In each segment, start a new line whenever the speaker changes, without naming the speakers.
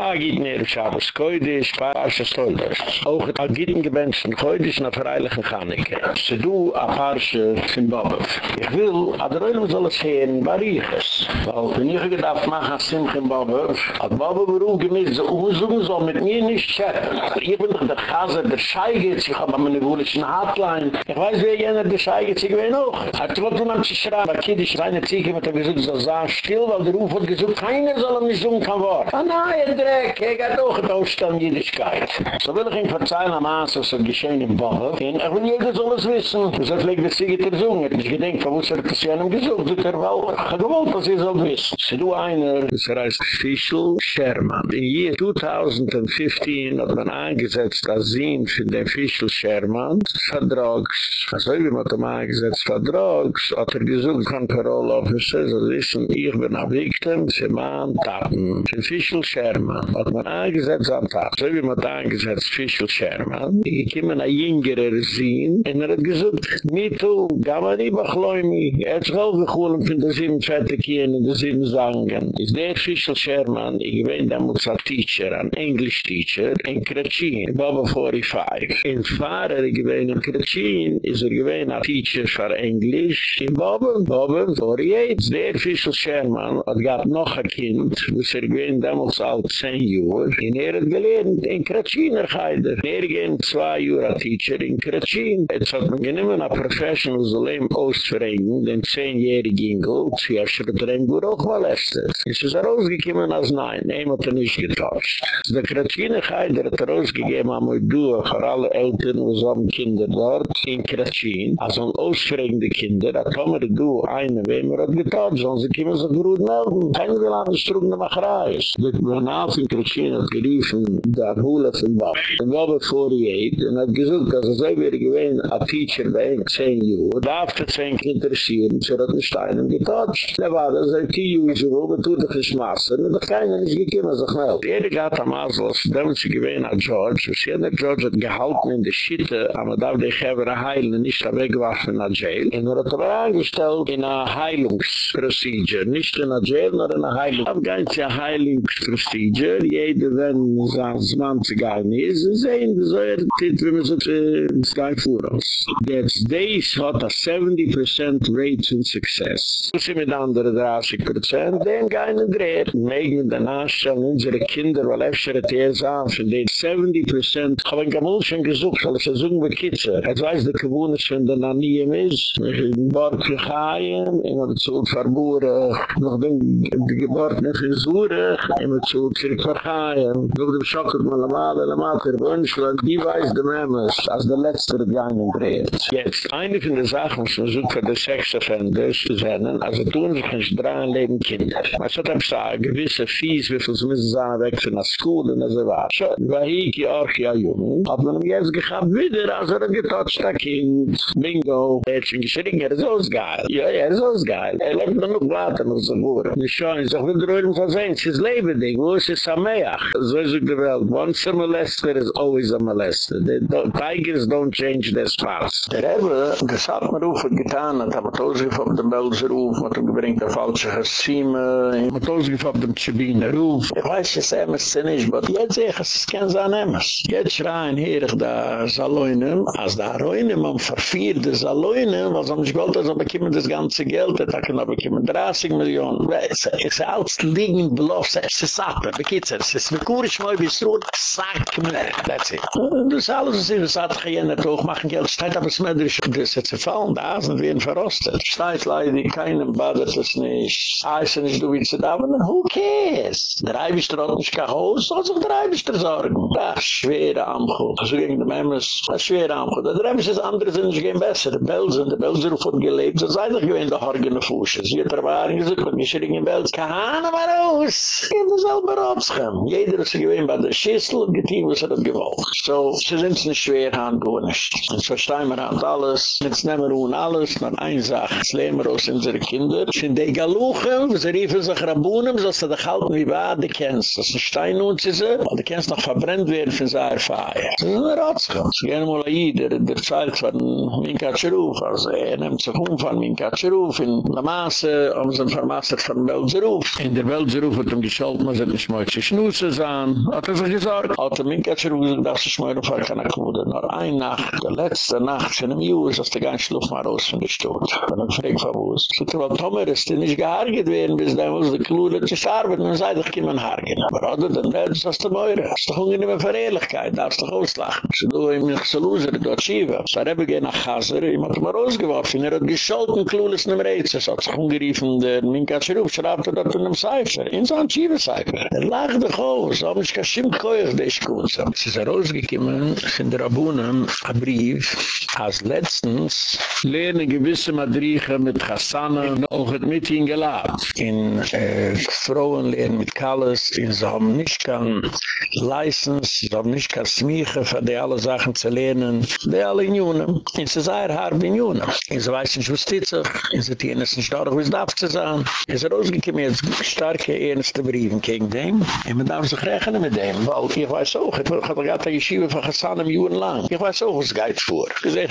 Agit ner Shabbos Koidish, Parasha Stolder. Auch et Agiten gebensten Koidish na Freilichen Chaneke. Se du a Parasha fin Bobov. Ich will, ad der soll es heen Bariches. Weil, wenn ich gedacht mache Simch in Bobov, ad Bobov beruh gemiss, so unzungen soll mit mir nicht schäppen. Ich bin doch der Chaser, der Scheigitz, ich hab am Nebulischen Hotline. Ich weiß, wer jener der Scheigitz, ich weiß noch. Hat trotzdem man sich schreiben, aber Kiddisch, seine Ziege mit der Gesuch, so sah still, weil der Ruf hat gesucht, keiner soll ihm nicht suchen kann Wort. Ah nein, Dreck, er geht auch in Ausstand Jüdischkeit. So will ich ihm verzeihen am Aas, was er geschehen im Bohol. Und er will jeder soll es wissen. Das hat vielleicht das Siege zu suchen. Er hat nicht gedacht, von wo er das ja einem gesucht. Das er wohl, er hat gewollt, dass er soll wissen. Sie du einer, das heißt Fischl Sherman. In year 2015 hat man angesetzt als Sinn für den Fischl Sherman für Drogs. Also wie man hat angesetzt für Drogs, hat er gesucht von Parole Officers, also wissen, ich bin ein Victim, sie machen Taten. Fischl Sherman. Hat man angesetzt am Tag. So wie man angesetzt, Fischl Sherman. Ich komme nach jüngerer Sinn. Und er hat gesagt, gamma nie bachläumi. Er hat sich auch von der sieben Fertigien und der sieben Sangen. Ist der Fischl Sherman, ich bin damals ein Teacher, ein English Teacher, in Kretschin, Baba 45. In Fahrer, ich bin in Kretschin, ist er gewesen ein Teacher für English. In Baba, Baba 48. Der Fischl Sherman hat gehabt noch ein Kind, das er gewesen damals alt 10 Jür. In er hat gelernt in Kratschiner Geider. Er ging zwei Jür a Teacher in Kratschin. Jetzt hat man genommen a Professional so lehm auszurengen, den 10-jährigen Ingel, sie hat schon den Gur auch molestet. Es ist er rausgekommen als nein, ihm hat er nicht getauscht. Der Kratschiner Geider hat er rausgegeben am Oidu, für alle Eltern und so Kinder dort in Kratschin, als ein auszuregende Kinder, kommen die Du, eine, wem er hat getauscht, sonst sie kommen so gut melden. Keiner will an der Strugende Machereis. Das ist in Krishna hat geriefen, der Hula von Bob. Und Bob hat 48, und hat gesagt, dass er sei wieder gewesen, a teacher bei ihm, 10 Uhr, darf er 10 interessieren, so hat ein Stein ihm getotcht. Er war das, er 10 Uhr, so wo, tut er geschmassen, und da keiner nicht gekommen, so schnell. Er gab am Aslos, sie gewesen an George, und sie der George hat gehalten in der Schitte, aber da darf die Gevere heilen, nicht da wegwaffen in der Jail. Und er hat aber angestellt in a Heilungsprocedure, nicht in der Jail, nur in a Heilung. Abgeint ja Heilungsprocedure, Jahr, jeder wenn sein Mann zu gehen ist, und sehen, so er tritt, wie man so ein Sky vor aus. Jetzt, dies hat a 70% Rate von Success. Das ist mit anderen 30%? Den gehen in Dreh. Megen den Anstellen unsere Kinder, weil öfter hat er sahen, von den 70% haben wir Gamul schon gesucht, weil es ist irgendwie Kitzer. Jetzt weiß der Gewohnnis, wenn der Naniem ist, ich bin Bord für Chaim, immer zu verbohren, noch den Geburt nicht in Surach, immer zu shir khayn gut dem shokht mal mal mal mal fer bun shlan di vayz de mamas as de letzter gang in dreh jetzt eine von de sachen so sucht de sex offenders zenen as tun sich in dran leben kinder. Was hat am sag gewisse fees wir fürs müssen sagen weg für na school und so war scho vayki arche ayum hab dann jetzt gehab wieder as er getot stakin bingo. Jetzt in shitting er zos gal er ja ja zos gal er lebt nur warten so gut. Ich schau ich sag wir drüben versehen sie's leben ding wo ist is sameach? So is it the world. Once a molester is always a molester. The tigers don't change their spots. Der Rebbe, das hat man getan, hat man ausgef auf dem Belser ruf, hat man gebringt auf falsche Hassime, hat ausgef auf dem Tschibiner ruf. Ich weiß, es ist Emmes nicht, aber jetzt sehe ich, es ist kein Sein Emmes. Jetzt schreien hier ich da Saloinem, als da Aroinem am verfierten Saloinem, was am Schgold, also bekommen das ganze Geld, da man bekommen 30 Millionen. Es ist alles liegen, bloß, es ist ab, kitzer, es ist mekurisch, moi bis ruhig, sack mir, that's it. Und das alles ist, das hat gejene Tuch, machen Geld, steht aber es medrisch, das ist zerfallen, da Asen werden verrostet. Steht leider, keinem badet es nicht, Eisen ist du wie da, aber who cares? Der Eibischter hat nicht kein Haus, soll sich der Eibischter sorgen. Ach, schwere Amcho, so ging dem Emmes, ach, schwere Amcho, der Emmes ist andere sind nicht gehen besser, der Belsen, der Belsen hat gelebt, das sei doch gewähnt, der Horgene Fusche, sie hat erwarten, sie hat mich schriegen in Belsen, keine Ahnung, aber raus, er in derselbe Rob, abscham jeder ist gewesen bei der Schüssel und getein, was er hat gewollt. So, sie sind nicht schwer, haben gar nicht. Und so stehen wir an alles, jetzt nehmen wir uns alles, nur eine Sache, jetzt leben wir aus unsere Kinder. sind die Galuchen, sie riefen sich Rabunem, so sie dich halten, wie wahr die kennst. Das ist ein Stein und sie sind, weil die kennst noch verbrennt werden von seiner Feier. Das ist ein Ratschum. Sie gehen mal hier, der, der Zeit von Minka Tschiruf, also er nimmt sich um von Minka Tschiruf, in La Masse, um sie vermassert von Belzeruf. In der Belzeruf hat ihm gescholten, man sagt nicht mal zu schnussen sein. Hat er sich gesagt, hat er mich jetzt schon dass ich mir auf einer Kude, nur ein Nacht, der letzte Nacht von einem Juh, ist, der ganze Luft mal raus von der Stutt. Wenn er fragt, von wo ist. So, weil Tomer ist, nicht gehargert werden, bis dann muss der Klude zu arbeiten, dann sei doch kein Hargen. Aber oder, dann wird es aus der Meure. Das ist doch nicht mehr für Ehrlichkeit, darfst doch auslachen. So, du, ich mich so loser, du hat Schiewe. So, er habe gehen nach Chaser, ich habe mal rausgeworfen, er hat gescholten, Klude ist nicht mehr Rätsel. hat sich umgeriefen, der Minka Schiruf, schreibt er dort in einem Seifer, in so einem Schiewe-Seifer. Lag doch aus, aber ich kann schon ist gut. So, es ist rausgekommen, von der Abunnen, ein Brief, als letztens, lehne gewisse Madriche mit Hassanen, hat mit ihm geladen. In äh, Frauen lehnen mit Kalles, in so haben nicht kein License, so haben nicht kein Smieche, für die alle Sachen zu lehnen, die alle in Juni. In sie sei er hart in. In sie weiß nicht, was dit sich, in sie tieren es nicht dadurch, wie es darf zu sein. Es ist rausgekommen jetzt starke, ernste Briefen gegen dem, und man darf sich rechnen mit dem, weil ich weiß auch, ich habe gerade die Yeshiva von Hassan im Juni lang. Ich weiß auch, was geht vor. Ich sage,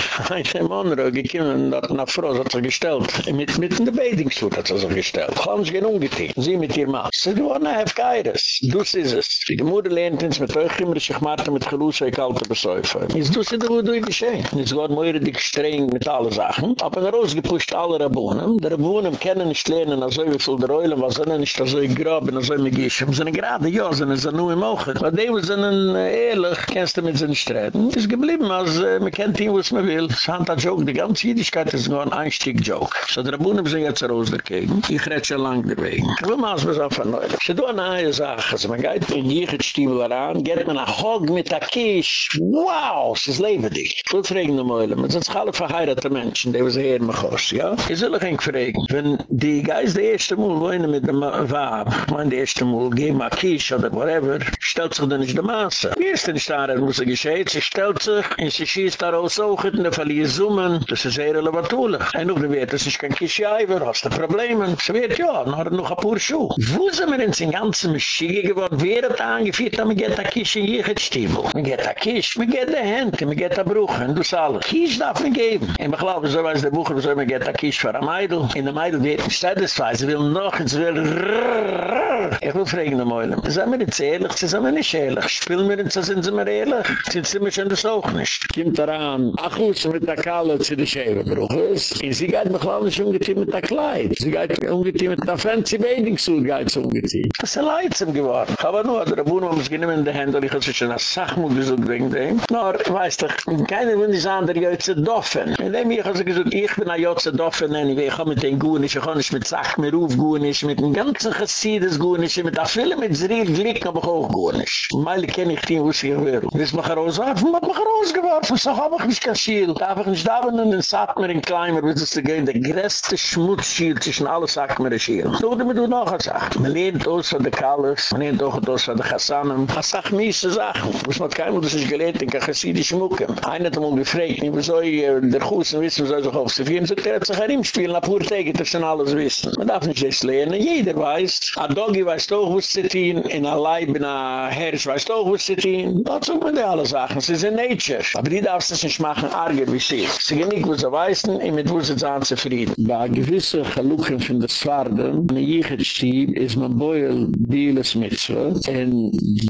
ein Mann, gekommen, dat na Frau hat sich gestellt, mit, mit in der Bedingsflut hat sich gestellt. Ich habe gehen umgetein. Sie mit ihr Mann. Sie du wanna have guidance. Dus is es. Die Mutter lehnt uns mit euch immer, sich Martin mit Gelusse, ich halte besäufe. Ist du sie da, wo du geschehen. Ist Gott moire dich streng mit alle Sachen. Aber er rausgepusht alle Rabunen. Der Rabunen kennen nicht lehnen, also wie viel der Eulen, was sind nicht so graben, also wie gisch. Sie sind gerade, ja, sind nur im Auge. Aber die sind ehrlich, kennst du mit seinen Sträten. Ist geblieben, als man kennt ihn, was man will. Es hat ein Joke, die ganze Jüdischkeit ist nur ein Einstieg-Joke. So der Rabunen sind jetzt raus der Gegend. Ich rede schon lang der Wegen. Ich will mal so was verneuern. Sie tun eine neue Sache. Also man geht in jeden Stiefel heran, geht man nach Hog mit der Kisch. Wow, es ist lebendig. Ich will fragen noch mal, man sind alle verheiratete Menschen, die wir sie hier machen. Ja? Ich soll euch fragen. Wenn die Geist der erste Mal wohnen mit dem Wab, meine, der erste Mal gehen Akish oder whatever, stellt sich dann nicht der Maße. Wie ist denn starr, wo sie er sie stellt sich, und sie schießt daraus auch, und er verliert Summen, das ist sehr relevantullig. Und auf dem Wert, das ist kein Kisch, ja, hast du Probleme. Sie wird, ja, dann hat er noch ein paar Schuhe. Wo sind wir uns in ganzen Maschige geworden, wer hat angeführt, man geht a Kisch in jichet Stiebel. Man geht a Kisch, man geht a Hände, man geht a Bruch, und das alles. Kisch darf man geben. Und ich glaube, so weiß der Bucher, so man geht a Kisch für eine Meidl. In der Meidl wird nicht satisfied, sie will noch, sie will rrrr. Ich fragen, Mäulem, sind wir jetzt ehrlich, sind wir nicht ehrlich? Spielen wir uns, sind wir ehrlich? Sind wir schon das auch nicht? Kommt daran, ach, mit der Kalle zu der Schäferbruch. Sie geht mich, glaube ich, ungetein mit der Kleid. Sie geht ungetein mit der fancy bathing suit geht so ungetein. Das ist ein Leidsam geworden. Aber nur, der Rabun, wo man es genommen in der Hände, ich habe schon eine Sachmut gesucht wegen dem. Nur, weiß doch, keiner will nicht sagen, der Jötze Doffen. In dem ich habe gesagt, ich bin ein Jötze Doffen, anyway, ich habe mit den Gunisch, ich habe nicht mit Sachmer auf Gunisch, mit dem ganzen Chassides Gunisch, mit der Fülle mit Zeril Glick, aber auch Gunisch. Meile kenne ich den, wo sie will. Das mich rausgeworfen, hat mich rausgeworfen, so habe ich nicht kassiert. Da habe ich nicht da, wenn ein Satmer in Kleimer, wie es zu gehen, der größte Schmutzschild zwischen alle Satmer und Schild. So, du mir noch eine Sache. Man lehnt aus von der Kallis, man lehnt auch aus von der Chassanem. Das sagt miese Sachen. Muss man keinem, das ist gelehnt, in Chassidische Mucke. Einer hat mal gefragt, wie soll ich der Chusen wissen, wie soll sich auf sie führen? So, der hat sich ein nach pur Tage, das schon alles wissen. Man darf nicht das lernen, jeder weiß. A Doggy weiß doch, wo es zu tun, in a Leib, in a Herz weiß doch, wo es tun. Da tut man die alle Sachen, sie sind Nature. Aber die darfst es nicht machen, arger wie sie. Sie gehen nicht, wo sie weißen, und mit wo sie zahen zufrieden. Bei gewissen Chaluchen von der Svarden, in der Jicherstieb, ist man boil Dieles Mitzwe, und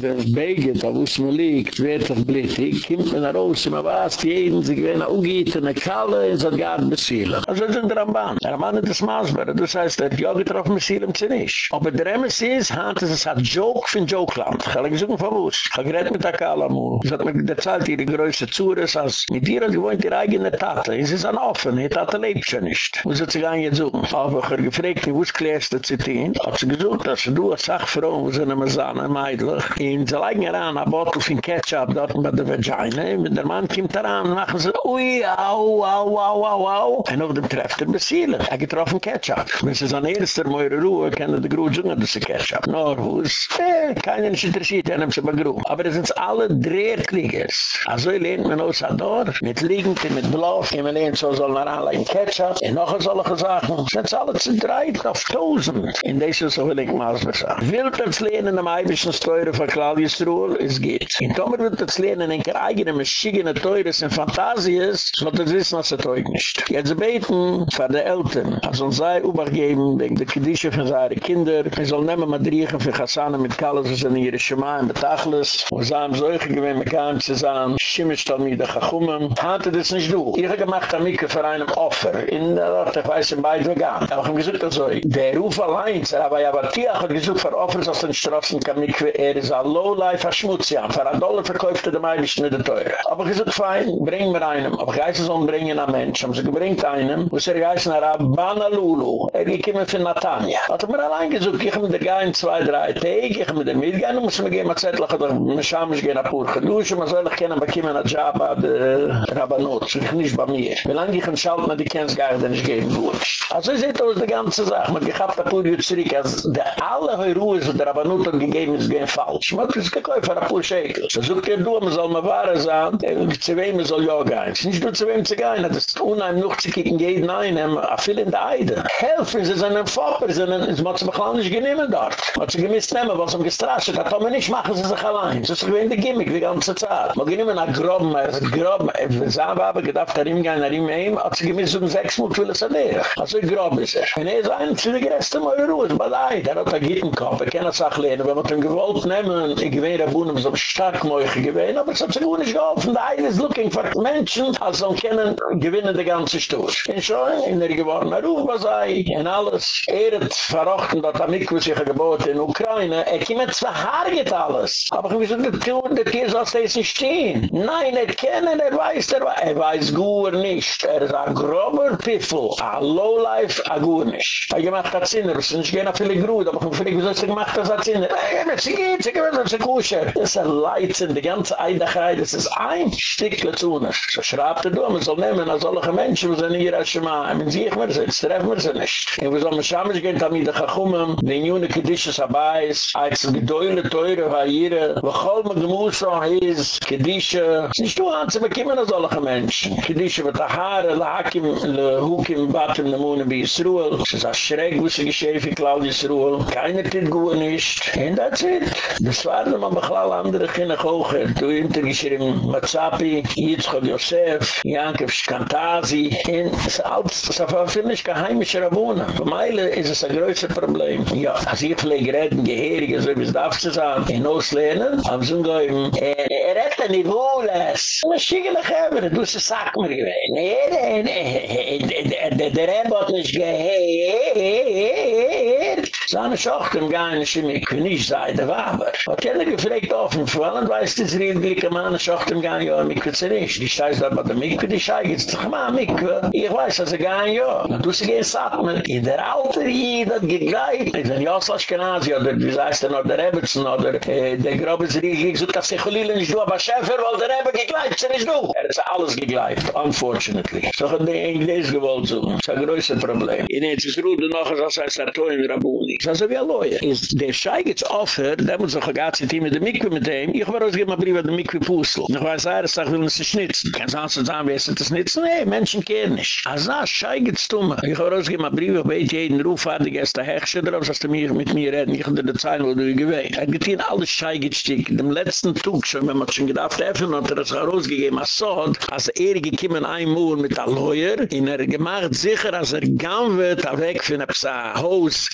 wenn es beiget, wo es mir liegt, wird es blittig, kommt man raus, und man weiß, jeden, sie gewinnen auch geht, in der Kalle, in der Garten besielen. Also das ein Ramban. Der Ramban ist das Maasbare, das heißt, er hat ja getroffen, besielen sie nicht. Aber der Emes ist, hat es ein Joke von Jokeland. Ich habe gesagt, von wo Ich habe geredet mit der Kalle, ich habe mir erzählt, ihre größte Zures, als mit ihr, die wohnt ihre eigene Tate, es ist ein Offen, die Tate lebt schon nicht. Wo sie sich an jetzt suchen. Aber ich habe gefragt, wo es klärst du zu tun? Hat sie gesagt, dass du als Sachfrau, wo sie mehr sahen, meidlich, in sie legen heran, ein Bottle von Ketchup, dort bei der Vagina, mit der Mann kommt heran, machen sie, ui, au, au, au, au, au, und auf dem Treff der Besiele. Er getroffen Ketchup. Wenn sie an erster Meure Ruhe, kennen die Gruß jungen, das ist Ketchup. Nor, wo ist, eh, keiner ist interessiert, er sie bei Gruß. Aber es sind alle Dreherkliegers. Also lehnt man aus Ador, mit Liegend, mit Bluff, man lehnt so, soll man anlegen Ketchup, und noch solche Sachen. Sind alle zu dreit auf Tausend. In deze so will ich mal so sagen. Wilt das lehnen am Eibischen Steuere von Claudius Ruhl? Es geht. In Tomer wird das lehnen in keine eigene Maschigene Teure sind Fantasies, so das wissen, was er teug nicht. Jetzt beten für die Eltern, also sei übergeben wegen der Kedische von seinen Kindern, wir sollen nehmen Madrigen für zusammen mit Kalle, sie sind in ihre Schema in Betachlis, wo sie haben solche gewähne Mekam zu sein, schimmisch dann mit der Chachumem, hatte das nicht du. Ich habe gemacht am Mikke für einen Offer, in der Ort, ich weiß, in beiden Vegan. Aber ich habe gesagt, also, der Ruf allein, aber ja, aber Tiach hat gesagt, für Offers aus den Straßen kann Mikke, er ist ein Lowlife, ein Schmutzjahn, für ein Dollar verkäuft er dem Eibisch nicht der Teure. Aber ich gesagt, fein, bring mir einen, aber ich weiß, es bringen einen Mensch, haben sie gebringt einen, wo sie geheißen, Rabana Lulu, er gekommen von Natanja. Hat er mir allein gesagt, ich habe mir da gehen zwei, drei Tage, ich habe mir da mitgehen, muss mir gehen, mal zettel, schaam, ich gehe nach Purge. Du, ich soll ich kennen, aber ich komme nach Jabba, der Rabbanot, so ich nicht bei mir. Wie lange ich ihn schalte, die kennst gar nicht, ich gehe durch. Also sehe das die ganze Sache, man gehabt der Purge zurück, als der alle so der Rabbanot hat gegeben, ist gehen falsch. Man hat es gekäufe, ein paar Schäkel. So sucht ihr du, man soll mal wahre sein, wem soll ja gehen. Nicht nur wem zu gehen, das ist unheim noch zu kicken, jeden einen, a viel in der Eide. Helfen, sie Fopper, sie sind, es muss sich nicht genehmen dort. Was sie gemisst nehmen, was sie gestrascht hat, aber nicht machen sie sich allein. Das ist gewähnt die Gimmick, die ganze Zeit. Man geht immer nach Groben, er ist Groben, wenn sie aber gedacht, er ihm gehen, er ihm heim, hat sie gemisst um sechs Mut, will es an der. Also grob ist er. Wenn er ist ein, zu der Meure Ruhe, bei der Eide, er hat er geht im Kopf, er kann das auch lernen, wenn man ihn gewollt nehmen, ich er wohnen, so stark Meuche gewähne, aber es hat sich gut nicht geholfen, der Eide ist looking for Menschen, also können gewinnen die ganze Stoß. In schon, in der geworden, er ruf was sei, in alles, er hat verrochten, dat er mich sich gebot in Ukraine, er kiemet zwar harget alles, aber ich weiß, der tun, der Tier soll das nicht stehen. Nein, er kennen, er weiß, er weiß, er weiß gut nicht, er ist ein grober Piffel, a lowlife, a gut nicht. Er gemacht hat Zinner, es sind nicht gerne viele Grut, aber ich frage, wieso ist er gemacht hat Zinner? Er sie geht, sie geht, sie kusher. Das ist ein Leitzen, die ganze Eidachei, das ist ein Stückle zu So schreibt er, du, man soll nehmen, als solche Menschen, wo sind hier als Schema, ich bin sich, wir sind, treffen wir sie nicht. Und wir sollen mit Schamisch gehen, damit ich komme, den Juni Kedisches dabei ist, als die Deule teure war hier, wo Cholme Gemusa ist, Kedische, es ist nicht nur an, sie bekommen als solche Menschen. Kedische mit der Haare, Lakim, Le Hukim, Batum, Le Mune, bei Yisruel, es ist ein Schreck, wo sie geschehen, wie Claude Yisruel, keiner tut gut nicht, and that's it. Das war dann mal beglall andere Kinder hocher, du hintergeschrieben, Matzapi, Yitzchok Yosef, Yankov Shkantazi, in es alt, war für mich geheimische Rabuna. Für Meile ist es ein größer Problem. Ja, als ich pflege reden, Geherige, so wie es darf zu sein, in Ostlehnen, am Zungoim, er rette nicht wohl es. Und ich schiege nach Eber, du sie sag mir gewähne. Nee, nee, nee, der Rebbe hat nicht. Seine Schochten gehen nicht in mich, nicht sei der Waber. Hat keiner gefragt offen, vor allem weiß das Riedglike, meine Schochten gehen ja, mich wird sie nicht. Die scheiß da bei der Mikve, die schei geht's doch mal Mikve. Ich weiß, dass sie gehen ja. Na du sie gehen satt mir. In der Alter hier, das geht gleich. Ich bin ja aus Aschkenazi, oder wie heißt der noch, der Ebertsen, oder der Grobes Riedglike, so dass sich Cholile nicht du, aber Schäfer, weil der Eber gegleibt, sie nicht du. Er ist alles gegleibt, unfortunately. So hat der Englisch gewollt so. Das ist ein größer Problem. In jetzt ist Rude noch, als er Toi in Rabuni. Das ist also wie ein. Ist der Schei geht's offer, der muss auch ein Gatsi-Team mit dem Mikve mit dem, ich war ausgegeben, ein Brief an den Mikve-Pussel. Ich weiß, er sagt, will man sich schnitzen. Kann sonst sagen, wer ist das schnitzen? Nee, Menschen kennen nicht. Also, Schei geht's dumme. Ich war ausgegeben, ein Brief, ich weiß, jeden Ruf hat, die Gäste Hechsche drauf, dass du mir mit mir reden, ich unter der Zeit, wo du gewähnt. Er geht hier alles Schei geht's stick. Dem letzten Tag schon, wenn man schon gedacht, öffnen, hat er das herausgegeben, als so, als er gekommen ein Moor mit der Lawyer, in er gemacht sicher, als er gamm wird, weg von der Haus,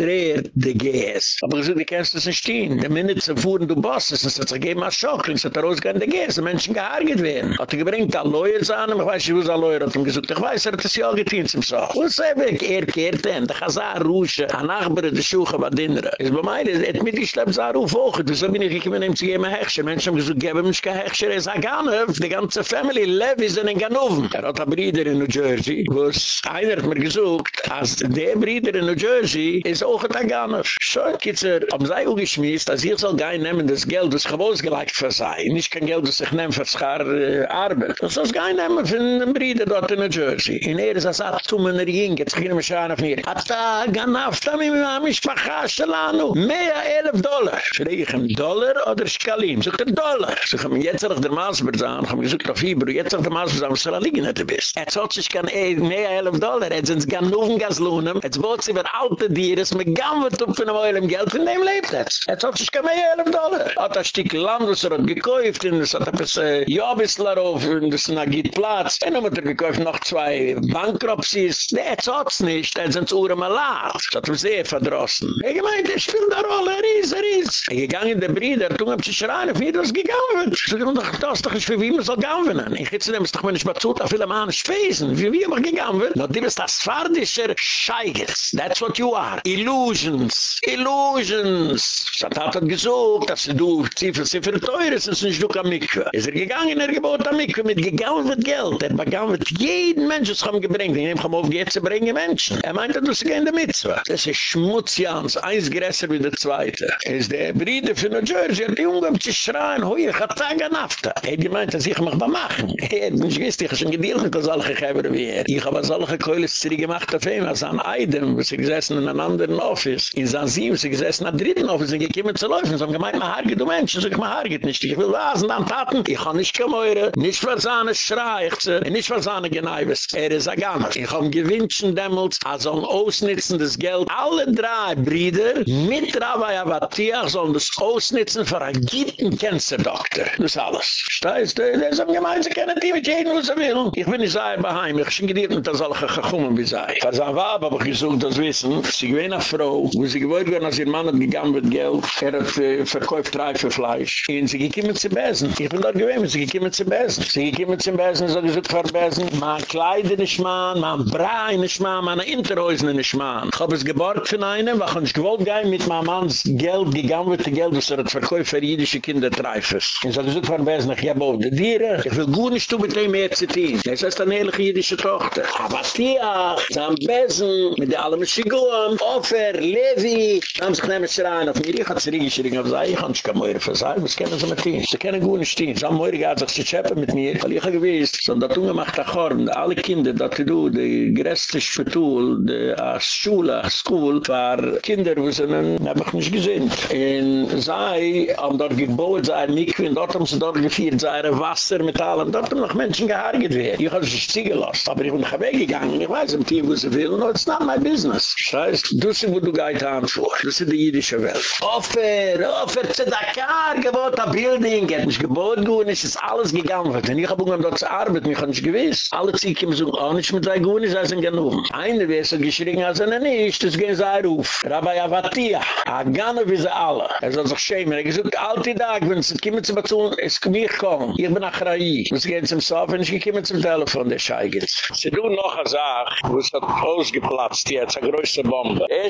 interdreht, de Gas. Aber sage, die kennst das nicht stehen. Die Minute zu fuhren, du Bosses, das hat sich gegeben als Schock, und es hat er rausgegangen, de Gas, die Menschen gehargert werden. Hat er gebringt, ein Lawyer einem, ich weiß nicht, wo es ein Lawyer hat ihm gesagt, ich weiß, er hat das ja getan zum Schock. Wo ist er weg? Er kehrt hin, der Chazar Rusche, ein Nachbar, der Schuche, bei Dinnere. Es bei mir, er hat mitgeschleppt, so Ruf hoch, wieso bin ich gekommen, ihm zu geben, ein Hechscher. Menschen haben gesagt, geben mich kein Hechscher, er sagt, Ganef, die ganze Family, Levi sind in Ganoven. Er hat ein Bruder in New Jersey, wo es einer hat mir gesagt, als der Bruder in New Jersey ist auch ein Ganef. So, kitzer, am sei u geschmiest, dass ich soll gein nehmen das Geld, das gewohnt gelegt für sei. Nicht kein Geld, das ich nehm für schar äh, Arbeit. Das soll gein nehmen für einen Bruder dort in New Jersey. In er ist das auch zu meiner Jink, jetzt gehen wir schauen auf mir. Atta, ganafta, mi ma, mi schmacha, shalanu. Mehr elf Dollar. Schreie ich ihm Dollar oder Schkalim? Sogt er Dollar. Sog ihm, jetzt er der Maasberzahn, hab ich gesagt auf Hebrew, jetzt er der Maasberzahn, was er liegen, hätte bist. Er zog sich kein mehr elf Dollar, er sind gar nuven Gaslunem, jetzt bot sie über alte Dieres, mit Gamm wird auf einem Eul im Geld von dem lebt jetzt. Jetzt hat sich kein mehr 11 Dollar. Hat ein Stück Land, was er hat gekäuft, und es hat ein bisschen Jobissl darauf, und es ist ein Agit Platz. Und dann hat er gekäuft noch zwei Bankropsies. Nee, hat es nicht, jetzt sind es Uhren mal laat. Das hat er sehr verdrossen. Er gemeint, er spielt eine Rolle, er ist, er ist. Er gegangen in der Brüder, er tun sich schreien, wie das gegangen wird. So, das ist doch nicht für wie man soll gehen. Ich hätte es doch mal nicht mehr zu, da viele Mann spesen. Wie wie man gegangen wird. Na, die bist das Fardischer Scheigers. That's what you are. Illusions. Illusions. So hat er gesucht, dass du Ziffel, Ziffel teuer ist, ist ein Stück am Mikve. Ist er gegangen, er gebot am Mikve mit gegangen wird Geld. Er begann wird jeden Menschen zu haben gebringt. Ich nehme auf, jetzt zu bringen Menschen. Er meinte, du sie gehen der Mitzwa. Das ist Schmutzjans, eins größer wie der Zweite. Er ist der Bride für New Jersey, die Junge haben sich schreien, hoi, ich hab Tag an Afta. Er hat gemeint, dass ich mich mal machen. Er hat nicht gewiss, ich habe schon gedealt, dass alle gegeben wie er. Ich habe solche Keulis zurückgemacht auf ihm, als an Eidem, wo sie gesessen in einem anderen Office. In Zanzim, sie gesessen einem dritten Office, und gekommen zu laufen. Sie haben gemeint, man hargit, du Mensch, ich man hargit nicht. Ich will was, und dann taten, ich kann nicht kommen, nicht für seine Schreichze, nicht für seine Geneiwes. Er ist Gammer. Ich habe gewünscht, damals, als ein Ausnitzen des Geld, alle drei Brüder, mit Rabbi Abatiach, sollen das Ausnitzen für einen guten Cancer-Doktor. Das ist alles. Steiß, der ist am Gemeinde, sie kennen die mit jedem, was er will. Ich bin nicht sehr beheim, ich habe schon gedacht, dass alle gekommen wie sei. Ein Wab habe ich gesucht, das wissen, sie gewähne eine Frau, wo sie gewollt werden, als ihr Mann hat gegangen mit Geld, er hat äh, verkauft Reifefleisch, und sie gekommen zu besen. Ich bin dort gewähne, sie gekommen zu besen. Sie gekommen zu besen, so gesucht für besen, mein Kleider nicht mal, mein Brei nicht mal, meine Interhäusen nicht mal. Ich habe es geborgt von einem, weil ich gewollt gehen mit meinem Manns Geld, gegangen mit dem Geld, was er hat verkauft für jüdische Kinder Reifes. Und so gesucht für besen, ich habe auch die Dieren, ich will gut nicht tun mit dem mehr zu tun. Das ist eine ehrliche jüdische Tochter. Aber Tia, Sam Besen, mit allem Schiguam, Ofer, Levi, haben sich nehmen schreien auf mir. Ich hatte sie geschrien auf sei, ich kann nicht mehr sei, was kennen sie mit ihnen? Sie kennen gut nicht ihnen. Sam Moiri hat sich zu schäppen mit mir, weil ich habe gewiss, so dat ungemacht der Chorn, alle Kinder, dat du, die grästlich vertul, die Schule, School, war Kinder, wo sie dann, hab ich nicht gesehen. Und sei, haben dort gebaut, sei ein Mikve, und dort haben sie dort gefeiert, sei ein Wasser mit allem, dort haben noch Menschen gehargert werden. Ich habe sich ziehen gelassen, aber ich bin weggegangen, ich weiß im Team, wo sie will, no, it's not my business. Das heißt, sie, wo du gehit an vor, das ist die jüdische Welt. Offer, offer, zu Dakar, gebot a building, hat mich gebot gut, es ist alles gegangen, und ich habe umgegangen dort zu arbeiten, mich habe nicht gewiss. Alle ziehen, so, auch nicht mit drei gut, sie sind genug. Einer wird so geschrien, als er nicht, das gehen sie auf. Rabbi Avatia, a wie sie alle. Er soll sich schämen, er gesagt, alte Tag, wenn sie kommen zu bezahlen, es mich kommen. Ich bin nach Rai. Sie gehen zum Sof, und ich komme zum Telefon, der Scheigitz. Sie tun noch eine Sache, wo es hat ausgeplatzt jetzt, eine größte Bombe. Die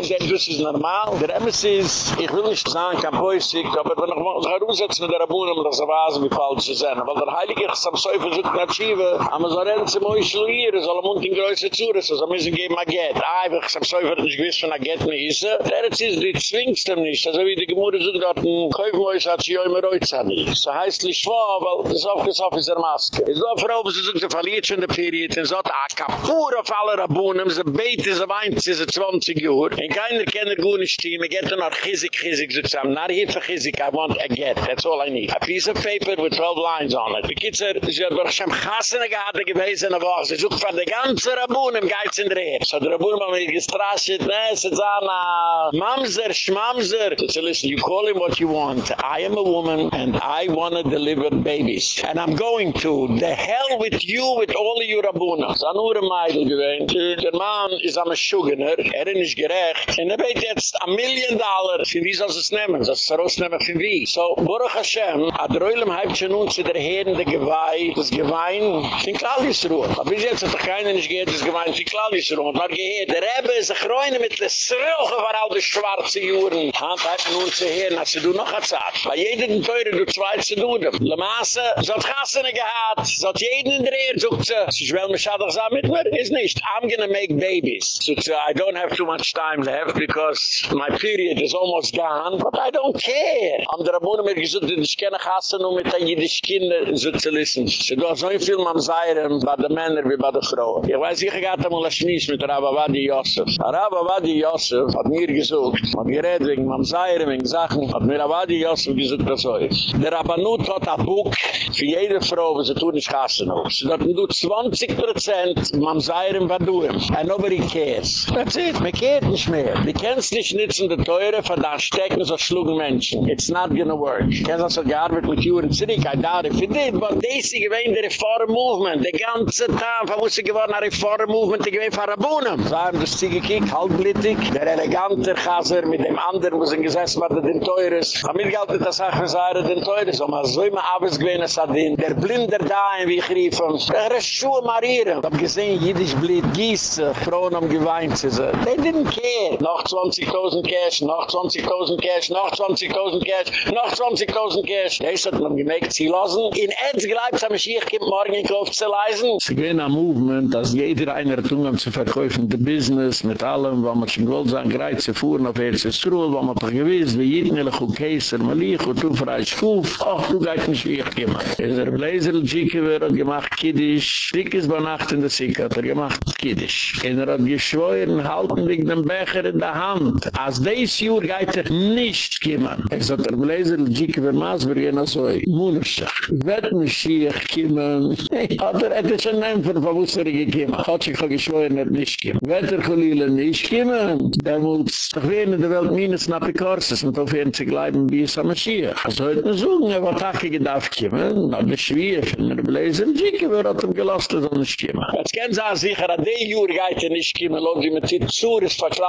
Nein, das ist normal. Der Emes ist, ich will nicht sagen, kein Poisig, aber wenn ich mich herumsetzen mit der Abunnen, um das Erwasen, wie falsch zu sein. Weil der Heilige ist am Säufer, so kann schiebe, aber so rennen sie moi schluieren, soll er mund in größer Zure, so müssen geben, a Geld. Einfach, am Säufer, nicht gewiss, von a Geld nicht ist. Der ist, die zwingst ihm nicht, also wie die Gemüse so dort, ein Käufmäus hat sich immer reuzahni. So heißt, nicht vor, weil das aufgesoffen ist der Maske. Es war Frau, sie sucht, sie verliert schon der Period, und so hat a kapur auf alle Rabunen, sie beten, sie weint, sie sind 20 Uhr. Und keiner ein gutes Team, ich hätte noch chizig, chizig, so zusammen, not here for chizig, I want a get, that's all I need. A piece of paper with 12 lines on it. Die Kitzer, sie hat doch schon Gassene gehad, gewesen, aber sie sucht von der ganzen Rabunen, geiz in der Ehr. So der Rabunen, man wird gestrascht, ne, sie sagen, Mamser, Schmamser. So listen, you call him what you want. I am a woman, and I want to deliver babies. And I'm going to. The hell with you, with all of your Rabuna. Es ist nur ein Meidl gewesen. Der Mann ist am Schugener. Er ist nicht gerecht. Und er wird jetzt ein Million Dollar. Für wie soll es nehmen? Das ist rausnehmen für wie? So, Baruch Hashem, hat der Oilem halbt schon nun zu der Herren der Geweih. Das Geweih in Klallisruhe. Aber bis jetzt hat doch keiner nicht gehört, das Geweih in Klallisruhe. Man hat gehört, der Rebbe ist ein Gräune mit der Sröche von all den schwarzen Juren. Hand hat nun zu hören, als du noch hat sagt. Bei jedem Teure, du zwei zu tun. Le Masse, so hat Gassene gehad, so hat jeden in der Ehr, sucht sie. Sie will mich schadach sagen mit mir? Ist nicht. I'm gonna make babies. So, I don't have too much time. Left because my period is almost gone, but I don't care. Am der Abone mir gesagt, ich kenne Gassen um mit den jüdischen Kindern so zu listen. Sie do so ein Film am Seirem, bei den Männern wie bei den Frauen. Ich weiß, ich gehad einmal ein Schnies mit Rababadi Yosef. Rababadi Yosef hat mir gesagt, hat mir geredet wegen am Seirem, wegen Sachen, hat mir Rababadi Yosef gesagt, das so ist. Der Rabbanut hat ein Buch für jede Frau, wo sie tun nicht Gassen um. Sie sagt, du 20 Prozent am Seirem, was du. And nobody cares. That's it. Me kehrt nicht mehr. Die kennst nicht nützen der Teure von da stecken so schlugen Menschen. It's not gonna work. Kennst also gearbeitet mit Juren Zirik, I doubt if it did, but is gewähnt der Reform-Movement. Die ganze Tag, wo sie geworden ein Reform-Movement, die gewähnt von Rabunem. So haben das Ziege gekickt, halbblittig. Der elegante Chaser mit dem anderen, wo sie gesessen war, den Teures. Familie galt das auch für seine den Teures. Und man so immer abends gewähnt, es hat den, der Blinder da, wie ich rief uns. Der ist Schuhe marieren. Ich hab gesehen, jüdisch blit, gießt, Frauen haben geweint, sie sind. They didn't care. Noch 20.000 Cash, noch 20.000 Cash, noch 20.000 Cash, noch 20.000 Cash. Das hat man gemerkt, sie lassen. In Ernst gleibt, haben sie, ich komme morgen in Kauf zu leisen. Sie gehen am Movement, dass jeder einer tun, um zu verkaufen, der Business, mit allem, wo man schon gewollt sein, greift zu fuhren auf erstes Ruhl, wo man doch gewiss, wie jeden will, gut käser, mal lieg, und du frei schuf, ach, du gehst nicht, wie ich komme. Es ist der Bläser, der Jike, wer hat gemacht, kiddisch, dick ist bei Nacht in der Sika, hat er gemacht, kiddisch. Er hat geschworen, halten wegen dem Becher in der Hand. Als dies Jür geht er nicht kommen. Er sagt, der Bläser, der Jike, wer maß, wir gehen so, Munusach. Wird mich hier kommen. Hat er etwas ein Nempfer, von wo ist er gekommen? Hat sich geschworen, er nicht kommen. Wird er geliehle nicht kommen? Der muss doch werden in der Welt minus nach Pikorsis und auf jeden Fall bleiben, wie es am Mashiach. Also heute nur sagen, er war Tage gedacht kommen, na das schwer, wenn er Bläser, der Jike, wer hat ihm gelastet, er nicht kommen. Jetzt kennen Sie sicher, an der Jür geht er nicht kommen, lohnt sie mit sich zu,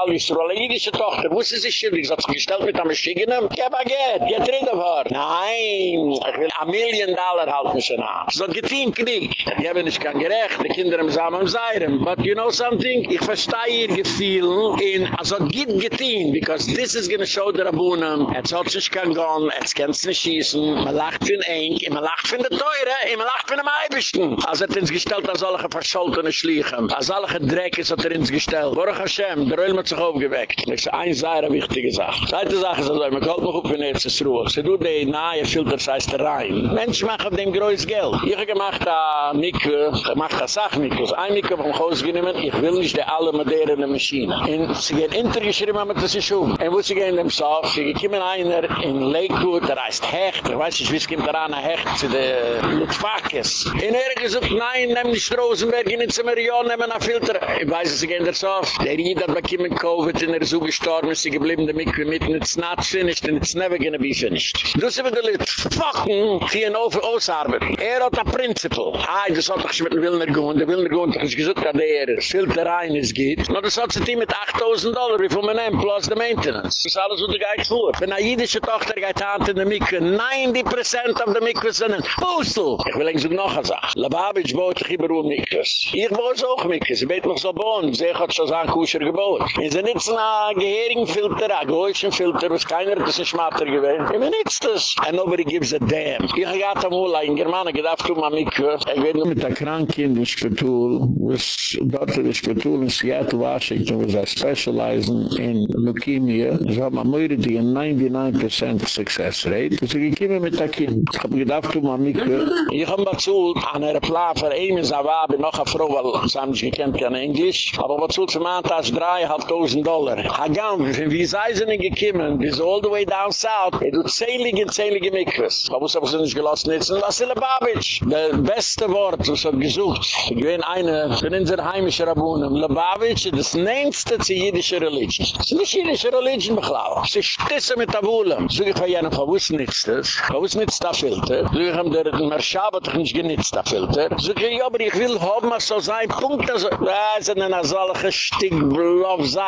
verklallt, ist eine jüdische Tochter, wusste sich schildig, sie hat sich gestellt mit einem Schigenem, a get, rid of her. Nein, ich will a million dollar halten an. So getein knick, die haben nicht kein Gerecht, die Kinder im Samen seien, but you know something, ich verstehe ihr Gefühl in, also geht getein, because this is gonna show the Rabunem, jetzt hat sich kein Gun, jetzt kannst du nicht schießen, man lacht für ein Eng, man lacht für eine Teure, man lacht für eine Maibischten. Also hat uns gestellt, als solche verscholtene Schleichen, als solche Dreck ist hat er uns gestellt. Baruch Hashem, der Öl hat sich aufgeweckt. Das ist eine sehr wichtige Sache. Zweite Sache ist, man kommt noch auf in erstes Ruhe. Sie tut die nahe Filter, das heißt der Rhein. Menschen machen auf dem größtes Geld. Ich habe gemacht eine Mikve, ich mache eine Sachmikve. Ein Mikve vom Haus genommen, ich will nicht die alle moderne Maschine. Und sie gehen intergeschrieben, aber das ist schon. Und wo sie gehen in dem Sof, sie kommen einer in Lakewood, der heißt Hecht, ich weiß nicht, wie es kommt da an, Hecht zu den Lutfakis. Und er gesagt, nein, nehm nicht Rosenberg, in den Zimmerion, nehm einen Filter. Ich weiß, sie gehen in der Sof. Der Ried hat bekommen Covid, und er so gestorben, sie geblieben, der Mikve mitten, it's not finished, and it's never gonna be finished. Du sie mit der Lit, fucken, die ein Ofer ausarbeiten. Er hat ein Prinzipal. Ah, das hat doch mit dem Wilner gewohnt, der Wilner gewohnt, hat gesagt, dass der Filter rein ist geht. No, das hat sie die mit 8000 Dollar, wie von nehmen, plus the maintenance. Das alles, was du gehst vor. Wenn eine Tochter geht an in der Mikve, 90% of the Mikve sind ein. Ich will eigentlich noch eine Sache. Lababitsch baut sich über Mikves. Ich baue es auch Mikves. Ich mich so bauen. Sie hat schon so ein Kusher gebaut. Sind nicht so ein gehirigen Filter, ein gehirischen Filter, was keiner das ein Schmatter gewinnt. Ich nicht das. And nobody gives a damn. Ich gerade einmal ein Germaner gedacht, du mal Mikve. Ich bin mit der Kranke in der Spitul, was dort in der Spitul in Seattle, Washington, was I specialize in Leukemia. So haben wir die 99% Success Rate. So ich komme mit der Kind. Ich habe gedacht, du mal Mikve. Ich habe bezahlt an einer Plan für Emin Zawabi, noch eine Frau, weil sie haben sich gekannt kein Englisch. Aber bezahlt für Mantas 3.500 Dollar. Hagam, wie sei sie nicht gekommen, bis all the way down south, er tut zählige, zählige Mikves. Aber muss aber sie nicht gelassen nützen, Vassila Babic. Der beste Wort, was hat gesucht. Ich bin eine von unseren heimischen Rabunen. Lubavitch, das nehmste zu jüdische Religion. Das ist nicht jüdische Religion, beklau. Sie stisse mit Tabulem. So ich war ja noch, was nichts das? Was nichts da Filter? So ich habe der Merschabat doch nicht genitzt da Filter. So ich ja, aber ich will haben, was so sein Punkt, also, da sind eine solche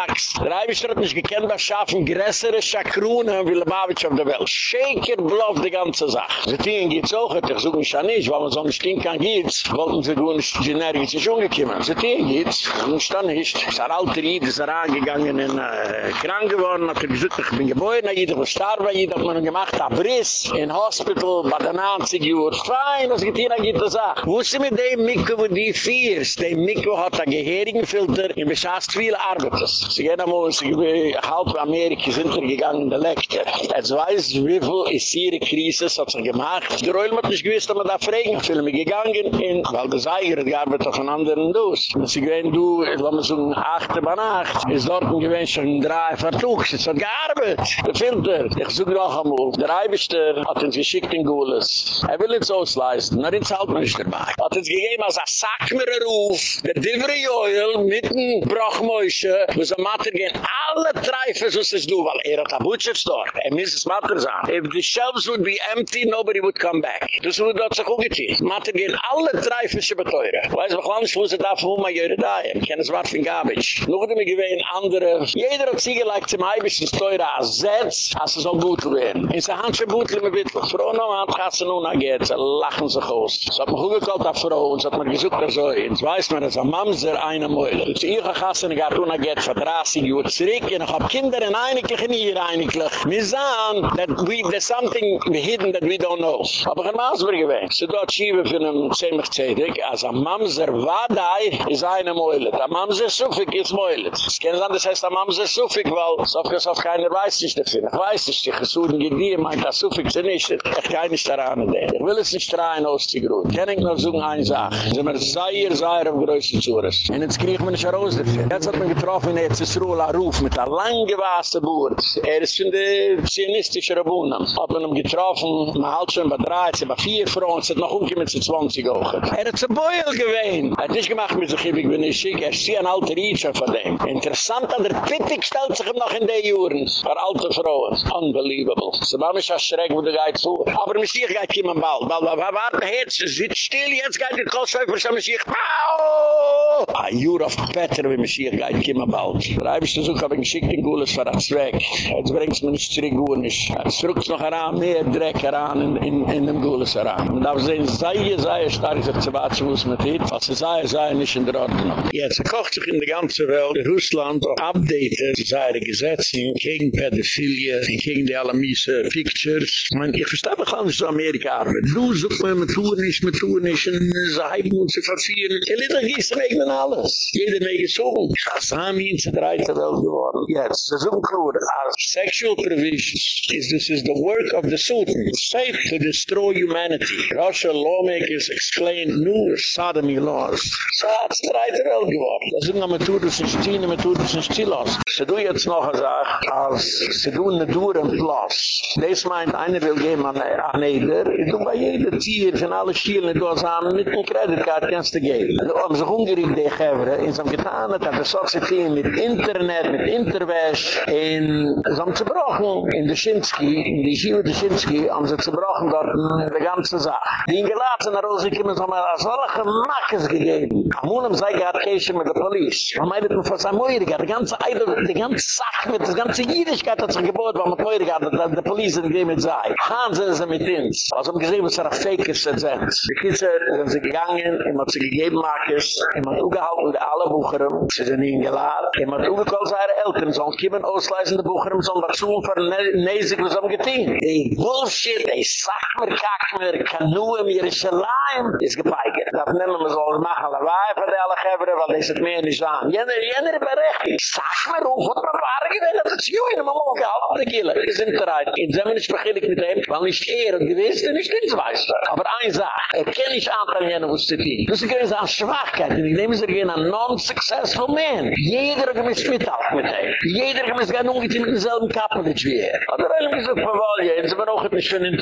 Stick-Bluff-Sachs. Der Eibisch hat nicht gekannt, was schaffen größere Schakrunen wie Lubavitch auf der Welt. Shaker-Bluff, die ganze Sache. So die geht's auch, ich suche mich ja nicht, weil man so ein Stinkan geht's, wollten sie nur nicht generisch nicht umgekommen. So die geht's, nicht dann nicht. Es ist ein alter Jid, ist er angegangen in äh, krank geworden, hat er gesagt, ich bin geboren, jeder was starb, jeder hat man gemacht, Abriss, in Hospital, bei der 90 Uhr, fein, was geht hier geht das auch. Wo ist mit dem Mikro, wo die viers, der Mikro hat einen Gehirigenfilter, in beschaßt viel Arbeiters. Sie gehen einmal, sie gehen halb Amerika sind er gegangen in der Lektor. Jetzt weiß ich, wie viel ist die Krise, das hat sich gemacht. Der Oil hat nicht gewusst, dass man da fragen. Ich bin gegangen, in, weil der Seiger hat gearbeitet auf einen anderen Dus. Sie gehen, du, lass mal so ein Achte bei Nacht. Ist dort ein gewinn schon drei Vertuch. Sie hat gearbeitet. Der Filter. Ich suche noch einmal. Der Eibischter hat uns geschickt in Gules. Er will uns ausleisten. Na, den zahlt man nicht dabei. Hat uns gegeben als ein Sackmerer Ruf. Der Diveri Oil mit dem Brachmäusche. Wo sie Mater gehen alle Treifen, so ist es du. Weil er hat ein Butcherstore. Er muss es Mater sein. If the shelves would be empty, nobody would come back. Das wird dort so gut getan. Mater gehen alle Treifen, sie beteuren. Weiß wann ist, wo sie da von wo man jöre da. Ich kenne es Wart von Gabitsch. Noch hat er gewähnt andere. Jeder hat sie gelegt zum Eibischen Steuer als es auch gut werden. In sein Handschuh gut, lieber bitte. Frau noch an, hat sie nun angeht, sie lachen sich aus. So hat gut gekallt, die Frau, und so hat man gesucht, so. Jetzt weiß man, dass ein Mamser eine Mäule. Jetzt ihr gehassen, ich hatte nun angeht, vor 30 Uhr zurück, und ich hab Kinder in einiglich, in ihr einiglich. Wir sahen, that we, there's something hidden that we don't know. Aber ein Masber gewähnt. Sie dort schiebe für einen Zemich Zedig, als ein Mamser Wadai ist eine Mäule. Der Mamser Sufik ist Mäule. Das kennen Sie an, das heißt der Mamser Sufik, weil so viel auf keiner weiß nicht dafür. Ich weiß nicht, die Gesuden Gedier meint, das Sufik sind nicht. Ich kann nicht daran denken. Ich will es nicht rein aus die Grund. Kann ich noch so eine Sache. Sind mir sehr, sehr auf größten Zures. Und jetzt kriege ich mich nicht raus dafür. Jetzt hat man getroffen, jetzt ist Rola Ruf mit einer langen gewassen Bord. Er ist von der zionistische Rabunen. Hat man ihn getroffen, man hat schon bei drei, bei vier Frauen, es hat noch umgekommen zu 20 auch. Er hat zu Beul gewähnt. Er hat nicht gemacht mit sich, ich bin nicht schick, er ist ein alter Rietscher von dem. Interessant, an der Pittig stellt sich ihm noch in den Juren. Für alte Frauen. Unbelievable. So man ist erschreckt, wo der Geid vor. Aber mich hier geht jemand bald. Weil wir warten jetzt, sitzt still, jetzt geht die Kostschäufer, so mich hier, Au! A Jura of Petter, wie mich hier geht jemand bald. Da habe ich zu suchen, hab ich geschickt in Gules für das Weg. Jetzt bringt es mir nicht zurück, wo nicht. Es rückt noch heran, mehr Dreck heran in, in, in dem Gules heran. Und da sehen, sei, sei, stark, sich zu warten, wo es mit hit, was sie sei, sei nicht in der Ordnung. Jetzt kocht sich in der ganzen Welt, in Russland, updated, seine Gesetze, gegen Pädophilie, gegen die alle miese Pictures. Ich meine, ich verstehe mich gar nicht so Amerika arbeiten. Du suchst mir, mit tun nicht, mit tun nicht, und sie heiben uns zu verzieren. Die Lieder gießen wegen alles. Jeder es so. Sami in der dreite Welt geworden. Jetzt, das ist unklar. Sexual provisions, is this is the work of the Sultan. Safe to destroy humanity. Russian lawmakers explain new sodomy laws. So hat es dreite Welt geworden. Das sind noch Methoden sind stehen, Methoden sind stilos. Se du jetzt noch eine Sache, als se du eine Duren plus. Das meint, einer will gehen an, an Eder. Ich bei jeder Tier von alle Schielen, du hast an mit einem Kreditkart kannst du. Du haben sich ungeregt, die Gevre, in so einem getan hat, hat er mit Internet, mit Interwäsch, in so einem zerbrochen, in der Schinski, in die Schiele der Schinski, haben sie zerbrochen dort in der ganze Sache. Die ingelaten, nach Hause kommen, so mal solche Mackes gegeben. Amunem sei gehad Keisha mit der Polis. Man meidet mir vor Samoyriga, die ganze Eidl, die ganze Sache mit der ganze Jüdischkeit hat sich gebohrt, weil man Moyriga, der Polis in dem mit sei. Haan sind sie mit uns. Also haben gesehen, was er auf Fakers sind. Die Kitzer sind sie gegangen, ihm hat sie gegeben Mackes, ihm hat ugehalten alle Bucherem, sie sind ihnen ihm Ma tu ge kol zare elten zon kimen ausleisen de bucher zon wat zo ver nezig zon geting. Bullshit, die sach mer Kanuem, Jerusalem kanu im ir shlaim is gebayger. Da nemmer ma zol ma hala vay fer de alle gebre wat is et meer ni zaan. Jener, jener berecht. Sach mer ho hot ma war ge wel dat zio in ma mo ge al de gele. Is in tarai. In zamen is begin ik mit em, wann is er und gewesen und is er nit zweis. Aber ein sach, er ken ich an der jenner wo sit. Dus ik ken ze aan schwaakheid en ik neem ze geen non-successful man. Jeder Jeder muss mit auf mit ihm. Jeder muss gar nicht ungetein mit dem selben Kappelitsch wie er. Aber weil ihm gesagt, von jetzt haben sie aber auch nicht schön in.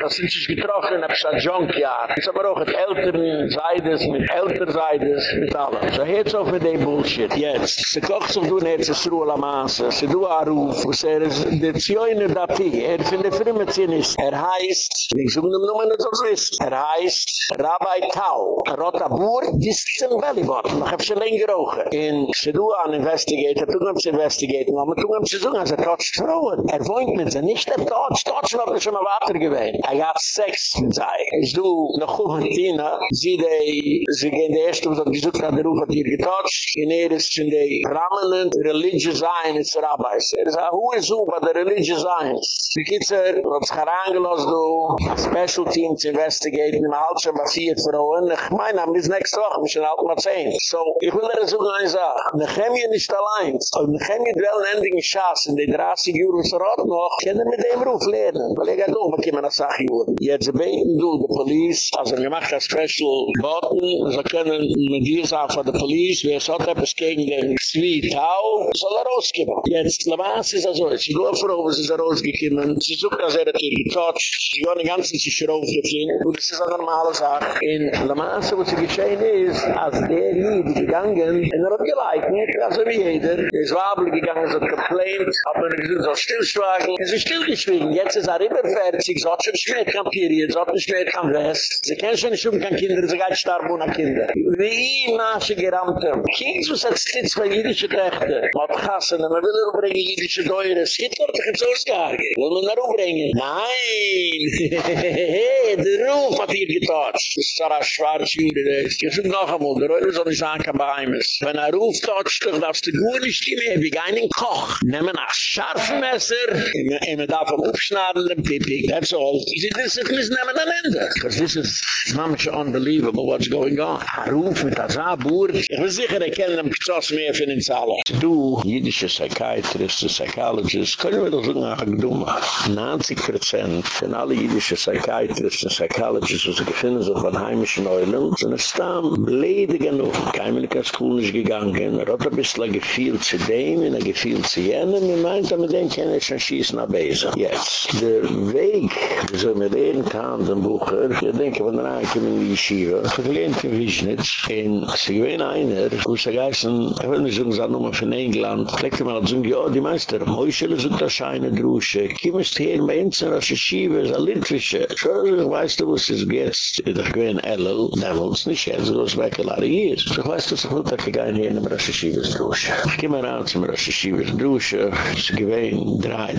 Das sind sich getroffen in der Junkyard. Jetzt haben auch die Eltern mit Eltern seit mit allem. So jetzt auch für den Bullshit. Jetzt. Sie kocht sich tun, jetzt ist Ruhe la Masse. Sie du a Ruf. Und er ist der Zioine Dati. Er ist in der Frimme Er heißt, ich suche nur noch nicht so süß. Er heißt Rabbi Tau. Rotabur, Distin Valley Bottom. Ich habe schon länger auch. In Sedua, in an Investigator, tun wir sie investigaten, aber wir sie suchen, als er totscht Frauen. Er wohnt mit sie, nicht der Totsch. Totsch noch nicht schon mal weiter gewesen. Er gab Sex mit sei. Ich du, noch gut mit Tina, sie die, sie gehen die erste, was hat gesucht, hat der Ruf hat hier getotcht. In er ist in die prominent religious Zionist Rabbis. Er ist a who is who, but the religious Zionists. Die Kitzer, hat sich herangelost, du, special team zu investigaten, im Halt schon passiert, Frauen. Ich meine, am bis nächste Woche, mich schon halt mal sehen. So, ich will er so gein sagen, Nechemie nicht allein. Ob ich nicht will, nendig in Schaas, in den 30 Jahren, was er auch noch, können wir mit dem Ruf lernen. Weil ich auch, wenn ich meine Sache jure. Jetzt beten du, die Polis, also wir machen Special Button, so können wir dir sagen von der Polis, wir sollten etwas gegen den Zwietau, soll er rausgeben. Jetzt, Lamas ist also, sie nur vorhoben, sie ist rausgekommen, sie sucht, dass er hat ihr getotcht, sie hat den ganzen sich raufgefühlen, und das ist eine normale Sache. In Lamas, was sie geschehen ist, als der Lied gegangen, in der Rot geleiten, also wie jeder, der ist wabel gegangen, so complaint, aber er ist so stillschwagen, er ist stillgeschwiegen, jetzt ist er immer fertig, so hat schon schmiert kein Period, so hat schon schmiert kein West, sie kennen schon nicht um kein Kinder, sie geht starb ohne Kinder. Wie ihm nasche geramtem, Jesus hat stitz bei jüdische Töchter, hat gassen, und man will er bringen jüdische Deure, es geht dort, ich hab's will man er bringen? Nein! der Ruf hat hier getotcht, das ist zwar ein schwarz Jüde, das ist noch einmal, der Reule soll nicht sagen, kein Beheimnis. Wenn er Ruf totcht, doch darfst du gut nicht mehr, wie keinen Koch. Nehmen ein scharfen Messer, und man darf am Upschnaden, den Pipi, that's all. Sie das ist nicht nehmen an Ende. Because this is, it's unbelievable what's going on. Er Ruf mit Azabur, ich will sicher erkennen, am Kzoss mehr für den Zahler. Du, jüdische Psychiatrist, Psychologist, können wir doch so nach Agduma. 90% von alle jüdische Psychiatrist und Psychologists, was gefunden sind von heimischen Eulen, sind es da blöde genug. Kein School ist gegangen, er hat ein bisschen gefühl zu dem, er gefühl zu jenem, und meint, mit dem kann ich schon schießen nach Beza. Jetzt, der Weg, wie soll man reden kann, den Bucher, ich denke, wenn er ankommt in die Yeshiva, verlehnt in Wiesnitz, sie gewinnt einer, wo sie geißen, ich will nicht sagen, nur von England, vielleicht mal sagen, ja, die Meister, Meuschel ist das scheine Drusche, kommst hier bei uns in das Yeshiva, ist ein Litwische, so, ich weiß, du, was es geht, ich gewinnt Ellel, Devils, nicht jetzt, so, es war klar, hier ist, ich weiß, dass ich dass ich gehe hier in der Rosh Hashivas Drusche. Ich komme ran zum Rosh Hashivas Drusche. Es gewähnt drei.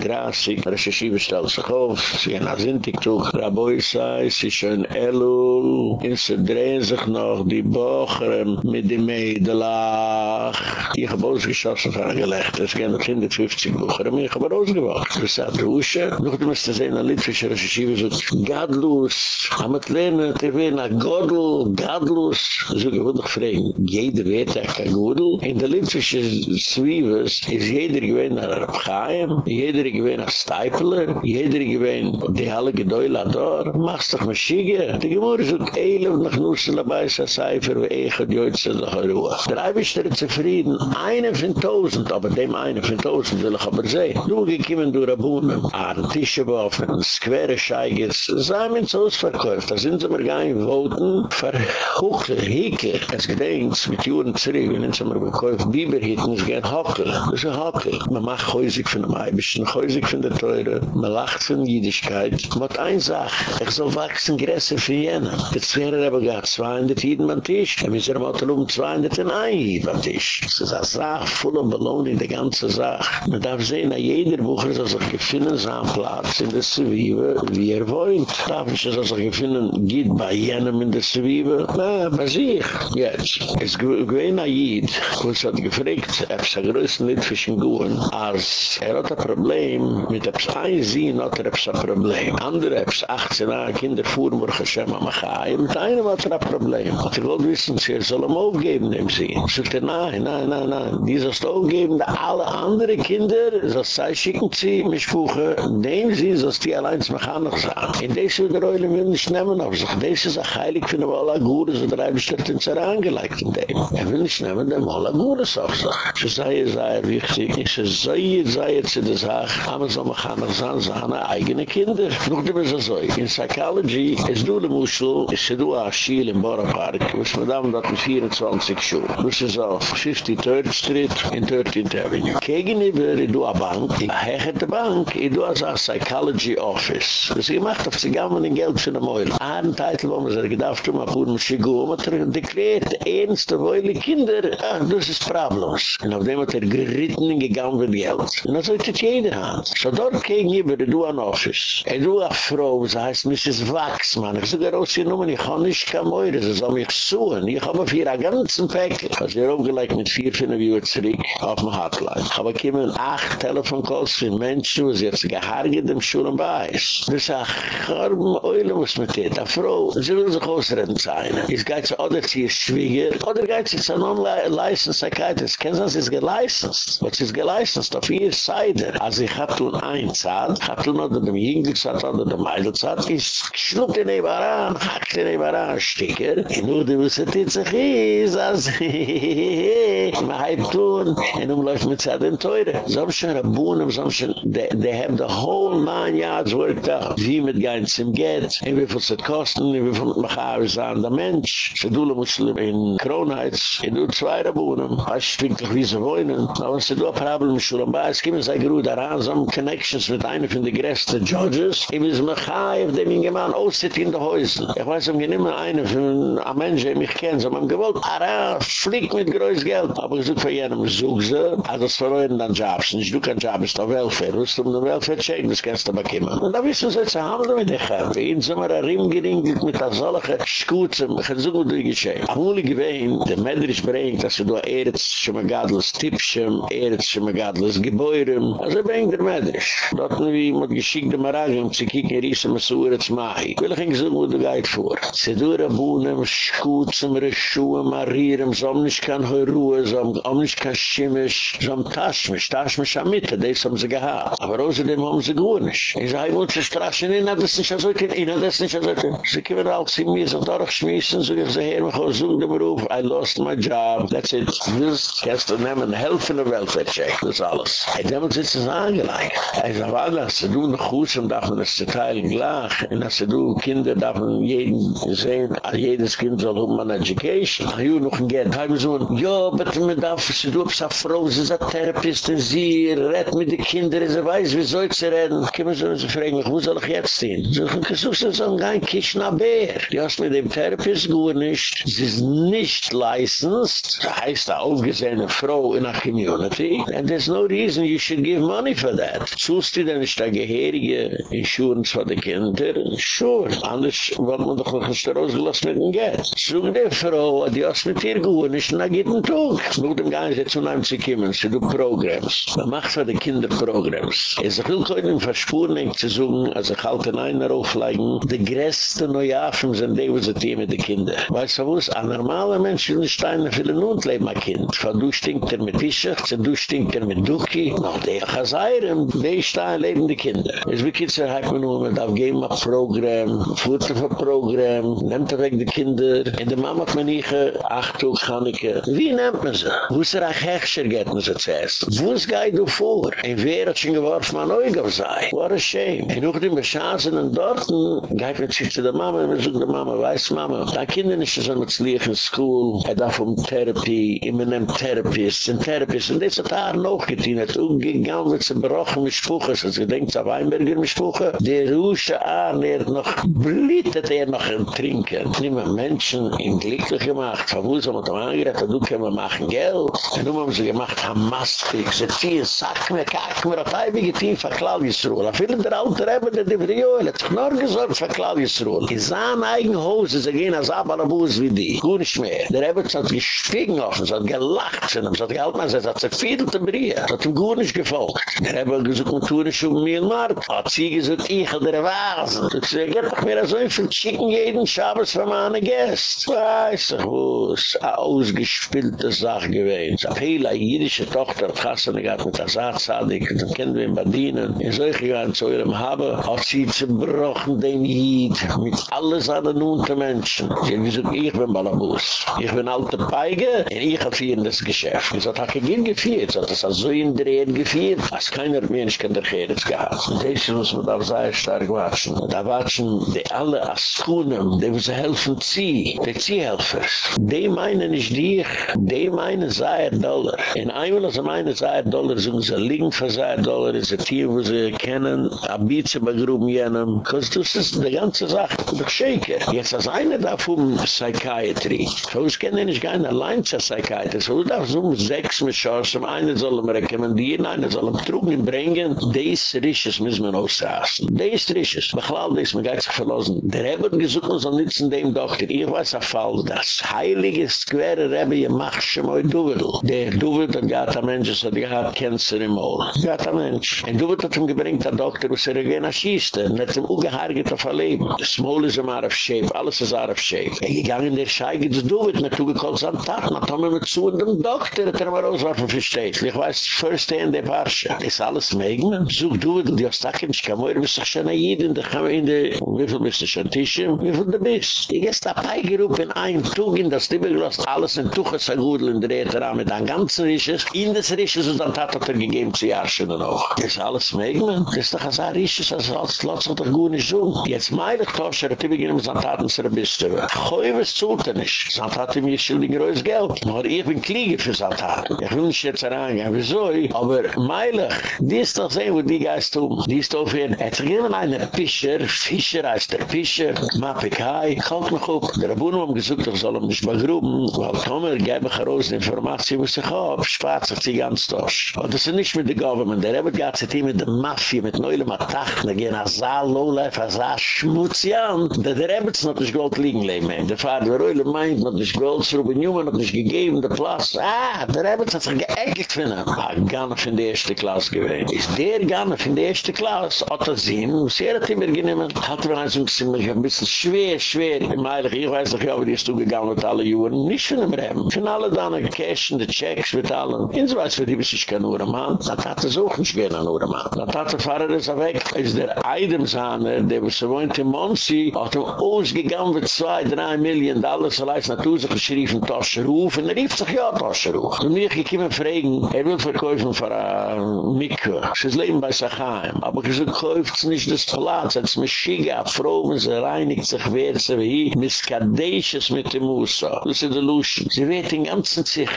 Rosh Hashivas stellt sich auf. Sie gehen nach Sintiktuch. Raboi sei, sie schön Elul. Und sie drehen sich noch die Bochern mit dem Mädelach. Ich habe ausgeschossen von gelegt. Es gehen noch 150 Bochern. Ich habe ausgewacht. Das ist Drusche. Noch du musst sehen, ein für Rosh Hashivas. Gadlus. Amat lehne, te wehna Godl. Gadlus. So gewohnt doch fragen. Jede er kein Gudel. In der Litwische Zwiebes ist jeder gewähnt nach Rabchaim, jeder gewähnt nach Steipler, jeder gewähnt die alle Gedäule da. Machst doch Maschige. Die Gemüse sind Elef nach Nussel dabei, sa Seifer, wie Eche, die heute sind noch Ruhe. Der Eibisch der zufrieden, eine von tausend, aber dem eine von tausend will ich aber sehen. Du gekommen durch Rabunen, an Tische waffen, square Scheiges, sei mir ins Haus verkauft, da sind sie mir gar nicht voten, verhuchte, hicke, es gedenkt, mit Juren zurück, wenn uns einmal bekäuft, Biberhitten ist gern Hockel. Das ist ein Hockel. Man macht häusig von dem Eibischen, häusig von der Teure, man lacht von Jüdischkeit. Man hat eine Sache, ich soll wachsen größer für jenen. Jetzt wäre er aber gar 200 Jiden beim Tisch, dann müssen wir mal um 200 in ein Jid beim Tisch. Das ist eine Sache, voll und belohnt die ganze Sache. Man darf sehen, dass jeder Bucher soll sich gefunden sein Platz in der Zwiebe, wie er wohnt. Darf ich soll sich gefunden, geht bei jenem in der Zwiebe? Na, bei sich. Jetzt. Es gewinn a Jid, kurz hat gefragt, er ist ein größten Litwischen Guren, als er hat ein Problem, mit er ist ein Sinn hat er ein Problem. Andere, er ist 18 Jahre, Kinder fuhren, wo er Hashem am Achai, mit einem hat er ein Problem. Hat er wollte wissen, sie soll ihm aufgeben, dem Sinn. Sagt er, nein, nein, nein, nein, die sollst aufgeben, da alle andere Kinder, sollst sei schicken sie, mich kuchen, dem Sinn sollst die allein zu machen noch sagen. In deze der Reule will nicht nehmen auf sich. Deze ist ein Heilig, für alle Gure, so drei bestimmten Zerang gelegt in dem. Er will nicht nehmen, dem alle Gures auf Sach. Es sei es sei wichtig, es sei es sei zu der Sach. Haben so mach haben so an seine eigene Kinder. Noch dem so sei. In Psychology es du le muslo, es du a schiel im Bora Park. Was wir dat mit 24 Schuhen. Das ist auf 53 Street in 13th Avenue. Kegen du a Bank, die hat Bank, i du a Psychology Office. Das gemacht, macht auf sich haben den Geld schon einmal. Ein Titel wo man gedacht, man kann sich gut mit der Dekret, einst, wo Kinder, ah, das ist Problem. Problems. Und auf dem hat er geritten und gegangen mit Geld. Und das sollte jeder haben. So dort gegenüber, du an Office. Er du a Frau, sie heißt Mrs. Wachsmann. Ich sage, Rossi, nun, ich kann nicht kein Meure, sie soll mich suchen. Ich habe für einen ganzen Pack. Ich habe sie aufgelegt mit vier, fünf Uhr zurück auf dem Hotline. Ich habe kommen acht Telefonkalls für Menschen, sie jetzt gehargert im Schulen bei ist. Das ist ein Charme, Keule muss mit dir. Da Frau, sie will sich ausreden sein. Es geht so, oder sie ist schwieger, oder geht sie zu non-licensed Kennen Sie, sie ist gelicensed. Was ist gelicensed? Auf ihr Seite. Also ich hab tun ein Zahn, hab tun oder dem Jünglingszahn oder dem Meidelzahn, ich schluck den eben an, hack den eben an, Sticker. Und nur die die sich ist, hehehehe, man hat tun, und nun läuft mit Zahn Teure. So schon Rabunem, so schon, they have the whole nine yards worked out. Wie mit gein zum Geld, in wie viel es kosten, in wie viel mit Machavi sein, der Mensch. Se du le Muslim in Kronheiz, in du zwei Rabunem, hast stinkt doch wie sie wohnen. Aber se du a problem, Schulambai, es gibt mir sei geruht, daran, so connections mit einer von den größten Judges, in wie es Machavi, dem Ingemann, aussieht in den Häusern. Ich weiß, ich bin immer einer von einem Mensch, der mich kennt, so man gewollt, ara, fliegt mit größt Geld. Aber ich such für jenem, such sie, also es verloren dann Jobs, nicht du kann Jobs, da Welfare, wirst du um den Welfare checken, das kannst du bekommen. Und da wissen sie, sie haben wir dich, wie in so einer Rimmgeringelt mit der solche Schuze, ich kann so gut durchgeschehen. Am Uli gewähnt, der Medrisch bringt, dass du Eretz, Schemagadles Tippschem, Eretz, Schemagadles Gebäuerem, also bringt der Medrisch. Dort wie mit geschickte Marage, um zu kicken, riesen, mit so Eretz Mahi. Will ich so gut geit vor. Sie du Rabunem, Schuze, Reschuhe, Marirem, so am nicht kann Heuruhe, so am nicht kann Schimmisch, so am Taschmisch, Taschmisch am Mitte, das haben sie gehad. Aber außerdem haben sie nicht. Ich sage, ich muss die Straße in, das ist nicht so, in, das ist nicht so. Sie kommen auch zu mir, so durchschmissen, so ich sage, ich muss suchen den Beruf, I lost my job, that's it. Das kannst du nehmen, helfen der Weltwirtscheck, das alles. Denke, das ist angelegt. Ich sage, weil das du noch gut und darf man das zu teilen gleich, und dass du Kinder darf man jeden sehen, jedes Kind soll um an Education. Ach, you noch ein Geld. Ich so, ja, bitte, man darf, sie du bist eine Frau, sie ist eine Therapist, sie redt mit den Kindern, sie weiß, wie soll sie reden. Ich komme so, sie fragen mich, wo soll ich jetzt hin? So, ich suche sie so, ein Kisch nach Bär. Die hast mit dem Therapist gut nicht. Sie ist nicht licensed. Das heißt, eine Frau in der Community. And there's no reason you should give money for that. Zust du denn nicht der Geherige Insurance für die Kinder? Sure. Anders wird man doch noch ein Stroß gelassen mit dem Geld. Zug die Frau, die hast mit ihr gut nicht, na geht ein Tag. Nur dem Geist jetzt zu einem zu kommen, sie do Programs. Man macht für die Kinder Programs. Es ist viel können verspuren, zu suchen, als ich halt in einer auflegen, die größte Neuafen sind die, wo sie die mit den Kindern. Weißt du was? Ein normaler Mensch will nicht steinen für den Mund leben, ein Kind. Weil du stinkt er mit Fischach, du stinkt er mit Duki, noch der Chazayram, die steinen leben die Kinder. Es wie Kitzer hat man nur, man darf geben ein Programm, Futter für Programm, nehmt er weg die Kinder, in der Mama hat man nicht, ach du, Channeke, wie nehmt man sie? Wo ist er ein Hechscher, geht man sie zuerst? Wo ist geht du vor? Ein wer hat schon geworfen, man euch auf sei? What a shame. Und auch die Beschaßen und dort, geht man sich zu der Mama, man sucht der Mama, weiß Mama, da Kinder nicht so mit Lieg in School, er darf um Therapie, immer nehmt Therapists, und Therapists, und das hat er noch getan, hat umgegangen mit zerbrochen mit Spuches, also ich denke, auf Weinberger mit Spuche, der Rusche Arne, er noch blittet er noch im Trinken. Nimmer Menschen ihm glücklich gemacht, von wo sie mit ihm angerät, du können wir machen Geld, und nun haben sie gemacht, haben Mastik, sie ziehen, sag mir, kack mir, auf ein Vegetin von Klaljusruhl, auf viele der Alter haben, der Diverioel, hat sich nur gesorgt von Klaljusruhl. In seinem eigenen Hose, sie gehen als Abalabus wie die, gut nicht mehr. Der Ebbets hat gestiegen uns, hat gelacht von ihm, hat gehalten, er hat sich fiedelte Brie, hat ihm gut nicht gefolgt. Der Ebbets hat gesagt, man tun nicht um mir in Markt, hat sie gesagt, ich will der Wasen. Ich sage, geht doch mir so ein viel Chicken jeden Schabes von meinen Gästen. Weiß ich, wo es ausgespielte Sache gewesen. Es hat viele jüdische Tochter, hat Hassan gehabt mit Azad Sadik, und dann kennen wir ihn bei Dienen. In solche Jahren zu ihrem Habe, hat sie zerbrochen den Jid, mit allen seinen Untermenschen. Sie haben gesagt, ich bin Balabus. Ich bin alte Peige, und ich habe hier in das Geschäft. Sie hat auch gegeben geführt, sie hat das so in Drehen geführt, als keiner Mensch kann der Gerets gehabt. Und das muss man da sehr stark watschen. Da watschen die alle Askunen, die müssen helfen sie, die Ziehhelfers. Die meinen nicht dich, die meinen sei Dollar. In einmal, als sie meinen sei Dollar, sagen sie, liegen für sei Dollar, ist ein Tier, wo sie kennen, Abize bei Gruben jenen. Because das ist die ganze Sache, doch Shaker. Jetzt als einer davon Psychiatry. So ich kenne nicht gar nicht allein zur Psychiatry. So darf so um sechs Chancen, einer soll ihm rekommendieren, einer soll ihm trugen bringen. Dies Risches müssen wir ausrasten. Dies Risches. Bechlall dies, man geht sich verlassen. Der Rebbe hat gesagt, man soll nützen dem Doktor. Ich weiß auf Fall, das heilige Square Rebbe, ihr macht schon mal Duvel. Der Duvel, der Gata Mensch, das hat gehabt, Cancer im Maul. Gata Mensch. Ein Duvel hat ihm gebringt, der Doktor, was er gehen als Schießte. Und hat ihm ungeheuer geht auf ein Leben. Das Small ist immer auf Shape, alles ist auf Shape. Er gegangen in der Schei, geht es du, wird mir zugekollt, so ein Tat, man hat mit zu und dem Doktor, der mir rauswarfen versteht. Ich weiß, first in der Parche. Ist alles megen. Such du, du hast ich kann mir, bist doch schon ein Jid, da kann man in der, wie viel bist du schon Tische, wie viel du bist. Ich gehst da Pai gerup in Tug, in das Dibbegelost, alles in Tuches, ein Gudel, in der Erde, mit einem ganzen Risches, in das Risches, und dann hat er gegeben, zu Jarschen und auch. Ist alles megen. Das ist doch ein Risches, als Lotz hat er gut nicht so. Jetzt meilig Toscher, die beginnen mit Santaten zu rebisten. Chäuwes zult er nicht. Santaten mir schildig größt Geld. Aber ich bin Klieger für Santaten. Ich will nicht jetzt herangehen, wieso? Aber meilig, die ist doch sehen, wo die Geist tun. Die ist auf jeden. Es gibt einen Fischer, Fischer heißt der Fischer, Mappikai, kommt noch auf. Der Rabun haben gesagt, ich soll ihm nicht begrüben, weil Tomer gebe ich heraus die Information, was ich habe, spart sich die ganz Tosch. Und das ist nicht mit der Government. Der Rebbe geht sich mit der Mafia, mit Neulem Atachten, gehen als Saal, Lowlife, als Saal, Schmutzian. Der Rebbe hat nicht Gold liegen. Der Vater, der Reule meint, hat nicht Gold, so Ruben Newman hat nicht gegeben, der Platz. Ah, der Rebbe hat sich geäckigt von ihm. Ah, Ganna von der erste Klasse gewesen. Ist der Ganna von der erste Klasse, hat er sehen, was er hat immer genommen, hat er ein bisschen schwer, schwer, im Heilig, ich weiß nicht, wie die ist zugegangen mit allen Juren, nicht von dem Rebbe. Von allen dann, Cash und die Checks mit allen. Inso weiß, für die bis ich kein Uremann, das hat er auch nicht gehen an Uremann. Das hat er fahre das weg. Ist der Eidemsahner, der was er wohnt in Monsi, hat er ausgegangen mit zwei, drei Millionen Dollar, so leist natürlich sich geschriefen Toscherhof, und er rief sich ja Toscherhof. Und mich gekommen fragen, er will verkaufen für ein Mikro. Es ist Leben bei Sachaim. Aber er kauft nicht das Platz, es ist mit Schiga, Froben, sie reinigt sich, wer sie wie hier, mit Skadesches mit dem Musa. Das ist die Luschen. Sie wird den ganzen sich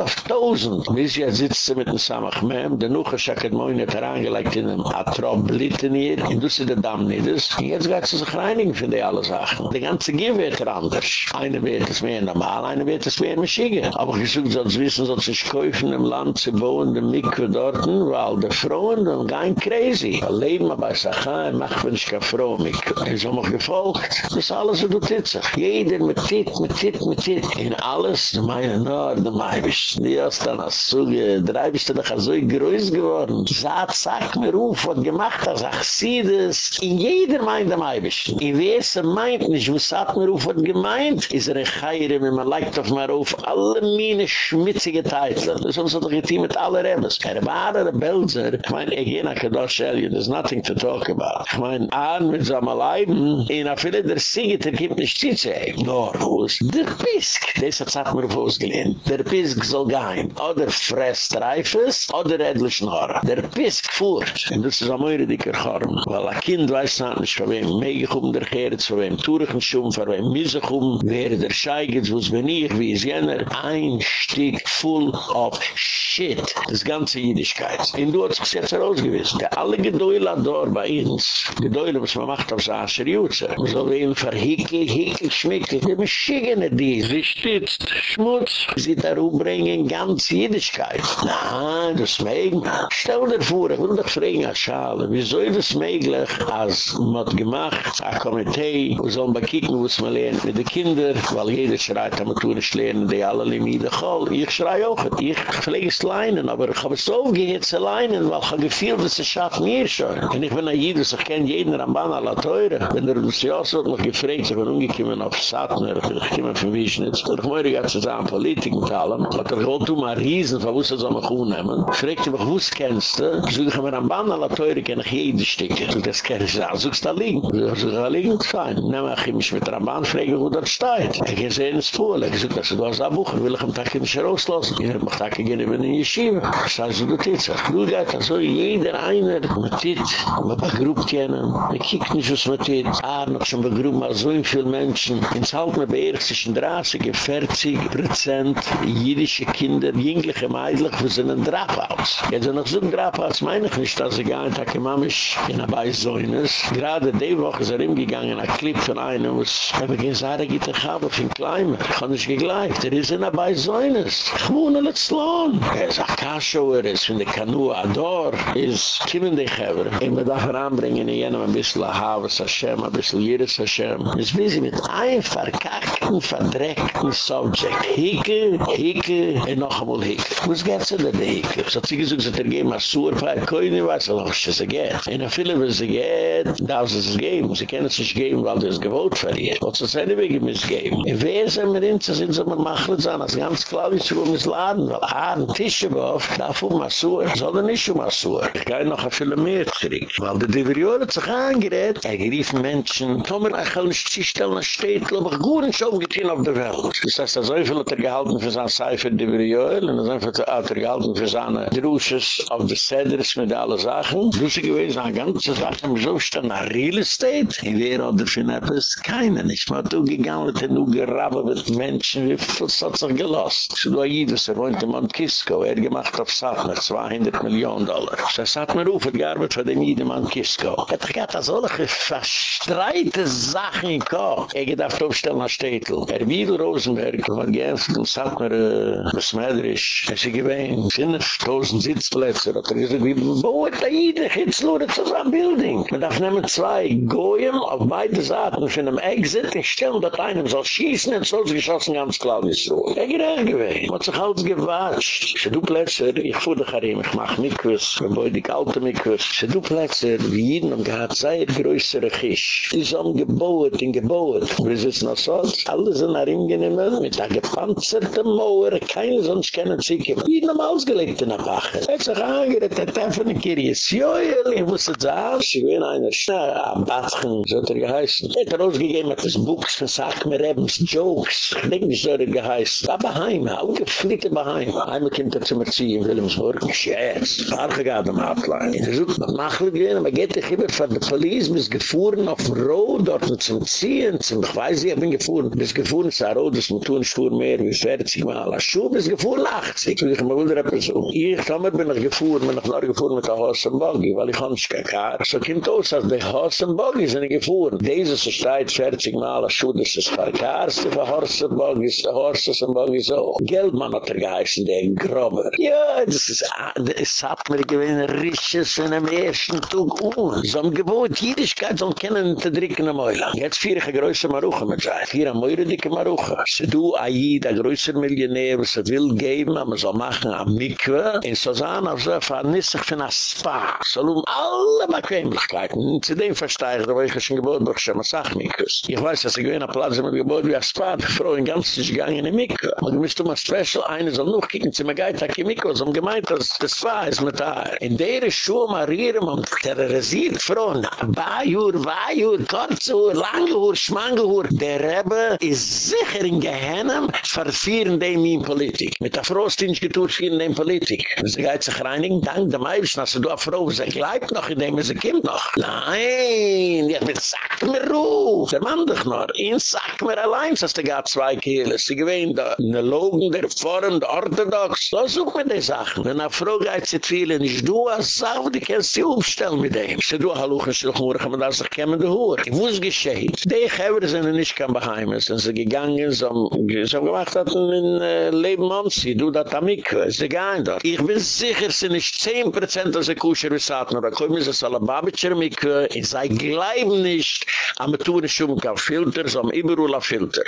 auf Tausend. Wie sie jetzt sitzt mit dem Samachmem, der Nuche Schaket Moin hat er angelegt in einem Atrob Blitten hier, und das ist der Damm nicht. Und jetzt geht sie sich reinigen für die alle Sachen. Die ganze Gier wird er anders. Eine wird es mehr normal, eine wird es mehr Maschige. Aber ich suche, sonst wissen, sonst sich kaufen im Land zu bauen, dem Mikro dort, weil die Frauen dann gehen crazy. Weil Leben bei Sachaim macht man nicht keine Frau. Es ist auch noch gefolgt. Das ist alles, was du titzig. Jeder mit Tit, mit Tit, mit Tit. In alles, du meine Nord, du meine Bisch. Die hast dann als Zuge, drei bist du doch so groß geworden. Saat, sag mir ruf, was gemacht hast, ach, sieh das. In jeder meint am Eibisch. In wese meint nicht, was hat mir ruf, was gemeint? Is er ein Chayre, wenn man leikt auf mir ruf, alle meine schmitzige Teitle. Das ist uns doch getein mit aller Rebels. Er war der Belser, ich meine, ich gehe nach Kadosh Elio, there's nothing to talk about. Ich meine, an mit seinem Leiben, in a viele der Siegiter gibt nicht Zitze. Nor, wo ist der Pisk? Das hat mir ausgelehnt. Der Pisk soll gehen. Oder fresst Reifes, oder edlichen Horror. Der Pisk fuhrt. Und das ist am Eure dicker Chorm. Weil ein Kind weiß nicht, von wem Megechum der Gerets, von wem Turechen Schum, von wem Misechum, wer der Scheigitz, wo es bin ich, wie ist jener, ein Stück full of shit. Das ganze Jüdischkeit. Und du hast es jetzt herausgewissen. Der alle Gedäule dort bei uns, Gedäule, was man macht auf Saascher Jutze, man soll ihm verhickel, hickel, schmickel, die Maschigene die, sie stützt, Schmutz, sie da rumbringen, ganz Jüdischkeit. Nein, das mag man. Stell dir vor, ich will doch fragen, als Schale, wieso ist es möglich, als man hat gemacht, ein Komitee, wo soll man kicken, wo es man lernt mit den Kindern, weil jeder schreit, aber tun nicht lernen, die alle Limide Chol. Ich schrei auch, ich pflege es leinen, aber ich habe es aufgehört zu leinen, weil ich habe gefühlt, dass es schafft mir schon. Und ich bin ein Jidus, ich kenne jeden Ramban aller Teure. Wenn der Lucias hat mich gefragt, ich bin umgekommen auf Satner, ich komme von Wiesnitz, und ich möchte jetzt zusammen Politik mit allem, hat er gewollt, du mal riesen, von wo sie so mich umnehmen. Fragt ihr mich, wo es kennst du? So ich mir Ramban aller Teure, kenne ich jeden Stücke. So das kenne ich, ich da liegen. Ich da liegen, fein. Nehm ich mich mit Ramban, frage wo das steht. Ich gehe sehen, es vor, ich sage, das ist da Buch, will ich am Tag nicht rauslassen. Ich habe mich da gegeben, in Yeshiva. Das heißt, du titsa. Du gehst, also jeder einer, mit tit, mit begrübt jenen, mit kiekt nicht, was mit tit. Ah, noch schon begrübt mal so viele Menschen. Ins halt bei zwischen 30 40 Prozent jüdische Kinder, jüngliche Meidlich, wir sind ein Draphaus. Jetzt noch so ein Draphaus, meine ich nicht, dass ich gar nicht, dass ich in der Beisäunis. Gerade die Woche ist er ihm gegangen, ein Clip von einem, was, wenn wir gehen, sagen, geht er habe, für ein Kleimer. Ich kann nicht gegleicht. Er ist in der. Ich muss nicht sloan. Er ist ein Kaschauer, er ist von der Kanu Ador, ist Kimmen dich Heber. Ich muss da heranbringen, in jenem ein bisschen Havas Hashem, ein bisschen Jiris Hashem. Es ist wie sie mit einem verkackten, verdreckten Subject. Hicke, Hicke, und noch einmal Hicke. Was geht es in der Hicke? So hat sie gesagt, dass er gehen mal Sur, weil keine weiß, was sie geht. Und viele, was sie geht, darf sie es geben. Sie können es nicht geben, weil das Gebot verliert. Was ist eine Wege geben? In wer sind wir in, sind sie mal machen, das ganz klar ist, wo es laden, weil ah, ein Tischebof, darf um Masur, soll er nicht um Masur. Ich kann noch ein viel mehr zurück. Weil der Diveriola hat sich angerät, er gerief Menschen, Tomer, ich kann nicht zustellen, er steht, aber gut und schon getein auf der Welt. Das heißt, er so viel hat er gehalten für seine Seife Diveriola, und er hat er gehalten für seine Drusches auf der Seders mit allen Sachen. Du sie gewesen, eine ganze Sache, im Zustand nach Real Estate, in wer hat er für etwas? Keiner nicht. Man hat auch gegangen, hat er nur gerabbt mit Menschen, wie viel hat sich gelost. So du Aidus, er wohnt in Mount Kisco, er gemacht auf Satmer, 200 Millionen Dollar. So ruf hat gearbeitet für den Aidus in Mount Kisco. Er hat gesagt, das alle verstreite Sachen in Ko. Er geht auf Topstell nach Städtel. Er Wiedel Rosenberg, von Genf, und Satmer, was Medrisch, er sie gewähnt, 5.000 Sitzplätze, hat er gesagt, wie boet da Aidus, jetzt nur zusammen Building. Man darf nehmen zwei Goyim auf beide Seiten von einem Exit, ich stelle dort einem soll schießen, und soll sich geschossen ganz klar nicht so. Er geht er gewesen. Man hat sich alles gewatscht. Se du Plätze, ich fuhr dich herim, ich mach Mikus, ich boi die kalte Mikus. Se du Plätze, wie jeden haben gehad, sei ein größere Kisch. Die sind am gebaut, in gebaut. Wir sitzen auf so, alle sind herim genommen, mit einer gepanzerten Mauer, keine sonst kennen sich. Jeden haben ausgelegt in der Bache. Er hat sich angerett, er hat einfach eine Kirche. Joel, ich muss es sagen, ich bin einer Schnee, am Batschen, so hat er geheißen. Er hat rausgegeben, hat das Buch, gesagt mir eben, Jokes, ich denke, so hat er geheißen. Aber heim, auch geflitte bei heim. Einmal kommt er zu mir ziehen in Wilhelmsburg. Scherz. Farge gab dem Ablein. Er sucht noch Machle gehen, aber geht dich immer von der Polizei, bis gefahren auf dem Road, dort zum Ziehen, zum, ich weiß nicht, ich bin gefahren, bis gefahren zu Road, das muss tun, fuhr mehr, wie 40 Mal. Als Schuh, bis gefahren 80. Ich mal wieder etwas so. Ich, Sommer bin ich gefahren, bin ich noch gefahren mit der Haus und Buggy, weil ich habe nicht kein Kar. So kommt aus, als die Haus und Buggy sind gefahren. Diese ist steht 40 Mal, als Schuh, das ist kein Kar, das ist Haus und Buggy, das so. Geldmann hat er geheißen, der Grobber. Ja, das ist, es hat mir gewinn Risches in dem ersten Tag um. So am Gebot, Jüdischkeit soll kennen, zu drücken am Eulam. Jetzt vier ich ein größer Maruche mit sein. Vier am Eure dicke Maruche. Se du, Aid, ein größer Millionär, was er will geben, aber soll machen am Mikve, in Sozan, auf so vernissig von a Spa. Soll um alle Bequemlichkeiten. Zu dem versteig, da war ich schon Gebot, doch schon mal sag Mikves. Ich weiß, dass ich gewinn ein Platz mit Gebot wie a Spa, die Frau in ganz sich gegangen in Mikve. Und müsst du mal special eine so um noch kicken zum geiter chemikos um gemeint das das war es mit da. In der scho marieren und terrorisiert froh ba jur ba jur kon hur hur der rebe is sicher in gehenem verfieren de min politik. Mit der frost in gitut politik. Das geiter reinigen dank der meibsch nach so froh sein gleibt noch in dem ze kind noch. Nein ich bin sack mir ru der mann doch nur in sack mir allein das der gab zwei kehle sie gewein da. Ne lo Logen der Form, der Orthodox, so such mir die Sachen. Wenn eine Frau geht sich viele, nicht du hast Sachen, die kannst du aufstellen mit dem. Sie du, hallo, ich will nur, man darf sich kämen, der Hohr. Ich muss geschehen. Die Geber sind nicht kein Beheimnis, sind sie gegangen, so haben gemacht, dass in äh, Leben Monsi, du, das Amik, sie gehen dort. Ich bin sicher, sie nicht 10% als ein Kusher, wie sagt man, da kommen sie, so ein Babitscher, mit, sei gleiben nicht, am tun ich schon kein Filter, so am Iberula Filter.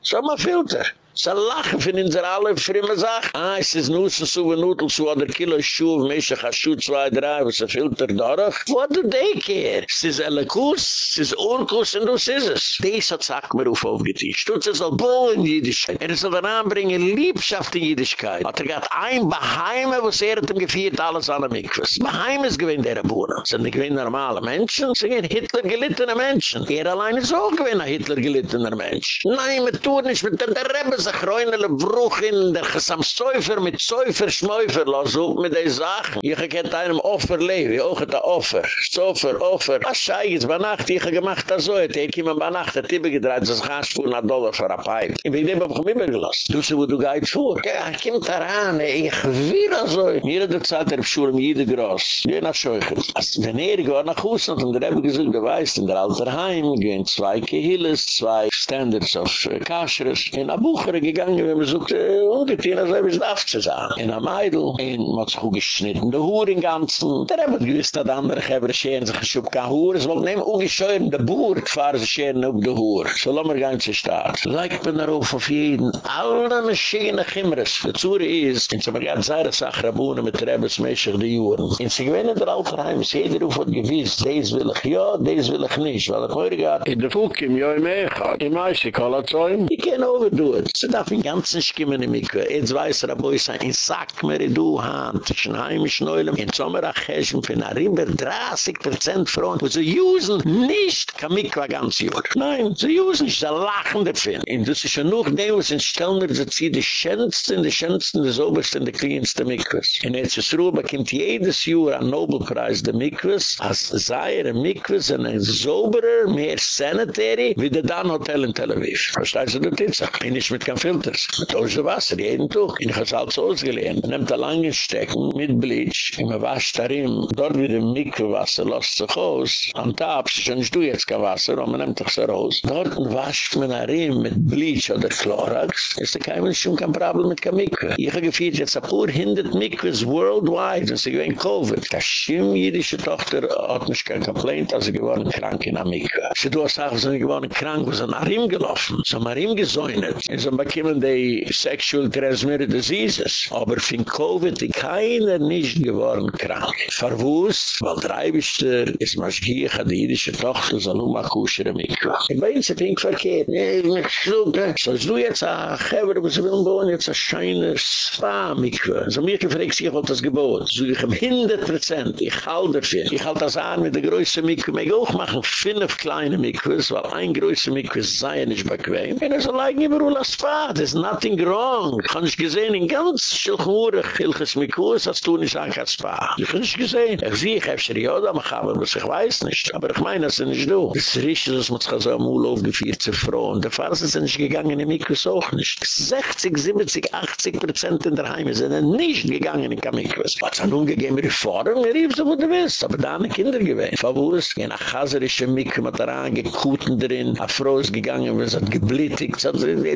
So am Filter. Ze lachen van in zijn alle vreemde zaak. Ah, is het nu zo'n zo'n noedel, zo had er kilo schoen, meisje gaat schoen, twee, drie, was een filter daar. Wat doe die keer? Ze is alle koers, ze is oorkoers en dus is het. Deze had zaak maar hoef opgeteet. Stoet ze zal boel in jiddischheid. En ze dan aanbrengen liebschaft in jiddischheid. Had er gaat een beheime, was er het hem gevierd, alles aan hem ik was. Beheime is gewend er een boer. Ze zijn niet gewend normale mensen. Ze zijn geen Hitler gelittene mensen. Er alleen is ook gewend een Hitler gelittene mens. Nee, maar toen is met de rebbe sich reunele Bruch in der Gesamtsäufer mit Säufer Schmäufer lasuk mit der Sache. Ich geket einem Offer lewe, auch hat ein Offer. Säufer, Offer. Was sei jetzt bei Nacht, ich gemacht das so. Ich habe er immer bei Nacht, der Tippe gedreht, das kann ich spüren, Dollar für ein Pipe. Ich bin immer, ob ich mich gelassen. Du sie, wo du gehit vor. Ja, er ich komme da ran, ich will das so. Mir hat er gesagt, er beschulem jede Gross. Ja, na scheuchen. Wenn er gehört nach Hause und der Rebbe gesagt, der weiß, in der Alterheim gehen zwei Kehilles, zwei Standards of äh, Kaschres. In Abuche Tore gegangen, wenn man sucht, ungetein, als es darf zu sein. In der Meidl, in hat sich auch geschnitten, der Hure im Ganzen. Der hat gewusst, dass andere Geber scheren sich schon kein Hure. Es wollte nehmen, ungescheuern, der Boer, fahren sie scheren auf der Hure. So lassen wir gar nicht starten. Leicht bin darauf auf jeden, alle Maschinen Chimres. Der Zure ist, in so man ganz seine Sache, Rabuene mit Rebels, Meshach, die Juren. In sich gewinnen der Alterheim, ist jeder auf hat gewiss, des will ich ja, des will ich nicht, weil ich heute gehabt, in der Fukim, ja, im Echad, im Eisig, alle Zäume, ich kann overdo it. Sie darf in ganzen Schimmen im Ikwe. Jetzt weiß er, wo ich sage, in Sack mir du hand, zwischen heimisch Neulem, in Sommerachheschen, für eine Rimber 30% Frauen, wo sie usen nicht kein Mikwa ganz Jahr. Nein, sie usen nicht, sie lachen dafür. Und das ist ja nur dem, was in Stelner, sie ziehen die schönsten, die schönsten, die obersten, die kleinsten Mikwas. Und jetzt ist Ruhe, bekommt jedes Jahr ein Nobelpreis der Mikwas, als sei er ein Mikwas, ein soberer, mehr sanitary, wie der Dan Hotel in Tel Aviv. Verstehst du jetzt? Ich bin nicht mit kein Filters. Mit Oze Wasser, jeden Tag. Ich habe es alles ausgelehnt. Man nimmt ein langes Stecken mit Bleach, und man wascht darin, dort wie dem Mikrowasser, lässt sich aus, am Tab, sie schon nicht du jetzt kein Wasser, aber man nimmt doch so raus. Dort wascht man darin mit Bleach oder Chlorax, ist da kein Mensch schon kein Problem mit kein Mikro. Ich habe gefühlt jetzt ein paar hundert Mikros worldwide, und sie gewinnt Covid. Das Schim jüdische Tochter hat nicht kein Complaint, also geworden krank in der Mikro. Sie du hast auch, sie geworden krank, wo sie nach ihm gelaufen, so nach ihm gesäunet. So bekommen die sexual transmitted diseases. Aber von Covid ist keiner nicht geworden krank. Verwust, weil drei Bischter ist Maschgiech an die jüdische Tochter, so nun mal im Mikro. Und bei uns ist es verkehrt. Nee, ich mich schlug, ne? So du jetzt a Heber, wo sie will bauen, jetzt a scheiner Spa-Mikro. So mir gefragt sich, was das gebot. So ich hab 100%, ich halte dafür. Ich halte das an mit der größten Mikro. Ich auch machen fünf kleine Mikros, weil ein größer Mikro sei nicht bequem. Und er soll eigentlich überall a Spa. There's nothing wrong. Ich hab nicht gesehen, in ganz Schilchmurig, Hilches Mikros, als du nicht an Spa. Ich hab nicht gesehen. Ich sehe, ich hab schon ja, da mach aber, ich weiß nicht. Aber ich meine, das ist nicht du. Das ist richtig, dass man sich so am Ul aufgeführt zu frohen. Der Fall ist nicht gegangen in Mikros auch nicht. 60, 70, 80 Prozent in der Heime sind nicht gegangen in Mikros. Was hat nun gegeben, Reform? Er rief so, wo du willst. Aber da haben Kinder gewähnt. Verwurst, in a chaserische Mikro, mit der Angekuten drin, a Frau ist gegangen, wir sind geblittigt.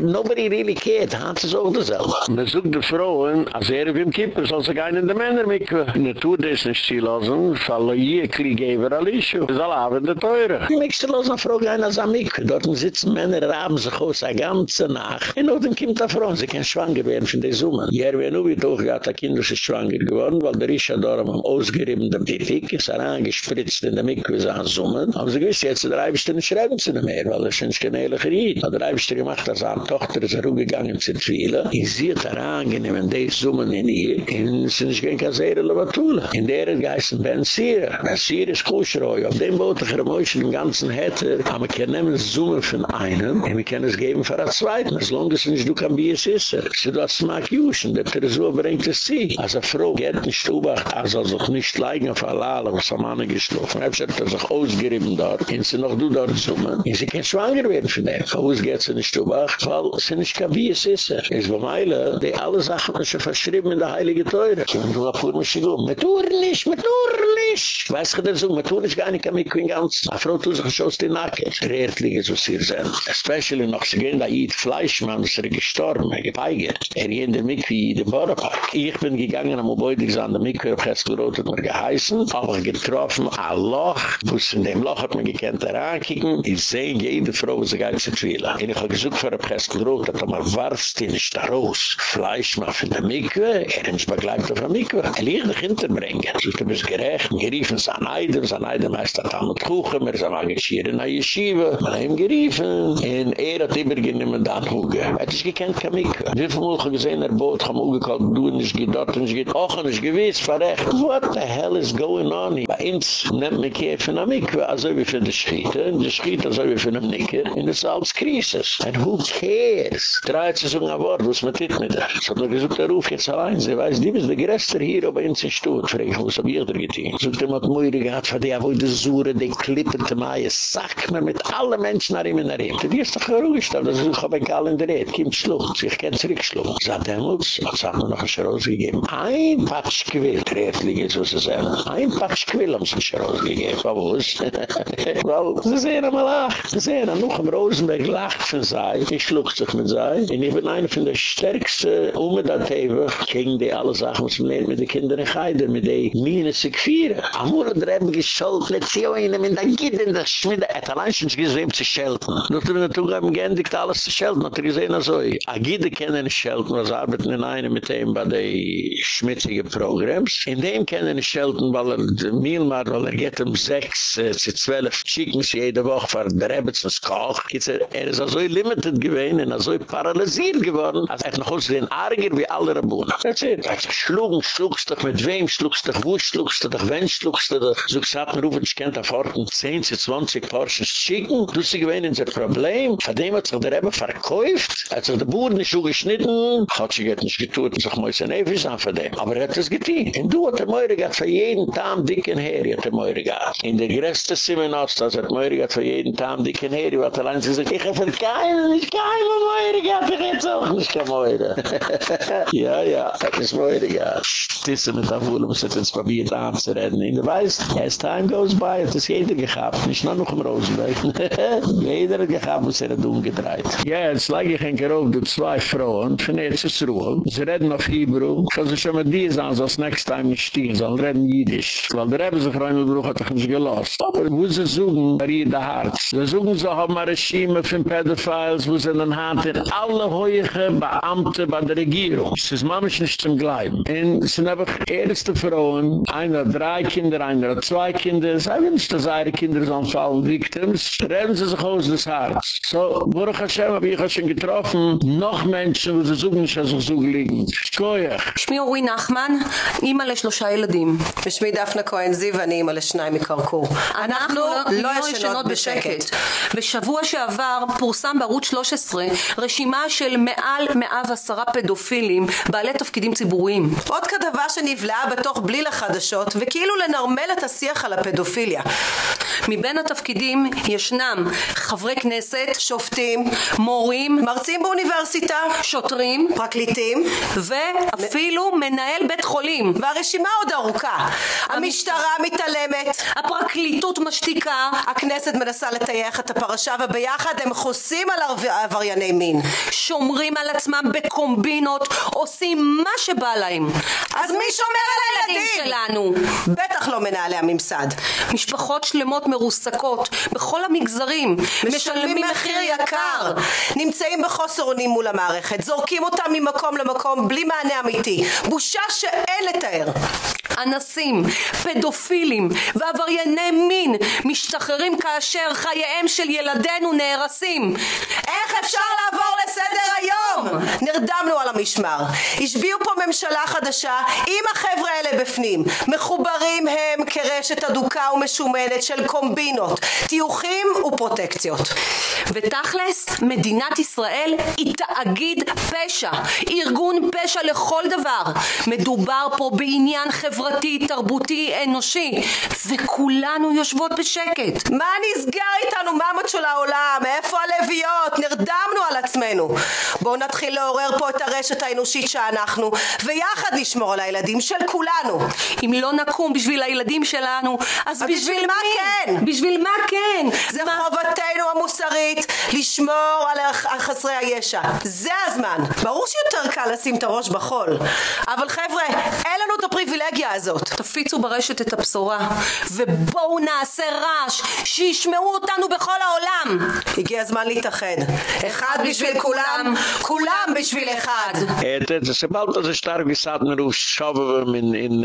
Nobody nobody really cared. Hans is auch dasselbe. self. Und er sucht die Frauen, als er auf dem kippen, soll sich einen der Männer mitkommen. Und er tut das nicht zu lassen, weil er hier kriegt immer alle Ischu. Das ist alle Abende teurer. Die nächste lassen an Frau gehen als er. Dort sitzen Männer, raben sich aus der ganzen Nacht. Und dann kommt die Frau, sie kann schwanger werden von der Summe. Hier werden nur wieder hochgegangen, die Kinder sind schwanger geworden, weil der Ischah da am ausgerieben dem Tiffik ist er angespritzt in der Mikve so an Summe. Aber sie gewiss, jetzt der Eibischte nicht schreiben sie mehr, weil er sind ein Ehrlich Ried. Hat der Eibischte gemacht, als er eine Tochter ist er gegangen zu Twila. Ich sehe da angenehm, die Summen in ihr, und sie nicht gehen kann sehr Lovatula. In der Geist Ben Sira. Ben Sira ist Kuschroi. Auf dem Boot, der Mäuschen im ganzen hätte, aber wir können nehmen Summen von einem, und wir können es geben für einen zweiten, as long as nicht du kann wie es ist. Sie du hast Mark Juschen, der Tresur bringt es sie. Als eine Frau geht nicht Obacht, also sich nicht leiden auf Alala, was am Mann geschlafen. Er hat sich ausgerieben dort, und sie noch du dort Summen. Und sie kann schwanger werden von dem. Warum geht sie nicht Obacht? Weil sie nicht kann wie es ist. Es war Meile, die alle Sachen schon verschrieben in der Heilige Teure. Ich bin nur vor mir schon. Mit Urlisch, mit Urlisch. Weiß ich das so, mit Urlisch gar nicht, ich bin ganz. Eine Frau tut sich schon aus den Nacken. Rehrtlich ist, was hier sind. Especially noch, sie gehen da hier Fleischmann, ist er gestorben, er gepeigert. Er ging in der Mikve in den Bauernpark. Ich bin gegangen, am Obeudig an der Mikve, auf Heskelrot hat mir geheißen, aber getroffen, ein Loch, wo es in dem Loch hat man gekannt, herankicken, ich sehe jede Frau, wo sie geht zu Twila. Und ich habe gesucht für Heskelrot, dass man nicht da raus. Fleisch mal von der er ist begleibt der Mikve. Er liegt dich hinterbringen. So er bis gerecht. Wir riefen es an Eidem, es an Eidem heißt das an mit Kuchen, wir sind mal geschirren an Yeshiva. Wir haben ihm geriefen. Und er hat übergenommen dann Huge. Er hat sich gekannt kein Mikve. Wie viel Mal gesehen, er haben Huge gekallt, du nicht geht dort, nicht geht auch nicht gewiss, verrecht. What the hell is going on here? Bei uns nimmt man kein von der Mikve, also wie für die Schiete. Die Schiete, also wie für den Nicker. Und es ist alles Krisis. And who cares? Dreht sich so ein Wort, was man tut mit der. So hat man gesagt, er ruft jetzt allein. Sie weiß, die ist der Gräster hier, aber in sich tut. Frag ich, was hab ich da getan? So hat er mit Möire gehabt, von der, wo die Sure, die Klippen, die Maie, sag mir mit allen Menschen nach ihm und nach ihm. Die ist doch ruhig, das ist doch ein Rede. Kim schlucht, sich kein zurückschlucht. So hat er muss, was hat man noch ein Scheroz gegeben? Ein Patsch gewill, drehtlich ist, was sie sagen. Ein Patsch gewill haben sie ein Scheroz gegeben. Was? Weil, sie sehen einmal ach. Sie sehen, noch im Rosenberg lacht von sei. Ich schlucht sich mit mit sei. Und ich bin einer von der stärksten Umgedatewe gegen die alle Sachen, was man lernt mit den Kindern in Geide, mit den Minen sich vieren. Amor hat er eben gescholten, nicht so einem in der Gide, in der Schmiede. Er hat allein schon gesehen, zu schelten. Nur wenn er tun, haben geendigt alles zu schelten, hat er gesehen, also, a Gide kennen schelten, was arbeiten in einem mit dem bei den schmitzigen Programms. In dem kennen schelten, weil er macht, weil er geht um sechs, äh, zu zwölf Chickens jede Woche für der Rebetzens Koch. Er ist also limited gewesen, und so paralysiert geworden, als er noch aus den Arger wie alle Rabunen. That's it. Er hat schlugen, schlugst dich mit wem, schlugst dich wo, schlugst dich wenn, schlugst dich. So gesagt, man rufen, ich kennt auf Orten 10 zu 20 Portions Chicken. Du sie gewähnen, ist ein Problem. Von dem hat sich der Rebbe verkäuft. Er hat sich der Bauer nicht so geschnitten. Hat sich jetzt nicht getuert, sich muss ein Eifis an von dem. Aber er hat es getan. Und du hat der Meure gehabt, für jeden Tam dicken Heri hat der Meure gehabt. In der größte Seminos, das hat Meure gehabt, für jeden Tam dicken Heri, hat er gesagt, ich habe keinen, ich keinen Meure gehabt, ich hätte es auch nicht kein Meure. Ja, ja, das ist Meure gehabt. Stisse mit der Wohle, muss jetzt probiert anzureden. Und du weißt, as time goes by, hat es jeder gehabt, nicht nur noch im Rosenberg. jeder hat gehabt, muss er umgedreht. Ja, jetzt lege ich ein Geruch, du zwei Frauen, von jetzt ist Ruhe. Sie reden auf Hebrew, kann sich schon mal die sagen, so next time nicht stehen, sollen reden Jiddisch. Weil der Rebbe sich rein und Bruch hat nicht gelost. Aber wo sie suchen, ihr der Harz. Sie suchen so, haben wir Regime von Pedophiles, wo sie in den Hand in alle hohe Beamte bei der Regierung. Es ist manchmal nicht zum Gleiben. Und es sind einfach erste Frauen, einer drei Kinder, einer zwei Kinder. Sie will nicht, dass ihre Kinder sind fallen Victims. Reden sie sich aus des Harz. So, Baruch Hashem, habe ich schon getroffen, noch Menschen, wo sie suchen nicht, dass sie so liegen. Koyach.
שמי אורי נחמן, אימא לשלושה ילדים. ושמי דפנה כהן זיו ואני אימא לשניים מקרקור. אנחנו לא ישנות בשקט. בשבוע שעבר פורסם בערוץ 13 רשימה של מעל 110 פדופילים בעלי תפקידים ציבוריים. עוד כתבה שנבלעה בתוך בליל החדשות וכאילו לנרמל את השיח על הפדופיליה. מבין התפקידים ישנם חברי כנסת, שופטים, מורים, מרצים באוניברסיטה, שוטרים, פרקליטים ואפילו מנהל בית חולים. והרשימה עוד ארוכה. המשטרה מתעלמת, הפרקליטות משתיקה, הכנסת מנסה לטייח את הפרשה וביחד הם חוסים על עברייני מין. שומרים על עצמם בקומבינות, עושים מה שבא להם. אז מי שומר על הילדים שלנו? בטח לא מנהלי הממסד. משפחות שלמות מרוסקות בכל המגזרים, משלמים מחיר יקר, נמצאים בחוסר אונים מול המערכת, זורקים אותם ממקום למקום בלי מענה אמיתי. בושה שאין לתאר. אנסים, פדופילים ועברייני מין משתחררים כאשר חייהם של ילדינו נהרסים. איך אפשר לעבור לסדר היום? נרדמנו על המשמר. השביעו פה ממשלה חדשה עם החבר'ה האלה בפנים. מחוברים הם כרשת אדוקה ומשומנת של קומבינות, טיוחים ופרוטקציות. ותכלס, מדינת ישראל היא תאגיד פשע, ארגון פשע לכל דבר. מדובר פה בעניין חברתי, תרבותי, אנושי, וכולנו יושבות בשקט. מה נסגר איתנו, ממות של העולם? איפה הלוויות? נרדמנו על עצמנו. בואו נתחיל לעורר פה את הרשת האנושית שאנחנו, ויחד נשמור על הילדים של כולנו. אם לא נקום בשביל הילדים שלנו, אז בשביל, בשביל מה כן? בשביל מה כן? זה מה... חובתנו המוסרית לשמור על חסרי הישע. זה הזמן. ברור שיותר קל לשים את הראש בחול. אבל חבר'ה, אין לנו את הפריבילגיה הזאת. תפיצו ברשת את הבשורה, ובואו נעשה רעש, שישמעו אותנו בכל העולם. הגיע הזמן להתאחד. אחד בשביל כולם, כולם בשביל אחד.
זה שבאלת זה שטר וסעת מרוב שובב in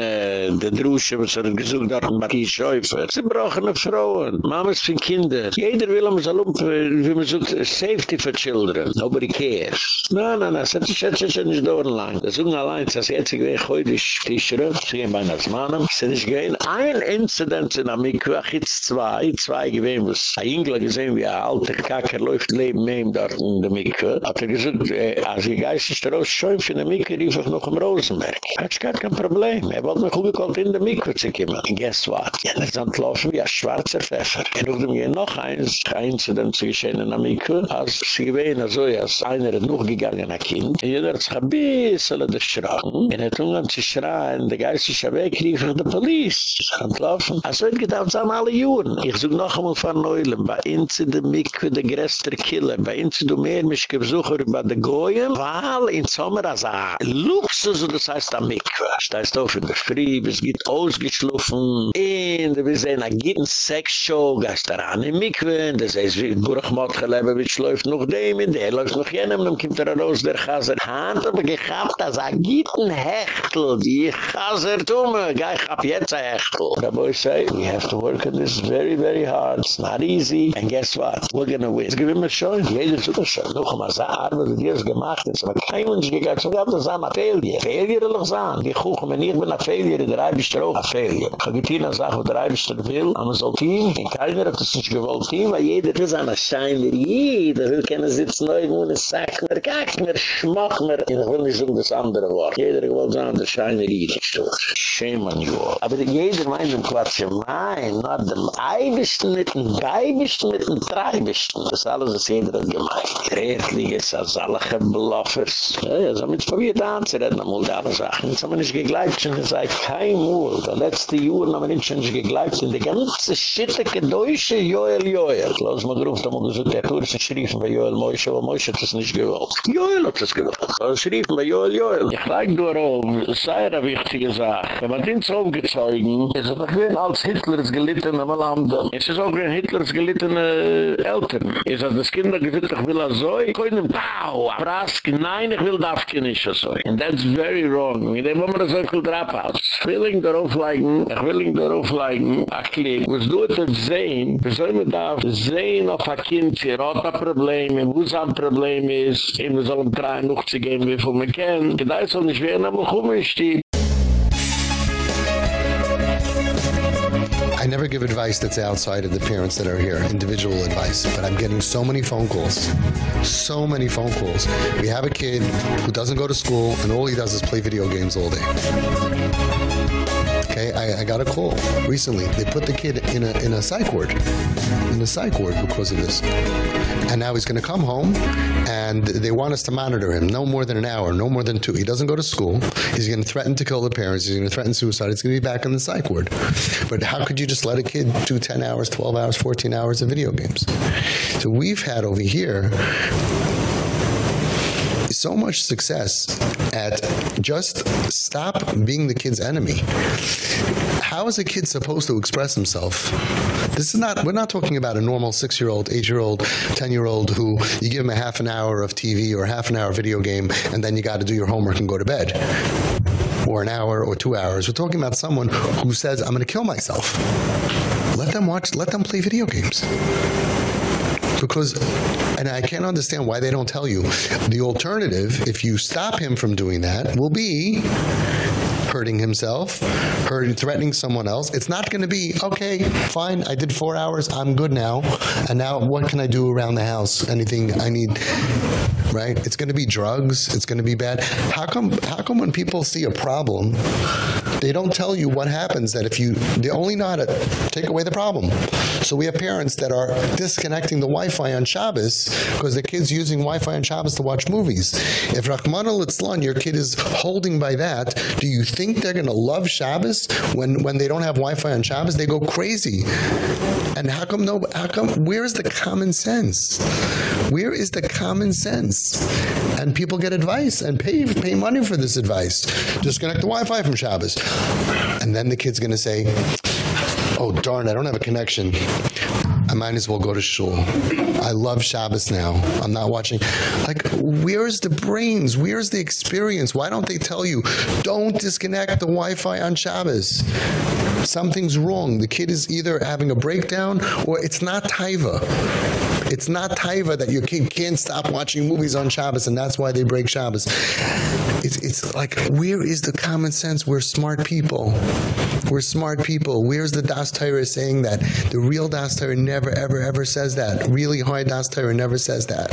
de droesje, we zullen gezoek dat een bakkie scheufer. Ze brachen op vrouwen, mamas van kinder. Jeder wil hem zalom, wie men safety for children. Nobody cares. Na, na, na, zet ze, zet ze, niet doorlang. Ze zoeken alleen, ze zegt, ik weet, gooi die schrift, ze gaan bijna als mannen. Ze is geen ein incident in Amikwa, ach, iets zwei, zwei geween was. Ein Engel gesehen, wie een alte läuft in de Mikwa. Hat er gesagt, äh, als die Geist ist raus, schon für die Mikwa, rief ich noch im Rosenberg. Hat gar kein Problem. Er wollte mich umgekommen in der Mikwa zu kommen. And guess what? Das ist entlaufen wie ein schwarzer Pfeffer. Er ruft mir noch eins, ein Incident zu geschehen in Amikwa, als sie gewesen, also als einer noch gegangen, ein Kind. Und jeder hat sich ein bisschen erschrocken. Und er hat umgegangen zu schreien, der Geist ist weg, rief ich die Police. Ich kann laufen. Also wird gedacht, es alle Juren. Ich such noch einmal von Neulen, bei uns in der Mikve, der größte Killer, bei uns du mehr, mich gebesucher über die Goyen, weil in Sommer, als ein Luxus, das heißt Mikve. Das heißt auch in der Früh, es geht ausgeschlufen, in der sehen, ein gitten Sex-Show, gehst da ran in Mikve, das heißt, wie Burgmott geleben, läuft noch dem, in der läuft noch jenem, dann kommt er raus, der Chaser. Hand aber gehabt, als ein gitten Hechtel, die Chaser tumme, geh ich hab jetzt ein Hechtel. Der Boy say, we have to work on this very, very hard, it's not easy, and guess what, we're gonna win. Es gibt immer schon, jeder tut das schon, noch einmal so Arbeit, wie es gemacht ist, aber kein Mensch gegangen, so gab das am Failure. Failure will ich sagen, die Kuchen, wenn ich bin ein Failure, der Reibisch auch ein Failure. Ich habe getein, als ich, der Reibisch will, aber so Team, in keiner hat das nicht gewollt Team, weil jeder ist an der Schein, jeder will keine sitzen, neu, wo eine Sack, mir kack, mir schmack, mir, ich will nicht so das andere Wort. Jeder gewollt sagen, der Schein, der Shame on you all. Aber jeder meint im Quatsch, mein, not dem Eibischten mit dem Beibischten mit dem Treibischten. Das alles ist jeder hat gemeint. Ist als alle gebluffers. Ja, ja, so mit probiert anzureden, amul da alle Sachen. Jetzt haben wir nicht gegleibt, schon gesagt, kein Mul. Der letzte Juren haben wir nicht schon nicht gegleibt. In der ganze schitteke Deutsche, Joel, Joel. Klaus Magruf, da muss ich der Touristen schriefen bei Joel Moishe, aber Moishe hat es nicht gewollt. Joel hat es gewollt. Er schriefen bei Joel, Joel. Ich leik nur auf, sei eine wichtige Sache. Wenn man den so aufgezeugen, es doch wie als Hitlers gelitten am Land. Es ist auch wie Hitlers gelitten Eltern. Es ist das Kinder gesagt, ich will das so. Kann ihm, pow, abrask, nein, ich will Kind nicht so. And that's very wrong. Wenn man das so viel drauf hat. Ich will ihn darauf legen, ich will ihn darauf legen, ach klick, was es sehen, wir sollen mit da sehen auf ein Kind, ein Problem, es ein Problem ist, wir sollen drei noch zu gehen, wie man kennt. Da ist auch nicht wer, aber komm ich die.
Never give advice that's outside of the parents that are here, individual advice, but I'm getting so many phone calls. So many phone calls. We have a kid who doesn't go to school and all he does is play video games all day. Okay, I, I got a call recently. They put the kid in a in a psych ward. In a psych ward because of this. And now he's going to come home and they want us to monitor him no more than an hour, no more than 2. He doesn't go to school. He's going to threaten to kill the parents. He's going to threaten suicide. He's going to be back in the psych ward. But how could you just let a kid do 10 hours, 12 hours, 14 hours of video games? So we've had over here so much success at just stop being the kid's enemy. How is a kid supposed to express himself? This is not we're not talking about a normal 6-year-old, 8-year-old, 10-year-old who you give him a half an hour of TV or half an hour video game and then you got to do your homework and go to bed or an hour or 2 hours. We're talking about someone who says I'm going to kill myself. Let them watch let them play video games because and I can't understand why they don't tell you. The alternative if you stop him from doing that will be hurting himself, hurting threatening someone else. It's not going to be okay, fine, I did 4 hours, I'm good now. And now what can I do around the house? Anything I need right? It's going to be drugs, it's going to be bad. How come how come when people see a problem, they don't tell you what happens that if you they only know how to take away the problem. So we have parents that are disconnecting the Wi-Fi on Shabbos because the kids using Wi-Fi on Shabbos to watch movies. If Rahman al your kid is holding by that, do you think they're going to love Shabbos when when they don't have Wi-Fi on Shabbos? They go crazy. And how come no how come where is the common sense? Where is the common sense? And people get advice and pay pay money for this advice. Disconnect the Wi-Fi from Shabbos. And then the kid's going to say, "Oh darn, I don't have a connection. I might as well go to shul. I love Shabbos now. I'm not watching. Like where's the brains? Where's the experience? Why don't they tell you don't disconnect the Wi-Fi on Shabbos? Something's wrong. The kid is either having a breakdown or it's not taiva. It's not taiva that your kid can't stop watching movies on Shabbos and that's why they break Shabbos. It's it's like where is the common sense? We're smart people. We're smart people. Where's the Das saying that? The real Das never ever ever ever says that. Really high Das Torah never says that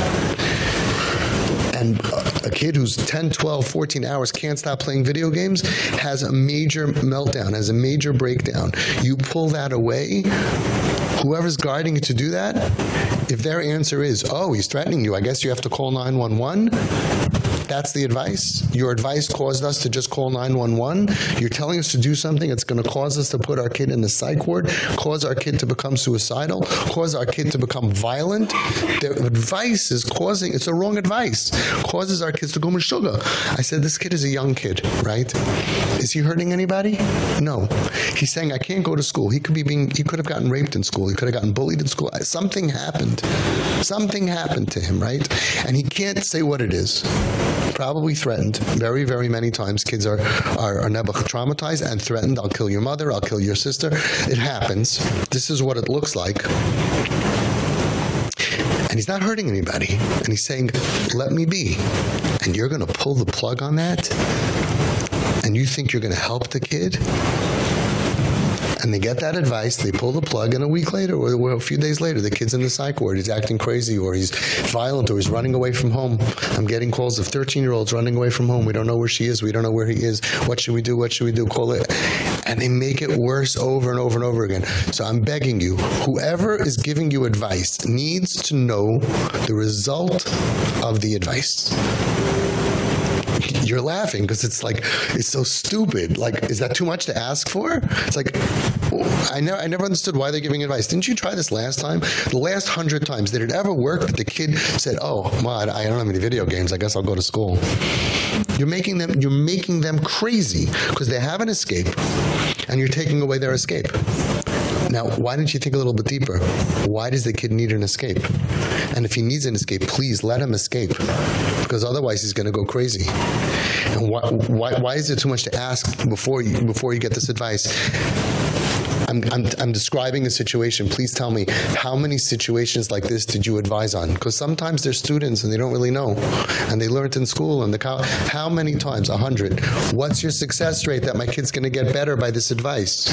and a kid who's 10, 12, 14 hours can't stop playing video games has a major meltdown, has a major breakdown. You pull that away, whoever's guiding you to do that, if their answer is, "Oh, he's threatening you. I guess you have to call 911." That's the advice. Your advice caused us to just call 911. You're telling us to do something that's going to cause us to put our kid in the psych ward, cause our kid to become suicidal, cause our kid to become violent. The advice is causing it's a wrong advice. Causes our kids to go sugar. I said this kid is a young kid, right? Is he hurting anybody? No. He's saying I can't go to school. He could be being he could have gotten raped in school. He could have gotten bullied in school. Something happened. Something happened to him, right? And he can't say what it is probably threatened very very many times. Kids are are, are never traumatized and threatened. I'll kill your mother. I'll kill your sister. It happens. This is what it looks like. And he's not hurting anybody. And he's saying let me be. And you're going to pull the plug on that? And you think you're going to help the kid and they get that advice, they pull the plug and a week later or, a few days later the kid's in the psych ward, he's acting crazy or he's violent or he's running away from home. I'm getting calls of 13-year-olds running away from home. We don't know where she is, we don't know where he is. What should we do? What should we do? Call it and they make it worse over and over and over again. So I'm begging you, whoever is giving you advice needs to know the result of the advice you're laughing because it's like it's so stupid. Like is that too much to ask for? It's like I never I never understood why they're giving advice. Didn't you try this last time? The last 100 times did it ever work that the kid said, "Oh, well, I don't have any video games. I guess I'll go to school." You're making them you're making them crazy because they have an escape and you're taking away their escape. Now, why didn't you think a little bit deeper? Why does the kid need an escape? And if he needs an escape, please let him escape because otherwise he's going to go crazy. And why, why why is it too much to ask before you before you get this advice? I'm I'm I'm describing a situation. Please tell me how many situations like this did you advise on? Cuz sometimes they're students and they don't really know and they learned in school and the how many times? 100. What's your success rate that my kid's going to get better by this advice?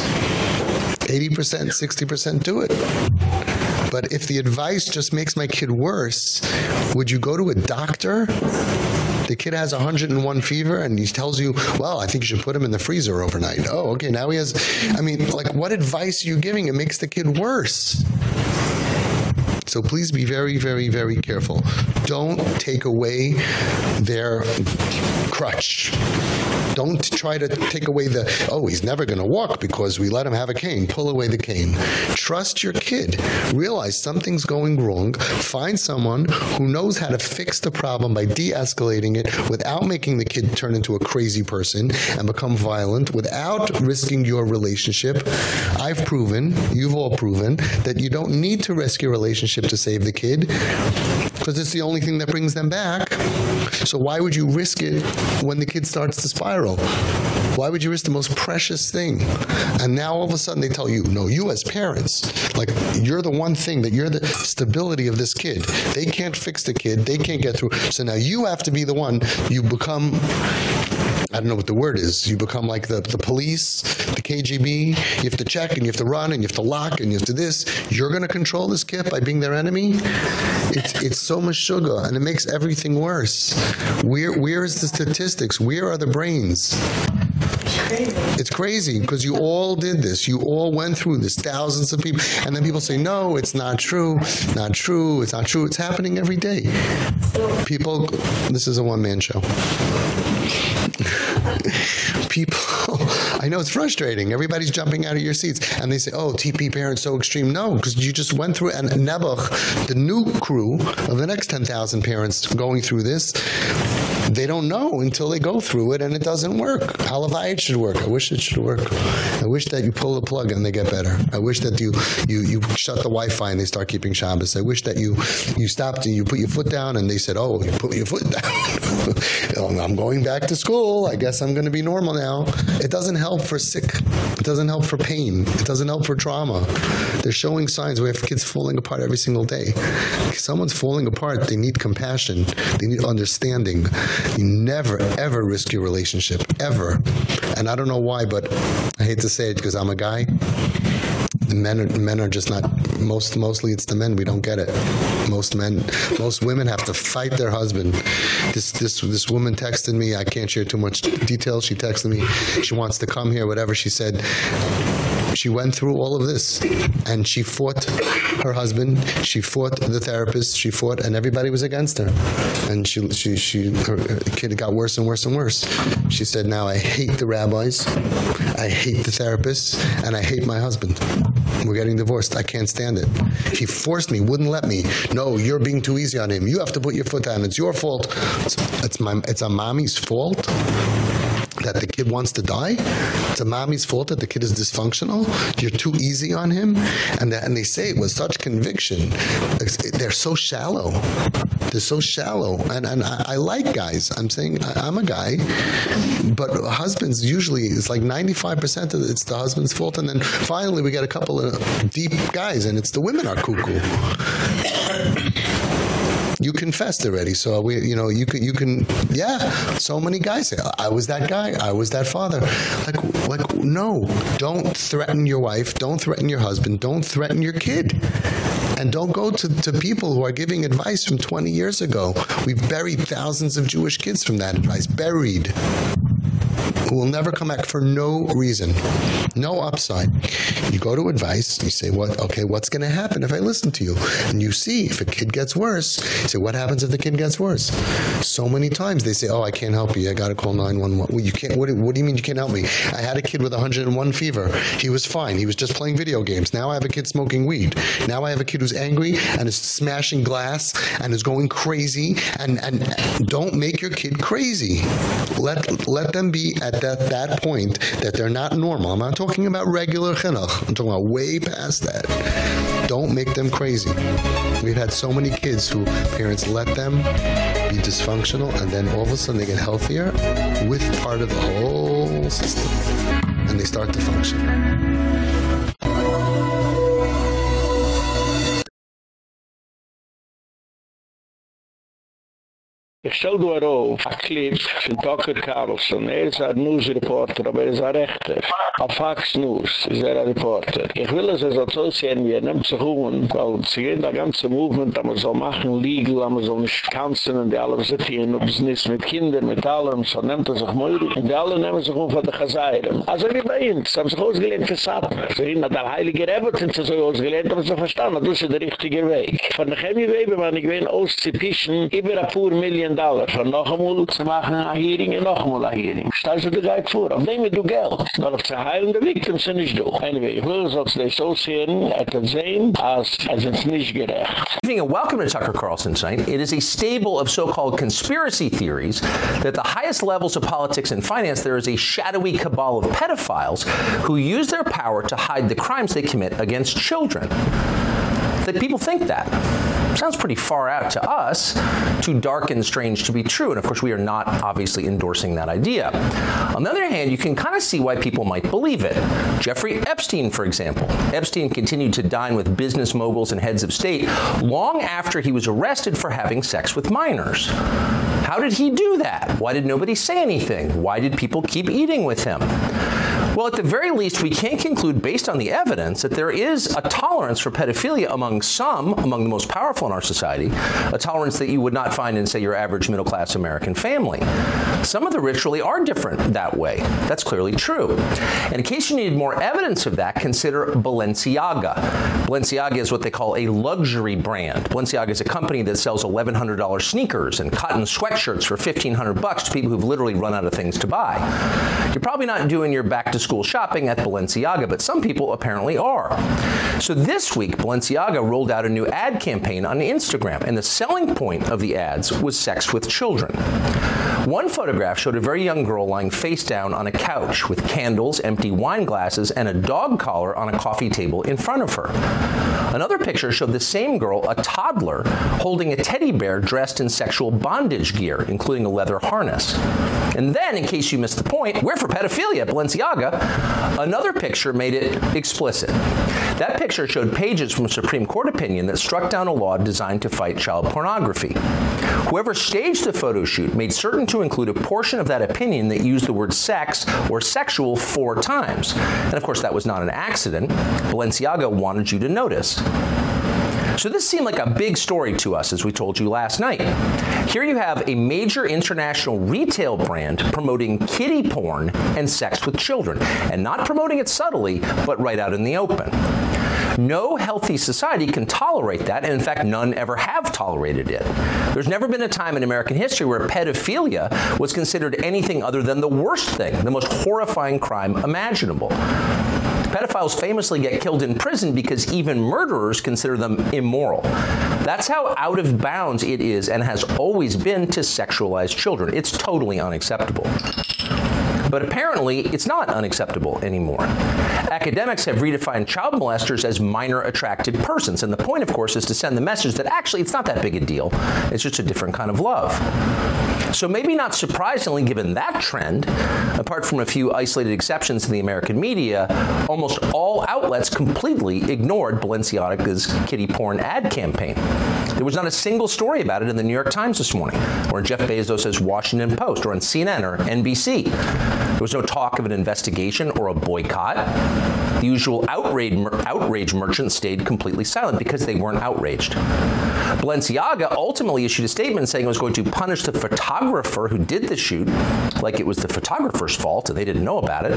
80%, 60% do it. But if the advice just makes my kid worse, would you go to a doctor? The kid has 101 fever and he tells you, "Well, I think you should put him in the freezer overnight." Oh, okay, now he has I mean, like what advice are you giving? It makes the kid worse. So please be very very very careful. Don't take away their crutch don't try to take away the oh he's never going to walk because we let him have a cane. Pull away the cane. Trust your kid. Realize something's going wrong. Find someone who knows how to fix the problem by de-escalating it without making the kid turn into a crazy person and become violent without risking your relationship. I've proven you've all proven that you don't need to risk your relationship to save the kid because it's the only thing that brings them back so why would you risk it when the kid starts to spiral why would you risk the most precious thing? And now all of a sudden they tell you, no, you as parents, like you're the one thing that you're the stability of this kid. They can't fix the kid. They can't get through. So now you have to be the one you become I don't know what the word is. You become like the the police, the KGB. You have to check and you have to run and you have to lock and you have to this. You're going to control this kid by being their enemy. It's it's so much sugar and it makes everything worse. Where where is the statistics? Where are the brains? It's crazy because you all did this. You all went through this thousands of people and then people say no, it's not true. Not true. It's not true. It's happening every day. People this is a one man show. people I know it's frustrating. Everybody's jumping out of your seats and they say, "Oh, TP parents so extreme." No, because you just went through and Nebuch, the new crew of the next 10,000 parents going through this, they don't know until they go through it and it doesn't work. Halavai should work. I wish it should work. I wish that you pull the plug and they get better. I wish that you you you shut the Wi-Fi and they start keeping Shabbos. I wish that you you stopped and you put your foot down and they said, "Oh, you put your foot down." I'm going back to school. I guess I'm going to be normal now. It doesn't help for sick. It doesn't help for pain. It doesn't help for trauma. They're showing signs we have kids falling apart every single day. If someone's falling apart, they need compassion. They need understanding. You never ever risk your relationship ever. And I don't know why, but I hate to say it because I'm a guy men are, men are just not most mostly it's the men we don't get it most men most women have to fight their husband this this this woman texted me I can't share too much details she texted me she wants to come here whatever she said she went through all of this and she fought her husband, she fought the therapist, she fought and everybody was against her. And she she she her kid got worse and worse and worse. She said, "Now I hate the rabbis, I hate the therapists, and I hate my husband. We're getting divorced. I can't stand it. He forced me, wouldn't let me. No, you're being too easy on him. You have to put your foot down. It's your fault. It's, it's my it's a mommy's fault." That the kid wants to die. It's a mommy's fault that the kid is dysfunctional. You're too easy on him. And that, and they say it with such conviction. They're so shallow. They're so shallow. And and I, I like guys. I'm saying I, am a guy. But husbands usually it's like 95% of it's the husband's fault. And then finally we get a couple of deep guys and it's the women are cuckoo you confessed already so we you know you can you can yeah so many guys say I was that guy I was that father. Like like no don't threaten your wife don't threaten your husband don't threaten your kid. And don't go to to people who are giving advice from 20 years ago. We've buried thousands of Jewish kids from that advice buried will never come back for no reason no upside. You go to advice you say what okay what's going to happen if i listen to you? And you see if a kid gets worse you say what happens if the kid gets worse? So many times they say oh i can't help you. I got to call 911 well you can't what, what do you mean you can't help me? I had a kid with 101 fever. He was fine. He was just playing video games. Now i have a kid smoking weed. Now i have a kid who's angry and is smashing glass and is going crazy. And and don't make your kid crazy. Let let them be at that that point that they're not normal. I'm not talking about regular chinuch. I'm talking about way past that. Don't make them crazy. We've had so many kids who parents let them be dysfunctional and then all of a sudden they get healthier with part of the whole system and they start to function
Ich stelle dir auf, ein Clip von Tucker Carlson. Er ist ein News-Reporter, aber er ist ein Rechter. Auf Fox News ist er ein Reporter. Ich will es also so sehen, wie er nimmt sich um, weil sie gehen da ganze Movement, da man soll machen, legal, da man soll nicht kanzen, und die alle sitzen, ob es nicht mit Kindern, mit allem, so nimmt er sich mal, und die alle nehmen sich um von der Chazayram. Also wie bei uns, haben sich ausgelehnt für Satmer. Sie sind der Heilige Rebbe, sind sie so ausgelehnt, haben sie verstanden, das ist der richtige Weg. Von der Chemie-Webe, man, ich will auszipischen, über ein paar Millionen dollar für noch hearing hearing. Geld. Heilen Victims. Anyway, als gerecht.
Giving a welcome to Tucker Carlson tonight, it is a stable of so-called conspiracy theories that the highest levels of politics and finance there is a shadowy cabal of pedophiles who use their power to hide the crimes they commit against children. That people think that sounds pretty far out to us, too dark and strange to be true. And of course, we are not obviously endorsing that idea. On the other hand, you can kind of see why people might believe it. Jeffrey Epstein, for example. Epstein continued to dine with business moguls and heads of state long after he was arrested for having sex with minors. How did he do that? Why did nobody say anything? Why did people keep eating with him? Well, at the very least, we can conclude based on the evidence that there is a tolerance for pedophilia among some, among the most powerful in our society, a tolerance that you would not find in say your average middle-class American family. Some of the rich really are different that way. That's clearly true. And in case you need more evidence of that, consider Balenciaga. Balenciaga is what they call a luxury brand. Balenciaga is a company that sells $1100 sneakers and cotton sweatshirts for 1500 bucks to people who've literally run out of things to buy. You're probably not doing your back to school shopping at Balenciaga, but some people apparently are. So this week Balenciaga rolled out a new ad campaign on Instagram and the selling point of the ads was sex with children. One photograph showed a very young girl lying face down on a couch with candles, empty wine glasses and a dog collar on a coffee table in front of her. Another picture showed the same girl, a toddler, holding a teddy bear dressed in sexual bondage gear, including a leather harness. And then, in case you missed the point, we're for pedophilia Balenciaga, another picture made it explicit. That picture showed pages from a Supreme Court opinion that struck down a law designed to fight child pornography. Whoever staged the photo shoot made certain to include a portion of that opinion that used the word sex or sexual four times. And of course that was not an accident. Balenciaga wanted you to notice. So this seemed like a big story to us as we told you last night. Here you have a major international retail brand promoting kiddie porn and sex with children and not promoting it subtly but right out in the open. No healthy society can tolerate that, and in fact none ever have tolerated it. There's never been a time in American history where pedophilia was considered anything other than the worst thing, the most horrifying crime imaginable. Pedophiles famously get killed in prison because even murderers consider them immoral. That's how out of bounds it is and has always been to sexualize children. It's totally unacceptable. But apparently, it's not unacceptable anymore. Academics have redefined child molesters as minor attracted persons, and the point of course is to send the message that actually it's not that big a deal. It's just a different kind of love. So maybe not surprisingly given that trend, apart from a few isolated exceptions in the American media, almost all outlets completely ignored Balenciaga's kitty porn ad campaign. There was not a single story about it in the New York Times this morning or in Jeff Bezos' Washington Post or on CNN or NBC. There was no talk of an investigation or a boycott. The usual outrage outrage merchants stayed completely silent because they weren't outraged. Balenciaga ultimately issued a statement saying it was going to punish the photographer who did the shoot like it was the photographer's fault and they didn't know about it.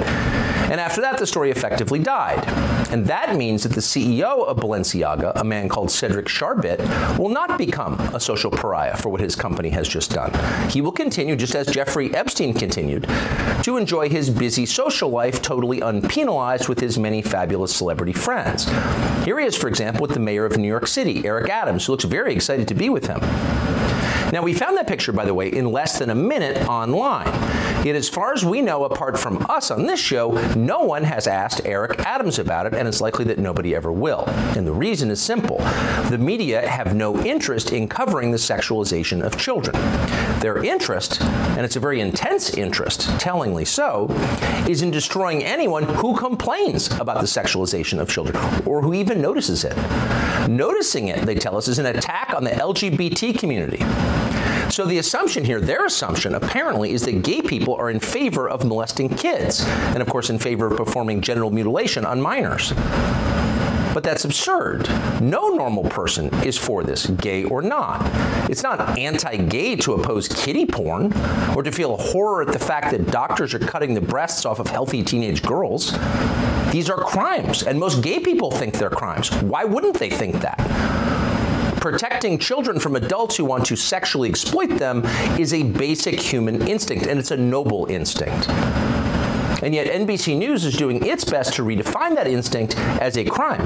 And after that the story effectively died. And that means that the CEO of Balenciaga, a man called Cedric Charbit, will not become a social pariah for what his company has just done. He will continue just as Jeffrey Epstein continued to enjoy his busy social life totally unpenalized with his many fabulous celebrity friends. Here he is for example with the mayor of New York City, Eric Adams, who looks very excited to be with him. Now we found that picture by the way in less than a minute online. Yet as far as we know apart from us on this show, no one has asked Eric Adams about it and it's likely that nobody ever will. And the reason is simple. The media have no interest in covering the sexualization of children. Their interest, and it's a very intense interest, tellingly so, is in destroying anyone who complains about the sexualization of children or who even notices it. Noticing it, they tell us, is an attack on the LGBT community. So the assumption here, their assumption apparently is that gay people are in favor of molesting kids and of course in favor of performing genital mutilation on minors. But that's absurd. No normal person is for this, gay or not. It's not anti-gay to oppose kiddie porn or to feel horror at the fact that doctors are cutting the breasts off of healthy teenage girls. These are crimes and most gay people think they're crimes. Why wouldn't they think that? protecting children from adults who want to sexually exploit them is a basic human instinct and it's a noble instinct. And yet NBC News is doing its best to redefine that instinct as a crime.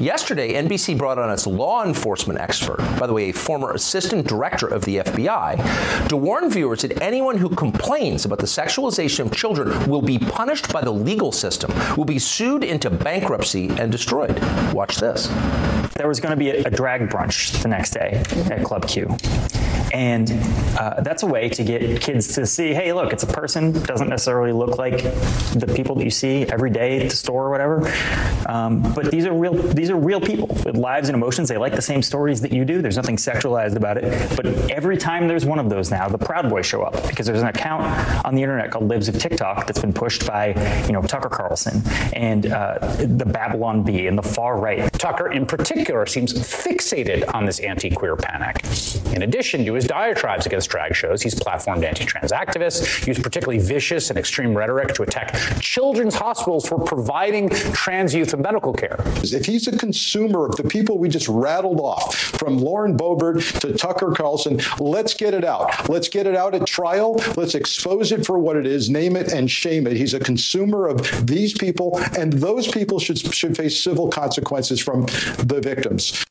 Yesterday, NBC brought on its law enforcement expert, by the way, a former assistant director of the FBI, to warn viewers that anyone who complains about the sexualization of children will be punished by the legal system, will be sued into bankruptcy and destroyed. Watch this.
There was going to be a, drag brunch the next day at Club Q and uh, that's a way to get kids to see hey look it's a person doesn't necessarily look like the people that you see every day at the store or whatever. Um, but these are real these are real people with lives and emotions. They like the same stories that you do. There's nothing sexualized about it. But every time there's one of those now the proud boys show up because there's an account on the internet called Libs of TikTok that's been pushed by you know Tucker Carlson and uh, the Babylon Bee and the far right.
Tucker in particular seems fixated on this anti-queer panic. In addition to his diatribes against drag shows, he's platformed anti-trans activists, used particularly vicious and extreme rhetoric to attack children's hospitals for providing trans youth medical care.
If he's a consumer of the people we just rattled off, from Lauren Boebert to Tucker Carlson, let's get it out. Let's get it out at trial. Let's expose it for what it is, name it and shame it. He's a consumer of these people and those people should should face civil consequences from the victims.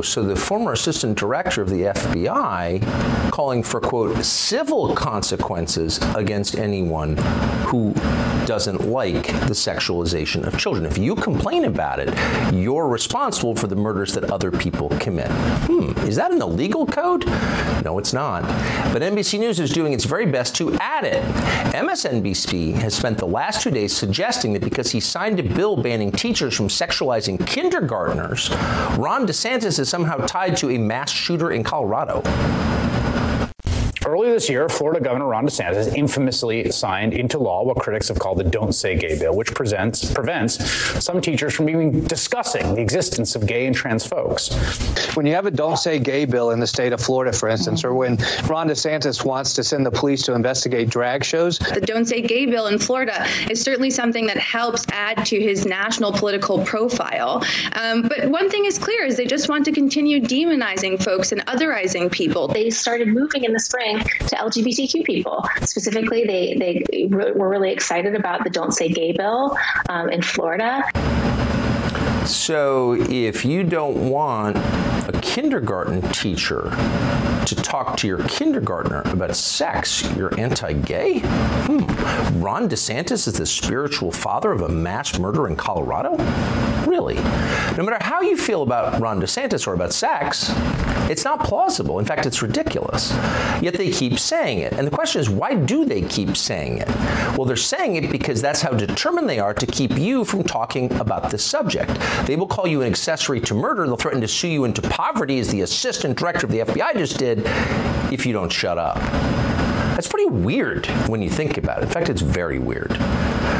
So the former assistant director of the FBI calling for quote civil consequences against anyone who doesn't like the sexualization of children. If you complain about it, you're responsible for the murders that other people commit. Hmm, is that in the legal code? No, it's not. But NBC News is doing its very best to add it. MSNBC has spent the last 2 days suggesting that because he signed a bill banning teachers from sexualizing kindergartners, Ron DeSantis is somehow tied to a mass shooter in Colorado.
Earlier this year, Florida Governor Ron DeSantis infamously signed into law what critics have called the Don't Say Gay bill, which presents, prevents some teachers from even discussing the existence of gay and trans folks.
When you have a Don't Say Gay bill in the state of Florida, for instance, or when Ron DeSantis wants to send the police to investigate drag shows.
The Don't Say Gay bill in Florida is certainly something that helps add to his national political profile. Um, but one thing is clear is they just want to continue demonizing folks and otherizing people.
They started moving in the spring to LGBTQ people. Specifically, they they were really excited about the Don't Say Gay bill um, in Florida.
So if you don't want a kindergarten teacher to talk to your kindergartner about sex, you're anti-gay? Hmm. Ron DeSantis is the spiritual father of a mass murder in Colorado? Really? No matter how you feel about Ron DeSantis or about sex, it's not plausible. In fact, it's ridiculous. Yet they keep saying it. And the question is, why do they keep saying it? Well, they're saying it because that's how determined they are to keep you from talking about this subject. They will call you an accessory to murder. They'll threaten to sue you into poverty as the assistant director of the FBI just did if you don't shut up. That's pretty weird when you think about it. In fact, it's very weird.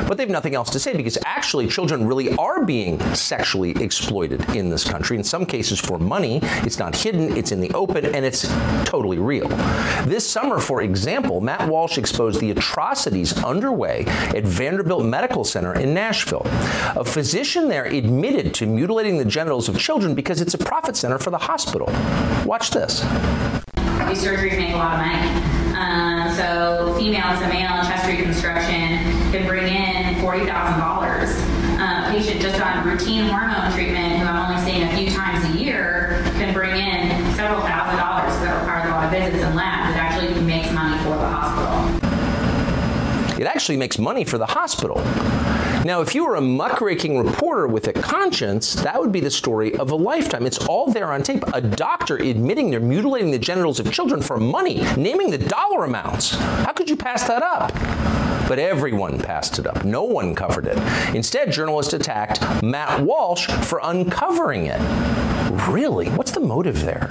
But they have nothing else to say because actually children really are being sexually exploited in this country in some cases for money. It's not hidden, it's in the open and it's totally real. This summer, for example, Matt Walsh exposed the atrocities underway at Vanderbilt Medical Center in Nashville. A physician there admitted to mutilating the genitals of children because it's a profit center for the hospital. Watch this.
These surgeries make a lot of money. Um, so female to male chest reconstruction can bring in $40,000. Uh, a patient just on routine hormone treatment who I'm only seeing a few times a year can bring in several thousand dollars that requires a lot of visits and labs. It actually makes money for the hospital.
It actually makes money for the hospital. Now, if you were a muckraking reporter with a conscience, that would be the story of a lifetime. It's all there on tape. A doctor admitting they're mutilating the genitals of children for money, naming the dollar amounts. How could you pass that up? But everyone passed it up. No one covered it. Instead, journalists attacked Matt Walsh for uncovering it. Really? What's the motive there?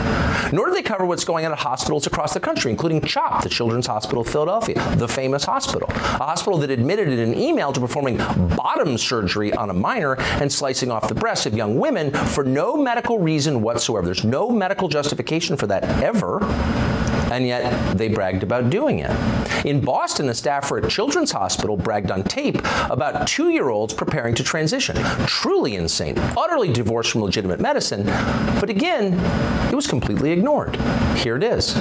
Nor did they cover what's going on at hospitals across the country, including CHOP, the Children's Hospital of Philadelphia, the famous hospital. A hospital that admitted in an email to performing bottom surgery on a minor and slicing off the breasts of young women for no medical reason whatsoever. There's no medical justification for that ever and yet they bragged about doing it. In Boston, a staffer at Children's Hospital bragged on tape about 2-year-olds preparing to transition. Truly insane, utterly divorced from legitimate medicine, but again, it was completely ignored. Here it is.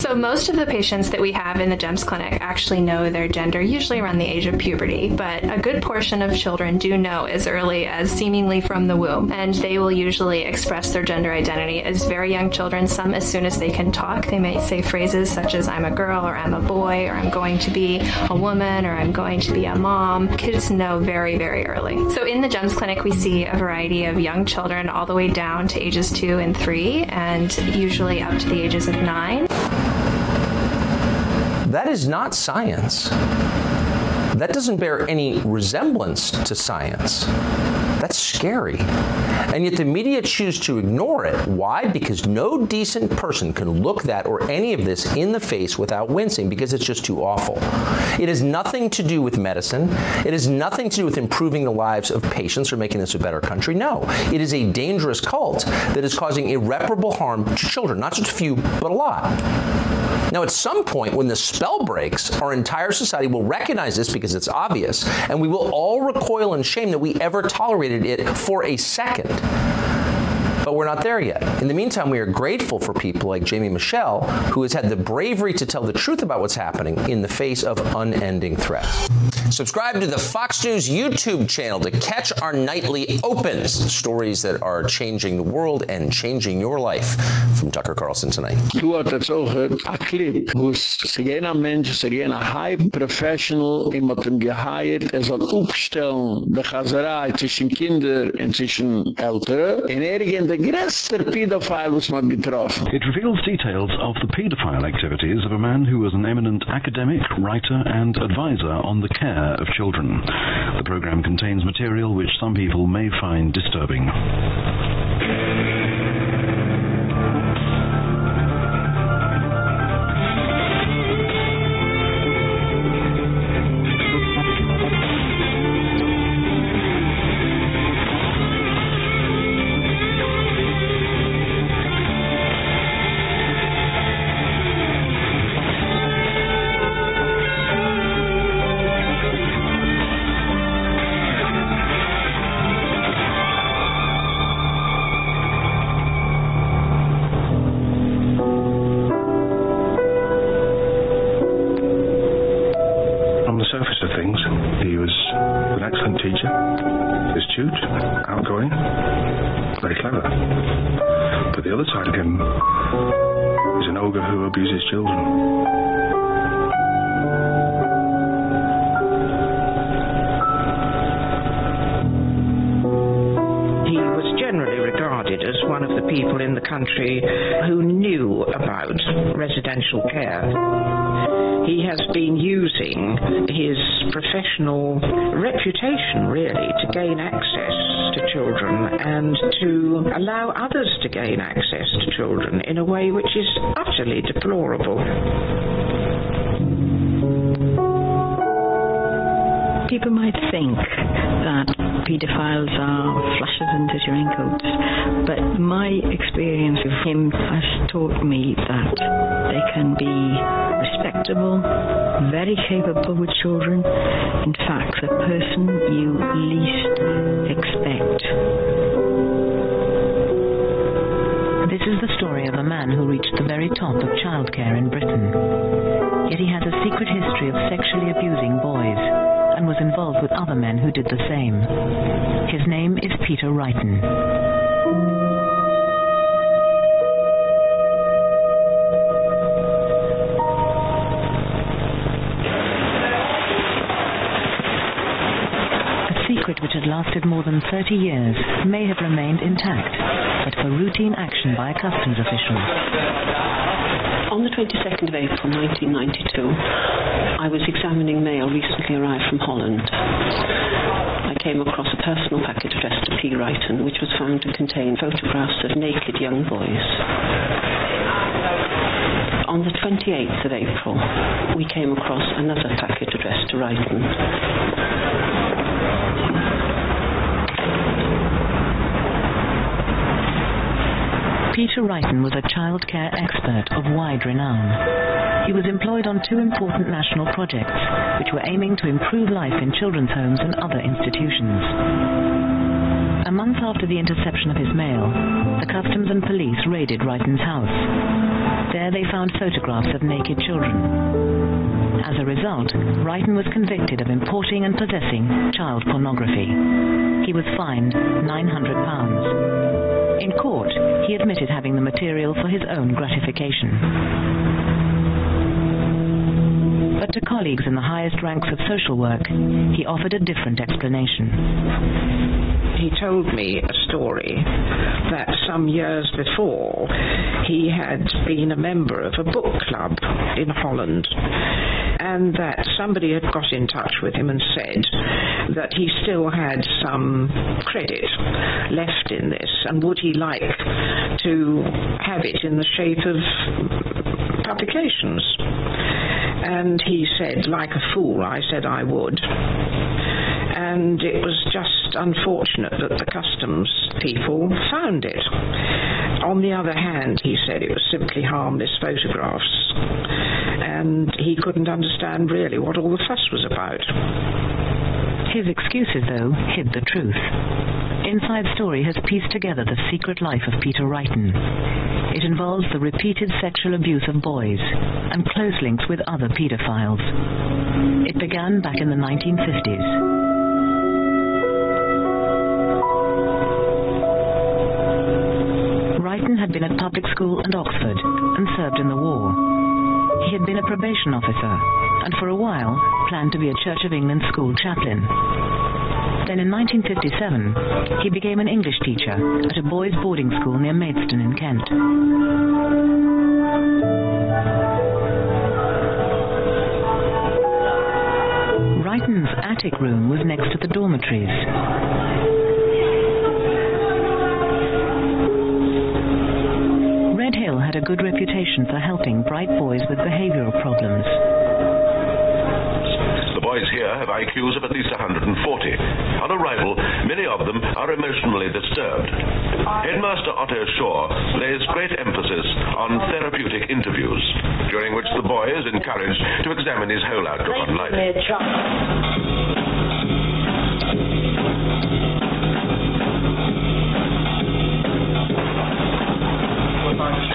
So most of the patients that we have in the GEMS clinic actually know their gender usually around the age of puberty, but a good portion of children do know as early as seemingly from the womb, and they will usually express their gender identity as very young children, some as soon as they can talk. They may say phrases such as I'm a girl or I'm a boy or I'm going to be a woman or I'm going to be a mom. Kids know very very early. So in the GEMS clinic we see a variety of young children all the way down to ages 2 and 3 and usually up to the ages of 9.
That is not science. That doesn't bear any resemblance to science. That's scary. And yet the media choose to ignore it. Why? Because no decent person can look that or any of this in the face without wincing because it's just too awful. It has nothing to do with medicine. It has nothing to do with improving the lives of patients or making this a better country. No. It is a dangerous cult that is causing irreparable harm to children, not just a few, but a lot. Now at some point when the spell breaks, our entire society will recognize this because it's obvious and we will all recoil in shame that we ever tolerated it for a second but we're not there yet. In the meantime, we are grateful for people like Jaimee Michell who has had the bravery to tell the truth about what's happening in the face of unending threats. Subscribe to the Fox News YouTube channel to catch our nightly opens, stories that are changing the world and changing your life from Tucker Carlson tonight.
Du hat jetzt a clip, wo es jener Mensch, high professional, ihm hat ihm geheirt, er soll aufstellen, der Chazerei zwischen Kinder und zwischen Ältere, in er der größte pedophile, was man getroffen.
It reveals details of the pedophile activities of a man who was an eminent academic, writer and advisor on the care of children. The program contains material which some people may find disturbing.
Contain photographs of naked young boys. On the 28th of April, we came across another packet addressed to Righton.
Peter Righton was a child care expert of wide renown. He was employed on two important national projects which were aiming to improve life in children's homes and other institutions. A month after the interception of his mail, the customs and police raided Righton's house. There they found photographs of naked children. As a result, Righton was convicted of importing and possessing child pornography. He was fined 900 pounds. In court, he admitted having the material for his own gratification. Colleagues in the highest ranks of social work, he offered a different explanation.
He told me a story that some years before he had been a member of a book club in Holland and that somebody had got in touch with him and said that he still had some credit left in this and would he like to have it in the shape of publications and he said like a fool I said I would. And it was just unfortunate that the customs people found it. On the other hand he said it was simply harmless photographs. And he couldn't understand really what all the fuss was about.
His excuses though hid the truth. Inside Story has pieced together the secret life of Peter Righton. It involves the repeated sexual abuse of boys and close links with other pedophiles. It began back in the 1950s. Righton had been at public school and Oxford and served in the war. He had been a probation officer and for a while planned to be a Church of England school chaplain. Then in 1957, he became an English teacher at a boys' boarding school near Maidstone in Kent. Righton's attic room was next to the dormitories. Red Hill had a good reputation for helping bright boys with behavioral problems.
The boys here have IQs of at least 140. Arrival, many of them are emotionally disturbed. Headmaster Otto Shaw lays great emphasis on therapeutic interviews, during which the boy is encouraged to examine his whole outlook on life.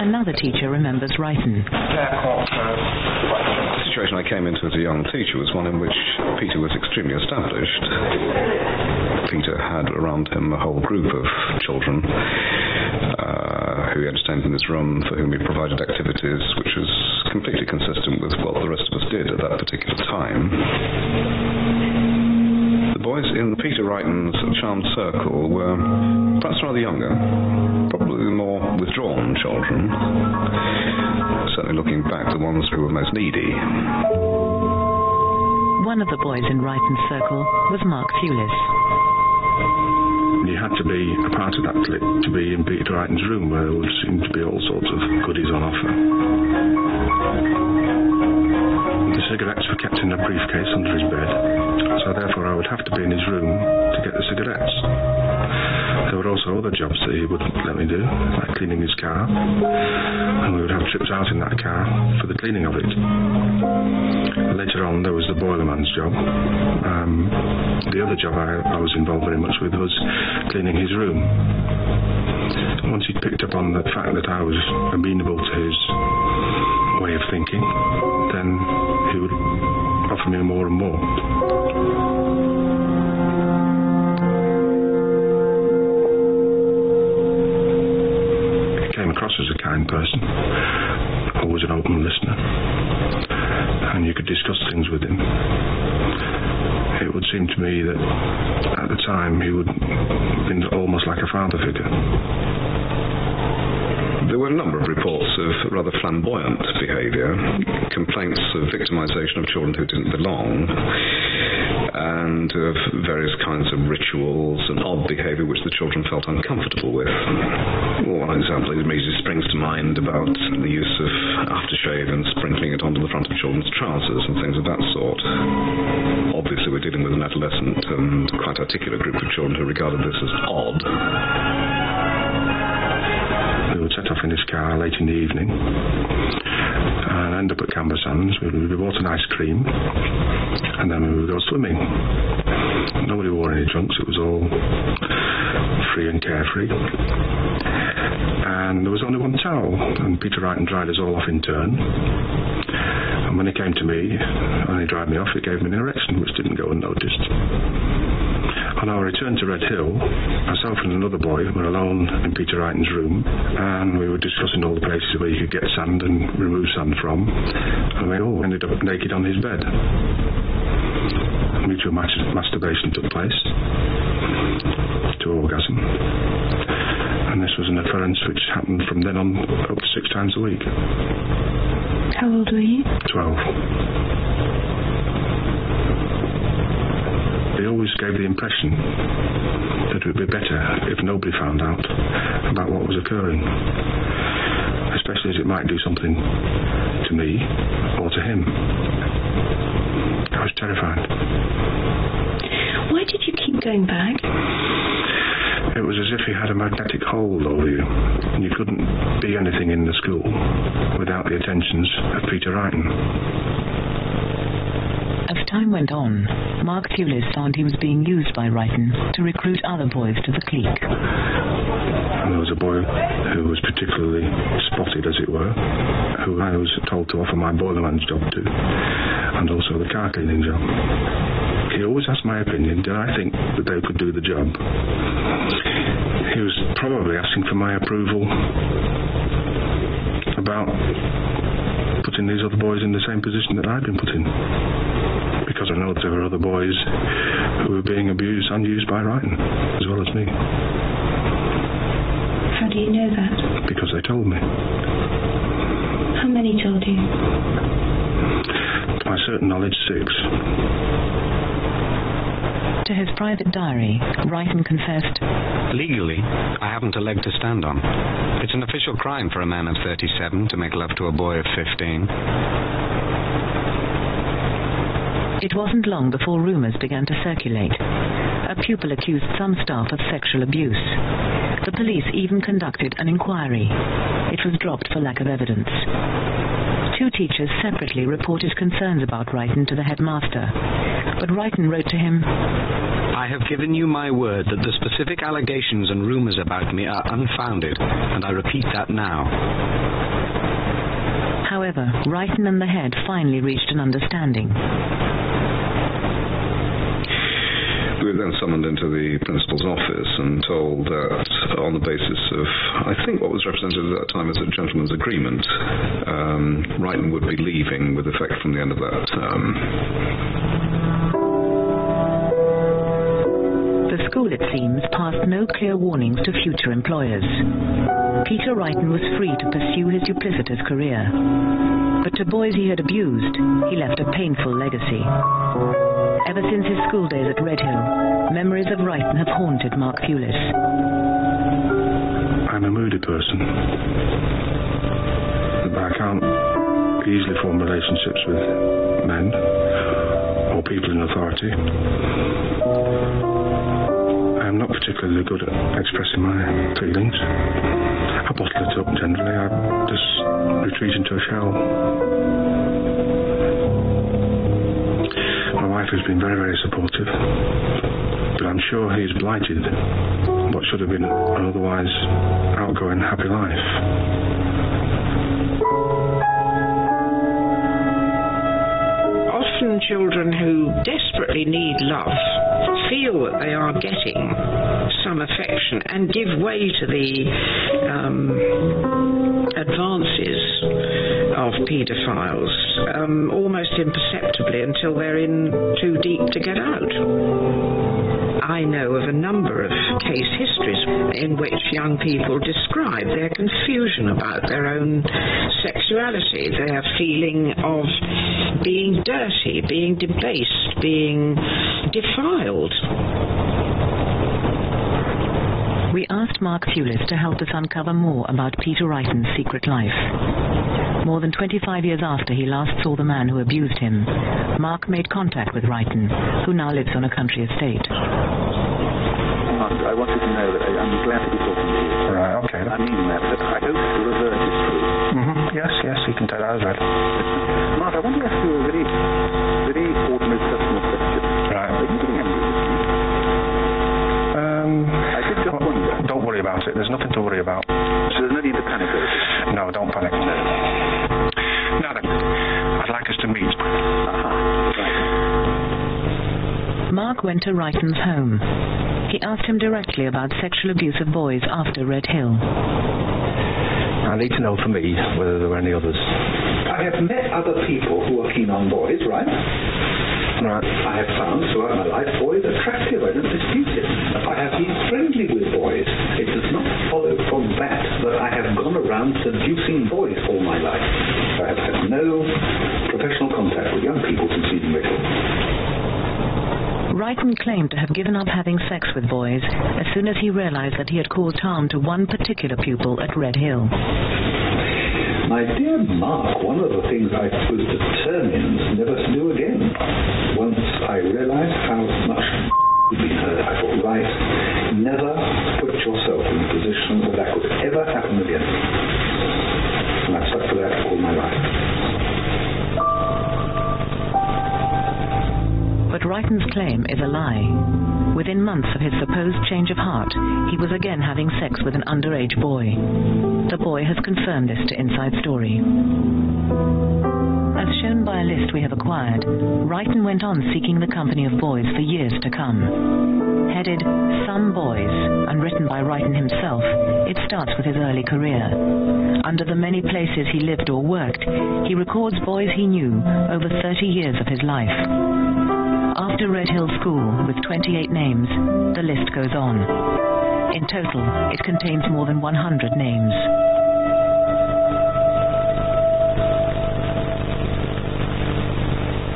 Another teacher remembers Righton.
The situation I came into as a young teacher was one in which Peter was extremely established. Peter had around him a whole group of children. Uh, who he entertained in his room, for whom he provided activities, which was completely consistent with what the rest of us did at that particular time. The boys in Peter Righton's charmed circle were perhaps rather younger, probably more withdrawn children, certainly looking back, the ones who were most needy.
One of the boys in Righton's circle was Mark Fulis.
You had to be a part of that clique to be in Peter Righton's room where there would seem to be all sorts of goodies on offer. Cigarettes were kept in a briefcase under his bed, so therefore I would have to be in his room to get the cigarettes. There were also other jobs that he would let me do, like cleaning his car, and we would have trips out in that car for the cleaning of it. Later on, there was the boilerman's job. Um, the other job I, I was involved very much with was cleaning his room. Once he'd picked up on the fact that I was amenable to his way of thinking, then he would offer me more and more. He came across as a kind person, always an open listener, and you could discuss things with him. It would seem to me that at the time he would have been almost like a father figure.
There were a number of reports of rather flamboyant behavior, complaints of victimization of children who didn't belong, and of various kinds of rituals and odd behavior which the children felt uncomfortable with. One example that immediately springs to mind about the use of aftershave and sprinkling it onto the front of children's trousers and things of that sort. Obviously we're dealing with an adolescent and quite articulate group of children who regarded this as odd.
We would set off in his car late in the evening and end up at Camber Sands. We would be bought an ice cream and then we would go swimming. Nobody wore any trunks. It was all free and carefree. And there was only one towel and Peter Righton dried us all off in turn. And when he came to me and he dried me off, it gave me an erection which didn't go unnoticed. On our return to Red Hill, myself and another boy were alone in Peter Righton's room and we were discussing all the places where you could get sand and remove sand from and we all ended up naked on his bed. Mutual masturbation took place to orgasm and this was an occurrence which happened from then on up to six times a week.
How old were you?
Twelve. They always gave the impression that it would be better if nobody found out about what was occurring, especially as it might do something to me or to him. I was terrified.
Why did you keep going back?
It was as if he had a magnetic hold over you, and you couldn't be anything in the school without the attentions of Peter Righton.
As time went on, Mark Fulis found he was being used by Righton to recruit other boys to the clique.
There was a boy who was particularly spotted, as it were, who I was told to offer my boilerman's job to, and also the car cleaning job. He always asked my opinion, did I think that they could do the job? He was probably asking for my approval about putting these other boys in the same position that I'd been put in because I know there were other boys who were being abused and used by Righton, as well as me.
How do you know that?
Because they told me.
How many told you?
To my certain knowledge, six.
To his private diary, Righton confessed,
Legally, I haven't a leg to stand on. It's an official crime for a man of 37 to make love to a boy of 15.
It wasn't long before rumors began to circulate. A pupil accused some staff of sexual abuse. The police even conducted an inquiry. It was dropped for lack of evidence. Two teachers separately reported concerns about Righton to the headmaster, but Righton wrote to him,
I have given you my word that the specific allegations and rumors about me are unfounded, and I repeat that now.
However, Righton and the head finally reached an understanding.
we were then summoned into the principal's office and told that on the basis of I think what was represented at that time as a gentleman's agreement um Righton would be leaving with effect from the end of that term.
The school, it seems, passed no clear warnings to future employers. Peter Righton was free to pursue his duplicitous career. But to boys he had abused, he left a painful legacy. Ever since his school days at Redhill, memories of Righton have haunted Mark Pulis.
I'm a moody person. I can't easily form relationships with men or people in authority. I'm not particularly good at expressing my feelings. I bottle it up generally. I just retreat into a shell. Wife has been very, very supportive. But I'm sure he's blighted what should have been an otherwise outgoing, happy life.
Often children who desperately need love feel that they are getting some affection and give way to the um, advances of pedophiles um, almost imperceptibly until they're in too deep to get out. I know of a number of case histories in which young people describe their confusion about their own sexuality, their feeling of being dirty, being debased, being defiled.
We asked Mark Pulis to help us uncover more about Peter Righton's secret life. More than 25 years after he last saw the man who abused him, Mark made contact with Righton, who now lives on a country estate.
I wanted to know that I, I'm glad to be talking to you.
Right, okay.
I mean that, but I hope the reverse is true.
Mm-hmm. Yes, yes, you can take that as read.
Mark, I want to ask you a very, very ordinary personal question.
Right.
Are you getting angry with me?
Um,
I did just wonder.
don't worry about it. There's nothing to worry about.
So there's no need to panic over.
No, don't panic. Now then, I'd like us to meet. Uh-huh.
Mark went to Righton's home. He asked him directly about sexual abuse of boys after Red Hill.
I need to know for me whether there were any others.
I have met other people who are keen on boys, right?
Right.
I have found throughout my life boys attractive. I don't dispute it. I have been friendly with boys. It does not follow from that that I have gone around seducing boys all my life. I have had no professional contact with young people since leaving Redhill.
Righton claimed to have given up having sex with boys as soon as he realized that he had caused harm to one particular pupil at Red Hill.
My dear Mark, one of the things I was determined never to do again. Once I realized how much you've been hurt, I thought, right, never put yourself in a position where that could ever happen again. And I've stuck to that all my life.
But Righton's claim is a lie. Within months of his supposed change of heart, he was again having sex with an underage boy. The boy has confirmed this to Inside Story. As shown by a list we have acquired, Righton went on seeking the company of boys for years to come. Headed Some Boys and written by Righton himself, it starts with his early career. Under the many places he lived or worked, he records boys he knew over 30 years of his life. After Red Hill School, with 28 names, the list goes on. In total, it contains more than 100 names.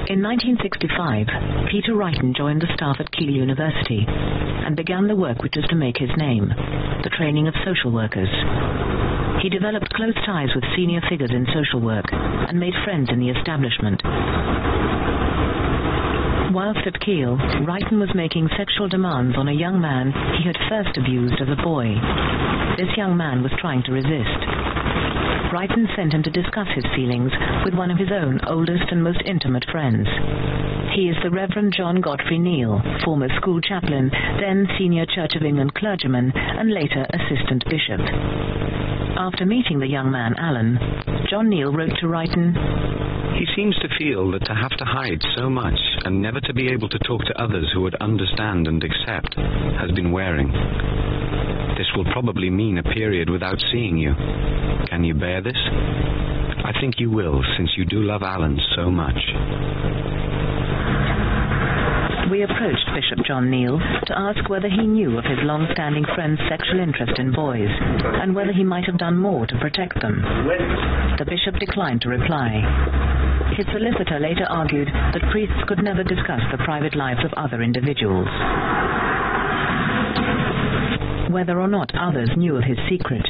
In 1965, Peter Righton joined the staff at Keele University and began the work which was to make his name, the training of social workers. He developed close ties with senior figures in social work and made friends in the establishment. Whilst at Keele, Righton was making sexual demands on a young man he had first abused as a boy. This young man was trying to resist. Righton sent him to discuss his feelings with one of his own oldest and most intimate friends. He is the Reverend John Godfrey Neal, former school chaplain, then senior Church of England clergyman, and later assistant bishop. After meeting the young man, Alan, John Neal wrote to Righton,
He seems to feel that to have to hide so much and never to be able to talk to others who would understand and accept has been wearing. This will probably mean a period without seeing you. Can you bear this? I think you will since you do love Alan so much.
We approached Bishop John Neal to ask whether he knew of his long-standing friend's sexual interest in boys and whether he might have done more to protect them. The bishop declined to reply. His solicitor later argued that priests could never discuss the private lives of other individuals. Whether or not others knew of his secret,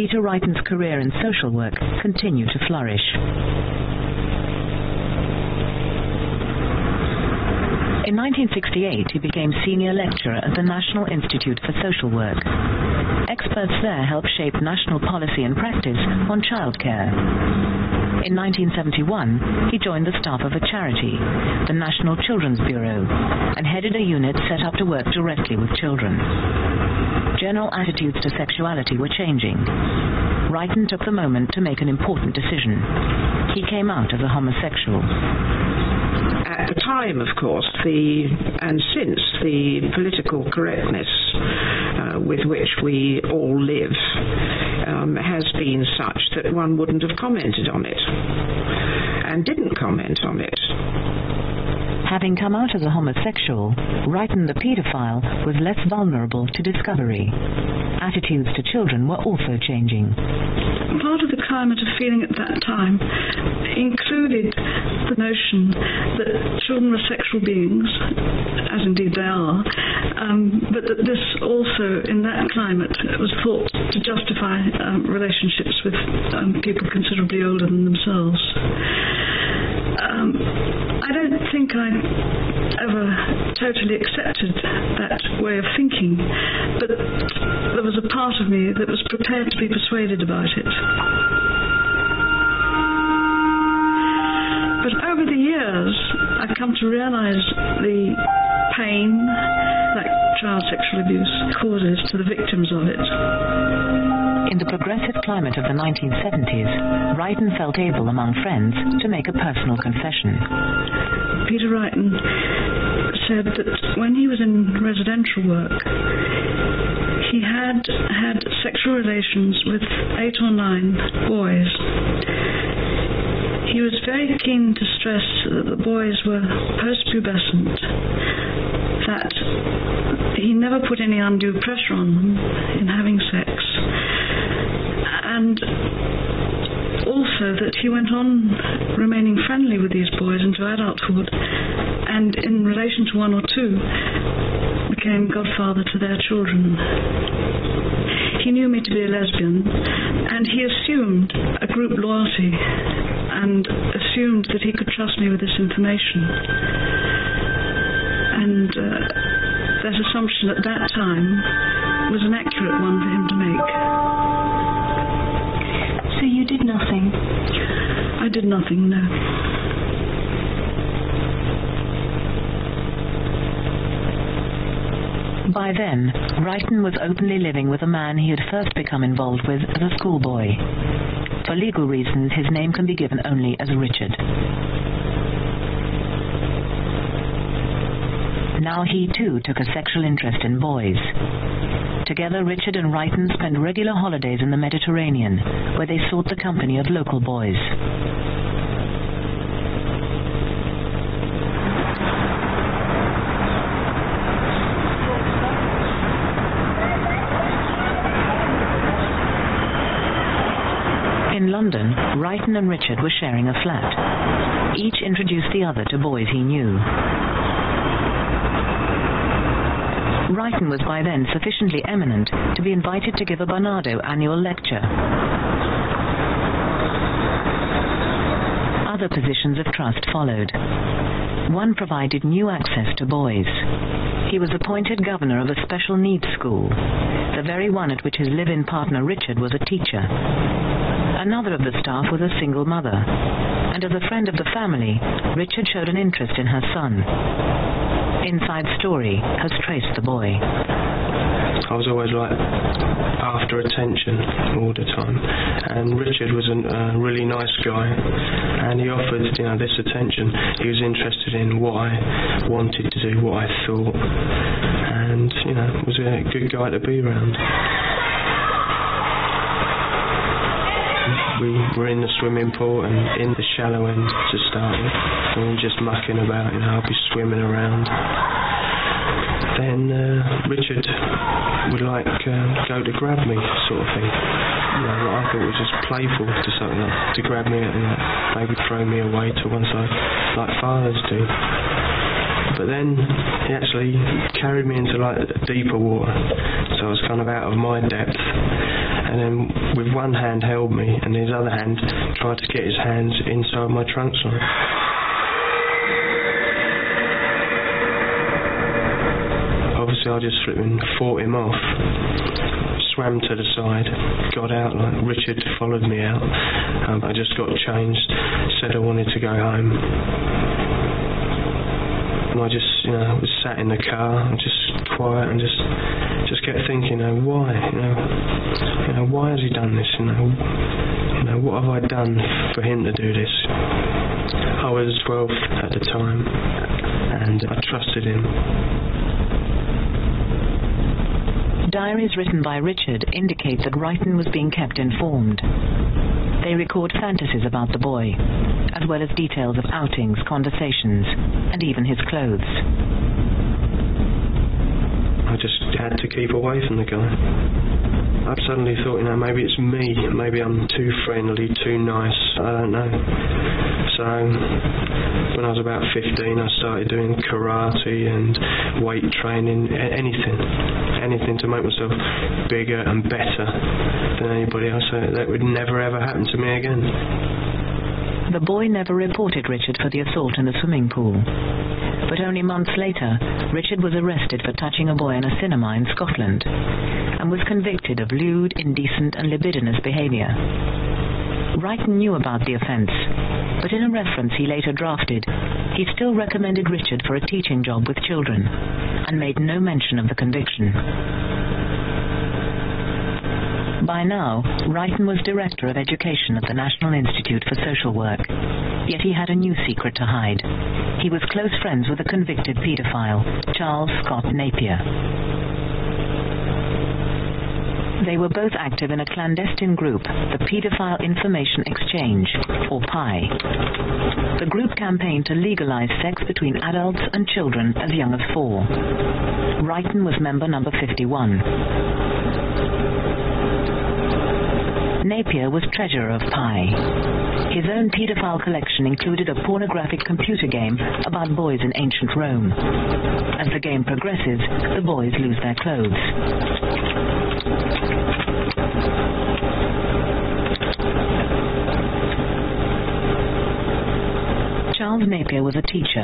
Peter Righton's career in social work continued to flourish. In 1968, he became senior lecturer at the National Institute for Social Work. Experts there helped shape national policy and practice on childcare. In 1971, he joined the staff of a charity, the National Children's Bureau, and headed a unit set up to work directly with children. General attitudes to sexuality were changing. Righton took the moment to make an important decision. He came out as a homosexual
at the time of course the and since the political correctness uh, with which we all live um, has been such that one wouldn't have commented on it and didn't comment on it
Having come out as a homosexual, Righton the pedophile was less vulnerable to discovery. Attitudes to children were also changing.
Part of the climate of feeling at that time included the notion that children were sexual beings, as indeed they are, um, but that this also, in that climate, was thought to justify um, relationships with um, people considerably older than themselves. Um, I don't think I ever totally accepted that way of thinking, but there was a part of me that was prepared to be persuaded about it. But over the years, I've come to realize the pain that child sexual abuse causes to the victims of it.
In the progressive climate of the 1970s, Righton felt able among friends to make a personal confession.
Peter Righton said that when he was in residential work, he had had sexual relations with eight or nine boys. He was very keen to stress that the boys were post-pubescent, that he never put any undue pressure on them in having sex and also that he went on remaining friendly with these boys into adulthood and in relation to one or two became godfather to their children. He knew me to be a lesbian and he assumed a group loyalty and assumed that he could trust me with this information. And uh, that assumption at that time was an accurate one for him to make.
So you did nothing?
I did nothing, no.
By then, Righton was openly living with a man he had first become involved with as a schoolboy. For legal reasons, his name can be given only as Richard. Now he too took a sexual interest in boys. Together, Richard and Righton spent regular holidays in the Mediterranean, where they sought the company of local boys. In London, Righton and Richard were sharing a flat. Each introduced the other to boys he knew. Righton was by then sufficiently eminent to be invited to give a Barnardo annual lecture. Other positions of trust followed. One provided new access to boys. He was appointed governor of a special needs school, the very one at which his live-in partner Richard was a teacher. Another of the staff was a single mother, and as a friend of the family, Richard showed an interest in her son. Inside Story has traced the boy.
I was always like after attention all the time. And Richard was a uh, really nice guy. And he offered you know this attention. He was interested in what I wanted to do what I thought. And you know was a good guy to be around we were in the swimming pool and in the shallow end to start with. And we were just mucking about you know I'd be swimming around. Then uh, Richard would like uh, go to grab me sort of thing. You know I thought was just playful to something like, to grab me and like, maybe throw me away to one side like fathers do but then he actually carried me into like deeper water. So I was kind of out of my depth. And then with one hand held me and his other hand tried to get his hands inside my trunk line obviously I just flipping fought him off swam to the side got out like Richard followed me out. Um, I just got changed said I wanted to go home and I just you know was sat in the car and just quiet and just just kept thinking you know why you know you know why has he done this? You know you know what have I done for him to do this? I was 12 at the time and I trusted him.
Diaries written by Richard indicate that Righton was being kept informed. They record fantasies about the boy, as well as details of outings, conversations, and even his clothes.
I just had to keep away from the guy. I suddenly thought, you know, maybe it's me. Maybe I'm too friendly, too nice. I don't know. So when I was about 15, I started doing karate and weight training, anything. Anything to make myself bigger and better than anybody else. That would never ever happen to me again.
The boy never reported Richard for the assault in the swimming pool. But only months later, Richard was arrested for touching a boy in a cinema in Scotland and was convicted of lewd, indecent and libidinous behavior. Righton knew about the offense, but in a reference he later drafted, he still recommended Richard for a teaching job with children and made no mention of the conviction. By now, Righton was Director of Education at the National Institute for Social Work. Yet he had a new secret to hide. He was close friends with a convicted pedophile, Charles Scott Napier. They were both active in a clandestine group, the Pedophile Information Exchange, or PIE. The group campaigned to legalize sex between adults and children as young as 4. Righton was member number 51. Napier was treasurer of PIE. His own pedophile collection included a pornographic computer game about boys in ancient Rome. As the game progresses, the boys lose their clothes. Charles Napier was a teacher.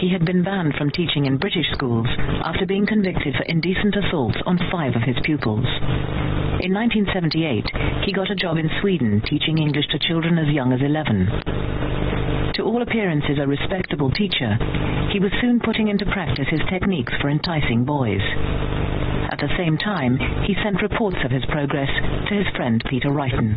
He had been banned from teaching in British schools after being convicted for indecent assaults on five of his pupils. In 1978, he got a job in Sweden teaching English to children as young as 11. To all appearances a respectable teacher, he was soon putting into practice his techniques for enticing boys. At the same time, he sent reports of his progress to his friend Peter Righton.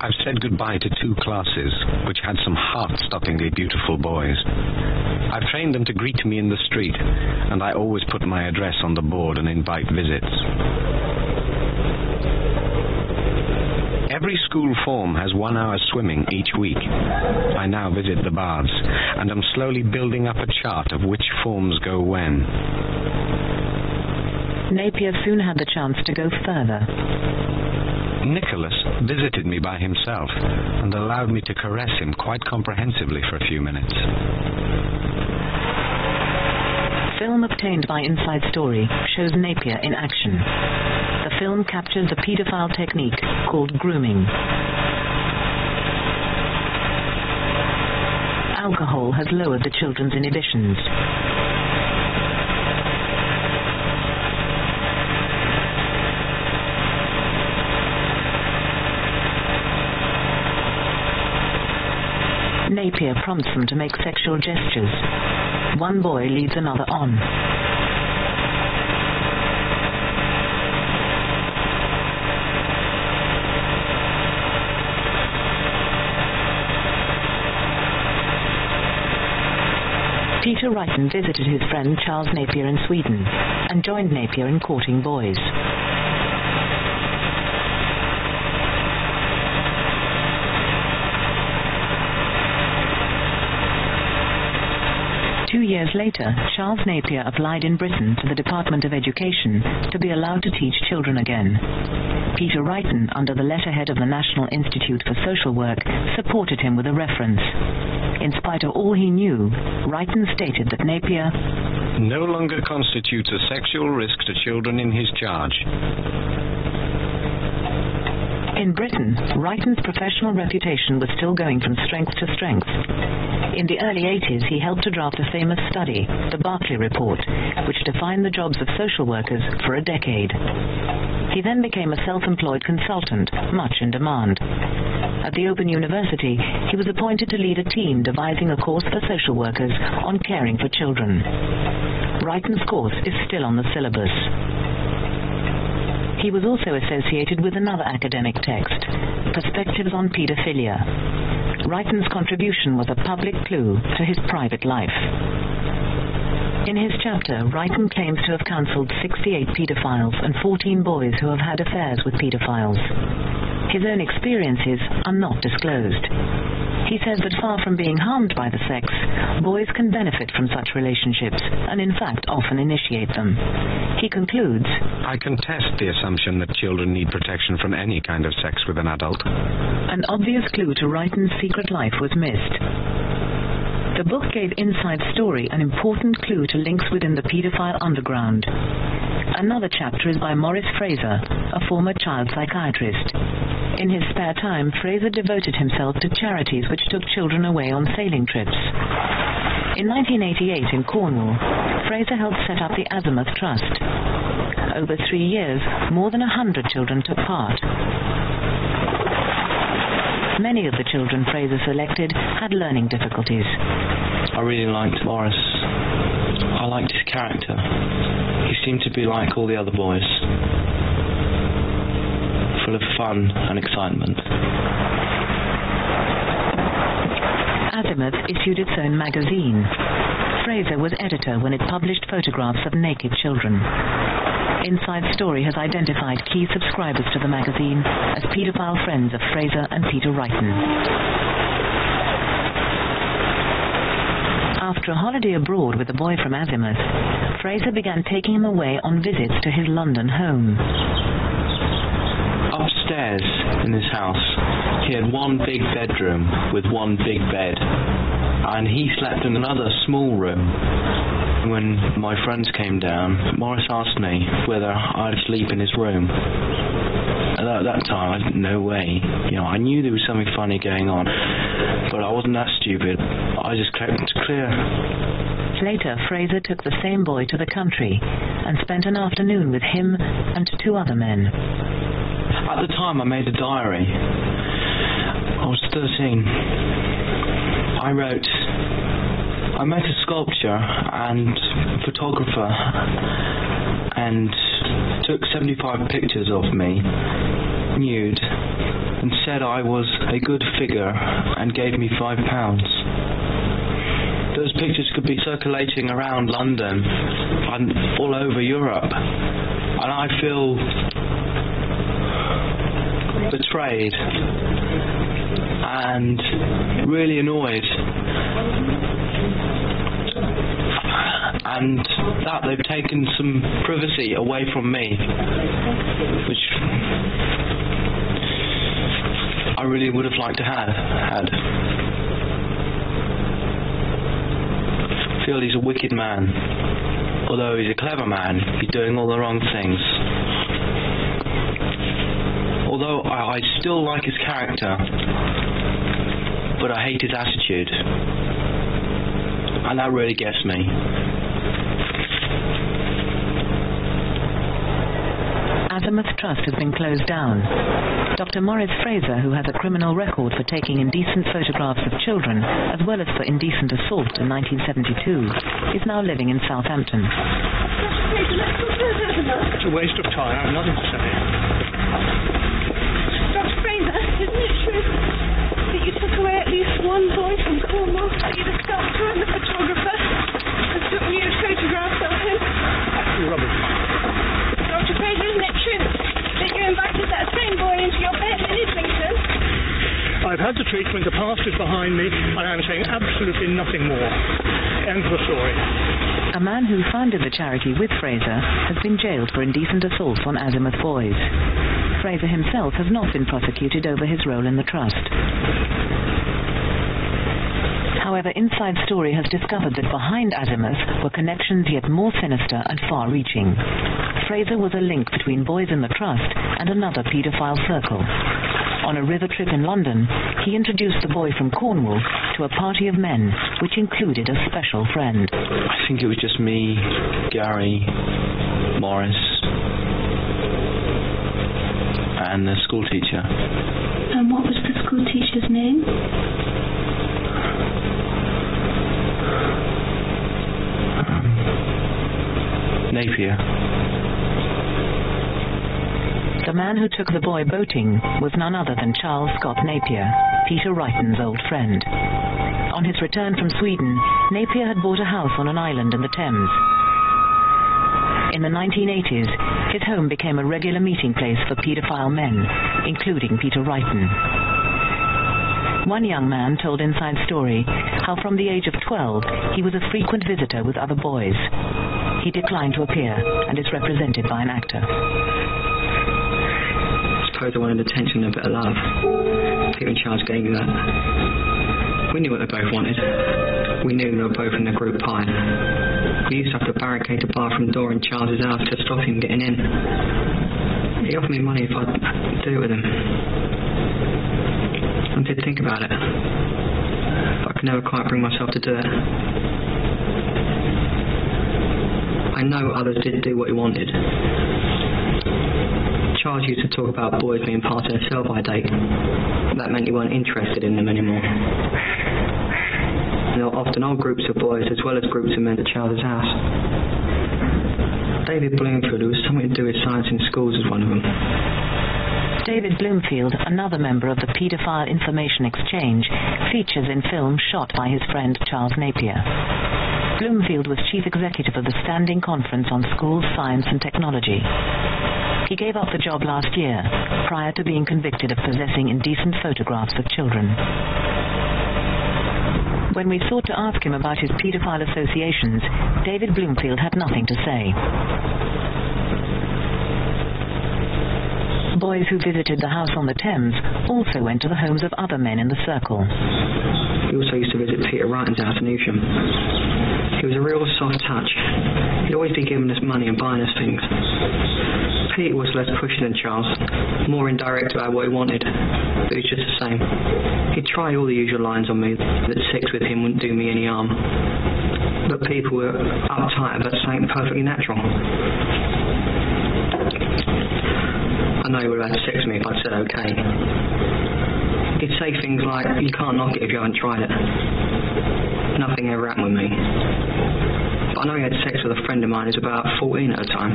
I've said goodbye to two classes which had some heart-stoppingly beautiful boys. I've trained them to greet me in the street and I always put my address on the board and invite visits. Every school form has one hour swimming each week. I now visit the baths and am slowly building up a chart of which forms go when.
Napier soon had the chance to go further.
Nicholas visited me by himself and allowed me to caress him quite comprehensively for a few minutes.
Film obtained by Inside Story shows Napier in action. The film captures a pedophile technique called grooming. Alcohol has lowered the children's inhibitions. Napier prompts them to make sexual gestures. One boy leads another on. Peter Righton visited his friend Charles Napier in Sweden and joined Napier in courting boys. Two years later, Charles Napier applied in Britain to the Department of Education to be allowed to teach children again. Peter Righton, under the letterhead of the National Institute for Social Work, supported him with a reference. In spite of all he knew, Righton stated that Napier
no longer constitutes a sexual risk to children in his charge.
In Britain, Righton's professional reputation was still going from strength to strength. In the early 80s, he helped to draft a famous study, the Barclay Report, which defined the jobs of social workers for a decade. He then became a self-employed consultant, much in demand. At the Open University, he was appointed to lead a team devising a course for social workers on caring for children. Righton's course is still on the syllabus. He was also associated with another academic text, Perspectives on Pedophilia. Righton's contribution was a public clue to his private life. In his chapter, Righton claims to have counseled 68 pedophiles and 14 boys who have had affairs with pedophiles. His own experiences are not disclosed. He says that far from being harmed by the sex, boys can benefit from such relationships and in fact often initiate them. He concludes,
I contest the assumption that children need protection from any kind of sex with an adult.
An obvious clue to Righton's secret life was missed. The book gave Inside Story an important clue to links within the pedophile underground. Another chapter is by Morris Fraser, a former child psychiatrist. In his spare time, Fraser devoted himself to charities which took children away on sailing trips. In 1988 in Cornwall, Fraser helped set up the Azimuth Trust. Over 3 years, more than a 100 children took part. Many of the children Fraser selected had learning difficulties.
I really liked Morris. I liked his character. Seemed to be like all the other boys. Full of fun and excitement.
Azimuth issued its own magazine. Fraser was editor when it published photographs of naked children. Inside Story has identified key subscribers to the magazine as pedophile friends of Fraser and Peter Righton. After a holiday abroad with a boy from Azimuth, Fraser began taking him away on visits to his London home.
Upstairs in his house, he had one big bedroom with one big bed, and he slept in another small room when my friends came down, Morris asked me whether I'd sleep in his room. At that time, I didn't no way. You know, I knew there was something funny going on, but I wasn't that stupid. I just kept it clear.
Later, Fraser took the same boy to the country and spent an afternoon with him and two other men.
At the time, I made a diary. I was 13. I wrote I met a sculptor and photographer and took 75 pictures of me nude and said I was a good figure and gave me 5 pounds. Those pictures could be circulating around London and all over Europe and I feel betrayed and really annoyed and that they've taken some privacy away from me which I really would have liked to have had. I feel he's a wicked man although he's a clever man he's doing all the wrong things. Although I, I still like his character but I hate his attitude. And that really gets me
Azimuth Trust has been closed down. Dr. Morris Fraser, who has a criminal record for taking indecent photographs of children, as well as for indecent assault in 1972, is now living in Southampton.
It's a waste of time. I'm not interested.
Dr. Fraser, isn't it true that you took away at least one boy from Cornwall, that you the sculptor and the photographer, and took nude photographs of him? That's rubbish isn't it true that you invited that same boy into your bed in Islington? I've had the treatment, the past is behind me, and I'm saying absolutely nothing more. End of the story.
A man who founded the charity with Fraser has been jailed for indecent assault on Azimuth Boys. Fraser himself has not been prosecuted over his role in the trust. However, Inside Story has discovered that behind Azimuth were connections yet more sinister and far-reaching. Fraser was a link between boys in the trust and another paedophile circle. On a river trip in London, he introduced the boy from Cornwall to a party of men, which included a special friend.
I think it was just me, Gary, Morris, and the school teacher.
And what was the school teacher's name?
Napier.
The man who took the boy boating was none other than Charles Scott Napier, Peter Righton's old friend. On his return from Sweden, Napier had bought a house on an island in the Thames. In the 1980s, his home became a regular meeting place for paedophile men, including Peter Righton. One young man told Inside Story how from the age of 12 he was a frequent visitor with other boys. He declined to appear and is represented by an actor.
I suppose I wanted attention and a bit of love. Peter and Charles gave me that. We knew what they both wanted. We knew they were both in the group pie. We used to have to barricade the bathroom door in Charles's house to stop him getting in. He offered me money if I'd do it with him. I did think about it. But I could never quite bring myself to do it. I know others didn't do what he wanted. Charles used to talk about boys being part of a sell-by date. That meant you weren't interested in them anymore. There were often old groups of boys as well as groups of men at Charles's house. David Bloomfield, who was something to do with science in schools, was one of them.
David Bloomfield, another member of the Paedophile Information Exchange, features in films shot by his friend Charles Napier. Bloomfield was chief executive of the Standing Conference on Schools, Science and Technology. He gave up the job last year, prior to being convicted of possessing indecent photographs of children. When we sought to ask him about his pedophile associations, David Bloomfield had nothing to say. Boys who visited the house on the Thames also went to the homes of other men in the circle.
He also used to visit Peter Wright in Evesham. He was a real soft touch. He'd always be giving us money and buying us things. Peter was less pushy than Charles, more indirect about what he wanted, but he was just the same. He'd try all the usual lines on me that sex with him wouldn't do me any harm. But people were uptight about something perfectly natural. I know he would have had sex with me if I'd said okay. He'd say things like, you can't knock it if you haven't tried it. Nothing ever happened with me. But I know he had sex with a friend of mine who was about 14 at the time.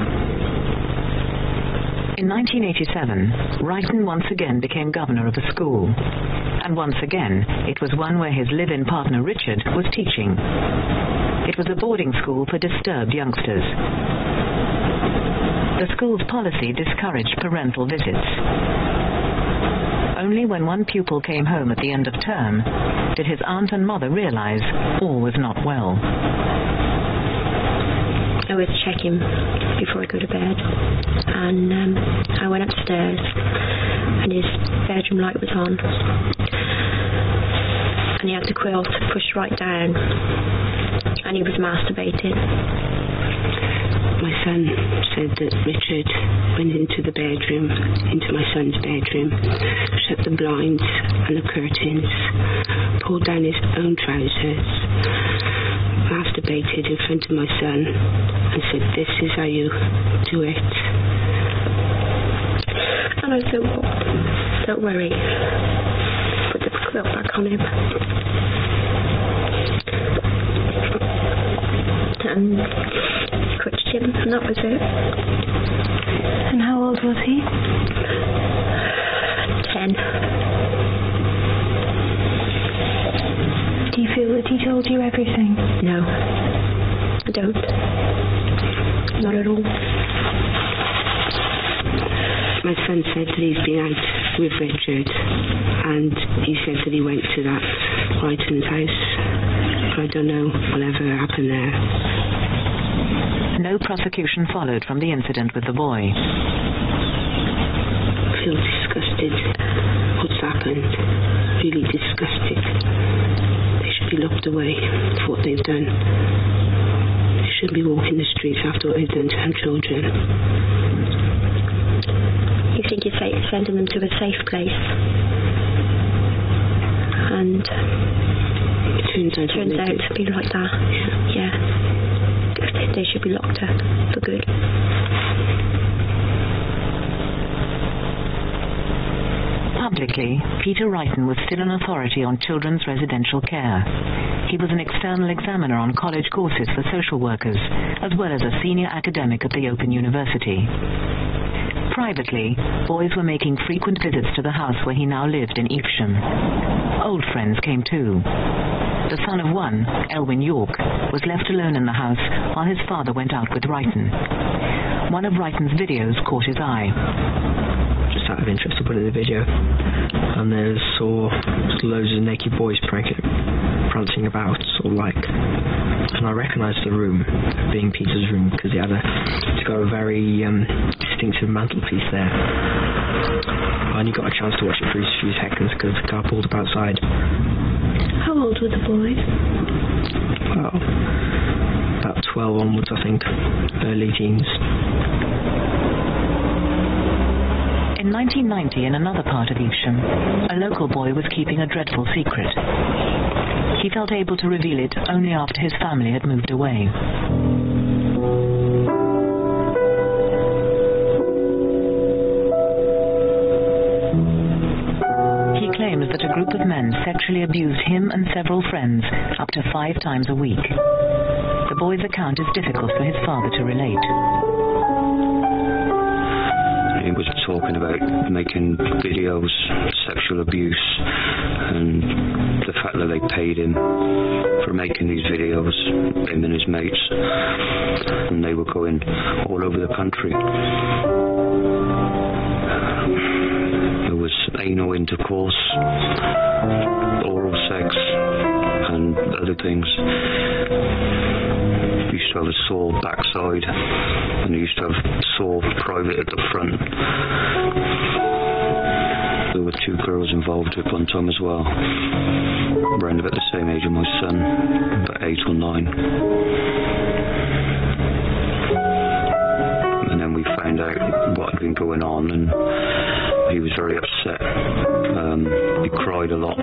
In 1987, Righton once again became governor of a school. And once again, it was one where his live-in partner Richard was teaching. It was a boarding school for disturbed youngsters. The school's policy discouraged parental visits. Only when one pupil came home at the end of term did his aunt and mother realize all was not well.
I always check him before I go to bed. And um, I went upstairs and his bedroom light was on. And he had the quilt pushed right down. And he was masturbating.
My son said that Richard went into the bedroom, into my son's bedroom, shut the blinds and the curtains, pulled down his own trousers, masturbated in front of my son and said, this is how you do it.
And I said, well, don't worry. Put the quilt back on him. And him, and that was it. And how old was he? Ten. Do you feel that he told you everything?
No.
I don't. Not at all.
my son said that he's been out with Richard and he said that he went to that Brighton's house. But I don't know whatever happened there.
No prosecution followed from the incident with the boy.
I feel disgusted what's happened. Really disgusted. They should be locked away for what they've done. They shouldn't be walking the streets after what they've done to our children.
You think you're safe, sending them to a safe place. And
it turns out,
turns out to be like that. Yeah. yeah. They should be locked up for good.
Publicly, Peter Righton was still an authority on children's residential care. He was an external examiner on college courses for social workers, as well as a senior academic at the Open University. Privately, boys were making frequent visits to the house where he now lived in Evesham. Old friends came too. The son of one, Elwyn York, was left alone in the house while his father went out with Righton. One of Righton's videos caught his eye.
Just out of interest to put it in the video? And there's saw loads of naked boys prancing about sort of like and I recognised the room being Peter's room because he had a it's got a very um, distinctive mantelpiece there. I only got a chance to watch it for a few seconds because the car pulled up outside
old were the boys?
well about 12 onwards I think early teens
in 1990 in another part of Evesham, a local boy was keeping a dreadful secret. He felt able to reveal it only after his family had moved away. Sexually abused him and several friends up to five times a week. The boy's account is difficult for his father to relate
he was talking about making videos sexual abuse and the fact that they paid him for making these videos him and his mates and they were going all over the country there was anal intercourse oral sex and other things. Used to have a sore backside and used to have sore private at the front. There were two girls involved at one time as well around about the same age as my son about eight or nine. And then we found out what had been going on and he was very upset he cried a lot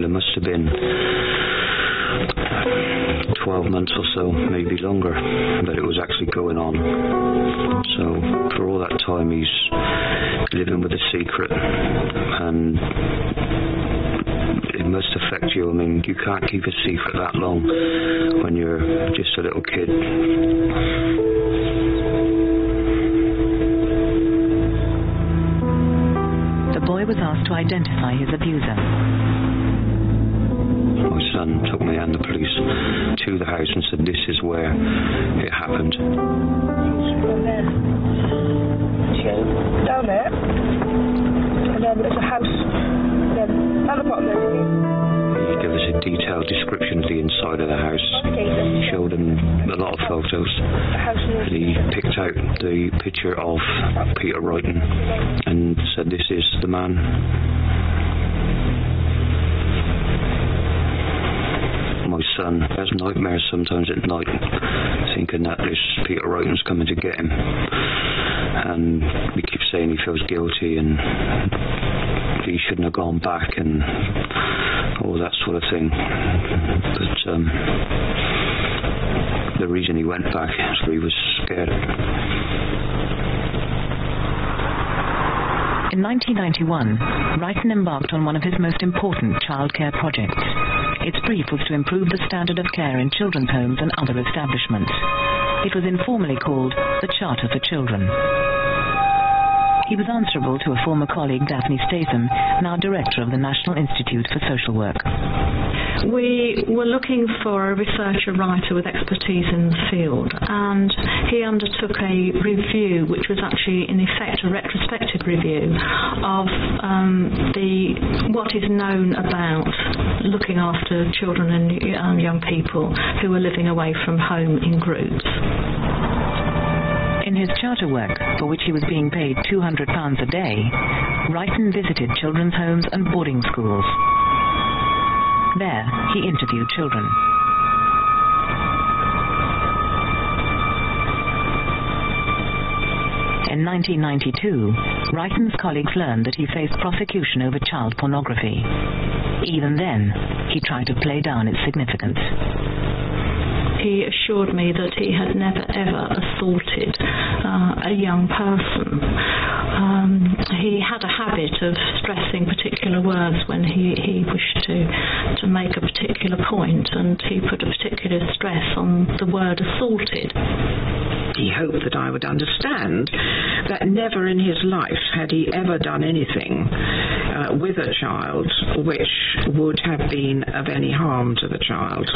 there must have been 12 months or so, maybe longer, that it was actually going on. So for all that time he's living with a secret and it must affect you. I mean, you can't keep a secret that long when you're just a little kid.
Boy was asked to identify his abuser.
My son took me and the police to the house and said this is where it happened.
Down there, and then there's a house, then at the bottom there's
He gave us a detailed description the picture of Peter Righton and said this is the man. My son has nightmares sometimes at night thinking that this Peter Righton's coming to get him. And he keeps saying he feels guilty and he shouldn't have gone back and all that sort of thing. But um, the reason he went back is he was scared
In 1991, Righton embarked on one of his most important childcare projects. Its brief was to improve the standard of care in children's homes and other establishments. It was informally called the Charter for Children. He was answerable to a former colleague, Daphne Statham, now director of the National Institute for Social Work.
We were looking for a researcher writer with expertise in the field and he undertook a review which was actually in effect a retrospective review of um, the what is known about looking after children and um, young people who are living away from home in groups.
In his charter work, for which he was being paid £200 a day, Righton visited children's homes and boarding schools. There, he interviewed children. 1992, Righton's colleagues learned that he faced prosecution over child pornography. Even then, he tried to play down its significance.
He assured me that he had never ever assaulted uh, a young person. Um, he had a habit of stressing particular words when he, he wished to, to make a particular point and he put a particular stress on the word assaulted
he hoped that I would understand that never in his life had he ever done anything uh, with a child which would have been of any harm to the child.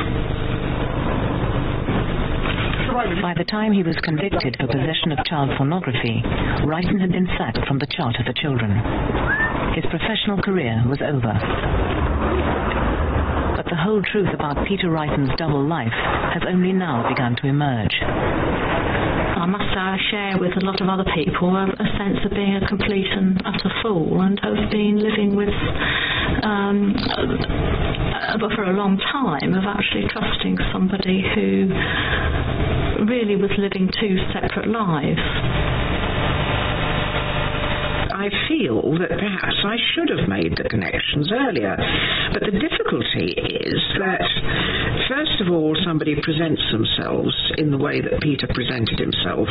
By the time he was convicted for possession of child pornography, Righton had been sacked from the Charter for Children. His professional career was over. But the whole truth about Peter Righton's double life has only now begun to emerge.
I must say I share with a lot of other people a, a sense of being a complete and utter fool and have been living with um, uh, for a long time of actually trusting somebody who really was living two separate lives.
I feel that perhaps I should have made the connections earlier. But the difficulty is that, first of all, somebody presents themselves in the way that Peter presented himself.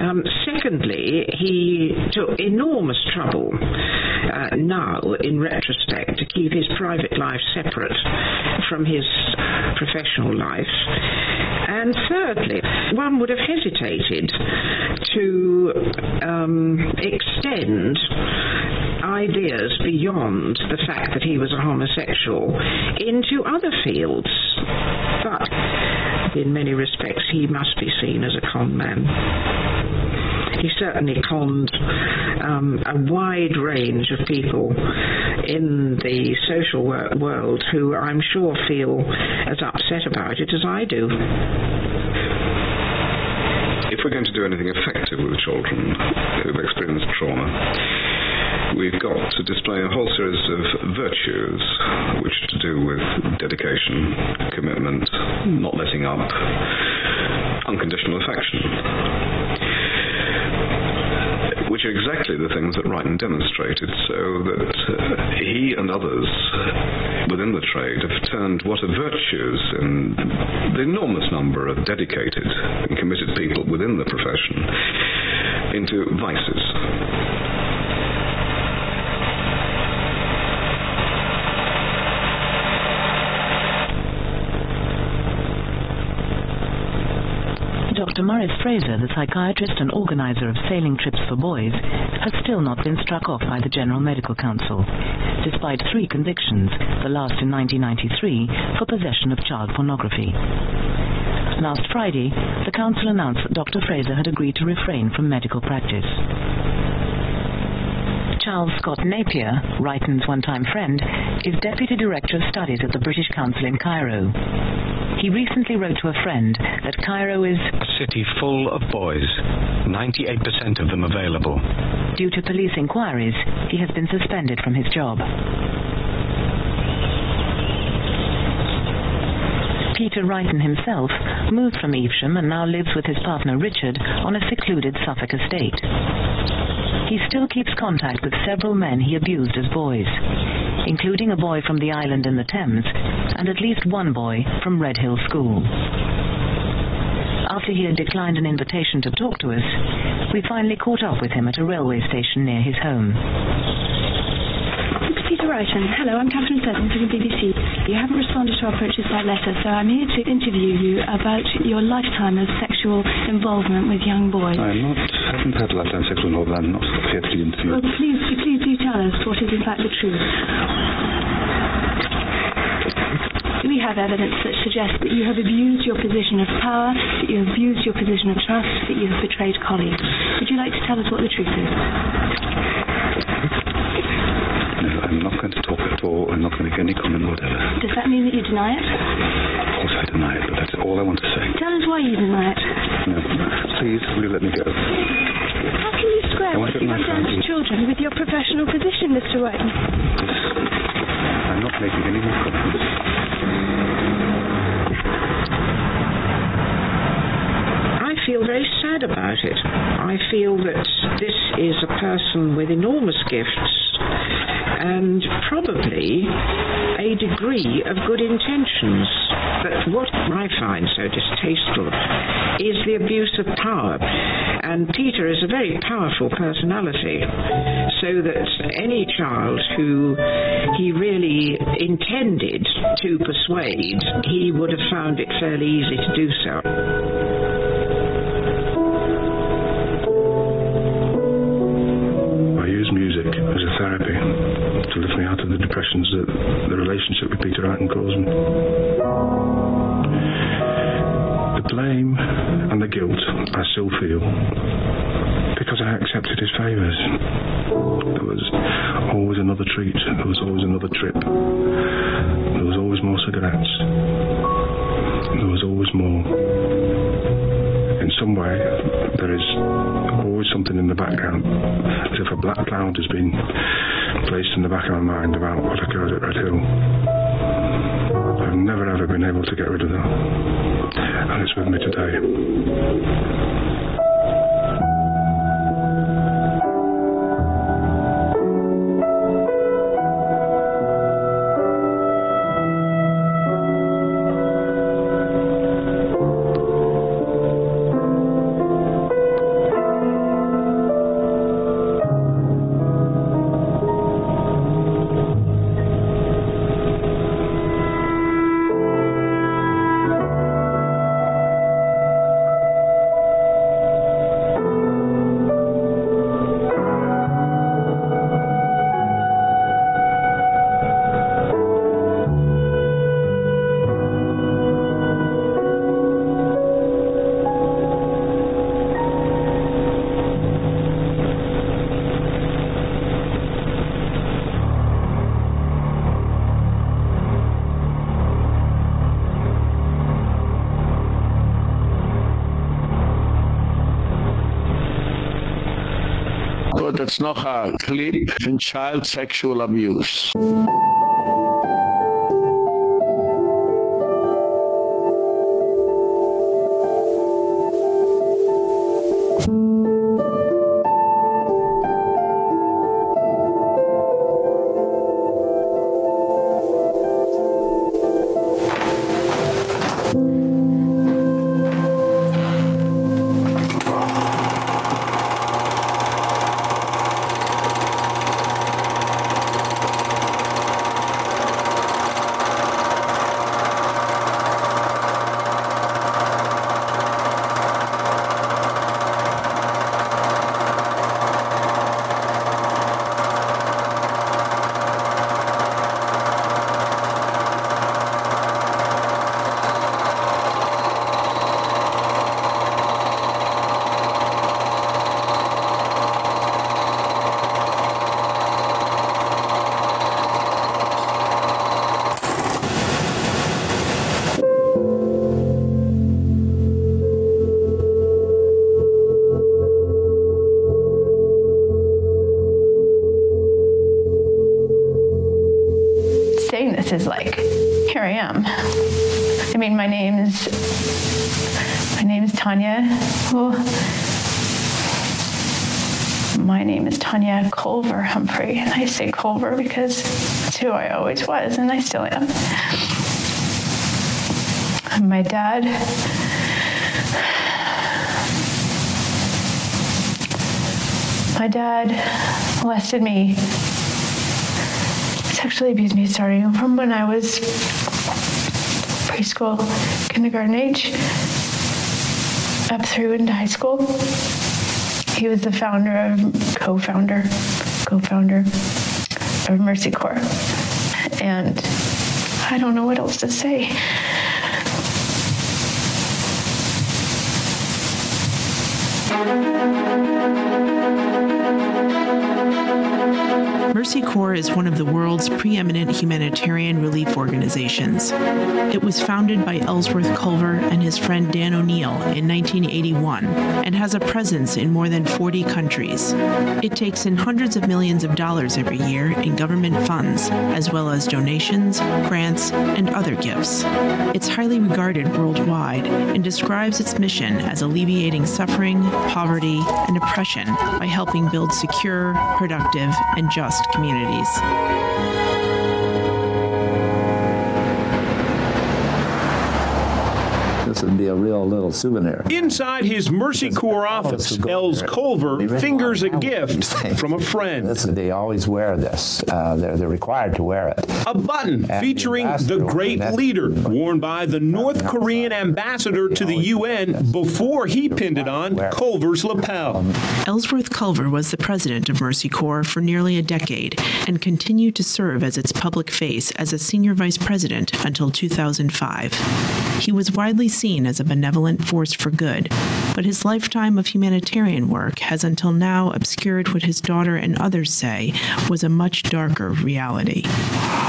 Um, secondly, he took enormous trouble uh, now, in retrospect, to keep his private life separate from his professional life. And thirdly, one would have hesitated to um, extend ideas beyond the fact that he was a homosexual into other fields. But in many respects he must be seen as a con man he certainly conned um, a wide range of people in the social work world who I'm sure feel as upset about it as I do.
If we're going to do anything effective with children who've experienced trauma we've got to display a whole series of virtues which to do with dedication, commitment, not letting up, unconditional affection which are exactly the things that Righton demonstrated so that uh, he and others within the trade have turned what are virtues in the enormous number of dedicated and committed people within the profession into vices
Dr. Morris Fraser, the psychiatrist and organizer of sailing trips for boys, has still not been struck off by the General Medical Council, despite three convictions, the last in 1993, for possession of child pornography. Last Friday, the council announced that Dr. Fraser had agreed to refrain from medical practice. Charles Scott Napier, Righton's one-time friend, is Deputy Director of Studies at the British Council in Cairo. He recently wrote to a friend that Cairo is
a city full of boys, 98% of them available.
Due to police inquiries, he has been suspended from his job. Peter Righton himself moved from Evesham and now lives with his partner Richard on a secluded Suffolk estate. He still keeps contact with several men he abused as boys, including a boy from the island in the Thames and at least one boy from Redhill School. After he had declined an invitation to talk to us, we finally caught up with him at a railway station near his home.
Peter Righton. Hello, I'm Catherine Seddon from the BBC. You haven't responded to our approaches by letter, so I'm here to interview you about your lifetime of sexual involvement with young boys.
I'm not, haven't had lifetime sexual involvement. I'm not here to be interviewed.
Well, please, please do tell us what is in fact the truth. We have evidence that suggests that you have abused your position of power, that you have abused your position of trust, that you have betrayed colleagues. Would you like to tell us what the truth is?
No, I'm not going to talk at all. I'm not going to make any comment whatever.
Does that mean that you deny it?
Of course I deny it, but that's all I want to say.
Tell us why you deny it.
No, please, will you let me go?
How can you square
I
what you have done to children with your professional position, Mr. Righton?
I'm not making any more comments.
I feel very sad about it. I feel that this is a person with enormous gifts and probably a degree of good intentions. But what I find so distasteful is the abuse of power. And Peter is a very powerful personality, so that any child who he really intended to persuade, he would have found it fairly easy to do so.
I use music as a therapy that the relationship with Peter
Righton noch ein Clip von Child Sexual Abuse.
And I say Culver because it's who I always was and I still am. My dad My dad molested me sexually abused me starting from when I was preschool, kindergarten age, up through into high school. He was the founder of co-founder, co-founder of Mercy Corps. And I don't know what else to say.
Mercy Corps is one of the world's preeminent humanitarian relief organizations. It was founded by Ellsworth Culver and his friend Dan O'Neill in 1981 and has a presence in more than 40 countries. It takes in hundreds of millions of dollars every year in government funds, as well as donations, grants, and other gifts. It's highly regarded worldwide and describes its mission as alleviating suffering, poverty, and oppression by helping build secure, productive, and just communities.
This would be a real little souvenir.
Inside his Mercy Corps office, Els Culver fingers a gift from a friend.
This, they always wear this. Uh, they're, they're required to wear it.
A button featuring the great leader worn by the North Korean ambassador to the UN before he pinned it on Culver's lapel.
Ellsworth Culver was the president of Mercy Corps for nearly a decade and continued to serve as its public face as a senior vice president until 2005. He was widely seen as a benevolent force for good, but his lifetime of humanitarian work has until now obscured what his daughter and others say was a much darker reality.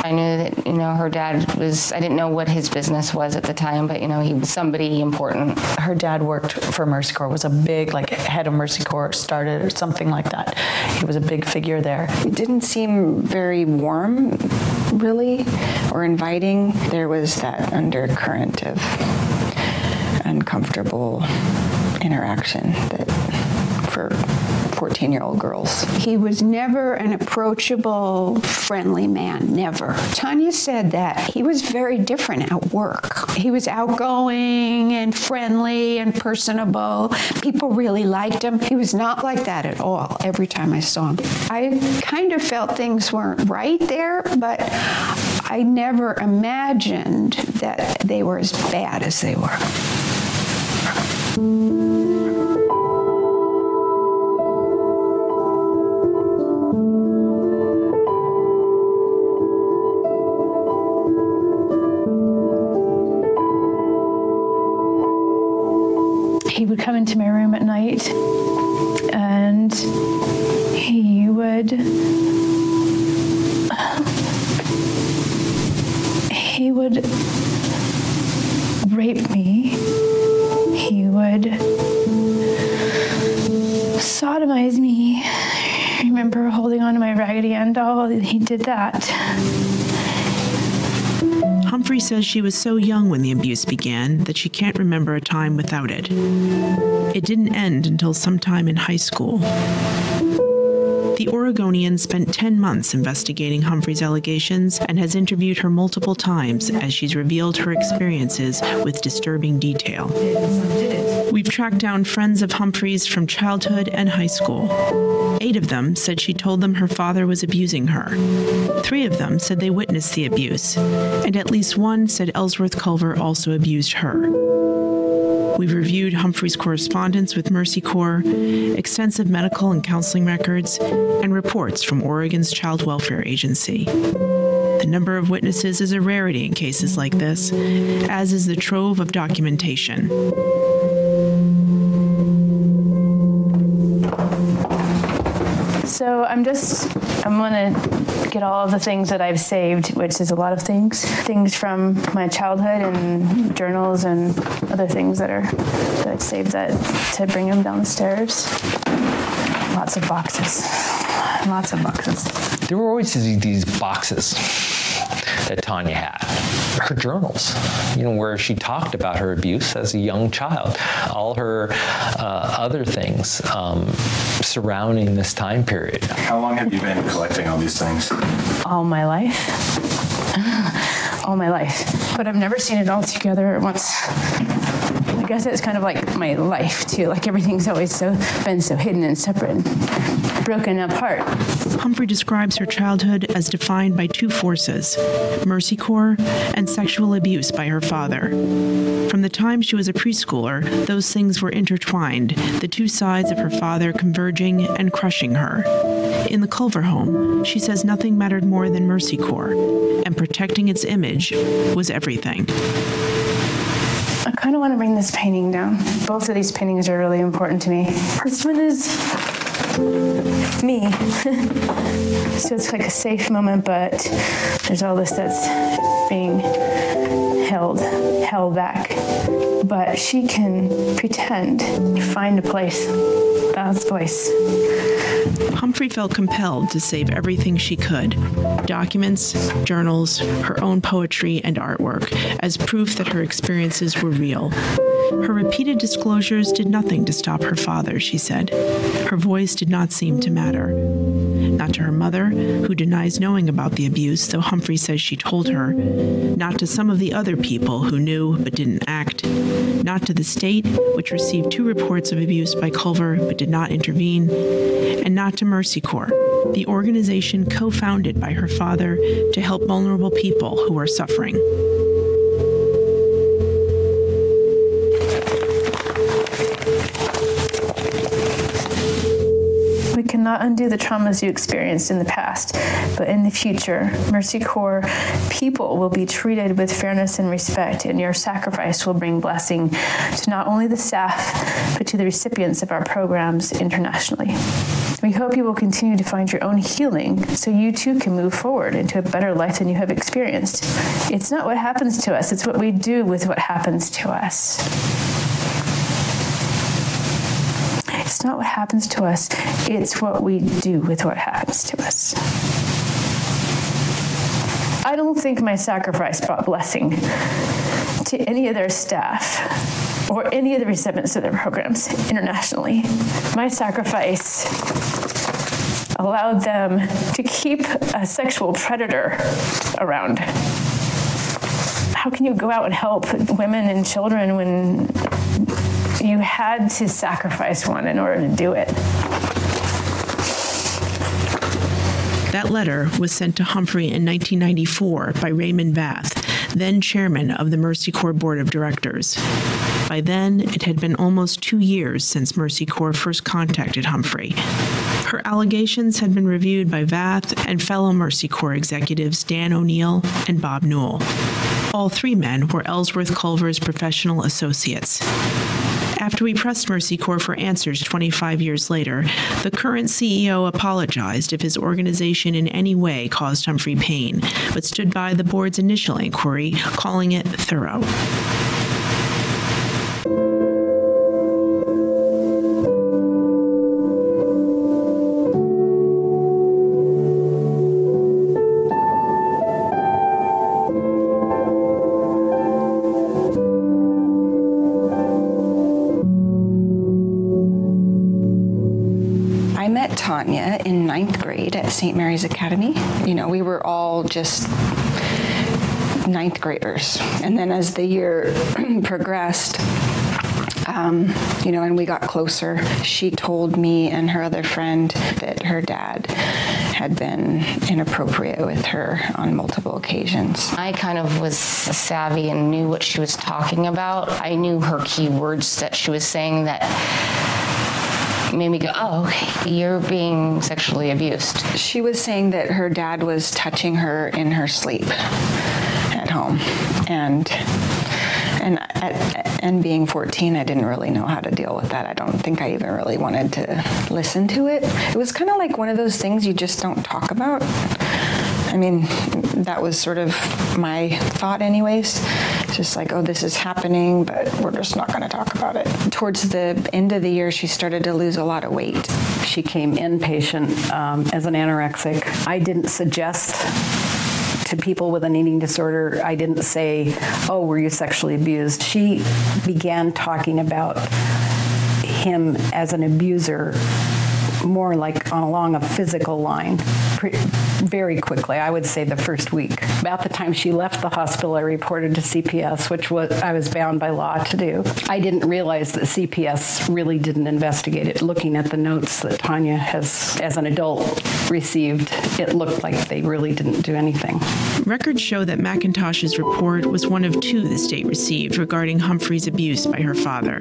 I knew that, you know, her dad was I didn't know what his business was at the time, but you know, he was somebody important.
Her dad worked for Mercy Corps, was a big like head of Mercy Corps, started or something like that. He was a big figure there.
It didn't seem very warm really or inviting. There was that undercurrent of uncomfortable interaction that for 14-year-old girls.
He was never an approachable, friendly man, never. Tanya said that he was very different at work. He was outgoing and friendly and personable. People really liked him. He was not like that at all every time I saw him. I kind of felt things weren't right there, but I never imagined that they were as bad as they were.
He would come into my room at night and he would he would rape me. He would sodomize me. I remember holding on to my raggedy Ann doll. He did that
Humphrey says she was so young when the abuse began that she can't remember a time without it. It didn't end until sometime in high school. The Oregonian spent 10 months investigating Humphrey's allegations and has interviewed her multiple times as she's revealed her experiences with disturbing detail. We've tracked down friends of Humphrey's from childhood and high school. 8 of them said she told them her father was abusing her. 3 of them said they witnessed the abuse, and at least one said Ellsworth Culver also abused her. We've reviewed Humphrey's correspondence with Mercy Corps, extensive medical and counseling records, and reports from Oregon's Child Welfare Agency. The number of witnesses is a rarity in cases like this, as is the trove of documentation.
So I'm just I'm going to get all of the things that I've saved, which is a lot of things. Things from my childhood and journals and other things that are that I've saved that to bring them down the stairs. Lots of boxes. Lots of boxes.
There were always these boxes that Tanya had. Her journals, you know, where she talked about her abuse as a young child. All her uh, other things um, surrounding this time period.
How long have you been collecting all these things?
All my life. all my life. But I've never seen it all together at once. I guess it's kind of like my life too. Like everything's always so been so hidden and separate. broken apart.
Humphrey describes her childhood as defined by two forces, Mercy Corps and sexual abuse by her father. From the time she was a preschooler, those things were intertwined, the two sides of her father converging and crushing her. In the Culver home, she says nothing mattered more than Mercy Corps, and protecting its image was everything.
I kind of want to bring this painting down. Both of these paintings are really important to me. This one is me. so it's like a safe moment, but there's all this that's being held held back. But she can pretend, find a place. That's voice.
Humphrey felt compelled to save everything she could documents, journals, her own poetry and artwork as proof that her experiences were real. Her repeated disclosures did nothing to stop her father, she said. Her voice did not seem to matter. Not to her mother, who denies knowing about the abuse, though Humphrey says she told her. Not to some of the other people who knew but didn't act. Not to the state, which received two reports of abuse by Culver but did not intervene. And not to Mercy Corps, the organization co-founded by her father to help vulnerable people who are suffering.
Cannot undo the traumas you experienced in the past, but in the future, Mercy Corps people will be treated with fairness and respect, and your sacrifice will bring blessing to not only the staff, but to the recipients of our programs internationally. We hope you will continue to find your own healing so you too can move forward into a better life than you have experienced. It's not what happens to us, it's what we do with what happens to us. It's not what happens to us, it's what we do with what happens to us. I don't think my sacrifice brought blessing to any of their staff or any of the recipients of their programs internationally. My sacrifice allowed them to keep a sexual predator around. How can you go out and help women and children when you had to sacrifice one in order to do it.
That letter was sent to Humphrey in 1994 by Raymond Vath, then chairman of the Mercy Corps board of directors. By then, it had been almost 2 years since Mercy Corps first contacted Humphrey. Her allegations had been reviewed by Vath and fellow Mercy Corps executives Dan O'Neill and Bob Newell. All three men were Ellsworth Culver's professional associates. After we pressed Mercy Corps for answers 25 years later, the current CEO apologized if his organization in any way caused Humphrey pain, but stood by the board's initial inquiry, calling it thorough.
St. Mary's Academy. You know, we were all just ninth graders. And then as the year progressed, um, you know, and we got closer, she told me and her other friend that her dad had been inappropriate with her on multiple occasions.
I kind of was savvy and knew what she was talking about. I knew her key words that she was saying that made me go, "Oh, okay, you're being sexually abused."
She was saying that her dad was touching her in her sleep at home. And and at, and being 14 I didn't really know how to deal with that. I don't think I even really wanted to listen to it. It was kind of like one of those things you just don't talk about. I mean, that was sort of my thought anyways. Just like, oh, this is happening, but we're just not going to talk about it. Towards the end of the year, she started to lose a lot of weight.
She came inpatient um, as an anorexic. I didn't suggest to people with an eating disorder, I didn't say, "Oh, were you sexually abused?" She began talking about him as an abuser
more like on along a physical line very quickly. I would say the first week. About the time she left the hospital, I reported to CPS, which was I was bound by law to do. I didn't realize that CPS really didn't investigate it. Looking at the notes that Tanya has as an adult received, it looked like they really didn't do anything.
Records show that McIntosh's report was one of two the state received regarding Humphrey's abuse by her father.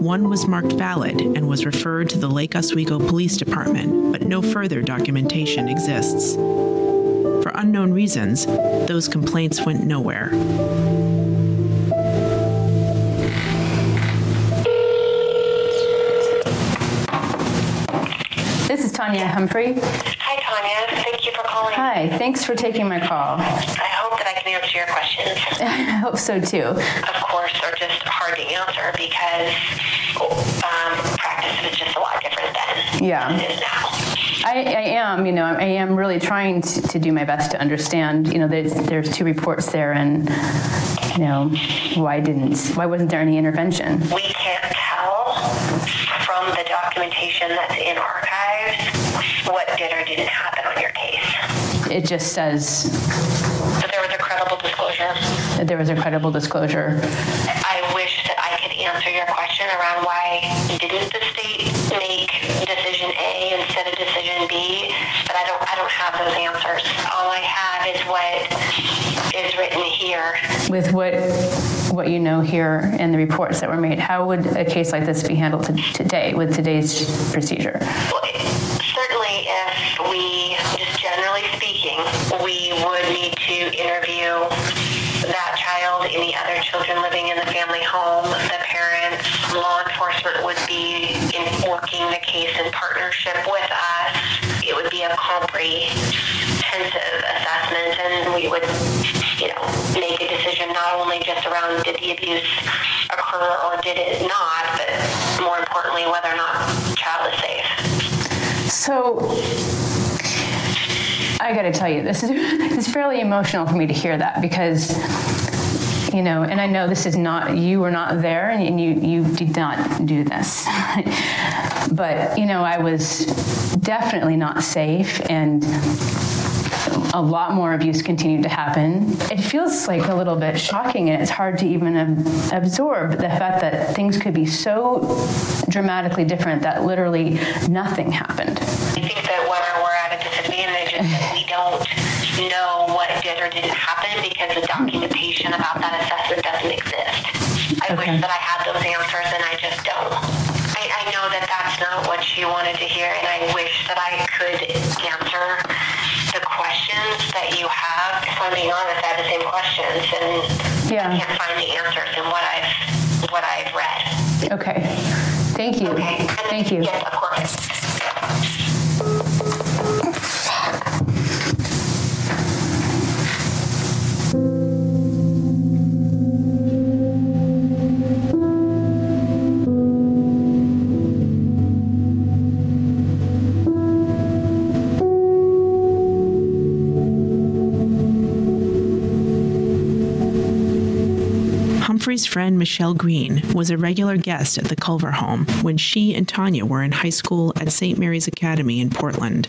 One was marked valid and was referred to the Lake Oswego Police Department, but no further documentation exists. For unknown reasons, those complaints went nowhere.
This is Tanya Humphrey.
Hi, Tanya. Thank you for calling.
Hi, thanks for taking my call.
I hope that I can answer your questions.
I hope so too.
Of course, they're just hard to answer because um, practice is just a lot different than
yeah.
it is now.
I, I, am, you know, I am really trying to, to, do my best to understand, you know, there's, there's two reports there and, you know, why didn't, why wasn't there any intervention?
We can't tell from the documentation that's in archives what did or didn't happen on your case.
It just says
that there was a credible disclosure.
That there was a credible disclosure.
I wish that I could answer your question around why didn't the state make decision A instead of decision B, but I don't I don't have those answers. All I have is what is written here.
With what what you know here and the reports that were made, how would a case like this be handled today with today's procedure?
Well, certainly if we just generally speaking, we would need to interview that child, any other children living in the family home, the parents, law enforcement would be in working the case in partnership with us. It would be a comprehensive assessment and we would, you know, make a decision not only just around did the abuse occur or did it not, but more importantly whether or not the child is safe.
So I got to tell you this is it's fairly emotional for me to hear that because you know and I know this is not you were not there and you you did not do this. But you know I was definitely not safe and a lot more abuse continued to happen. It feels like a little bit shocking and it's hard to even absorb the fact that things could be so dramatically different that literally nothing happened.
I think that where we're at a disadvantage is that we don't know what did or didn't happen because the documentation about that assessment doesn't exist. I okay. wish that I had those answers and I just don't. I, I know that that's not what she wanted to hear and I wish that I could answer questions that you have. If I'm being honest, I have the same questions and yeah. I can't find the answers in what I've what I've read.
Okay. Thank you.
Okay.
Thank you.
Yes, of course.
Humphrey's friend Michelle Green was a regular guest at the Culver home when she and Tanya were in high school at St. Mary's Academy in Portland.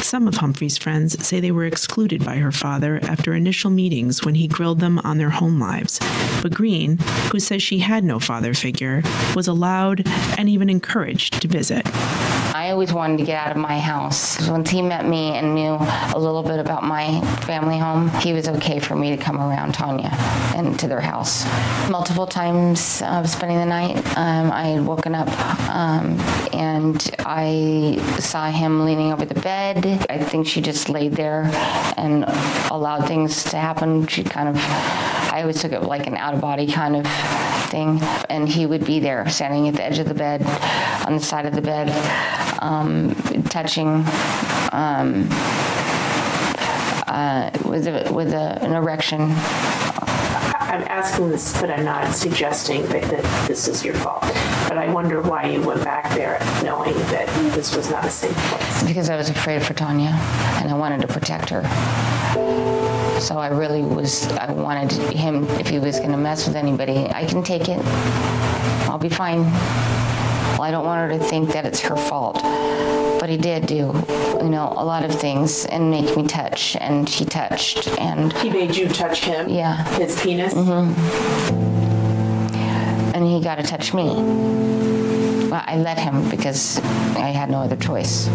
Some of Humphrey's friends say they were excluded by her father after initial meetings when he grilled them on their home lives. But Green, who says she had no father figure, was allowed and even encouraged to visit.
I always wanted to get out of my house. Once he met me and knew a little bit about my family home, he was okay for me to come around Tanya and to their house. Multiple times of spending the night, um, I had woken up um, and I saw him leaning over the bed. I think she just laid there and allowed things to happen. She kind of I always took it like an out of body kind of thing and he would be there standing at the edge of the bed on the side of the bed um, touching um, uh, with a, with a, an erection
I'm asking this, but I'm not suggesting that, that, this is your fault. But I wonder why you went back there knowing that this was not a safe place.
Because I was afraid for Tanya and I wanted to protect her. So I really was I wanted him if he was going to mess with anybody, I can take it. I'll be fine. I don't want her to think that it's her fault. But he did do, you know, a lot of things and make me touch and he touched and
He made you touch him?
Yeah.
His penis?
Mhm. And he got to touch me. Well, I let him because I had no other choice.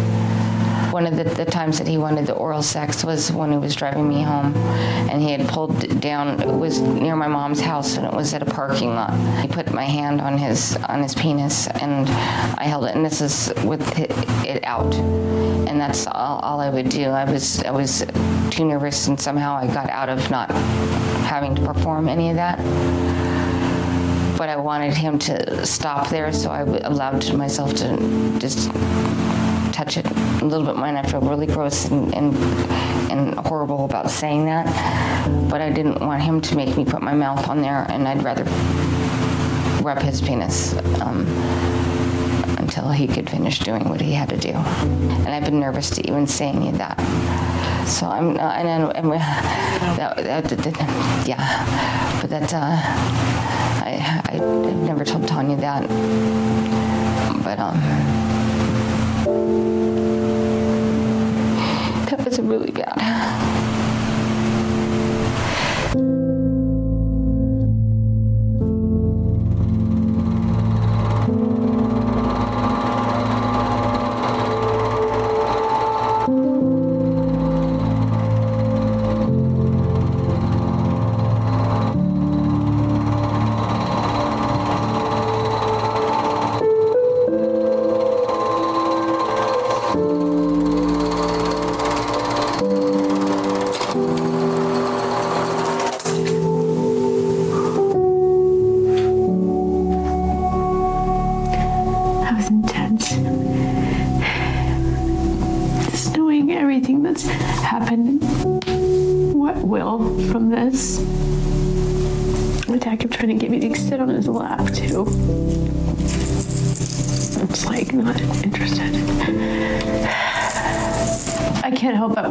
One of the, the times that he wanted the oral sex was when he was driving me home and he had pulled down it was near my mom's house and it was at a parking lot. He put my hand on his on his penis and I held it and this is with it, out. And that's all, all I would do. I was I was too nervous and somehow I got out of not having to perform any of that but I wanted him to stop there so I allowed myself to just touch it a little bit mine I feel really gross and, and and horrible about saying that. But I didn't want him to make me put my mouth on there and I'd rather rub his penis um, until he could finish doing what he had to do. And I've been nervous to even say any of that. So I'm uh, and then and we, that, that, that, yeah. But that uh I I never told Tanya that. But um was really bad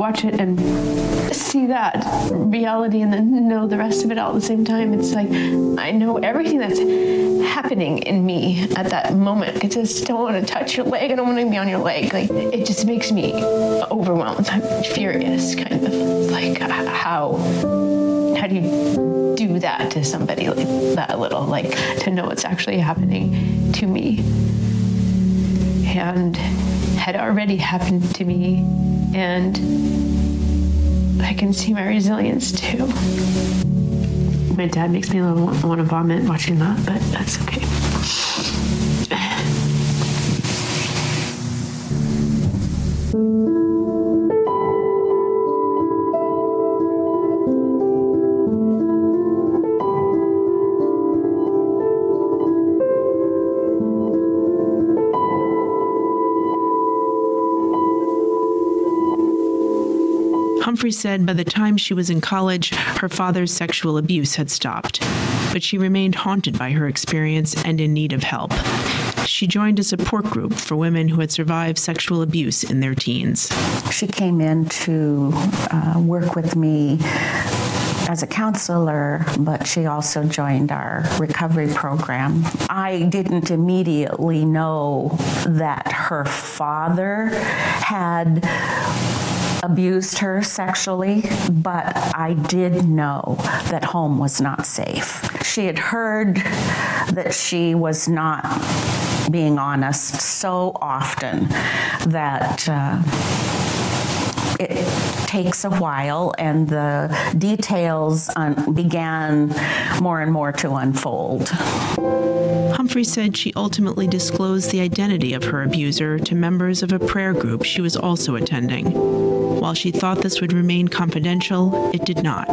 watch it and see that reality and then know the rest of it all at the same time. It's like I know everything that's happening in me at that moment. I just don't want to touch your leg. I don't want to be on your leg. Like it just makes me overwhelmed. I'm furious kind of like how how do you do that to somebody like that little like to know what's actually happening to me and had already happened to me and I can see my resilience too. My dad makes me want, want to vomit watching that, but that's okay.
Humphrey said by the time she was in college, her father's sexual abuse had stopped, but she remained haunted by her experience and in need of help. She joined a support group for women who had survived sexual abuse in their teens.
She came in to uh, work with me as a counselor, but she also joined our recovery program. I didn't immediately know that her father had abused her sexually, but I did know that home was not safe. She had heard that she was not being honest so often that uh, it takes a while and the details un- began more and more to unfold.
Humphrey said she ultimately disclosed the identity of her abuser to members of a prayer group she was also attending. While she thought this would remain confidential, it did not.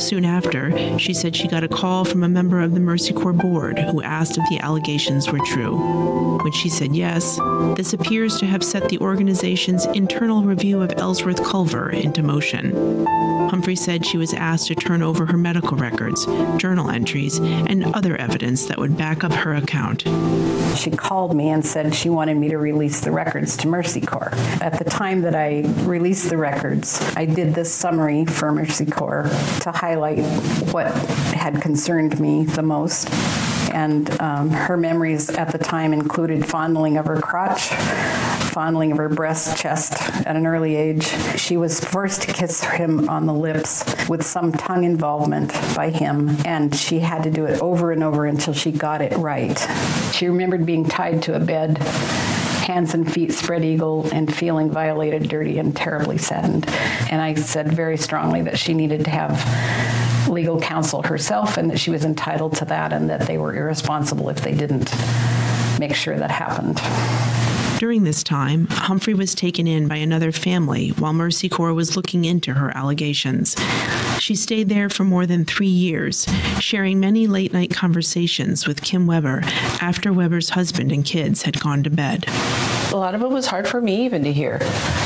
Soon after, she said she got a call from a member of the Mercy Corps board who asked if the allegations were true. When she said yes, this appears to have set the organization's internal review of Ellsworth Culver into motion. Humphrey said she was asked to turn over her medical records, journal entries, and other evidence that would back up her account.
She called me and said she wanted me to release the records to Mercy Corps. At the time that I released the records, I did this summary for Mercy Corps to highlight what had concerned me the most and um, her memories at the time included fondling of her crotch fondling of her breast chest at an early age. She was forced to kiss him on the lips with some tongue involvement by him and she had to do it over and over until she got it right. She remembered being tied to a bed hands and feet spread eagle and feeling violated dirty and terribly saddened. And I said very strongly that she needed to have legal counsel herself and that she was entitled to that and that they were irresponsible if they didn't make sure that happened
during this time, Humphrey was taken in by another family while Mercy Corps was looking into her allegations. She stayed there for more than 3 years, sharing many late-night conversations with Kim Weber after Weber's husband and kids had gone to bed.
A lot of it was hard for me even to hear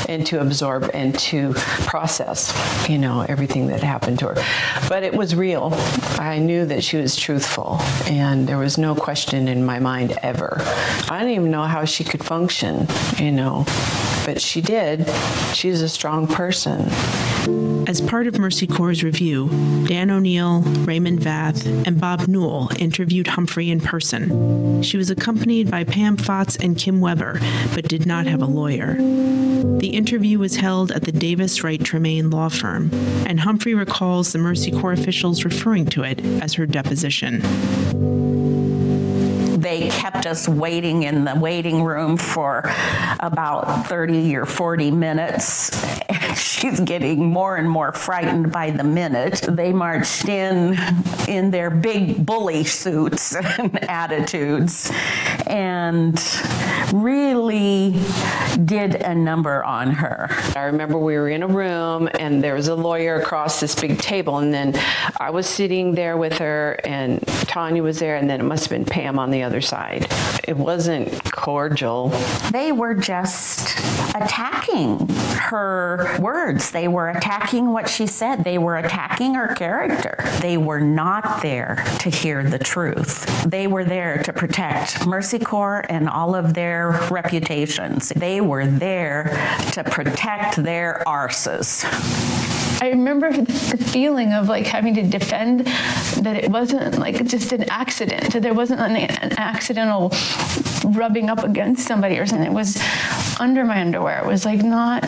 and to absorb and to process, you know, everything that happened to her. But it was real. I knew that she was truthful and there was no question in my mind ever. I didn't even know how she could function you know. But she did. She's a strong person.
As part of Mercy Corps' review, Dan O'Neill, Raymond Vath, and Bob Newell interviewed Humphrey in person. She was accompanied by Pam Fotz and Kim Weber, but did not have a lawyer. The interview was held at the Davis Wright Tremaine law firm, and Humphrey recalls the Mercy Corps officials referring to it as her deposition
they kept us waiting in the waiting room for about 30 or 40 minutes. She's getting more and more frightened by the minute. They marched in in their big bully suits and attitudes and really did a number on her.
I remember we were in a room and there was a lawyer across this big table and then I was sitting there with her and Tanya was there and then it must have been Pam on the other side. It wasn't cordial.
They were just attacking her words. They were attacking what she said. They were attacking her character. They were not there to hear the truth. They were there to protect Mercy Corps and all of their reputations. They were there to protect their arses.
I remember the feeling of like having to defend that it wasn't like just an accident. That there wasn't an, an accidental rubbing up against somebody or something. It was under my underwear. It was like not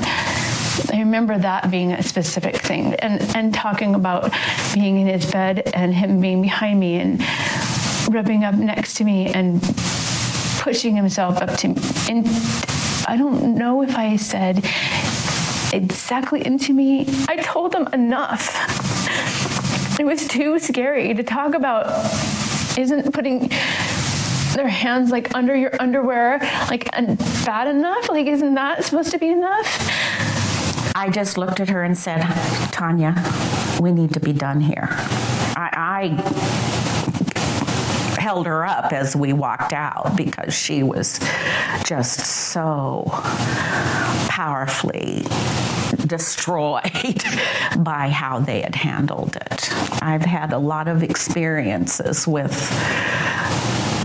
I remember that being a specific thing and and talking about being in his bed and him being behind me and rubbing up next to me and pushing himself up to me. And I don't know if I said exactly into me. I told them enough. It was too scary to talk about isn't putting their hands like under your underwear like bad enough? Like isn't that supposed to be enough?
I just looked at her and said, "Tanya, we need to be done here." I, I held her up as we walked out because she was just so powerfully destroyed by how they had handled it. I've had a lot of experiences with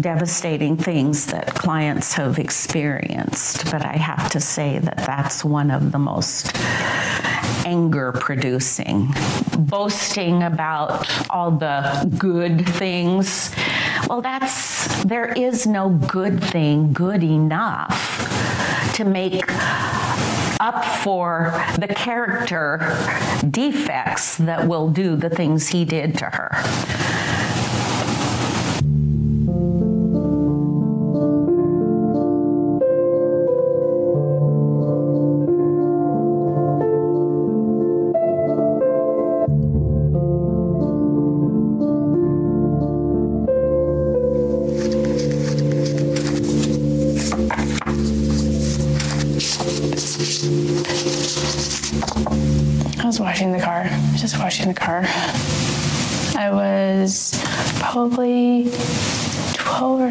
devastating things that clients have experienced, but I have to say that that's one of the most anger producing boasting about all the good things well that's there is no good thing good enough to make up for the character defects that will do the things he did to her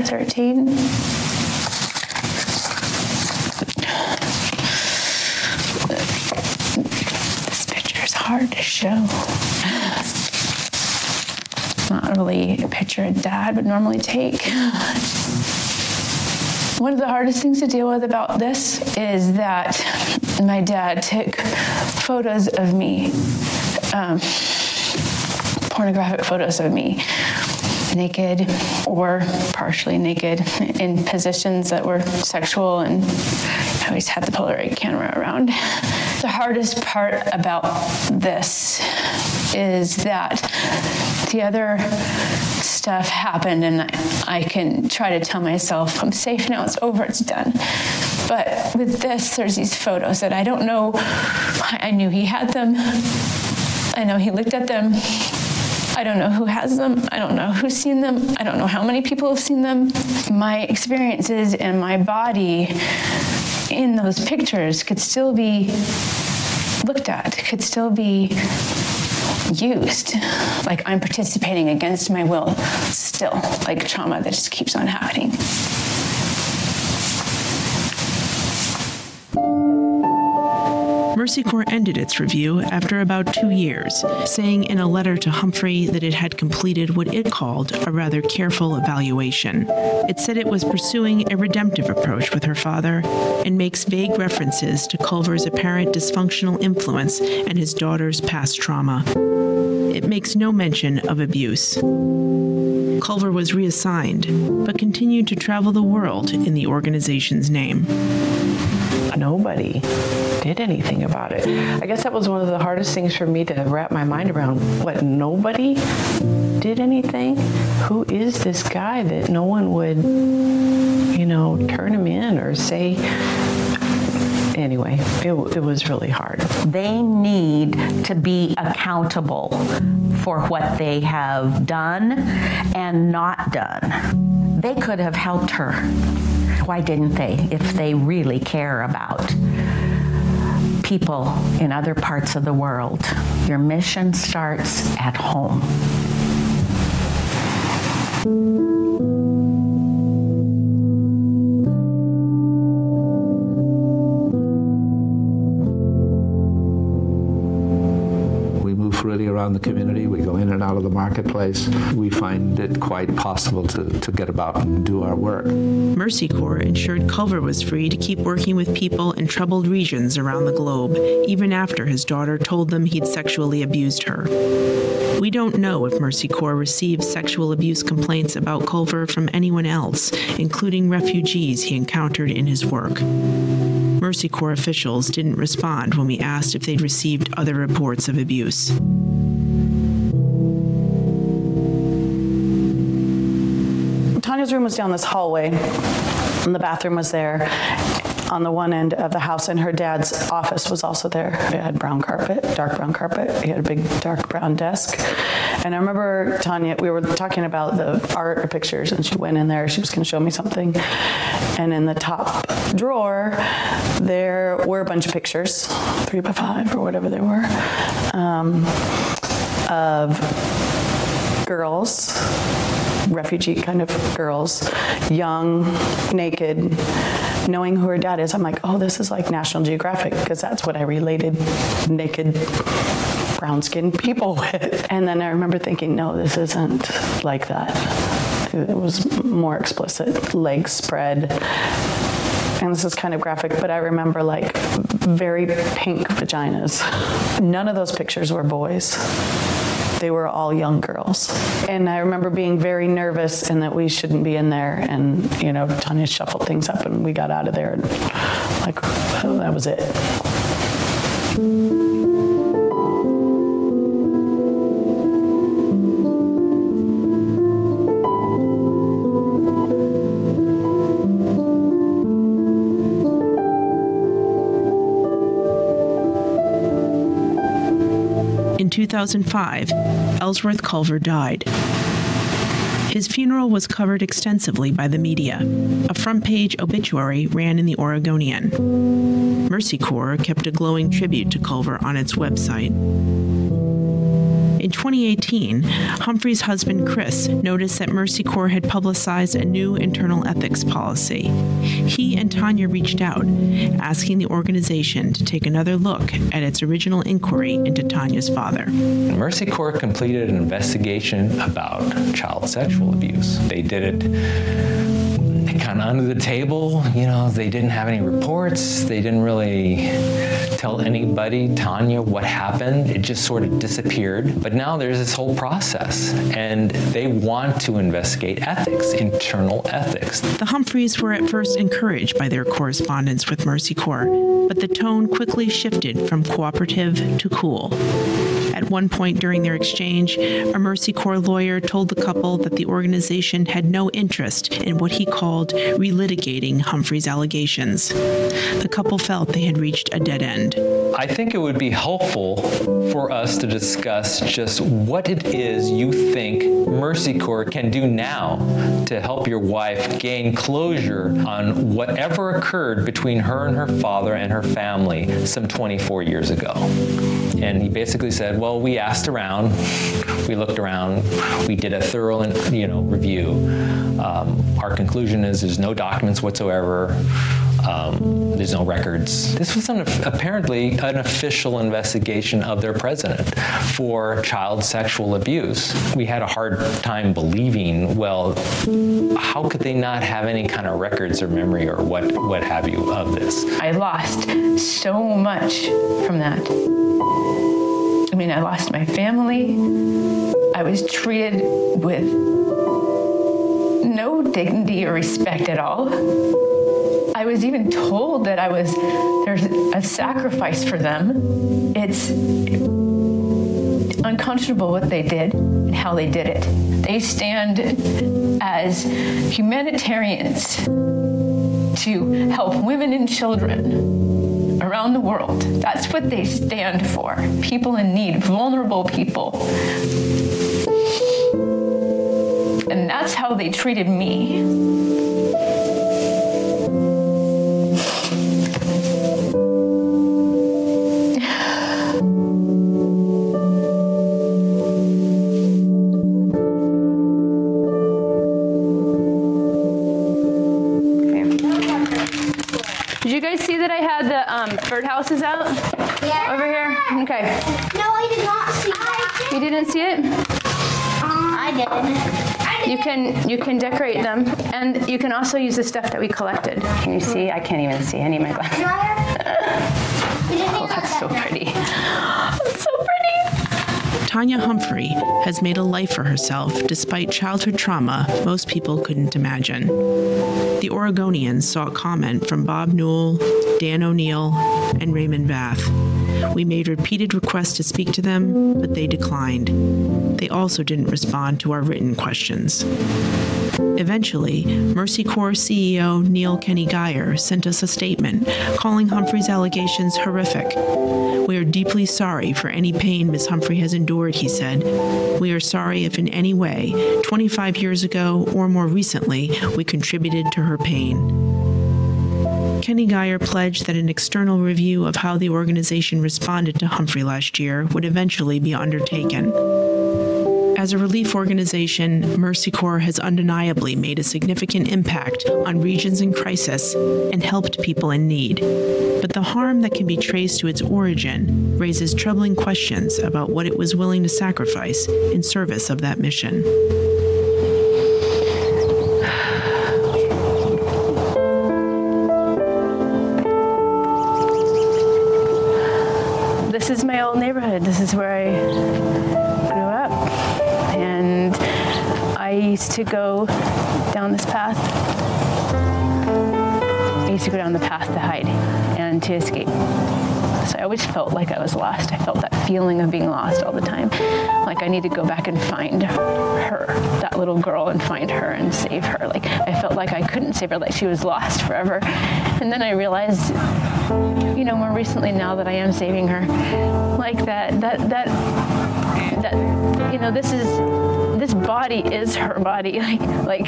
13. This picture is hard to show. Not really a picture a dad would normally take. One of the hardest things to deal with about this is that my dad took photos of me um, pornographic photos of me naked or partially naked in positions that were sexual and I always had the Polaroid camera around. The hardest part about this is that the other stuff happened and I can try to tell myself I'm safe now it's over it's done. But with this there's these photos that I don't know. I knew he had them. I know he looked at them I don't know who has them. I don't know who's seen them. I don't know how many people have seen them. My experiences and my body in those pictures could still be looked at, could still be used. Like I'm participating against my will still, like trauma that just keeps on happening.
Mercy Corps ended its review after about 2 years, saying in a letter to Humphrey that it had completed what it called a rather careful evaluation. It said it was pursuing a redemptive approach with her father and makes vague references to Culver's apparent dysfunctional influence and his daughter's past trauma. It makes no mention of abuse. Culver was reassigned, but continued to travel the world in the organization's name.
Nobody did anything about it. I guess that was one of the hardest things for me to wrap my mind around. What nobody did anything? Who is this guy that no one would you know, turn him in or say anyway, it, it was really hard.
They need to be accountable for what they have done and not done. They could have helped her. Why didn't they if they really care about people in other parts of the world? Your mission starts at home.
Around the community. We go in and out of the marketplace. We find it quite possible to, to get about and do our work.
Mercy Corps ensured Culver was free to keep working with people in troubled regions around the globe, even after his daughter told them he'd sexually abused her. We don't know if Mercy Corps received sexual abuse complaints about Culver from anyone else, including refugees he encountered in his work. Mercy Corps officials didn't respond when we asked if they'd received other reports of abuse.
Tanya's room was down this hallway and the bathroom was there on the one end of the house and her dad's office was also there. It had brown carpet, dark brown carpet. He had a big dark brown desk. And I remember Tanya we were talking about the art or pictures and she went in there she was going to show me something. And in the top drawer there were a bunch of pictures, 3 by 5 or whatever they were. Um, of girls refugee kind of girls, young, naked, knowing who her dad is. I'm like, "Oh, this is like National Geographic" because that's what I related naked brown-skinned people with. And then I remember thinking, "No, this isn't like that." It was more explicit, legs spread, and this is kind of graphic, but I remember like very pink vaginas. None of those pictures were boys they were all young girls. And I remember being very nervous and that we shouldn't be in there and you know Tanya shuffled things up and we got out of there and like that was it.
2005, Ellsworth Culver died. His funeral was covered extensively by the media. A front-page obituary ran in the Oregonian. Mercy Corps kept a glowing tribute to Culver on its website. In 2018, Humphrey's husband Chris noticed that Mercy Corps had publicized a new internal ethics policy. He and Tanya reached out, asking the organization to take another look at its original inquiry into Tanya's father.
Mercy Corps completed an investigation about child sexual abuse. They did it kind of under the table, you know, they didn't have any reports, they didn't really tell anybody, Tanya, what happened. It just sort of disappeared. But now there's this whole process and they want to investigate ethics, internal ethics.
The Humphreys were at first encouraged by their correspondence with Mercy Corps, but the tone quickly shifted from cooperative to cool. At one point during their exchange, a Mercy Corps lawyer told the couple that the organization had no interest in what he called relitigating Humphrey's allegations. The couple felt they had reached a dead end.
I think it would be helpful for us to discuss just what it is you think Mercy Corps can do now to help your wife gain closure on whatever occurred between her and her father and her family some 24 years ago. And he basically said, "Well, we asked around, we looked around, we did a thorough, you know, review. Um, our conclusion is there's no documents whatsoever um, there's no records. This was an, apparently an official investigation of their president for child sexual abuse. We had a hard time believing, well, how could they not have any kind of records or memory or what what have you of this?
I lost so much from that. I mean, I lost my family. I was treated with no dignity or respect at all. I was even told that I was there's a sacrifice for them. It's unconscionable what they did and how they did it. They stand as humanitarians to help women and children around the world. That's what they stand for. People in need, vulnerable people. And that's how they treated me. Okay.
No, I did not see that.
You didn't see it?
Um, I did.
You can you can decorate them and you can also use the stuff that we collected. Can you see? I can't even see. I need my glasses. oh, that's so pretty. That's so pretty.
Tanya Humphrey has made a life for herself despite childhood trauma most people couldn't imagine. The Oregonians sought comment from Bob Newell, Dan O'Neill, and Raymond Vath. We made repeated requests to speak to them, but they declined. They also didn't respond to our written questions. Eventually, Mercy Corps CEO Neal Keny-Guyer sent us a statement calling Humphrey's allegations horrific. We are deeply sorry for any pain Ms. Humphrey has endured, he said. We are sorry if in any way, 25 years ago or more recently, we contributed to her pain. Keny-Guyer pledged that an external review of how the organization responded to Humphrey last year would eventually be undertaken. As a relief organization, Mercy Corps has undeniably made a significant impact on regions in crisis and helped people in need. But the harm that can be traced to its origin raises troubling questions about what it was willing to sacrifice in service of that mission.
This is where I grew up. And I used to go down this path. I used to go down the path to hide and to escape. So I always felt like I was lost. I felt that feeling of being lost all the time. Like I need to go back and find her, that little girl and find her and save her. Like I felt like I couldn't save her like she was lost forever. And then I realized you know, more recently now that I am saving her, like that that that that you know, this is this body is her body like like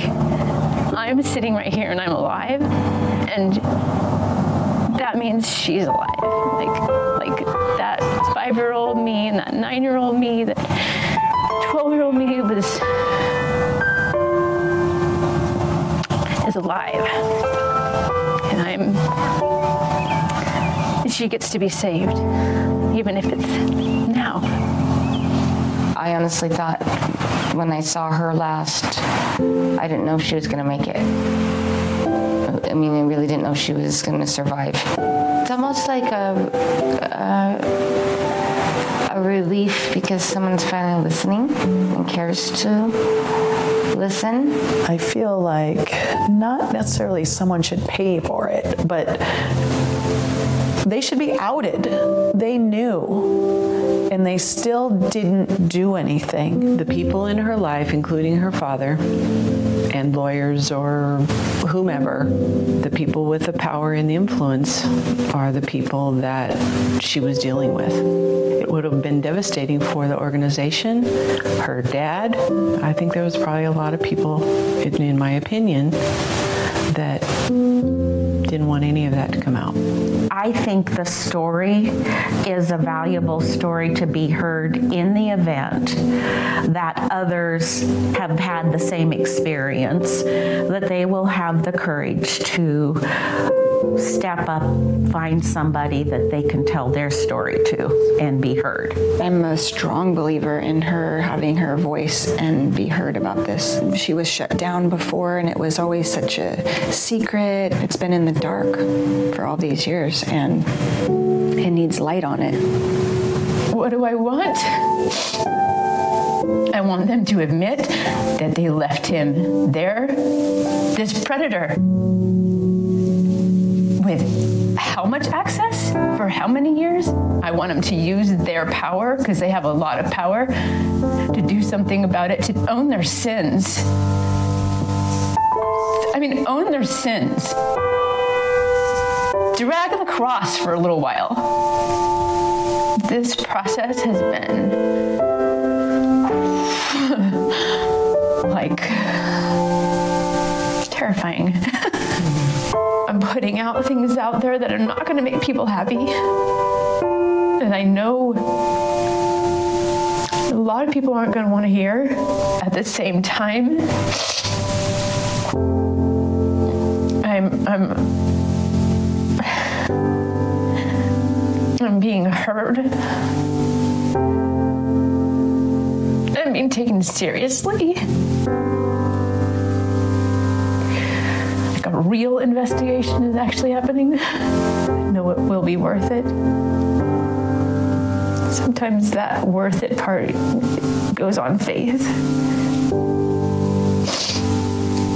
I'm sitting right here and I'm alive and that means she's alive. Like like that 5-year-old me and that 9-year-old me that 12-year-old me was is alive. She gets to be saved even if it's now.
I honestly thought when I saw her last I didn't know if she was going to make it. I mean, I really didn't know she was going to survive. It's almost like a, a, a relief because someone's finally listening and cares to listen.
I feel like not necessarily someone should pay for it, but they should be outed. They knew and they still didn't do anything.
The people in her life, including her father and lawyers or whomever, the people with the power and the influence are the people that she was dealing with. It would have been devastating for the organization, her dad. I think there was probably a lot of people in, my opinion that didn't want any of that to come out.
I think the story is a valuable story to be heard in the event that others have had the same experience that they will have the courage to step up find somebody that they can tell their story to and be heard.
I'm a strong believer in her having her voice and be heard about this. She was shut down before and it was always such a secret. It's been in the dark for all these years and it needs light on it.
What do I want? I want them to admit that they left him there, this predator, with how much access for how many years? I want them to use their power because they have a lot of power to do something about it, to own their sins. I mean, own their sins. Drag the cross for a little while. This process has been like terrifying. I'm putting out things out there that are not going to make people happy. And I know a lot of people aren't going to want to hear at the same time. I'm I'm I'm being heard. I'm being taken seriously. Like a real investigation is actually happening. Know it will be worth it. Sometimes that worth it part goes on faith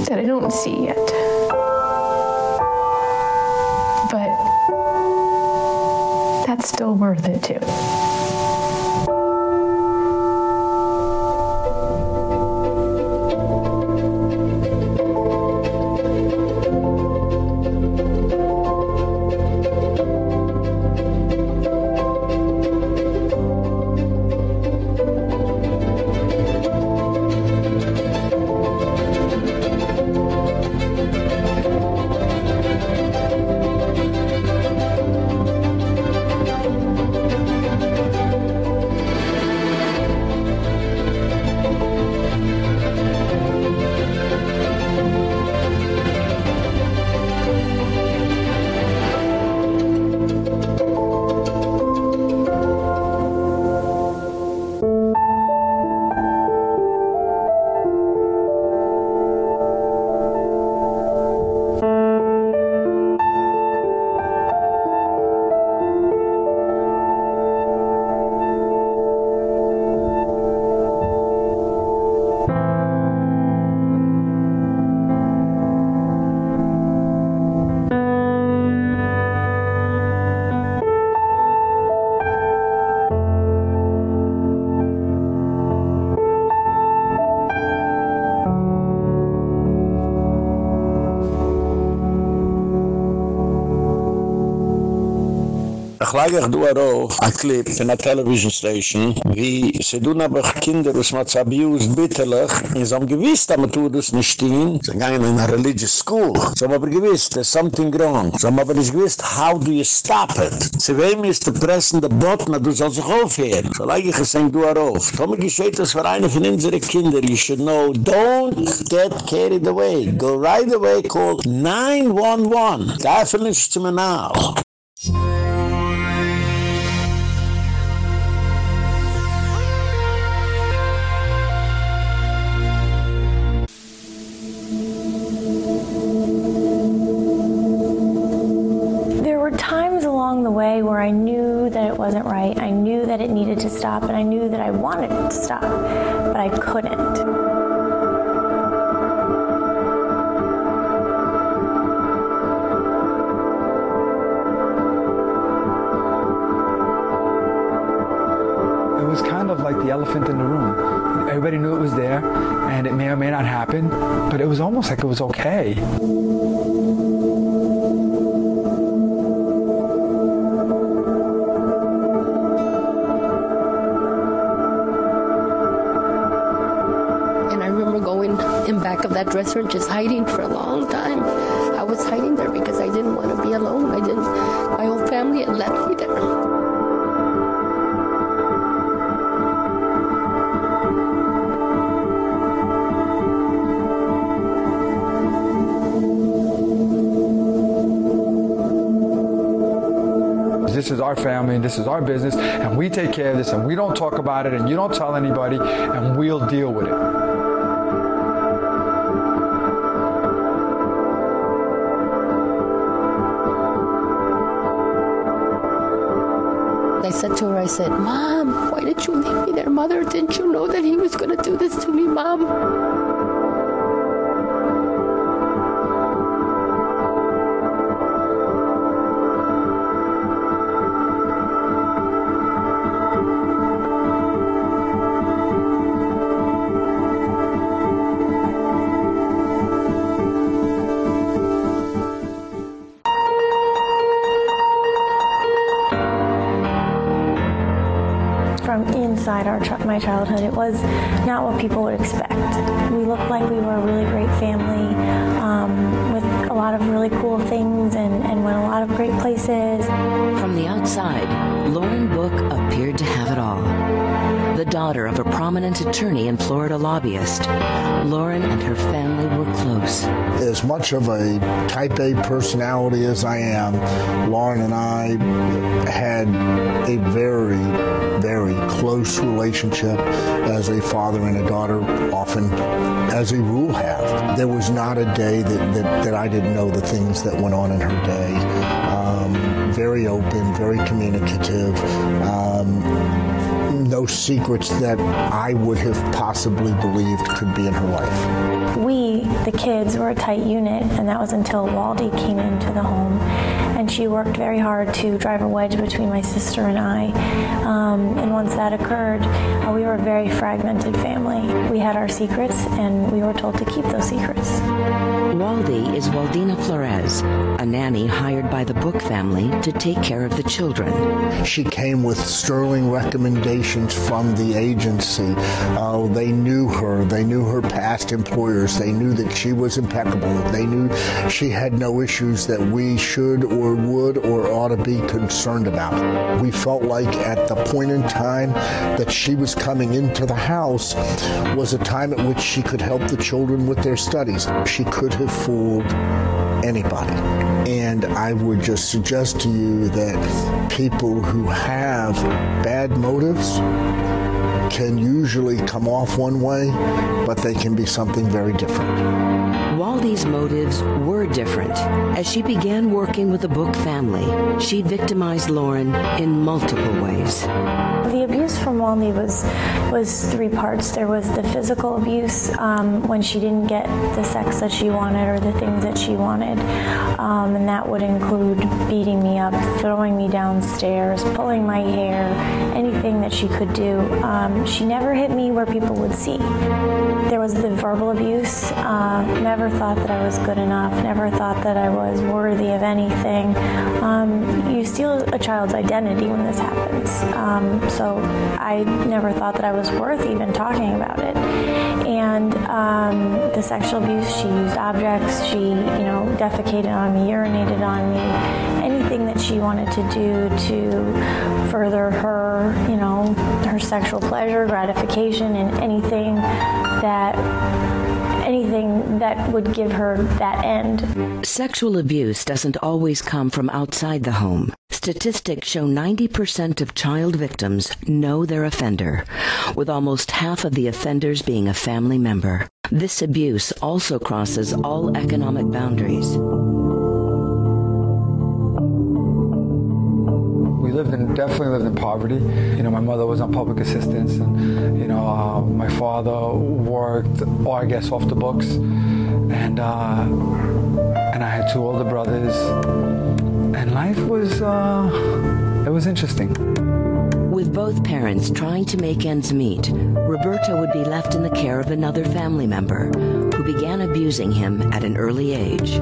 that I don't see yet. That's still worth it too.
Ich lege euch du auch ein Clip in der Television Station, wie sie tun aber Kinder, was man zu abused, bitterlich, und sie haben gewiss, dass man tut das nicht stehen. Sie gehen in eine religious school. Sie haben aber gewiss, there's something wrong. Sie haben aber nicht gewiss, how do you stop it? Sie wem ist der Pressen der Botna, du sollst sich aufhören. So lege ich es ein du auf. Tome gescheht das für eine von unseren Kindern. You should know, don't get carried away. Go right away, call 911. Definitely to me now.
stop
just hiding for a long time. I was hiding there because I didn't want to be alone. I didn't my whole family had left me there.
this is our family and this is our business and we take care of this and we don't talk about it and you don't tell anybody and we'll deal with it.
I said Mom, why did you leave me there? Mother, didn't you know that he was going to do this to me, Mom?
Was not what people would expect. We looked like we were a really great family um, with a lot of really cool things and, and went a lot of great places.
From the outside, Lauren Book appeared to have it all. The daughter of a prominent attorney and Florida lobbyist, Lauren and her family were.
As much of a type A personality as I am, Lauren and I had a very very close relationship as a father and a daughter often as a rule have. There was not a day that, that, that I didn't know the things that went on in her day. Um, very open, very communicative. Um, no secrets that I would have possibly believed could be in her life.
We, the kids, were a tight unit, and that was until Waldy came into the home and she worked very hard to drive a wedge between my sister and I. Um, and once that occurred, uh, we were a very fragmented family. We had our secrets and we were told to keep those secrets.
Waldy is Waldina Flores, a nanny hired by the Book family to take care of the children.
She came with sterling recommendations from the agency. Uh, they knew her. They knew her past employers. They knew that she was impeccable. They knew she had no issues that we should or would or ought to be concerned about. We felt like at the point in time that she was coming into the house was a time at which she could help the children with their studies. She could have fooled anybody. And I would just suggest to you that people who have bad motives can usually come off one way, but they can be something very different.
Waldy's motives were different. As she began working with the Book family, she victimized Lauren in multiple ways.
The abuse from Waldy was was three parts. There was the physical abuse um, when she didn't get the sex that she wanted or the things that she wanted. Um, and that would include beating me up, throwing me downstairs, pulling my hair, anything that she could do. Um, she never hit me where people would see. There was the verbal abuse. Uh, never thought that I was good enough, never thought that I was worthy of anything. Um, you steal a child's identity when this happens. Um, so I never thought that I was worth even talking about it. And um, the sexual abuse, she used objects, she, you know, defecated on me, urinated on me, she wanted to do to further her, you know, her sexual pleasure, gratification, and anything that anything that would give her that end.
Sexual abuse doesn't always come from outside the home. Statistics show 90% of child victims know their offender, with almost half of the offenders being a family member. This abuse also crosses all economic boundaries.
Lived in definitely lived in poverty. You know, my mother was on public assistance and you know, uh, my father worked or I guess off the books and uh, and I had two older brothers and life was uh, it was interesting.
With both parents trying to make ends meet, Roberto would be left in the care of another family member who began abusing him at an early age.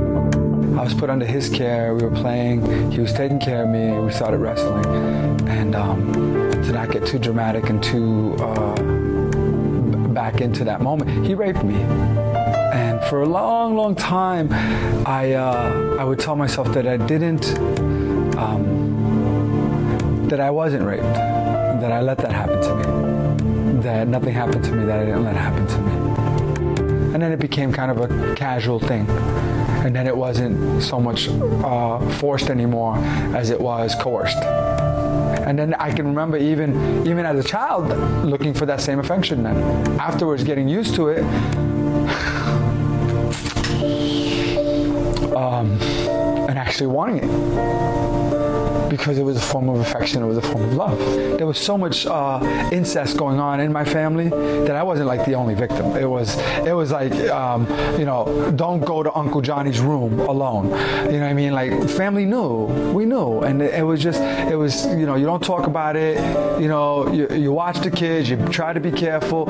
I was put under his care. We were playing. He was taking care of me. We started wrestling. And um, to not get too dramatic and too uh, back into that moment, he raped me. And for a long, long time, I, uh, I would tell myself that I didn't, um, that I wasn't raped, that I let that happen to me, that nothing happened to me that I didn't let happen to me. And then it became kind of a casual thing and then it wasn't so much uh, forced anymore as it was coerced. And then I can remember even even as a child looking for that same affection then. Afterwards getting used to it um, and actually wanting it because it was a form of affection, it was a form of love. There was so much uh, incest going on in my family that I wasn't like the only victim. It was it was like um, you know, don't go to Uncle Johnny's room alone. You know what I mean? Like family knew. We knew and it, it was just it was, you know, you don't talk about it. You know, you you watch the kids, you try to be careful,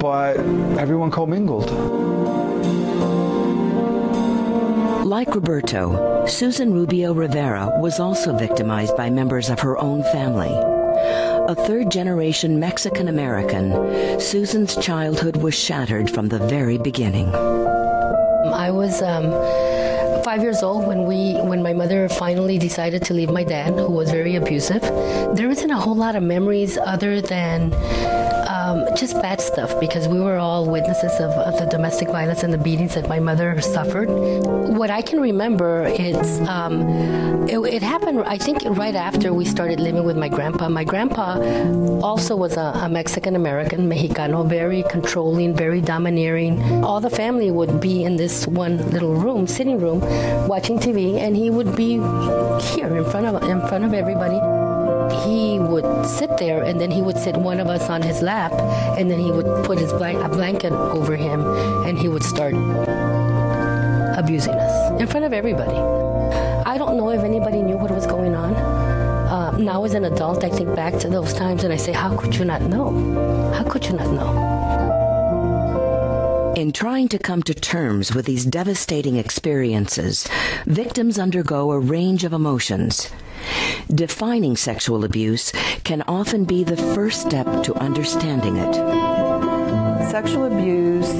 but everyone commingled.
Like Roberto, Susan Rubio Rivera was also victimized by members of her own family. A third-generation Mexican-American, Susan's childhood was shattered from the very beginning.
I was um, 5 years old when we when my mother finally decided to leave my dad who was very abusive. There isn't a whole lot of memories other than um, just bad stuff because we were all witnesses of, of, the domestic violence and the beatings that my mother suffered. What I can remember is um, it, it, happened I think right after we started living with my grandpa. My grandpa also was a, a Mexican American, Mexicano, very controlling, very domineering. All the family would be in this one little room, sitting room, watching TV and he would be here in front of in front of everybody he would sit there and then he would sit one of us on his lap and then he would put his blank a blanket over him and he would start abusing us in front of everybody. I don't know if anybody knew what was going on. Uh, now as an adult I think back to those times and I say how could you not know? How could you not know?
In trying to come to terms with these devastating experiences, victims undergo a range of emotions. Defining sexual abuse can often be the first step to understanding it.
Sexual abuse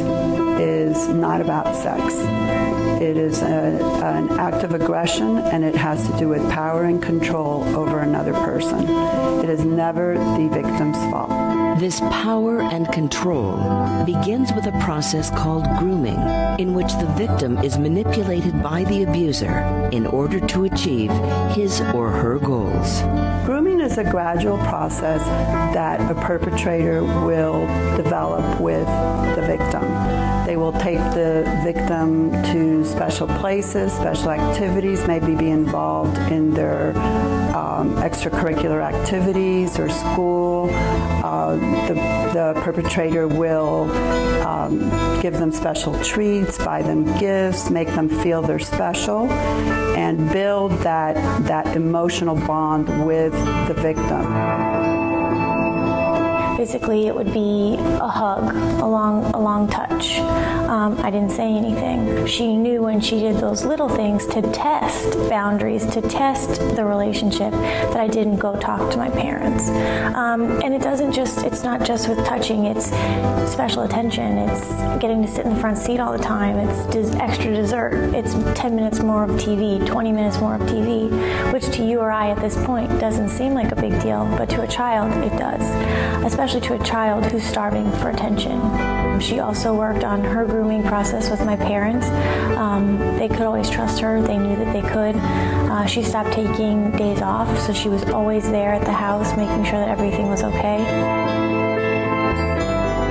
is not about sex. It is a, an act of aggression and it has to do with power and control over another person. It is never the victim's fault.
This power and control begins with a process called grooming, in which the victim is manipulated by the abuser in order to achieve his or her goals.
Grooming is a gradual process that a perpetrator will develop with the victim. Will take the victim to special places, special activities, maybe be involved in their um, extracurricular activities or school. Uh, the, the, perpetrator will um, give them special treats, buy them gifts, make them feel they're special, and build that, that emotional bond with the victim
physically it would be a hug, a long a long touch. Um, I didn't say anything. She knew when she did those little things to test boundaries, to test the relationship that I didn't go talk to my parents. Um, and it doesn't just it's not just with touching, it's special attention. It's getting to sit in the front seat all the time. It's extra dessert. It's 10 minutes more of TV, 20 minutes more of TV, which to you or I at this point doesn't seem like a big deal, but to a child it does. Especially especially to a child who's starving for attention. She also worked on her grooming process with my parents. Um, they could always trust her. They knew that they could. Uh, she stopped taking days off, so she was always there at the house making sure that everything was okay.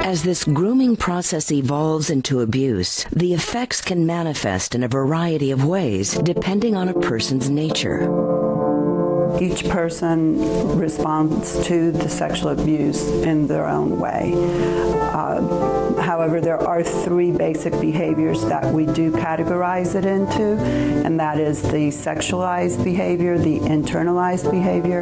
As this grooming process evolves into abuse, the effects can manifest in a variety of ways depending on a person's nature.
Each person responds to the sexual abuse in their own way. Uh, however, there are three basic behaviors that we do categorize it into, and that is the sexualized behavior, the internalized behavior,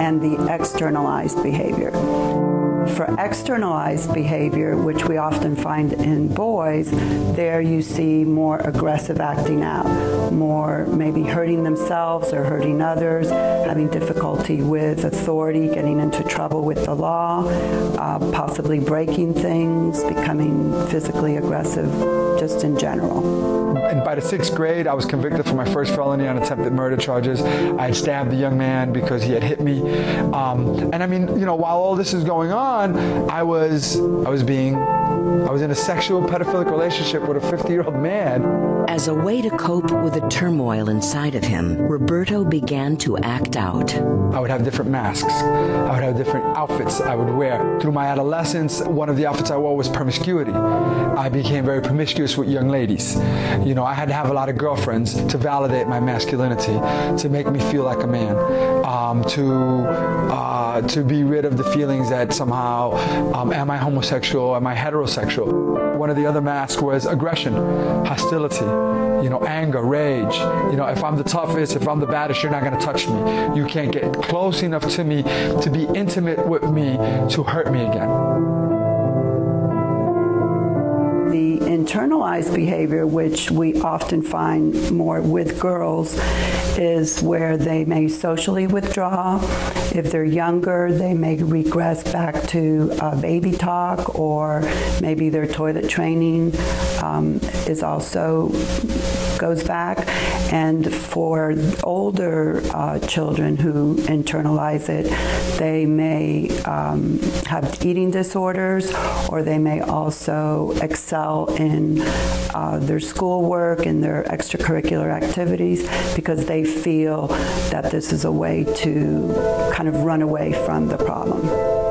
and the externalized behavior. For externalized behavior, which we often find in boys, there you see more aggressive acting out, more maybe hurting themselves or hurting others, having difficulty with authority, getting into trouble with the law, uh, possibly breaking things, becoming physically aggressive just in general.
And by the 6th grade, I was convicted for my first felony on attempted murder charges. I had stabbed the young man because he had hit me. Um, and I mean, you know, while all this is going on, I was I was being I was in a sexual pedophilic relationship with a 50-year-old man.
As a way to cope with the turmoil inside of him, Roberto began to act out.
I would have different masks. I would have different outfits I would wear. Through my adolescence, one of the outfits I wore was promiscuity. I became very promiscuous with young ladies. You know, I had to have a lot of girlfriends to validate my masculinity, to make me feel like a man, um, to uh, to be rid of the feelings that somehow um, am I homosexual, am I heterosexual. One of the other masks was aggression, hostility, you know, anger, rage. You know, if I'm the toughest, if I'm the baddest, you're not going to touch me. You can't get close enough to me to be intimate with me to hurt me again
the internalized behavior which we often find more with girls is where they may socially withdraw. If they're younger they may regress back to uh, baby talk or maybe their toilet training um, is also goes back. And for older uh, children who internalize it they may um, have eating disorders or they may also excel in uh, their schoolwork and their extracurricular activities because they feel that this is a way to kind of run away from the problem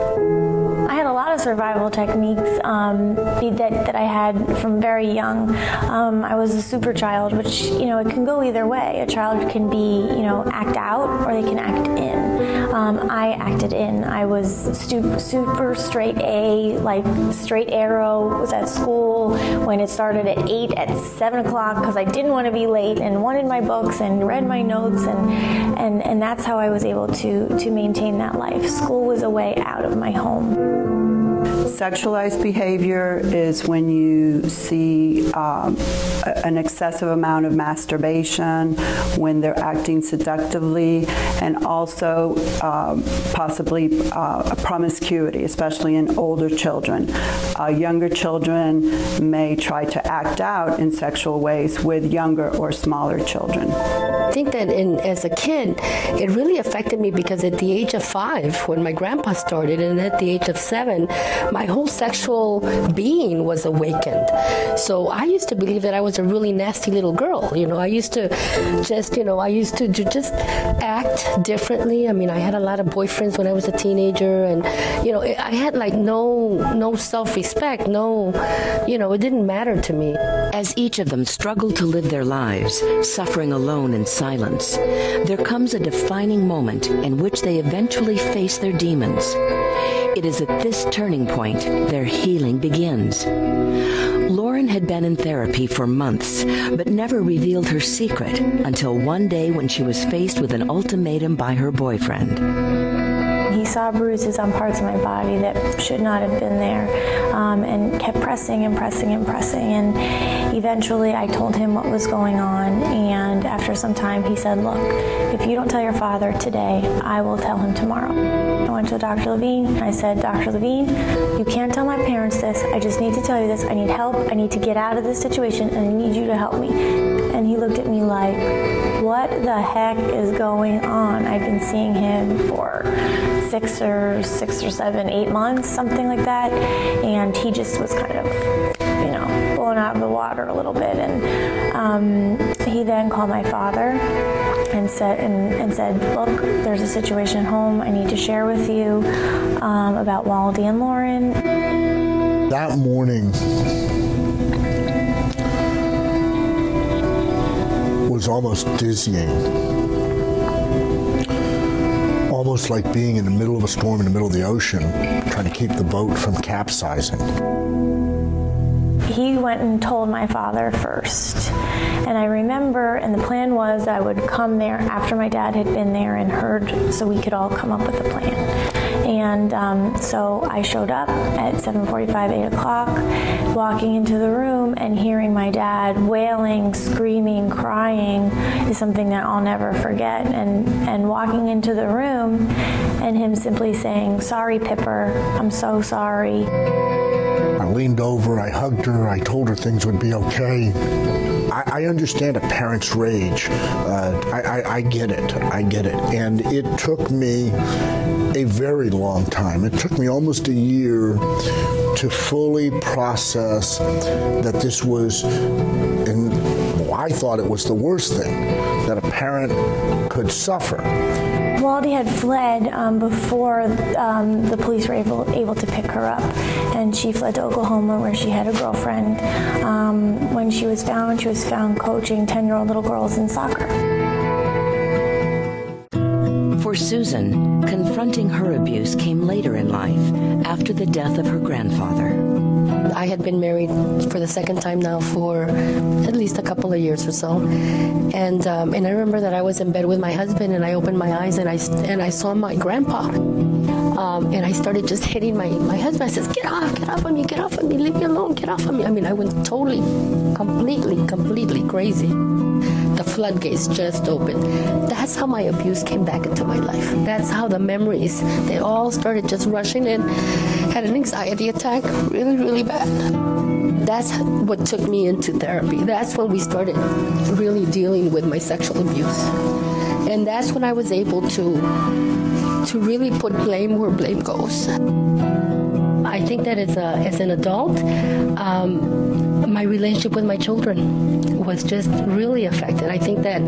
of survival techniques um, that, that I had from very young. Um, I was a super child, which, you know, it can go either way. A child can be, you know, act out or they can act in. Um, I acted in. I was super straight A, like straight arrow, was at school when it started at 8 at 7 o'clock because I didn't want to be late and wanted my books and read my notes and, and, and that's how I was able to, to maintain that life. School was a way out of my home.
Sexualized behavior is when you see um, an excessive amount of masturbation, when they're acting seductively, and also um, possibly uh, promiscuity, especially in older children. Uh, younger children may try to act out in sexual ways with younger or smaller children.
I think that in, as a kid, it really affected me because at the age of 5 when my grandpa started and at the age of 7, my whole sexual being was awakened. So I used to believe that I was a really nasty little girl, you know. I used to just, you know, I used to just act differently. I mean, I had a lot of boyfriends when I was a teenager and you know, I had like no no self-respect, no, you know, it didn't matter to me.
As each of them struggled to live their lives, suffering alone in silence, there comes a defining moment in which they eventually face their demons. It is at this turning point their healing begins. Lauren had been in therapy for months, but never revealed her secret until one day when she was faced with an ultimatum by her boyfriend.
He saw bruises on parts of my body that should not have been there um, and kept pressing and pressing and pressing. And eventually I told him what was going on. And after some time, he said, Look, if you don't tell your father today, I will tell him tomorrow went to Dr. Levine. and I said, Dr. Levine, you can't tell my parents this. I just need to tell you this. I need help. I need to get out of this situation and I need you to help me. And he looked at me like, what the heck is going on? I've been seeing him for six or six or seven, eight months, something like that. And he just was kind of, you know, blown out of the water a little bit. And um, he then called my father and said and, and said, "Look, there's a situation at home I need to share with you um, about Waldy and Lauren."
That morning was almost dizzying. almost like being in the middle of a storm in the middle of the ocean, trying to keep the boat from capsizing.
He went and told my father first. And I remember and the plan was I would come there after my dad had been there and heard so we could all come up with a plan. And um, so I showed up at 7:45 8 o'clock walking into the room and hearing my dad wailing, screaming, crying is something that I'll never forget and and walking into the room and him simply saying, "Sorry, Pipper. I'm so sorry."
Leaned over, I hugged her, I told her things would be okay. I, I understand a parent's rage. Uh, I, I, I get it. I get it. And it took me a very long time. It took me almost a year to fully process that this was and I thought it was the worst thing that a parent could suffer.
Waldy had fled um, before um, the police were able, able to pick her up. And she fled to Oklahoma where she had a girlfriend. Um, when she was found, she was found coaching 10-year-old little girls in soccer.
For Susan, confronting her abuse came later in life, after the death of her grandfather.
I had been married for the second time now for at least a couple of years or so. And um, and I remember that I was in bed with my husband and I opened my eyes and I and I saw my grandpa. Um, and I started just hitting my my husband. I said, "Get off, get off of me, get off of me, leave me alone, get off of me." I mean, I went totally completely completely crazy. The floodgates just opened. That's how my abuse came back into my life. That's how the memories they all started just rushing in. Had an anxiety attack, really really bad. That's what took me into therapy. That's when we started really dealing with my sexual abuse. And that's when I was able to to really put blame where blame goes. I think that as a as an adult, um, my relationship with my children was just really affected. I think that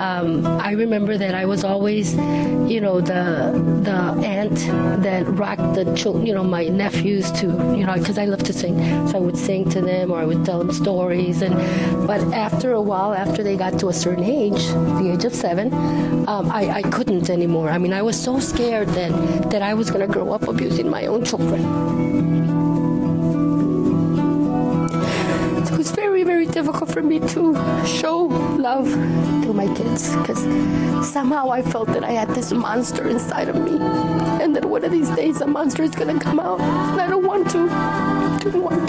um, I remember that I was always, you know, the the aunt that rocked the children, you know, my nephews to, you know, because I love to sing, so I would sing to them or I would tell them stories. And but after a while, after they got to a certain age, the age of seven, um, I, I couldn't anymore. I mean, I was so scared that that I was going to grow up abusing my own children. Very, difficult for me to show love to my kids because somehow I felt that I had this monster inside of me and that one of these days a monster is going to come out. And I don't want to. I don't want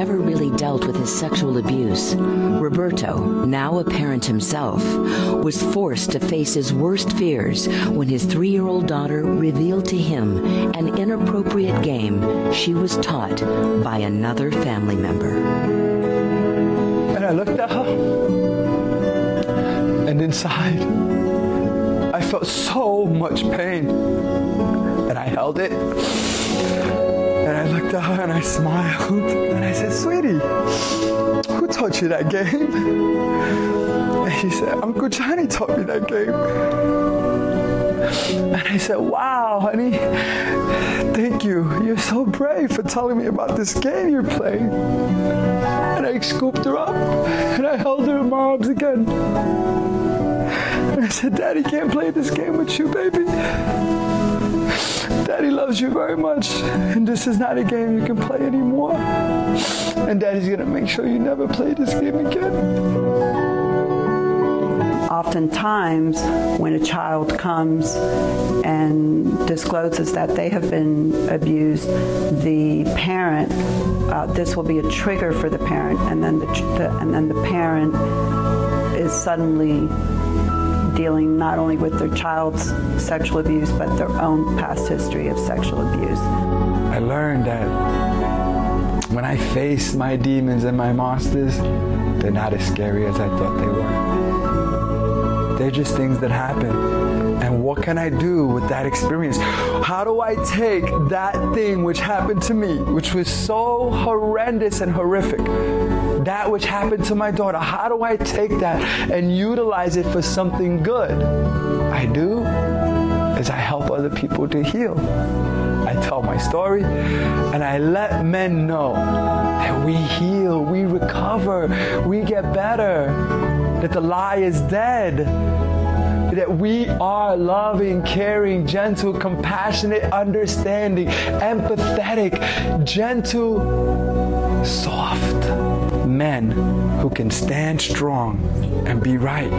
never really dealt with his sexual abuse, Roberto, now a parent himself, was forced to face his worst fears when his 3-year-old daughter revealed to him an inappropriate game she was taught by another family member.
And I looked at her. And inside, I felt so much pain. And I held it. Looked at her and I smiled. And I said, "Sweetie, who taught you that game?" And she said, "Uncle Johnny taught me that game." And I said, "Wow, honey. Thank you. You're so brave for telling me about this game you're playing." And I scooped her up and I held her in my arms again. And I said, "Daddy can't play this game with you, baby." Daddy loves you very much, and this is not a game you can play anymore. And Daddy's going to make sure you never play this game again.
Oftentimes, when a child comes and discloses that they have been abused, the parent, uh, this will be a trigger for the parent, and then the, the and then the parent is suddenly dealing not only with their child's sexual abuse but their own past history of sexual abuse.
I learned that when I face my demons and my monsters, they're not as scary as I thought they were. They're just things that happen. And what can I do with that experience? How do I take that thing which happened to me, which was so horrendous and horrific, that which happened to my daughter, how do I take that and utilize it for something good? I do is I help other people to heal. I tell my story, and I let men know that we heal, we recover, we get better, that the lie is dead that we are loving, caring, gentle, compassionate, understanding, empathetic, gentle, soft men who can stand strong and be right.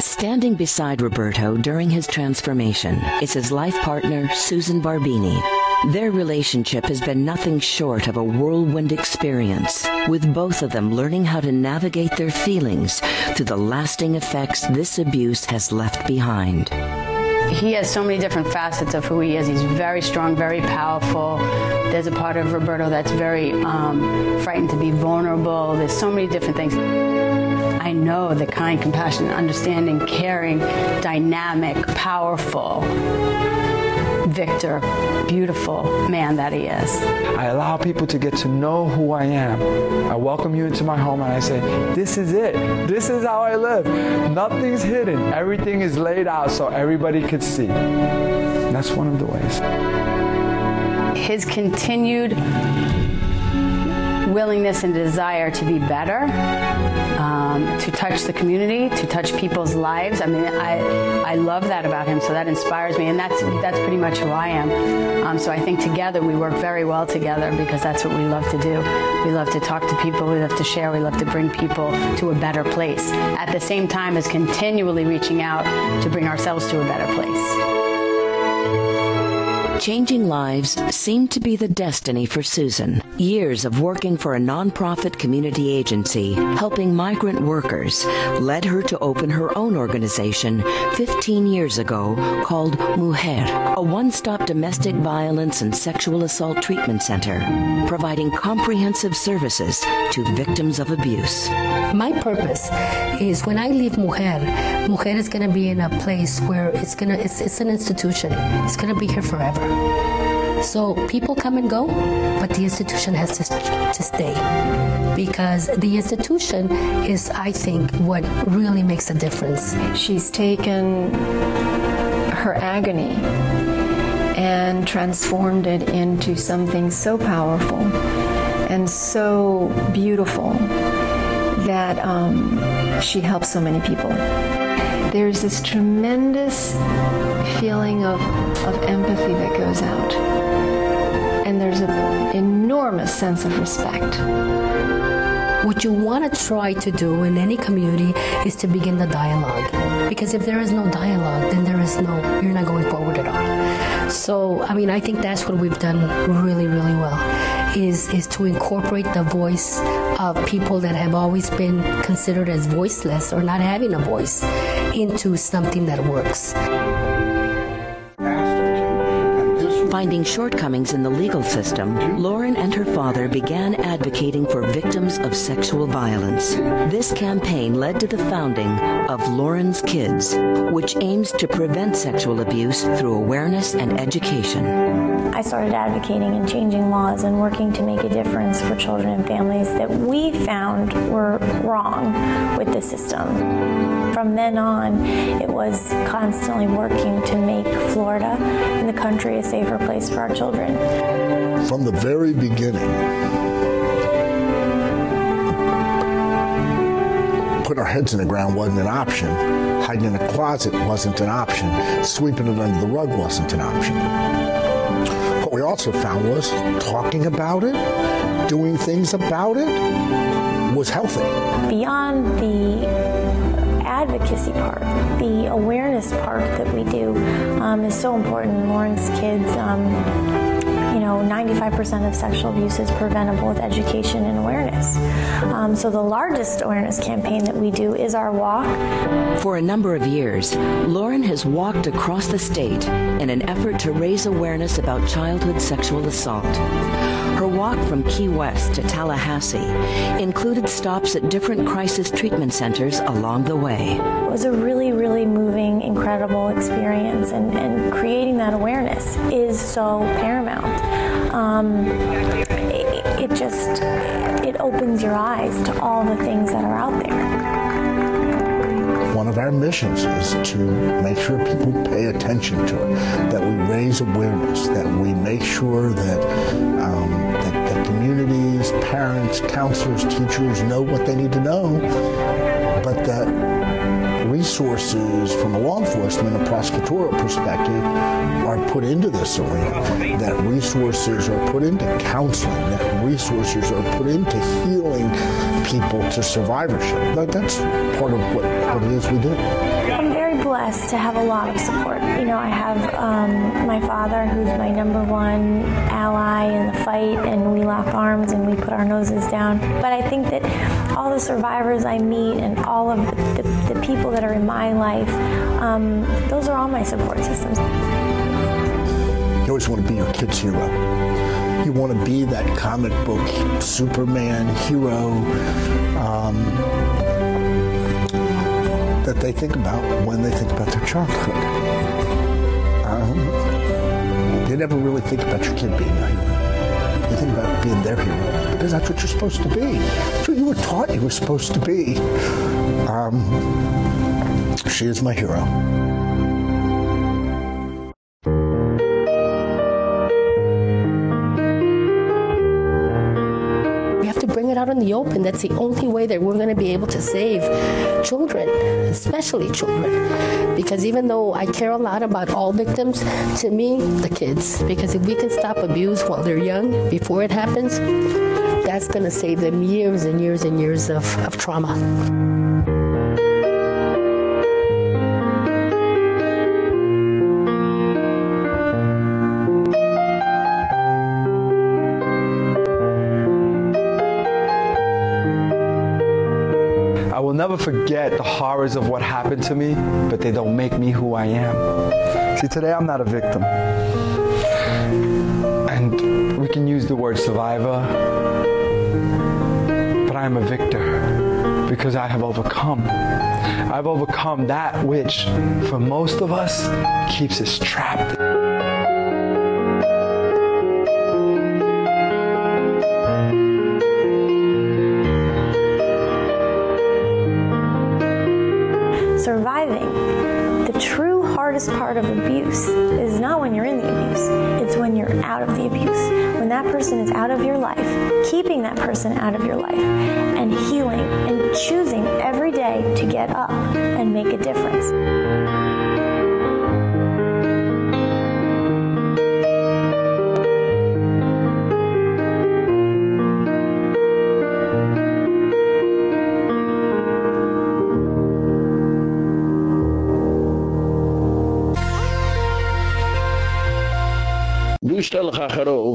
Standing beside Roberto during his transformation is his life partner, Susan Barbini. Their relationship has been nothing short of a whirlwind experience, with both of them learning how to navigate their feelings through the lasting effects this abuse has left behind.
He has so many different facets of who he is. He's very strong, very powerful. There's a part of Roberto that's very um, frightened to be vulnerable. There's so many different things. I know the kind, compassionate, understanding, caring, dynamic, powerful Victor, beautiful man that he is.
I allow people to get to know who I am. I welcome you into my home and I say, this is it. This is how I live. Nothing's hidden. Everything is laid out so everybody could see. That's one of the ways.
His continued willingness and desire to be better, um, to touch the community, to touch people's lives. I mean, I I love that about him, so that inspires me, and that's that's pretty much who I am. Um, so I think together we work very well together because that's what we love to do. We love to talk to people, we love to share, we love to bring people to a better place. At the same time as continually reaching out to bring ourselves to a better place.
Changing lives seemed to be the destiny for Susan. Years of working for a nonprofit community agency helping migrant workers led her to open her own organization 15 years ago called Mujer, a one-stop domestic violence and sexual assault treatment center, providing comprehensive services to victims of abuse.
My purpose is when I leave Mujer, Mujer is going to be in a place where it's going to it's it's an institution. It's going to be here forever. So people come and go, but the institution has to, to stay because the institution is I think what really makes a difference.
She's taken her agony and transformed it into something so powerful and so beautiful that um, she helps so many people. There's this tremendous feeling of, of empathy that goes out. And there's an enormous sense of respect.
What you want to try to do in any community is to begin the dialogue. Because if there is no dialogue, then there is no you're not going forward at all. So, I mean, I think that's what we've done really really well is is to incorporate the voice of people that have always been considered as voiceless or not having a voice into something that works.
Finding shortcomings in the legal system, Lauren and her father began advocating for victims of sexual violence. This campaign led to the founding of Lauren's Kids, which aims to prevent sexual abuse through awareness and education.
I started advocating and changing laws and working to make a difference for children and families that we found were wrong with the system. From then on, it was constantly working to make Florida and the country a safer place for our children.
From the very beginning, put our heads in the ground wasn't an option. Hiding in a closet wasn't an option. Sweeping it under the rug wasn't an option. What we also found was talking about it, doing things about it was healthy.
Beyond the advocacy part, the awareness part that we do um, is so important. Lauren's kids, um, you know, 95% of sexual abuse is preventable with education and awareness. Um, so the largest awareness campaign that we do is our walk.
For a number of years, Lauren has walked across the state in an effort to raise awareness about childhood sexual assault. Her walk from Key West to Tallahassee included stops at different crisis treatment centers along the way.
It was a really, really moving, incredible experience, and, and creating that awareness is so paramount. Um, it, it just it opens your eyes to all the things that are out there.
one of our missions is to make sure people pay attention to it, that we raise awareness, that we make sure that, um, that, that communities, parents, counselors, teachers know what they need to know, but that resources from a law enforcement and prosecutorial perspective are put into this arena, that resources are put into counseling, that resources are put into healing people to survivorship. But that's part of what, what it is we do.
Blessed to have a lot of support. You know, I have um, my father, who's my number one ally in the fight, and we lock arms and we put our noses down. But I think that all the survivors I meet and all of the, the, the people that are in my life, um, those are all my support systems.
You always want to be your kid's hero. You want to be that comic book Superman hero um, that they think about when they think about their childhood. Um, they never really think about your kid being a hero. They think about being their hero because that's what you're supposed to be. That's what you were taught you were supposed to be. Um, she is my hero.
In the open. That's the only way that we're going to be able to save children, especially children. Because even though I care a lot about all victims, to me, the kids. Because if we can stop abuse while they're young, before it happens, that's going to save them years and years and years of, of trauma.
Never forget the horrors of what happened to me, but they don't make me who I am. See, today I'm not a victim. And we can use the word survivor, but I am a victor because I have overcome. I've overcome that which for most of us keeps us trapped.
Part of abuse is not when you're in the abuse. It's when you're out of the abuse. When that person is out of your life, keeping that person out of your life and healing and choosing every day to get up and make a difference.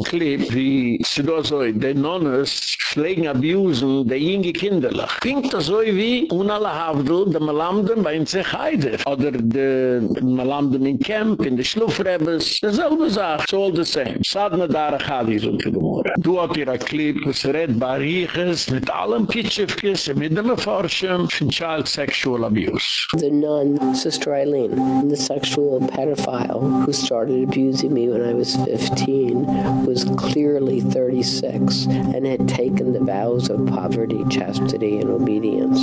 Clip, wie da so, die Nonnes pflegen abusen, die jinge Kinderlach. Klingt das so wie Unala Havdl, der Malamden bei uns sich Heider. Oder der Malamden in Camp, in der Schluffrebes, derselbe Sache, it's all the same. Sadne dara Chadi, so die Mora. Du hat hier ein Clip, was red Bariches, mit allem Kitschefkes, mit dem Erforschen von Child Sexual Abuse.
The nun, Sister Eileen, the sexual pedophile who started abusing me when I was 15, was clearly 36 and had taken the vows of poverty, chastity, and obedience.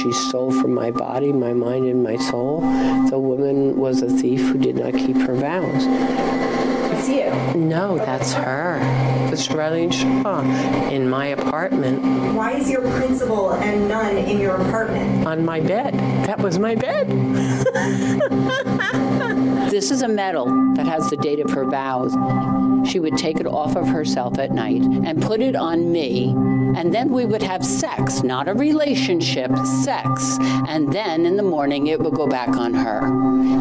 She stole from my body, my mind, and my soul. The woman was a thief who did not keep her vows.
It's you.
No, that's her. Sister Eileen Shaw in my apartment.
Why is your principal and nun in your apartment?
On my bed. That was my bed.
This is a medal that has the date of her vows. She would take it off of herself at night and put it on me, and then we would have sex, not a relationship, sex. And then in the morning it would go back on her.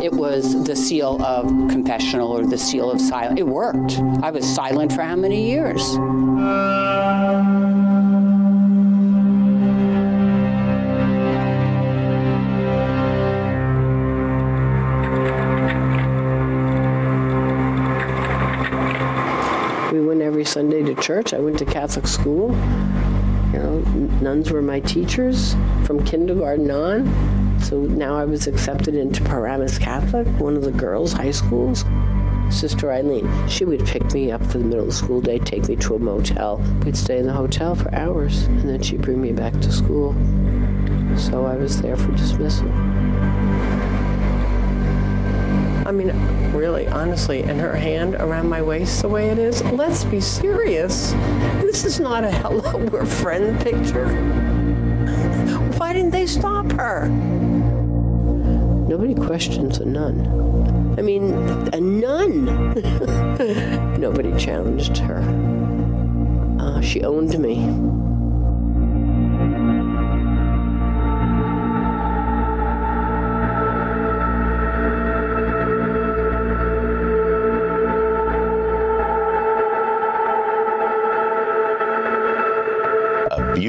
It was the seal of confessional or the seal of silence. It worked. I was silent for how many years?
Every Sunday to church. I went to Catholic school. You know, nuns were my teachers from kindergarten on. So now I was accepted into Paramus Catholic, one of the girls' high schools. Sister Eileen, she would pick me up for the middle of the school day, take me to a motel. We'd stay in the hotel for hours, and then she'd bring me back to school. So I was there for dismissal. I mean, really, honestly, and her hand around my waist the way it is, let's be serious. This is not a hello, we're friend picture. Why didn't they stop her? Nobody questions a nun. I mean, a nun. Nobody challenged her. Uh, she owned me.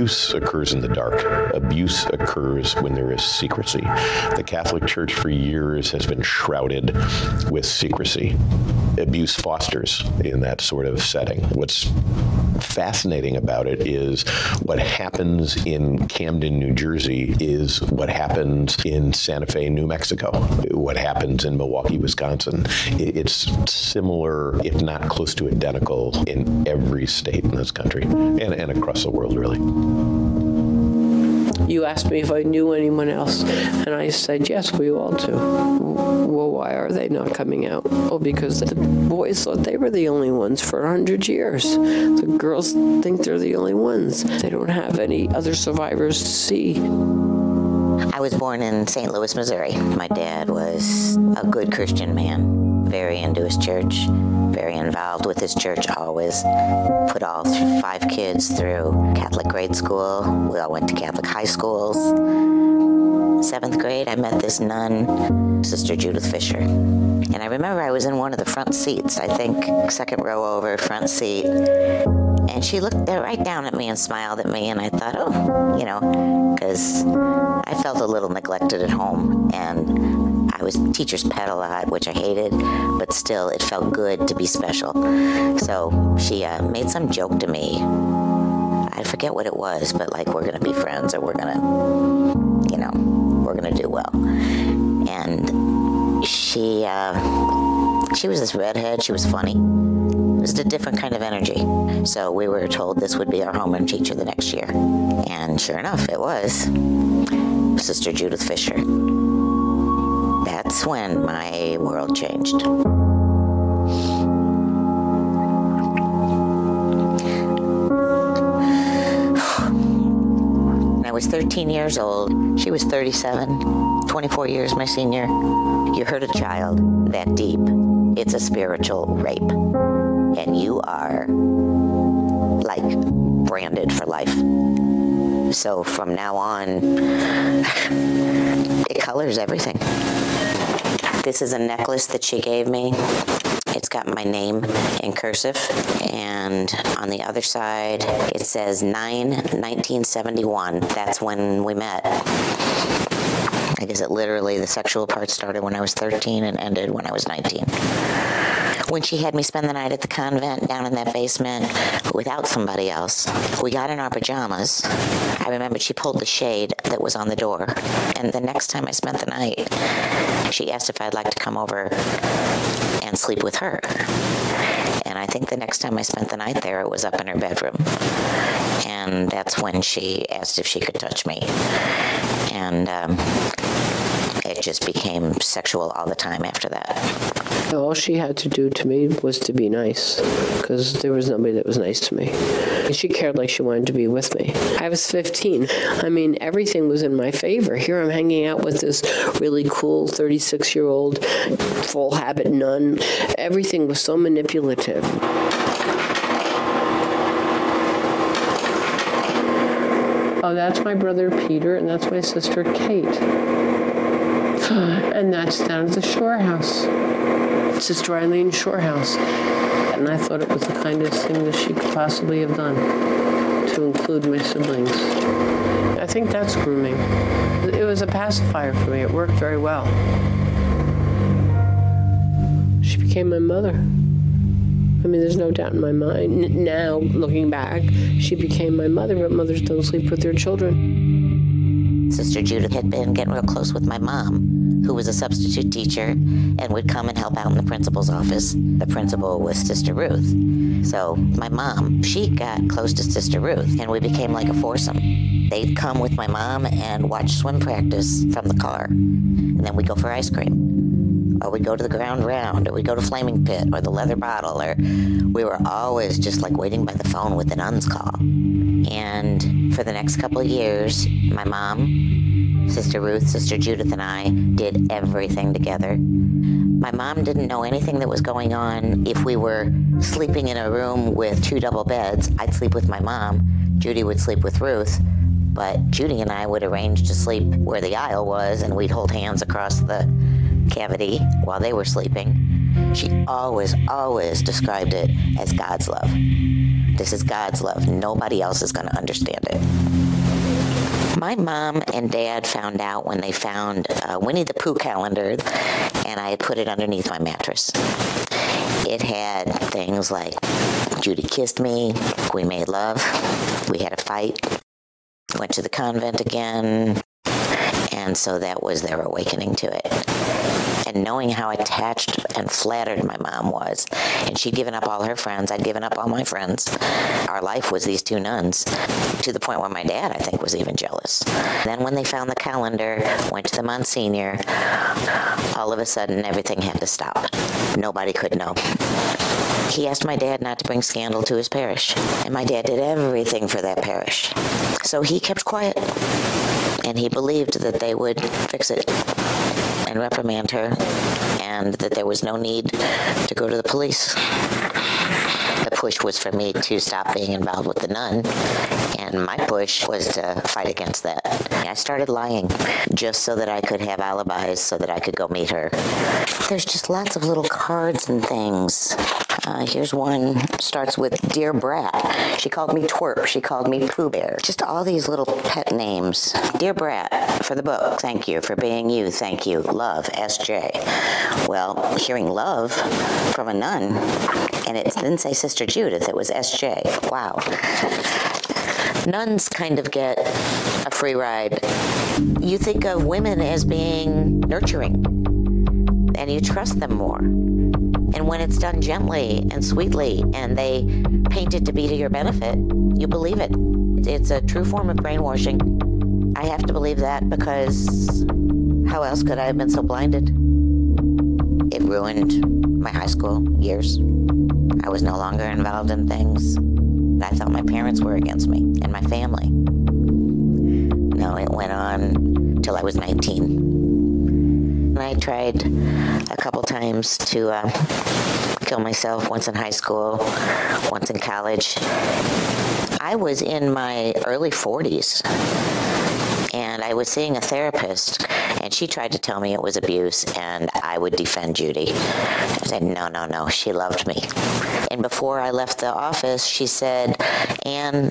Abuse occurs in the dark. Abuse occurs when there is secrecy. The Catholic Church for years has been shrouded with secrecy. Abuse fosters in that sort of setting. What's fascinating about it is what happens in Camden, New Jersey is what happens in Santa Fe, New Mexico. What happens in Milwaukee, Wisconsin. It's similar if not close to identical in every state in this country and and across the world really.
You asked me if I knew anyone else, and I said, yes, we all do. Well, why are they not coming out? Oh, because the boys thought they were the only ones for 100 years. The girls think they're the only ones. They don't have any other survivors to see.
I was born in St. Louis, Missouri. My dad was a good Christian man, very into his church, very involved with his church always. Put all five kids through Catholic grade school. We all went to Catholic high schools. 7th grade, I met this nun, Sister Judith Fisher. And I remember I was in one of the front seats, I think second row over, front seat. And she looked right down at me and smiled at me and I thought, "Oh, you know, cuz I felt a little neglected at home and I was teacher's pet a lot, which I hated, but still it felt good to be special. So she uh, made some joke to me. I forget what it was, but like we're going to be friends or we're going to you know, we're going to do well. And she uh, she was this redhead, she was funny. It was a different kind of energy. So we were told this would be our homeroom teacher the next year. And sure enough, it was Sister Judith Fisher. That's when my world changed. I was 13 years old, she was 37, 24 years my senior. You hurt a child that deep, it's a spiritual rape. And you are like branded for life. So from now on, it colors everything. This is a necklace that she gave me. It's got my name in cursive and on the other side it says 9 1971. That's when we met. I guess it literally the sexual part started when I was 13 and ended when I was 19 when she had me spend the night at the convent down in that basement without somebody else. We got in our pajamas. I remember she pulled the shade that was on the door. And the next time I spent the night, she asked if I'd like to come over and sleep with her. And I think the next time I spent the night there, it was up in her bedroom. And that's when she asked if she could touch me. And um, it just became sexual all the time after that.
All she had to do to me was to be nice because there was nobody that was nice to me. And she cared like she wanted to be with me. I was 15. I mean, everything was in my favor. Here I'm hanging out with this really cool 36-year-old full habit nun. Everything was so manipulative. Oh, that's my brother Peter and that's my sister Kate. Uh, and that's down at the Shore House. Sister Eileen Shorehouse. And I thought it was the kindest thing that she could possibly have done to include my siblings. I think that's grooming. It was a pacifier for me. It worked very well. She became my mother. I mean, there's no doubt in my mind now, looking back, she became my mother, but mothers don't sleep with their children.
Sister Judith had been getting real close with my mom, who was a substitute teacher and would come and help out in the principal's office. The principal was Sister Ruth. So my mom, she got close to Sister Ruth, and we became like a foursome. They'd come with my mom and watch swim practice from the car, and then we'd go for ice cream or we'd go to the ground round or we'd go to Flaming Pit or the Leather Bottle or we were always just like waiting by the phone with the nuns call. And for the next couple of years, my mom, Sister Ruth, Sister Judith and I did everything together. My mom didn't know anything that was going on if we were sleeping in a room with two double beds. I'd sleep with my mom, Judy would sleep with Ruth but Judy and I would arrange to sleep where the aisle was and we'd hold hands across the cavity while they were sleeping. She always, always described it as God's love. This is God's love. Nobody else is going to understand it. My mom and dad found out when they found uh, Winnie the Pooh calendar and I had put it underneath my mattress. It had things like Judy kissed me, we made love, we had a fight, went to the convent again and so that was their awakening to it. And knowing how attached and flattered my mom was and she'd given up all her friends I'd given up all my friends our life was these two nuns to the point where my dad I think was even jealous. Then when they found the calendar went to the Monsignor all of a sudden everything had to stop. Nobody could know. He asked my dad not to bring scandal to his parish and my dad did everything for that parish. So he kept quiet and he believed that they would fix it and reprimand her and that there was no need to go to the police the push was for me to stop being involved with the nun and my push was to fight against that. I started lying just so that I could have alibis so that I could go meet her. There's just lots of little cards and things. Uh, here's one starts with dear brat. She called me twerp, she called me pooh bear. Just all these little pet names. Dear brat for the book. Thank you for being you. Thank you. Love SJ. Well, hearing love from a nun and it didn't say Sister Judith, it was SJ. Wow. Nuns kind of get a free ride. You think of women as being nurturing and you trust them more. And when it's done gently and sweetly and they paint it to be to your benefit, you believe it. It's a true form of brainwashing. I have to believe that because how else could I have been so blinded? It ruined my high school years. I was no longer involved in things I thought my parents were against me and my family. No, it went on till I was 19. I tried a couple times to uh, kill myself once in high school, once in college. I was in my early 40s and I was seeing a therapist and she tried to tell me it was abuse and I would defend Judy. I said no no no, she loved me. And before I left the office, she said, "Anne,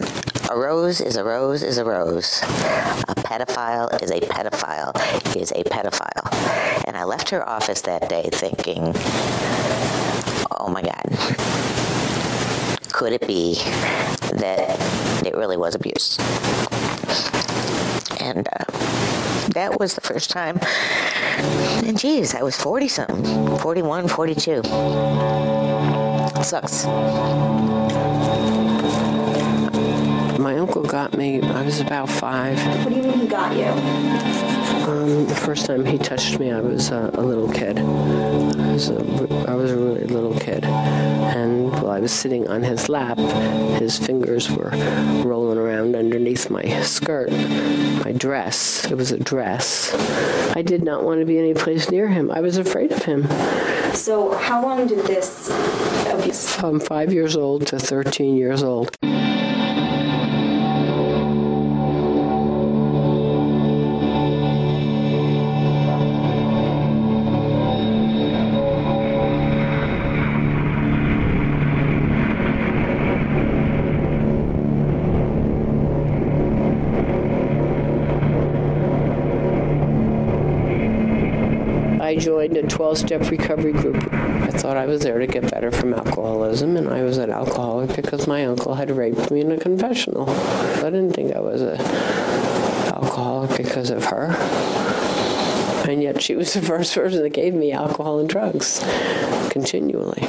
a rose is a rose is a rose. A pedophile is a pedophile is a pedophile." And I left her office that day thinking, "Oh my god. Could it be that it really was abuse?" and uh, that was the first time and geez I was 40 something 41 42 it sucks
my uncle got me I was about 5
what do you mean he got you?
Um, the first time he touched me I was uh, a little kid. I was a, I was a really little kid. And while I was sitting on his lap his fingers were rolling around underneath my skirt my dress. It was a dress. I did not want to be any place near him. I was afraid of him.
So how long did this abuse
from 5 years old to 13 years old 12-step recovery group. I thought I was there to get better from alcoholism and I was an alcoholic because my uncle had raped me in a confessional. I didn't think I was a alcoholic because of her. And yet she was the first person that gave me alcohol and drugs continually.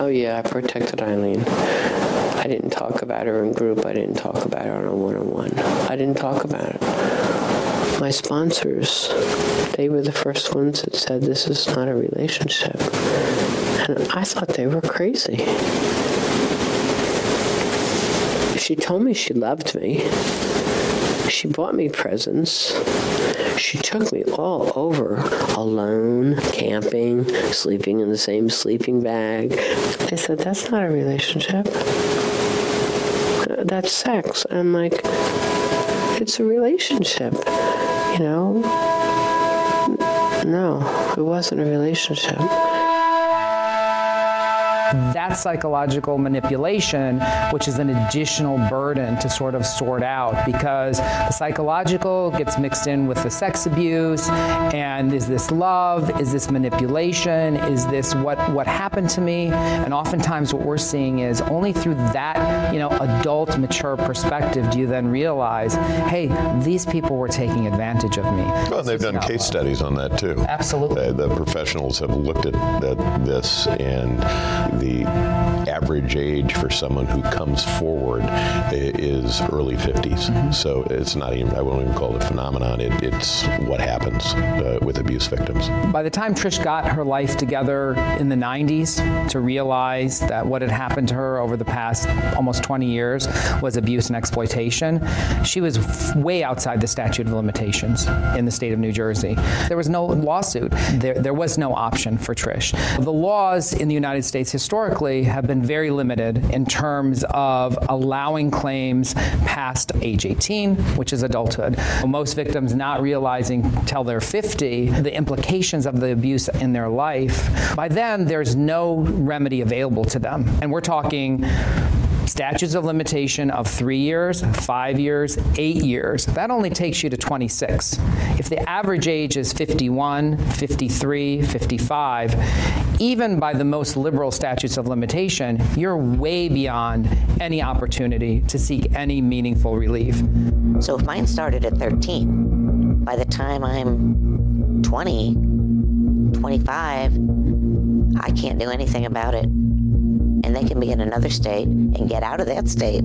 Oh yeah, I protected Eileen. I didn't talk about her in group. I didn't talk about her on a one-on-one. -on -one. I didn't talk about it my sponsors, they were the first ones that said this is not a relationship. And I thought they were crazy. She told me she loved me. She bought me presents. She took me all over, alone, camping, sleeping in the same sleeping bag. I said, that's not a relationship. That's sex. I'm like, it's a relationship, you know? No, it wasn't a relationship
that psychological manipulation which is an additional burden to sort of sort out because the psychological gets mixed in with the sex abuse and is this love? Is this manipulation? Is this what what happened to me? And oftentimes what we're seeing is only through that you know adult mature perspective do you then realize hey these people were taking advantage of me.
Well they've done case love. studies on that too.
Absolutely.
The, the professionals have looked at, at this and the average age for someone who comes forward is early 50s. Mm -hmm. So it's not even I won't even call it a phenomenon. It, it's what happens uh, with abuse victims.
By the time Trish got her life together in the 90s to realize that what had happened to her over the past almost 20 years was abuse and exploitation, she was way outside the statute of limitations in the state of New Jersey. There was no lawsuit. There there was no option for Trish. The laws in the United States historically have been very limited in terms of allowing claims past age 18, which is adulthood. Most victims not realizing till they're 50 the implications of the abuse in their life. By then there's no remedy available to them. And we're talking statutes of limitation of 3 years, 5 years, 8 years. That only takes you to 26. If the average age is 51, 53, 55, even by the most liberal statutes of limitation, you're way beyond any opportunity to seek any meaningful relief.
So if mine started at 13, by the time I'm 20, 25, I can't do anything about it and they can be in another state and get out of that state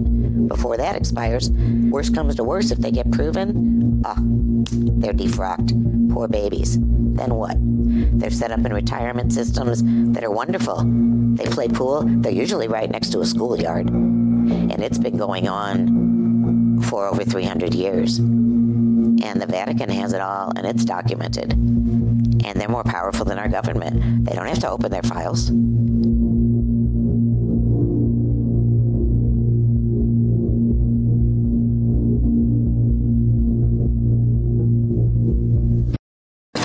before that expires. Worst comes to worst, if they get proven, ah, they're defrocked. Poor babies. Then what? They're set up in retirement systems that are wonderful. They play pool. They're usually right next to a schoolyard. And it's been going on for over 300 years. And the Vatican has it all and it's documented. And they're more powerful than our government. They don't have to open their files.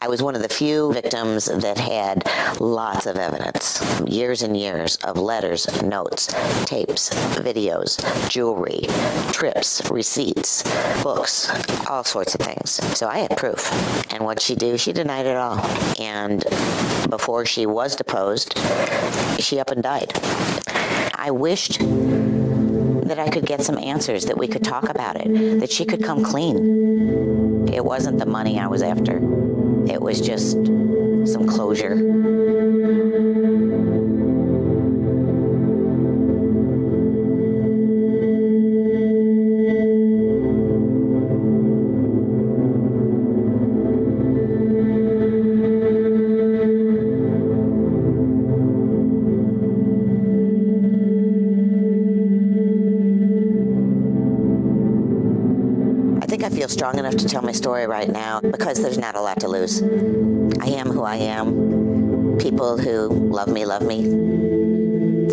I was one of the few victims that had lots of evidence, years and years of letters, notes, tapes, videos, jewelry, trips, receipts, books, all sorts of things. So I had proof. And what she do? She denied it all. And before she was deposed, she up and died. I wished that I could get some answers that we could talk about it, that she could come clean. It wasn't the money I was after. It was just some closure. Strong enough to tell my story right now because there's not a lot to lose. I am who I am. People who love me love me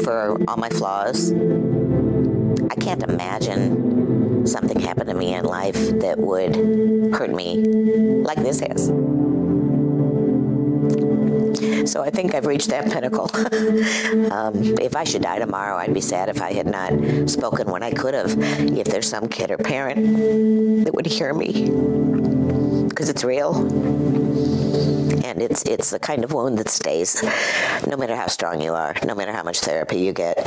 for all my flaws. I can't imagine something happened to me in life that would hurt me like this has. So I think I've reached that pinnacle. um, if I should die tomorrow, I'd be sad if I had not spoken when I could have. If there's some kid or parent that would hear me because it's real. And it's it's the kind of wound that stays no matter how strong you are, no matter how much therapy you get,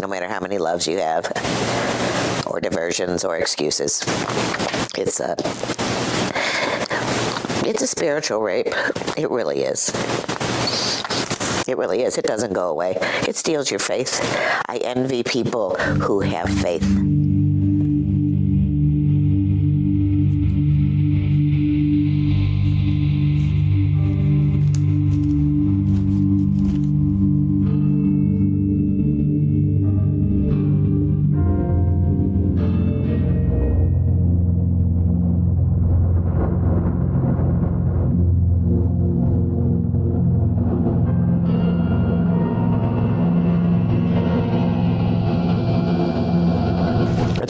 no matter how many loves you have or diversions or excuses. It's a it's a spiritual rape. It really is. It really is. It doesn't go away. It steals your faith. I envy people who have faith.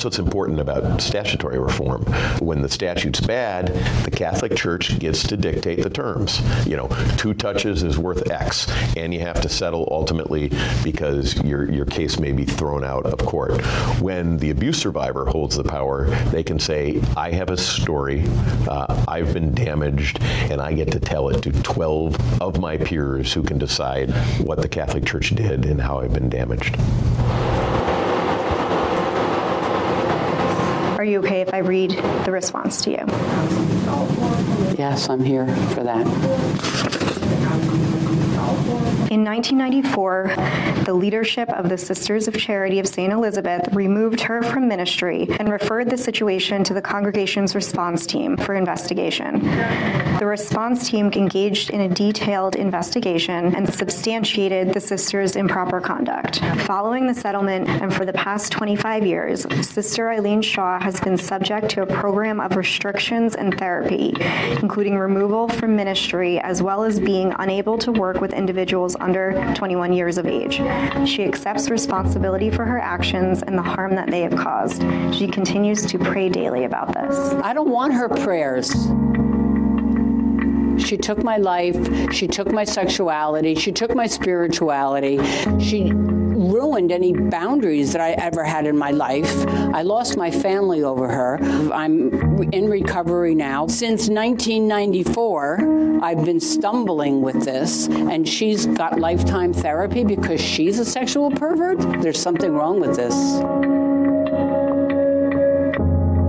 What's important about statutory reform. When the statute's bad, the Catholic Church gets to dictate the terms. You know, two touches is worth X and you have to settle ultimately because your your case may be thrown out of court. When the abuse survivor holds the power, they can say I have a story, uh, I've been damaged and I get to tell it to 12 of my peers who can decide what the Catholic Church did and how I've been damaged.
Are you okay if I read the response to you?
Yes, I'm here for that.
In 1994, the leadership of the Sisters of Charity of St. Elizabeth removed her from ministry and referred the situation to the congregation's response team for investigation. The response team engaged in a detailed investigation and substantiated the sisters' improper conduct. Following the settlement and for the past 25 years, Sister Eileen Shaw has been subject to a program of restrictions and therapy, including removal from ministry as well as being unable to work with individuals under 21 years of age. She accepts responsibility for her actions and the harm that they have caused. She continues to pray daily about this.
I don't want her prayers. She took my life, she took my sexuality, she took my spirituality. She ruined any boundaries that I ever had in my life. I lost my family over her. I'm in recovery now. Since 1994, I've been stumbling with this and she's got lifetime therapy because she's a sexual pervert. There's something wrong with this.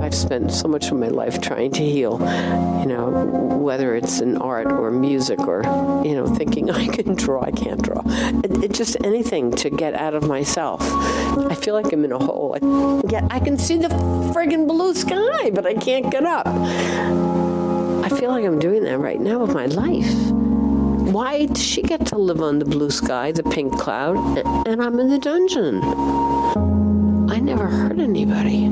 I've spent so much of my life trying to heal, you know, whether it's in art or music or, you know, thinking I can draw, I can't draw. It, it just anything to get out of myself. I feel like I'm in a hole. Yet I can see the friggin' blue sky, but I can't get up. I feel like I'm doing that right now with my life. Why does she get to live on the blue sky, the pink cloud, and I'm in the dungeon? I never hurt anybody.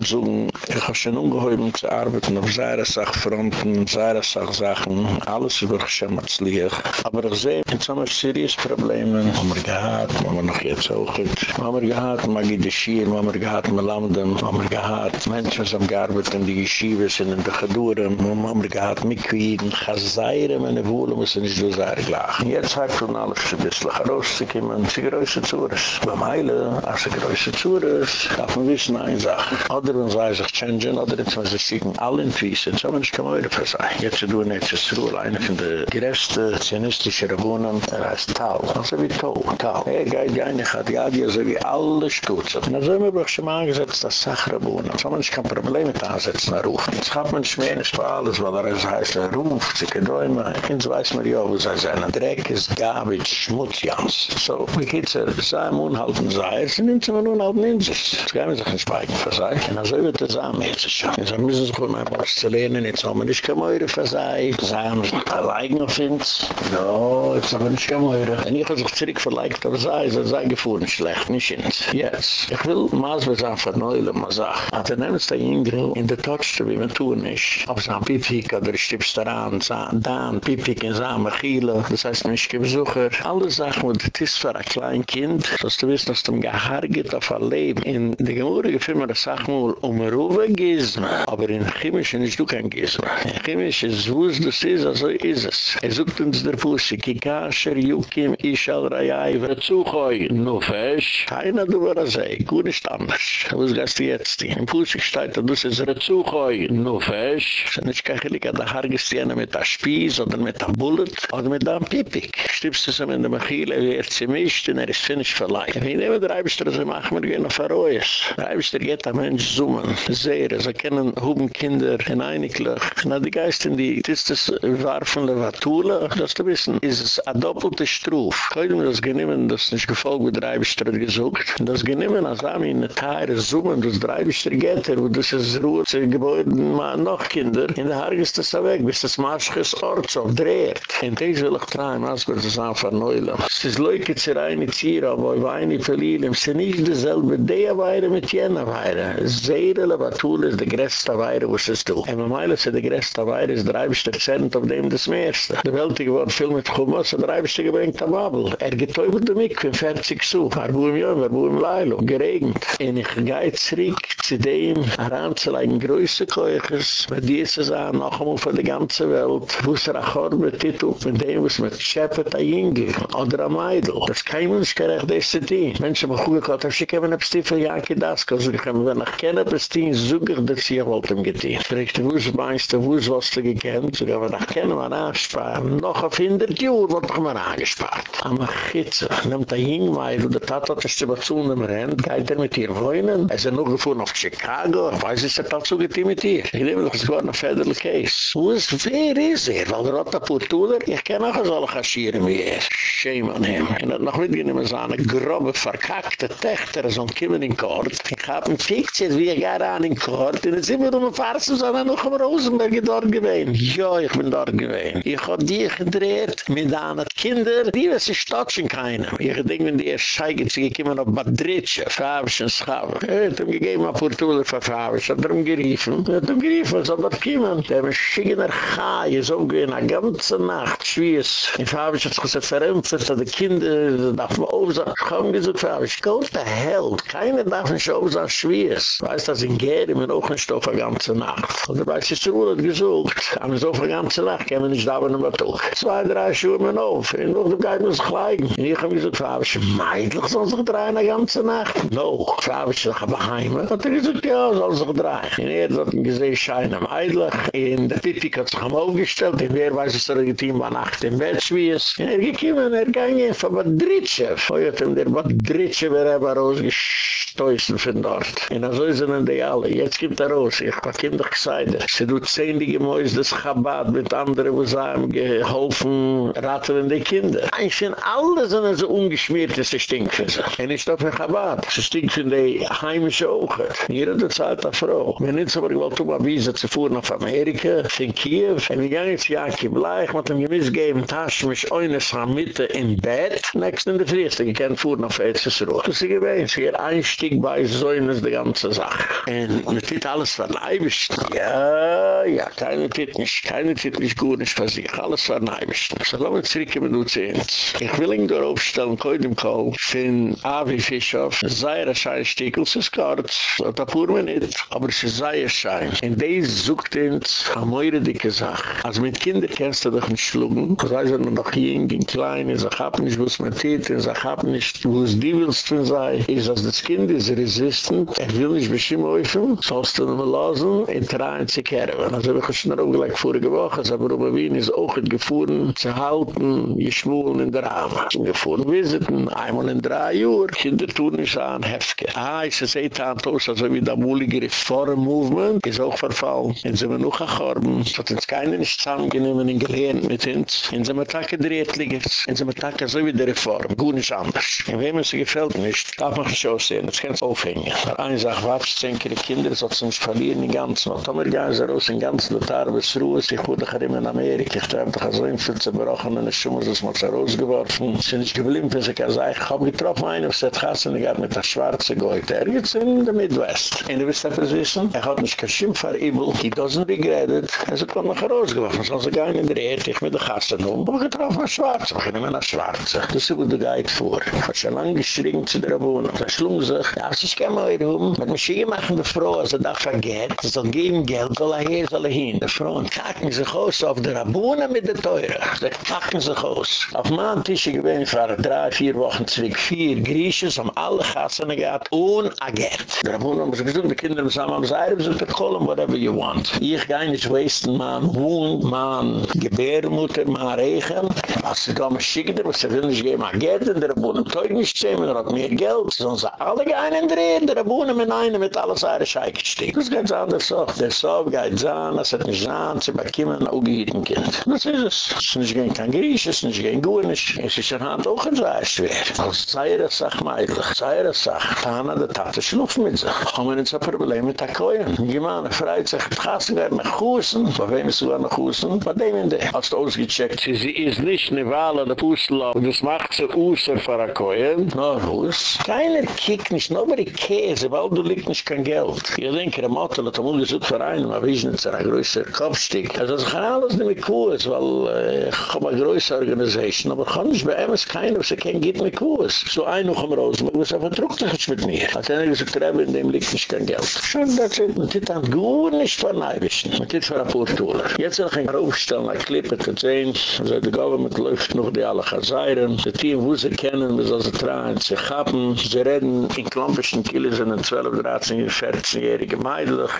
Wollte sagen, ich habe schon ungeheuer zu arbeiten auf seiner Sachfronten, seiner Sachsachen, alles über Schematzlieg. Aber ich sehe, jetzt haben wir seriöse Probleme. Haben wir gehad, haben wir noch jetzt auch. Haben wir gehad, Magi de Schier, haben wir gehad, Melamden, haben wir gehad, Menschen haben gearbeitet in die Yeshivas in die Geduren, haben wir gehad, Mikwiden, Chazayre, meine Wohle müssen nicht so sehr gleich. Jetzt hat schon alles ein bisschen herauszukommen, sie größer Zures. Beim Heile, als sie größer Zures, darf man wissen, eine Sache. Oder wenn sie sich changen, oder jetzt müssen sie schicken alle in Twiessen. So man ist kein Eure für sein. Jetzt wir jetzt das Ruhl, eine von der größten zionistischen Rabunen, er heißt Tal. Also wie Tal, Tal. Er geht ja eine Chadiadia, so wie alle Stutze. Und dann sind wir schon mal angesetzt, das Sachrabunen. So man ist kein Problem mit ansetzen, er ruft. Jetzt hat man schwer nicht für alles, weil er heißt, er ruft, sie kann däumen. Jetzt weiß man ja, wo sie sein. Dreck ist Garbage, Schmutz, Jans. So, wie geht's er? Sei im Unhalten sei, es sind immer nur unhalten in sich. Jetzt gehen wir sich nicht speichen sei. Also wird das am jetzt schon. Jetzt müssen sich mal was zu lernen, jetzt haben wir nicht kein Meure für sei. Sie haben allein auf uns. No, jetzt haben wir nicht kein Meure. Und ich sich zurückverleicht auf sei, so sei gefahren schlecht, nicht ins. Jetzt. Ich will maßweise sagen, verneuillen, mal sagen. Aber dann nehmen sie Ingrid in der Touch, wie man tun ist. Ob es ein Pipik oder stippst daran, dann Pipik in Samen, Chile. Das heißt, nicht Besucher. Alle Sachen, wo das ist für ein kleines Kind, dass du wissen, dass du ein Gehaar geht auf ein Leben. In der Gemüse gefilmt, das sagt um Ruwe Gizma. Aber in Chemisch ist du kein Gizma. In Chemisch ist, wo es das ist, also ist es. Er sucht uns der Pusche, Kikasher, Yukim, Ishal, Rayai, Verzuchoi, Nufesh. Keiner du war das ey, gut nicht anders. Was gehst du jetzt? In Pusche steht, du ist Verzuchoi, Nufesh. Es ist nicht kein Chilik, an der Haargestiene mit der Spieß oder mit der Bullet oder mit der Pipik. Stippst du es in der Mechile, wie er sie mischt, und er ist finnisch verleiht. Ich nehme der Eibischter, sie machen mir gehen auf Arroyes. Der Eibischter geht am Mensch zoomen, sehr, sie kennen hoben Kinder in einiglich. Na, die Geist in die, das ist das Warfen der Watula, das zu wissen, ist es a doppelte Struf. Heute mir das geniemen, das nicht gefolgt, wie der Eibischter hat gesucht. Das geniemen, als Ami in der Teire zoomen, das der Eibischter geht, wo das ist Ruhe, zu Gebäuden, ma noch Kinder, in der Haar ist das weg, bis das Marschges Orts auf dreht. In dies will ich treiben, als wir das anverneuillen. Es ist leuke zu reine Zira, wo ich weine verlieren, es ist nicht dasselbe, der weire mit jener weire. Seirele, Batul ist der größte Weire, wo es ist du. Und Meile ist der größte Weire, ist der Eibischte Zent auf dem des Meerste. Der Weltige war viel mit der Eibischte gebringt am Abel. Er getäubelt dem Mikve in 40 Such. Er buh im Jön, er buh im Leilo, geregend. Und ich gehe zurück zu dem, heranzuleigen größte Keuches, mit dieses an, noch einmal für die ganze Welt, wo es er achor mit Titu, mit dem, was mit Shepard a oder a Meidl. Das kann man nicht gerecht, das ist die. Menschen haben gut gehabt, ich habe einen Stiefel Janki Dasko, so ich habe, wenn ich kenne, die, suche ich, dass ich wollte ihm getehen. Fragte, wo ist meinst du, wo ist was du gekannt? So habe, ich kenne, man ansparen. Noch auf 100 Jahre wird doch mal angespart. Aber Chitze, nehmt a Jingi Meidl, der Tat hat das zu einem Rennen, geht er mit ihr wohnen. Er ist ja noch gefahren auf Chicago, weiß, ist er dazu getehen mit ihr. Ich nehme doch, war ein Federal Case. Wo ist, wer ist er? Weil der Rottapur-Tuder, ich kenne auch so alle Kaschieren wie er. Shame on him. Und er hat noch mitgenommen so eine grobe, verkackte Techter, so ein Kimmen in Kort. Ich hab ein Picture, wie ich an in Kort. Und jetzt wir um ein Farsen, so er noch im Rosenberg dort gewesen. Ja, ich bin dort gewesen. Ich hab die gedreht, mit einer Kinder, die wissen, stotschen keinem. Ich denke, wenn die erst scheigen, sie gekommen auf Badritsche, Fabisch und Schaber. Er hat ihm gegeben, ein Portuler für Fabisch, hat er ihm geriefen. Er hat ihm geriefen, so dort kommen. Der Maschigener Chai, so gehen, eine ganze Nacht, schwiees. In Fabisch hat sich gesagt, verimpft, die Kinder, darf man aufsagen. Ich habe gesagt, Fabisch, go to hell. Keiner darf nicht aufsagen, schwiees. Weißt du, dass in Geri, man auch nicht auf eine ganze Nacht. Und der Weiß ist Ruhe hat gesucht. Aber so auf eine ganze Nacht, kann man nicht da, wenn man tut. Zwei, drei Schuhe man auf. Und noch, du gehst mir sich leigen. Und ich habe gesagt, Fabisch, meidlich soll sich drehen eine ganze Nacht. No, Fabisch, ich habe heim. Und er gesagt, ja, soll sich drehen. Und er hat gesehen, scheinen meidlich. Und der Pipik hat sich am aufgestellt. Und wer weiß, dass er ein Team war nacht im Bett schwiees. Und er gekommen, er ging einfach bei Dritsche. Heute hat ihm der Badritsche, wer er war rausgestoßen von dort. Und so sind die alle. Jetzt kommt er raus. Ich ihm doch gesagt, sie tut zehnlige Mäuse des Chabad mit anderen, wo sie haben geholfen, raten die Kinder. Eigentlich sind alle sind so ungeschmiert, dass sie stinkt für sie. Und ich dachte, Chabad, sie stinkt für die heimische Augen. Hier hat er Zeit der Frau. Wenn nicht so, aber ich wollte mal wiesen, sie fuhren auf Amerika, in Kiew, und ich ging jetzt Jaki Bleich, mit dem Gemiss geben, Tasch, mich eines am Mitte im Bett, nächst in der Frieste, ich kann fuhren auf Erzsruhe. Das ist gewesen, sie hat Einstieg bei Säunes, die ganze Sache. Und man tut alles verneibisch. Ja, ja, keine tut nicht, keine tut nicht gut, nicht für sich, alles verneibisch. So, lass uns zurückkommen, du zehnt. Ich will ihn dort aufstellen, heute im Kohl, von Avi Fischhoff, sei er schein Stickel, es ist kort, da fuhren wir nicht, aber es ist sei er schein. Und dies sucht uns eine neue dicke Sache. Also mit Kindern kennst du doch nicht schlugen, das heißt, wenn man noch jung, in klein, ich hab nicht, wo es man tät, ich hab nicht, wo es die willst du sein, ist, dass das Kind ist resistent, er will nicht öffnen, sollst du nur lassen, in Train zu kehren. Also wir haben schon gleich vorige Woche, aber Ruben Wien ist auch gefahren, zu halten, die Schwulen in der Rahmen. Sie gefahren, visiten, einmal in drei Uhr, Kinder tun nicht an Hefke. Ah, ist es Tantos, also wie der mulige Reform-Movement, ist auch verfallen. Und sind wir noch gekorben, es hat uns keiner nicht zusammengenommen und gelernt mit uns. Und sind wir Tage drehtliges, und sind wir Tage so wie die Reform, gut nicht anders. Und wem es gefällt nicht, darf man schon sehen, das kann es aufhängen. Eine Sache, was die Kinder, es nicht verlieren, den ganzen. Und dann gehen sie raus, den ganzen Notar, bis Ruhe, ich wurde gerade in Amerika, ich habe doch so ein viel zerbrochen, und ich muss es mal rausgeworfen. Sie sind nicht geblieben, sie kann sagen, ich habe getroffen, einen, was hat Gassen, ich habe mit der Schwarze geholt. Er geht in der Midwest. Und du wirst etwas wissen, er hat nicht kein Schimpf für Ibel, he doesn't regret it, er ist noch rausgeworfen, sonst er gehen in der Erde, ich mit der Gassen um, aber getroffen, Schwarze, ich nehme nach Schwarze. Das ist, wo du gehit vor. Ich habe schon lange geschrien zu der Wohnung. Da schlung sich, ja, ich kann mal hier mit Maschinen machen die Frau, also da vergeht, sie soll geben Geld, soll er hier, soll er hin. Die Frauen kacken sich aus auf der Abuna mit der Teure. Sie kacken sich aus. Auf meinem Tisch, ich bin vor drei, vier Wochen zurück, vier Griechen, haben alle Gassen gehabt, ohne Agert. Der Abuna haben sie gesagt, die Kinder haben Seir, sie sind callen whatever you want. Ich gehe nicht wasten, man wohnt, man Gebärmutter, man Regen. Als sie da mal schicken, sie will nicht geben, Agert, und der Abuna teug nicht sehen, er hat mehr Geld. Sie sollen sie alle gehen in der der Abuna mit einem, mit alles Seire Scheike stehen. Das ganz anders so. Der Sof geht zahn, es hat nicht zahn, sie bekommen auch gehirn Kind. Das ist es. Es ist nicht gegen kein Griechisch, es ist nicht gegen Gurnisch. Es ist in Hand auch ein sehr schwer. Als Zeire sagt meidlich, Zeire sagt, Tana, der Tate schluft mit sich. Kommen ins Problem mit der Koeien. Die Mann freit sich, die Gassen werden nach Hussen. Bei wem ist sogar nach Hussen? Bei dem in der. Hast du ausgecheckt, sie ist nicht eine Wahl an der Pustel, das macht sie Usser für der Koeien. No, Huss. Keiner kickt nicht, nobody cares, weil du liegt nicht kein Geld. Ich denke, der Motto, dass er muss gesucht für einen, aber ich nicht so ein größer Kopfstück. Also ich kann alles nicht mehr Kurs, weil äh, ich habe eine größere Organisation, aber ich kann nicht bei MS keiner, was er kein geht mit Kurs. So ein noch am Rosen, was er verdruckt hat mit mir. Hat er gesagt, Rebbe, in dem liegt nicht kein Geld. Schon, das ist, man tut dann gut nicht von Neibischen. Man tut für ein Portuler. Jetzt will ich ein aufstellen, ein Klippe zu sehen, also die Government läuft noch die alle Chazayren, die Team, wo sie kennen, wie sie sie haben, sie reden in Klampischen Kille, sind ein 12, 13, 14-jährige Meidlich,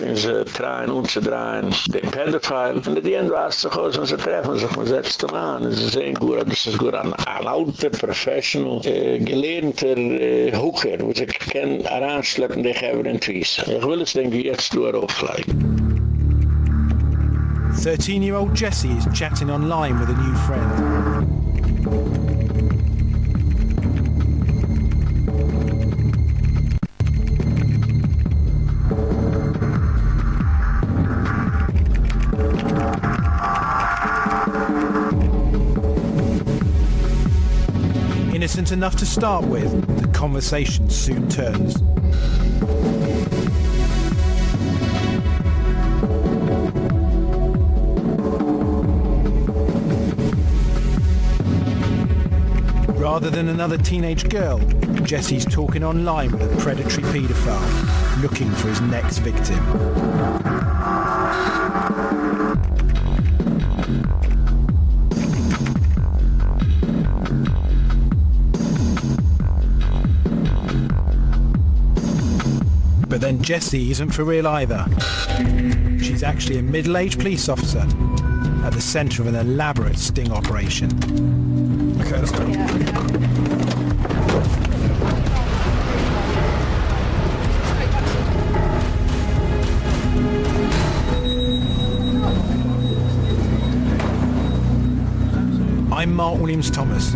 trauen und sie drehen den Pedophile. Und die Ende war es sich aus, und sie treffen sich, man setzt them an, sie sehen gut, das ist gut an ein alter, professional, äh, gelehrter äh, Hooker, wo sie kennen, aranschleppen, die Geber in Twiesa. Ich will es, denke jetzt nur aufleiken.
13-year-old Jessie is chatting online with a new friend. Enough to start with, the conversation soon turns. Rather than another teenage girl, Jesse's talking online with a predatory paedophile, looking for his next victim. Jessie isn't for real either. She's actually a middle-aged police officer at the centre of an elaborate sting operation. Okay, let's go. I'm Mark Williams Thomas.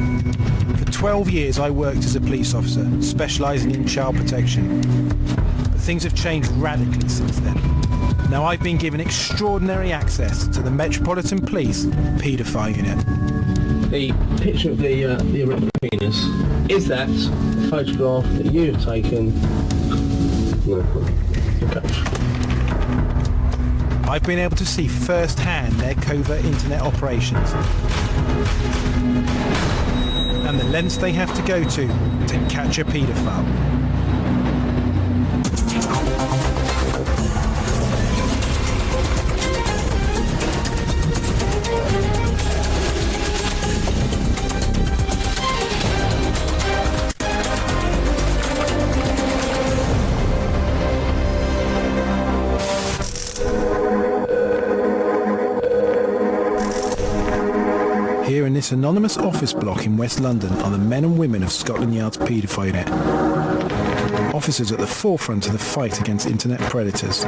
For 12 years I worked as a police officer, specialising in child protection. Things have changed radically since then. Now I've been given extraordinary access to the Metropolitan Police paedophile unit.
The picture of the uh, the erect penis is that a photograph that you've taken? No. Okay.
I've been able to see firsthand their covert internet operations and the lengths they have to go to to catch a paedophile. This anonymous office block in West London are the men and women of Scotland Yard's paedophile unit. Officers at the forefront of the fight against internet predators.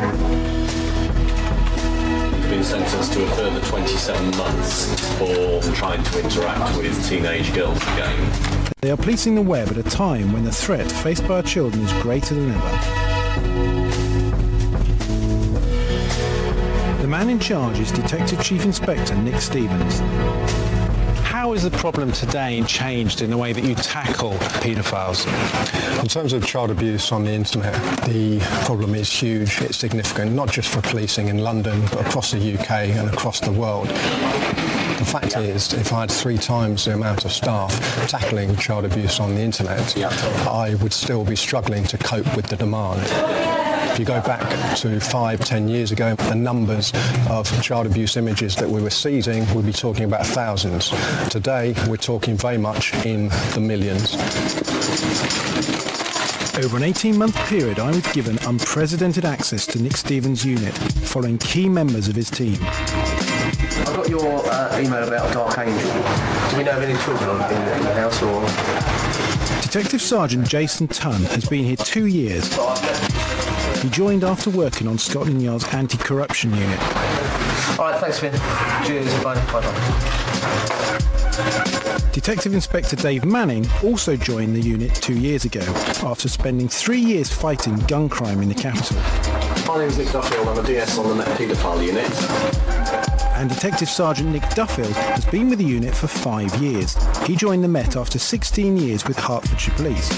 Been sentenced to a further 27 months for trying to interact with teenage girls again.
They are policing the web at a time when the threat faced by our children is greater than ever. The man in charge is Detective Chief Inspector Nick Stevens. How is the problem today changed in the way that you tackle paedophiles?
In terms of child abuse on the internet, the problem is huge, it's significant, not just for policing in London, but across the UK and across the world. The fact is, if I had three times the amount of staff tackling child abuse on the internet, I would still be struggling to cope with the demand. If you go back to five, ten years ago, the numbers of child abuse images that we were seizing, we'd be talking about thousands. Today, we're talking very much in the millions.
Over an 18-month period, I was given unprecedented access to Nick Stevens' unit, following key members of his team.
I got your uh, email about Dark Angel. Do we know of any children in, in the house or?
Detective Sergeant Jason Tunn has been here two years. He joined after working on Scotland Yard's anti-corruption unit.
All right, thanks, Finn. Cheers. Bye. Bye. Bye.
Detective Inspector Dave Manning also joined the unit two years ago after spending three years fighting gun crime in the capital.
My name's Nick Duffield. I'm a DS on the Met Paedophile Unit.
And Detective Sergeant Nick Duffield has been with the unit for five years. He joined the Met after 16 years with Hertfordshire Police.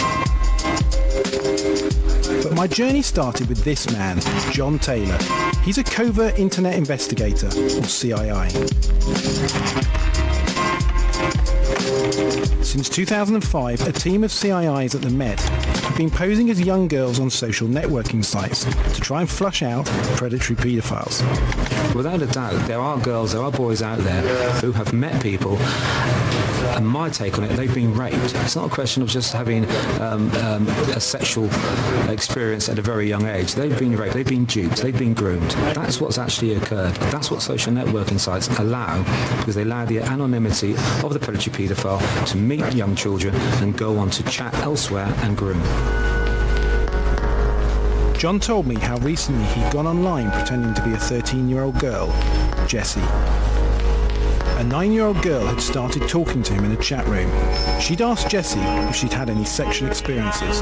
My journey started with this man, John Taylor. He's a covert internet investigator, or CII. Since 2005, a team of CIIs at the Met have been posing as young girls on social networking sites to try and flush out predatory paedophiles.
Without a doubt, there are girls, there are boys out there who have met people and my take on it, they've been raped. It's not a question of just having um, um, a sexual experience at a very young age. They've been raped, they've been duped, they've been groomed. That's what's actually occurred. That's what social networking sites allow because they allow the anonymity of the predatory paedophile to meet young children and go on to chat elsewhere and groom.
John told me how recently he'd gone online pretending to be a 13-year-old girl, Jessie. A nine-year-old girl had started talking to him in a chat room. She'd asked Jesse if she'd had any sexual experiences.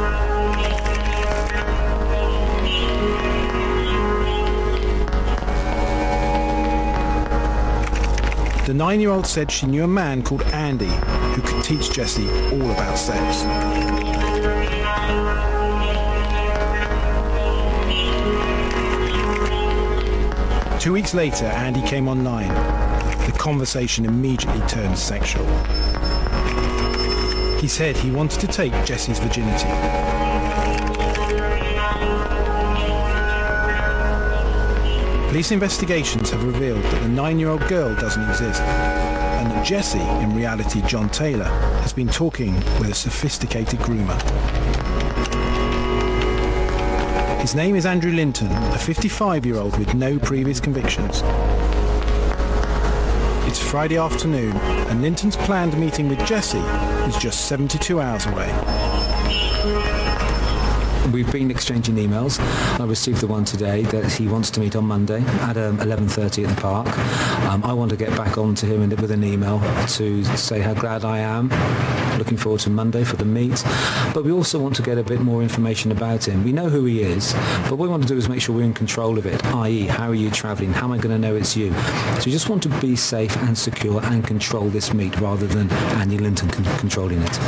The nine-year-old said she knew a man called Andy who could teach Jesse all about sex. Two weeks later, Andy came online. Conversation immediately turned sexual. He said he wanted to take Jessie's virginity. Police investigations have revealed that the nine-year-old girl doesn't exist and that Jessie, in reality John Taylor, has been talking with a sophisticated groomer. His name is Andrew Linton, a 55-year-old with no previous convictions. It's Friday afternoon and Linton's planned meeting with Jesse is just 72 hours away.
We've been exchanging emails. I received the one today that he wants to meet on Monday at um, 11.30 at the park. Um, I want to get back on to him with an email to say how glad I am. Looking forward to Monday for the meet. But we also want to get a bit more information about him. We know who he is, but what we want to do is make sure we're in control of it, i.e. how are you travelling? How am I going to know it's you? So we just want to be safe and secure and control this meet rather than Andy Linton con controlling it.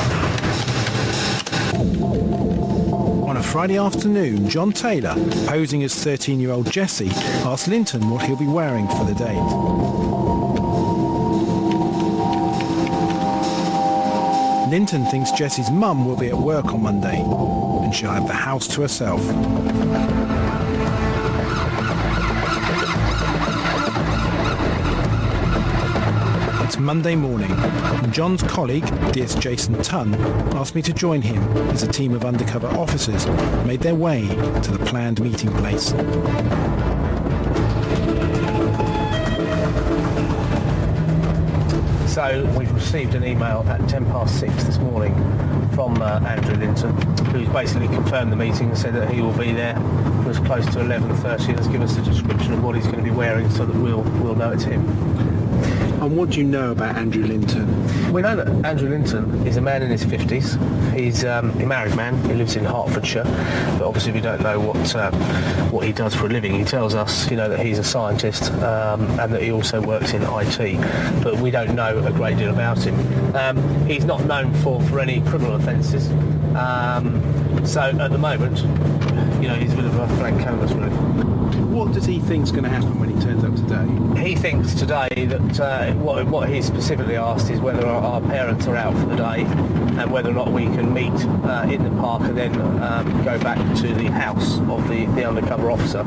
On a Friday afternoon, John Taylor, posing as 13-year-old Jesse, asked Linton what he'll be wearing for the date. Linton thinks Jessie's mum will be at work on Monday and she'll have the house to herself. It's Monday morning, and John's colleague, DS Jason Tunn, asked me to join him as a team of undercover officers made their way to the planned meeting place.
So we've received an email at 10 past 6 this morning from uh, Andrew Linton, who's basically confirmed the meeting and said that he will be there as close to 11.30 and has given us a description of what he's going to be wearing so that we'll, we'll know it's him.
And what do you know about Andrew Linton?
We know that Andrew Linton is a man in his 50s. He's um, a married man. He lives in Hertfordshire, but obviously we don't know what uh, what he does for a living. He tells us, you know, that he's a scientist um, and that he also works in IT, but we don't know a great deal about him. Um, he's not known for for any criminal offences. Um, so at the moment, you know, he's a bit of a blank canvas, really.
What does he think's going to happen when he turns up today?
He thinks today that uh, what, what he specifically asked is whether our, our, parents are out for the day and whether or not we can meet uh, in the park and then um, go back to the house of the, the undercover officer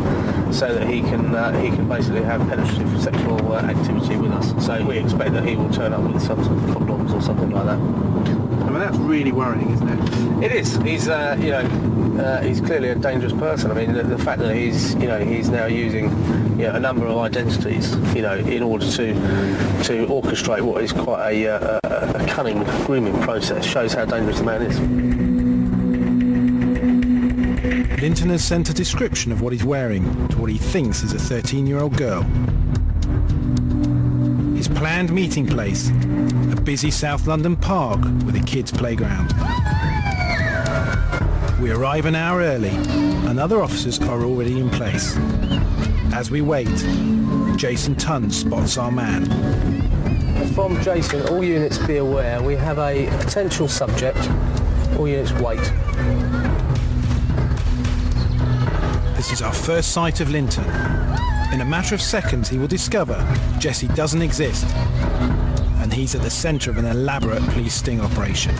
so that he can uh, he can basically have penetrative sexual uh, activity with us. So we expect that he will turn up with some sort of condoms or something like that.
I mean, that's really worrying, isn't it?
It is. He's, uh, you know, uh, he's clearly a dangerous person. I mean, the, the, fact that he's, you know, he's now using, you know, a number of identities, you know, in order to to orchestrate what is quite a, uh, a, a cunning grooming process shows how dangerous the man is.
Linton has sent a description of what he's wearing to what he thinks is a 13-year-old girl. His planned meeting place, a busy South London park with a kids' playground. We arrive an hour early and other officers are already in place. As we wait, Jason Tunn spots our man.
From Jason, all units be aware, we have a potential subject. All units wait.
This is our first sight of Linton. In a matter of seconds, he will discover Jesse doesn't exist, and he's at the centre of an elaborate police sting operation.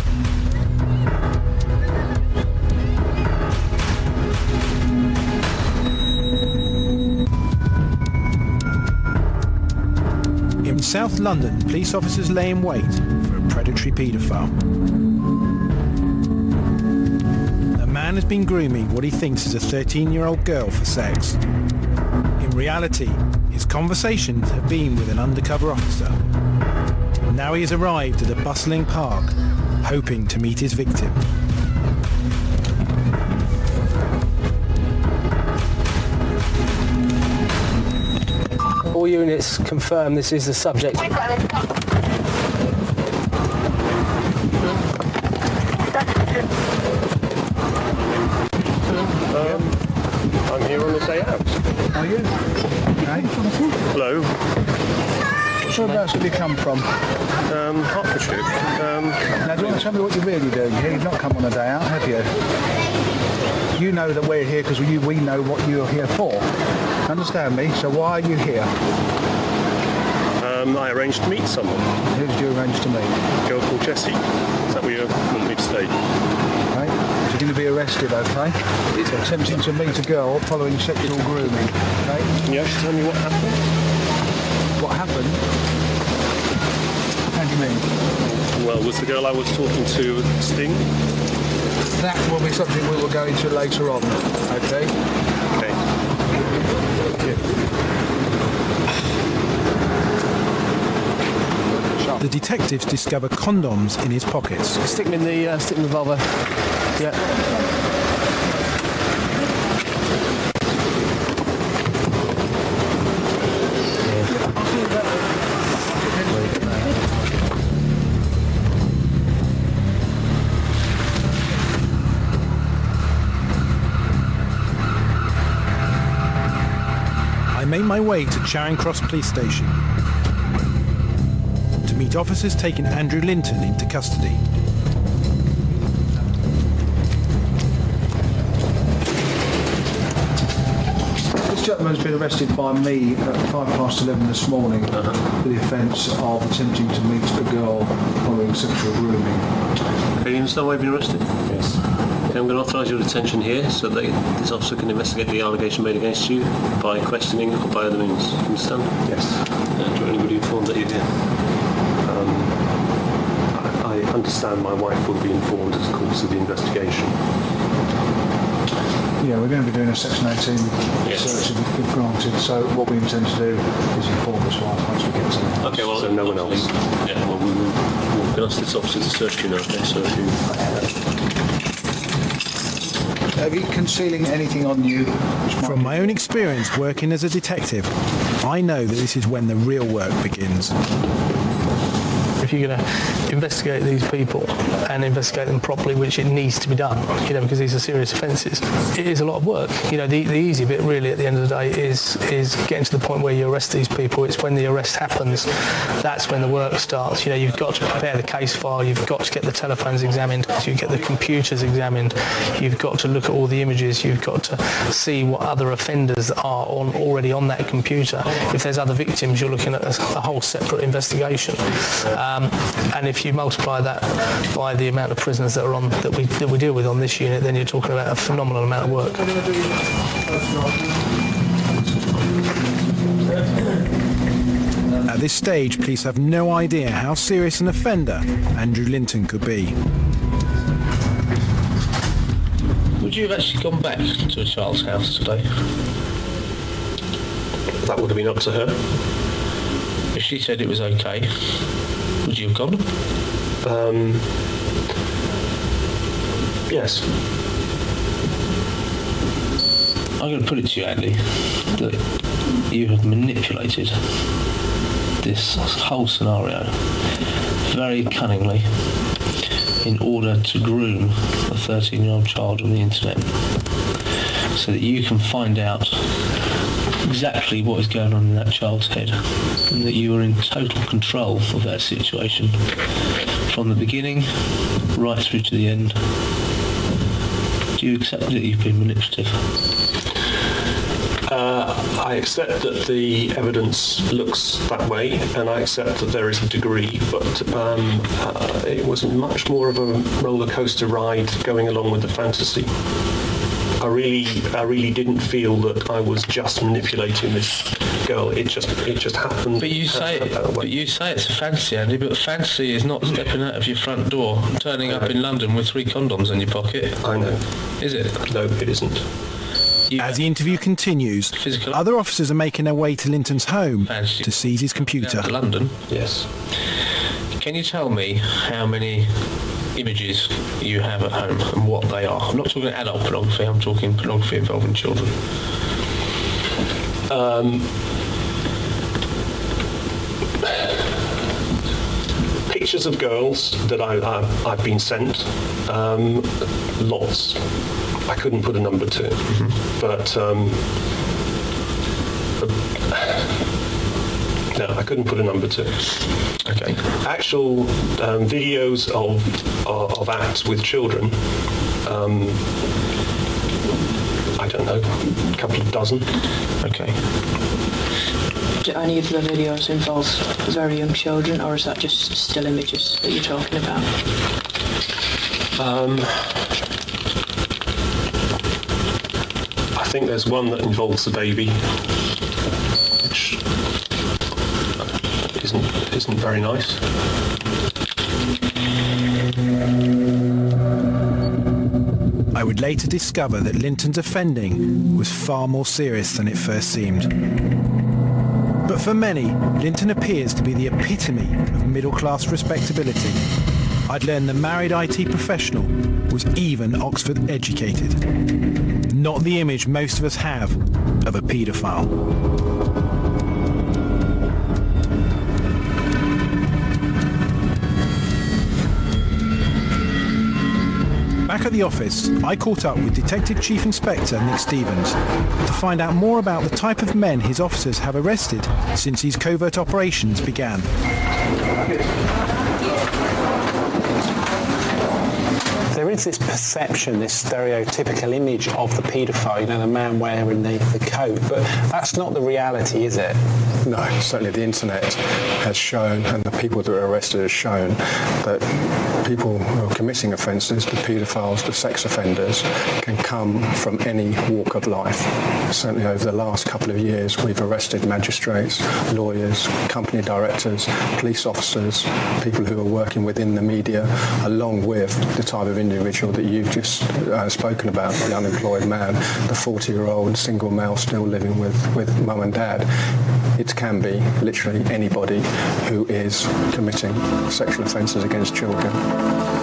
South London, police officers lay in wait for a predatory paedophile. A man has been grooming what he thinks is a 13-year-old girl for sex. In reality, his conversations have been with an undercover officer. Now he has arrived at a bustling park, hoping to meet his victim.
Units confirm this is the subject.
Um, I'm here on the day out.
Are you? Okay.
Hello.
Whereabouts have you come from?
Um, Hertfordshire. Um,
now, do you want to tell me what you're really doing here? You've not come on a day out, have you? You know that we're here because we, we know what you're here for. Understand me? So why are you here?
um, I arranged to meet someone.
Who did you arrange to meet?
A girl called Jessie. Is that where you want me to stay?
Okay. She's going to be arrested, okay? It's attempting to meet a girl following sexual grooming, okay?
Actually tell me what happened?
What happened? How do you mean?
Well, was the girl I was talking to Sting?
That will be something we will go into later on, okay?
The detectives discover condoms in his pockets.
Stick them in the uh, stick 'em in the revolver. Yeah.
Way to Charing Cross Police Station to meet officers taking Andrew Linton into custody.
This gentleman's been arrested by me at five past eleven this morning for the offence of attempting to meet a girl following sexual grooming.
Okay, you understand why you've been arrested?
Yes.
Okay, I'm going to authorise your detention here so that this officer can investigate the allegation made against you by questioning or by other means. Do you understand?
Yes.
Uh, do you want anybody informed that you're here? Um, I, I understand my wife will be informed as a course of the investigation.
Yeah, we're going to be doing a Section 18 search if if granted, so what we intend to do is inform us wife once we get to that.
Okay, well, so no one else. Yeah, well, we will we'll can ask this officer to search you now. Okay, so if you
Are you concealing anything on you?
From my own experience working as a detective, I know that this is when the real work begins.
If you're going to investigate these people and investigate them properly, which it needs to be done, you know, because these are serious offences, it is a lot of work. You know, the, the easy bit really at the end of the day is is getting to the point where you arrest these people. It's when the arrest happens, that's when the work starts. You know, you've got to prepare the case file, you've got to get the telephones examined, you get the computers examined, you've got to look at all the images, you've got to see what other offenders are on already on that computer. If there's other victims, you're looking at a, a whole separate investigation. Um, and if you multiply that by the amount of prisoners that are on that we that we deal with on this unit, then you're talking about a phenomenal amount of work.
At this stage, police have no idea how serious an offender Andrew Linton could be.
Would you have actually gone back to a child's house today?
That would have been up to her.
If she said it was okay, would you have gone?
Um, yes.
I'm going to put it to you, Andy, that you have manipulated this whole scenario very cunningly in order to groom a 13-year-old child on the internet so that you can find out exactly what is going on in that child's head and that you are in total control of that situation from the beginning right through to the end. Do you accept that you've been manipulative? I accept that the evidence looks that way and I accept that there is a degree but um, uh, it was much more of a roller coaster ride going along with the fantasy. I really I really didn't feel that I was just manipulating this girl it just it just happened
but you say but you say it's a fantasy Andy but fancy is not stepping out of your front door turning up in London with three condoms in your pocket
I know
is it
no it isn't
as the interview continues, Physical. other officers are making their way to Linton's home Fantasy. to seize his computer.
London?
Yes.
Can you tell me how many images you have at home and what they are? I'm not talking adult pornography, I'm talking pornography involving children.
Um, pictures of girls that I, I, have been sent, um, lots. I couldn't put a number to it. Mm -hmm. But um, no, I couldn't put a number to it.
Okay.
Actual um, videos of, of, of acts with children um, I don't know, a couple of dozen.
Okay.
Do any of the videos involve very young children or is that just still images that you're talking about?
Um, I think there's one that involves a baby, which isn't isn't very nice.
I would later discover that Linton's offending was far more serious than it first seemed. But for many, Linton appears to be the epitome of middle-class respectability. I'd learned the married IT professional was even Oxford educated not the image most of us have of a paedophile. Back at the office, I caught up with Detective Chief Inspector Nick Stevens to find out more about the type of men his officers have arrested since these covert operations began.
Is this perception, this stereotypical image of the paedophile, you know, the man wearing the, the coat, but that's not the reality, is it?
No, certainly the internet has shown, and the people that are arrested have shown, that people who are committing offences, the paedophiles, the sex offenders, can come from any walk of life. Certainly over the last couple of years, we've arrested magistrates, lawyers, company directors, police officers, people who are working within the media, along with the type of individual that you've just uh, spoken about, the unemployed man, the 40-year-old single male still living with, with mum and dad. It can be literally anybody who is committing sexual offences against children.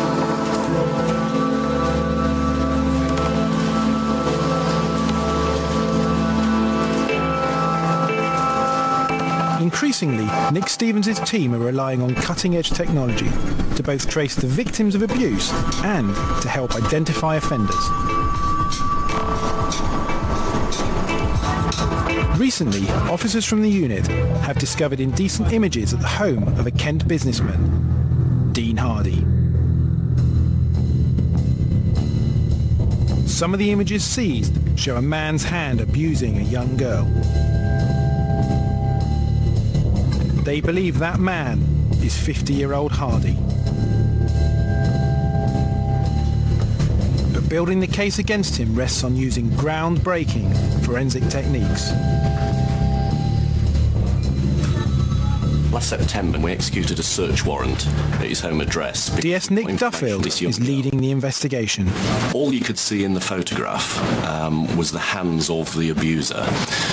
Increasingly, Nick Stevens' team are relying on cutting-edge technology to both trace the victims of abuse and to help identify offenders. Recently, officers from the unit have discovered indecent images at the home of a Kent businessman, Dean Hardy. Some of the images seized show a man's hand abusing a young girl. They believe that man is 50-year-old Hardy. But building the case against him rests on using groundbreaking forensic techniques.
Last September, we executed a search warrant at his home address.
DS Nick Duffield is leading the investigation.
All you could see in the photograph um, was the hands of the abuser.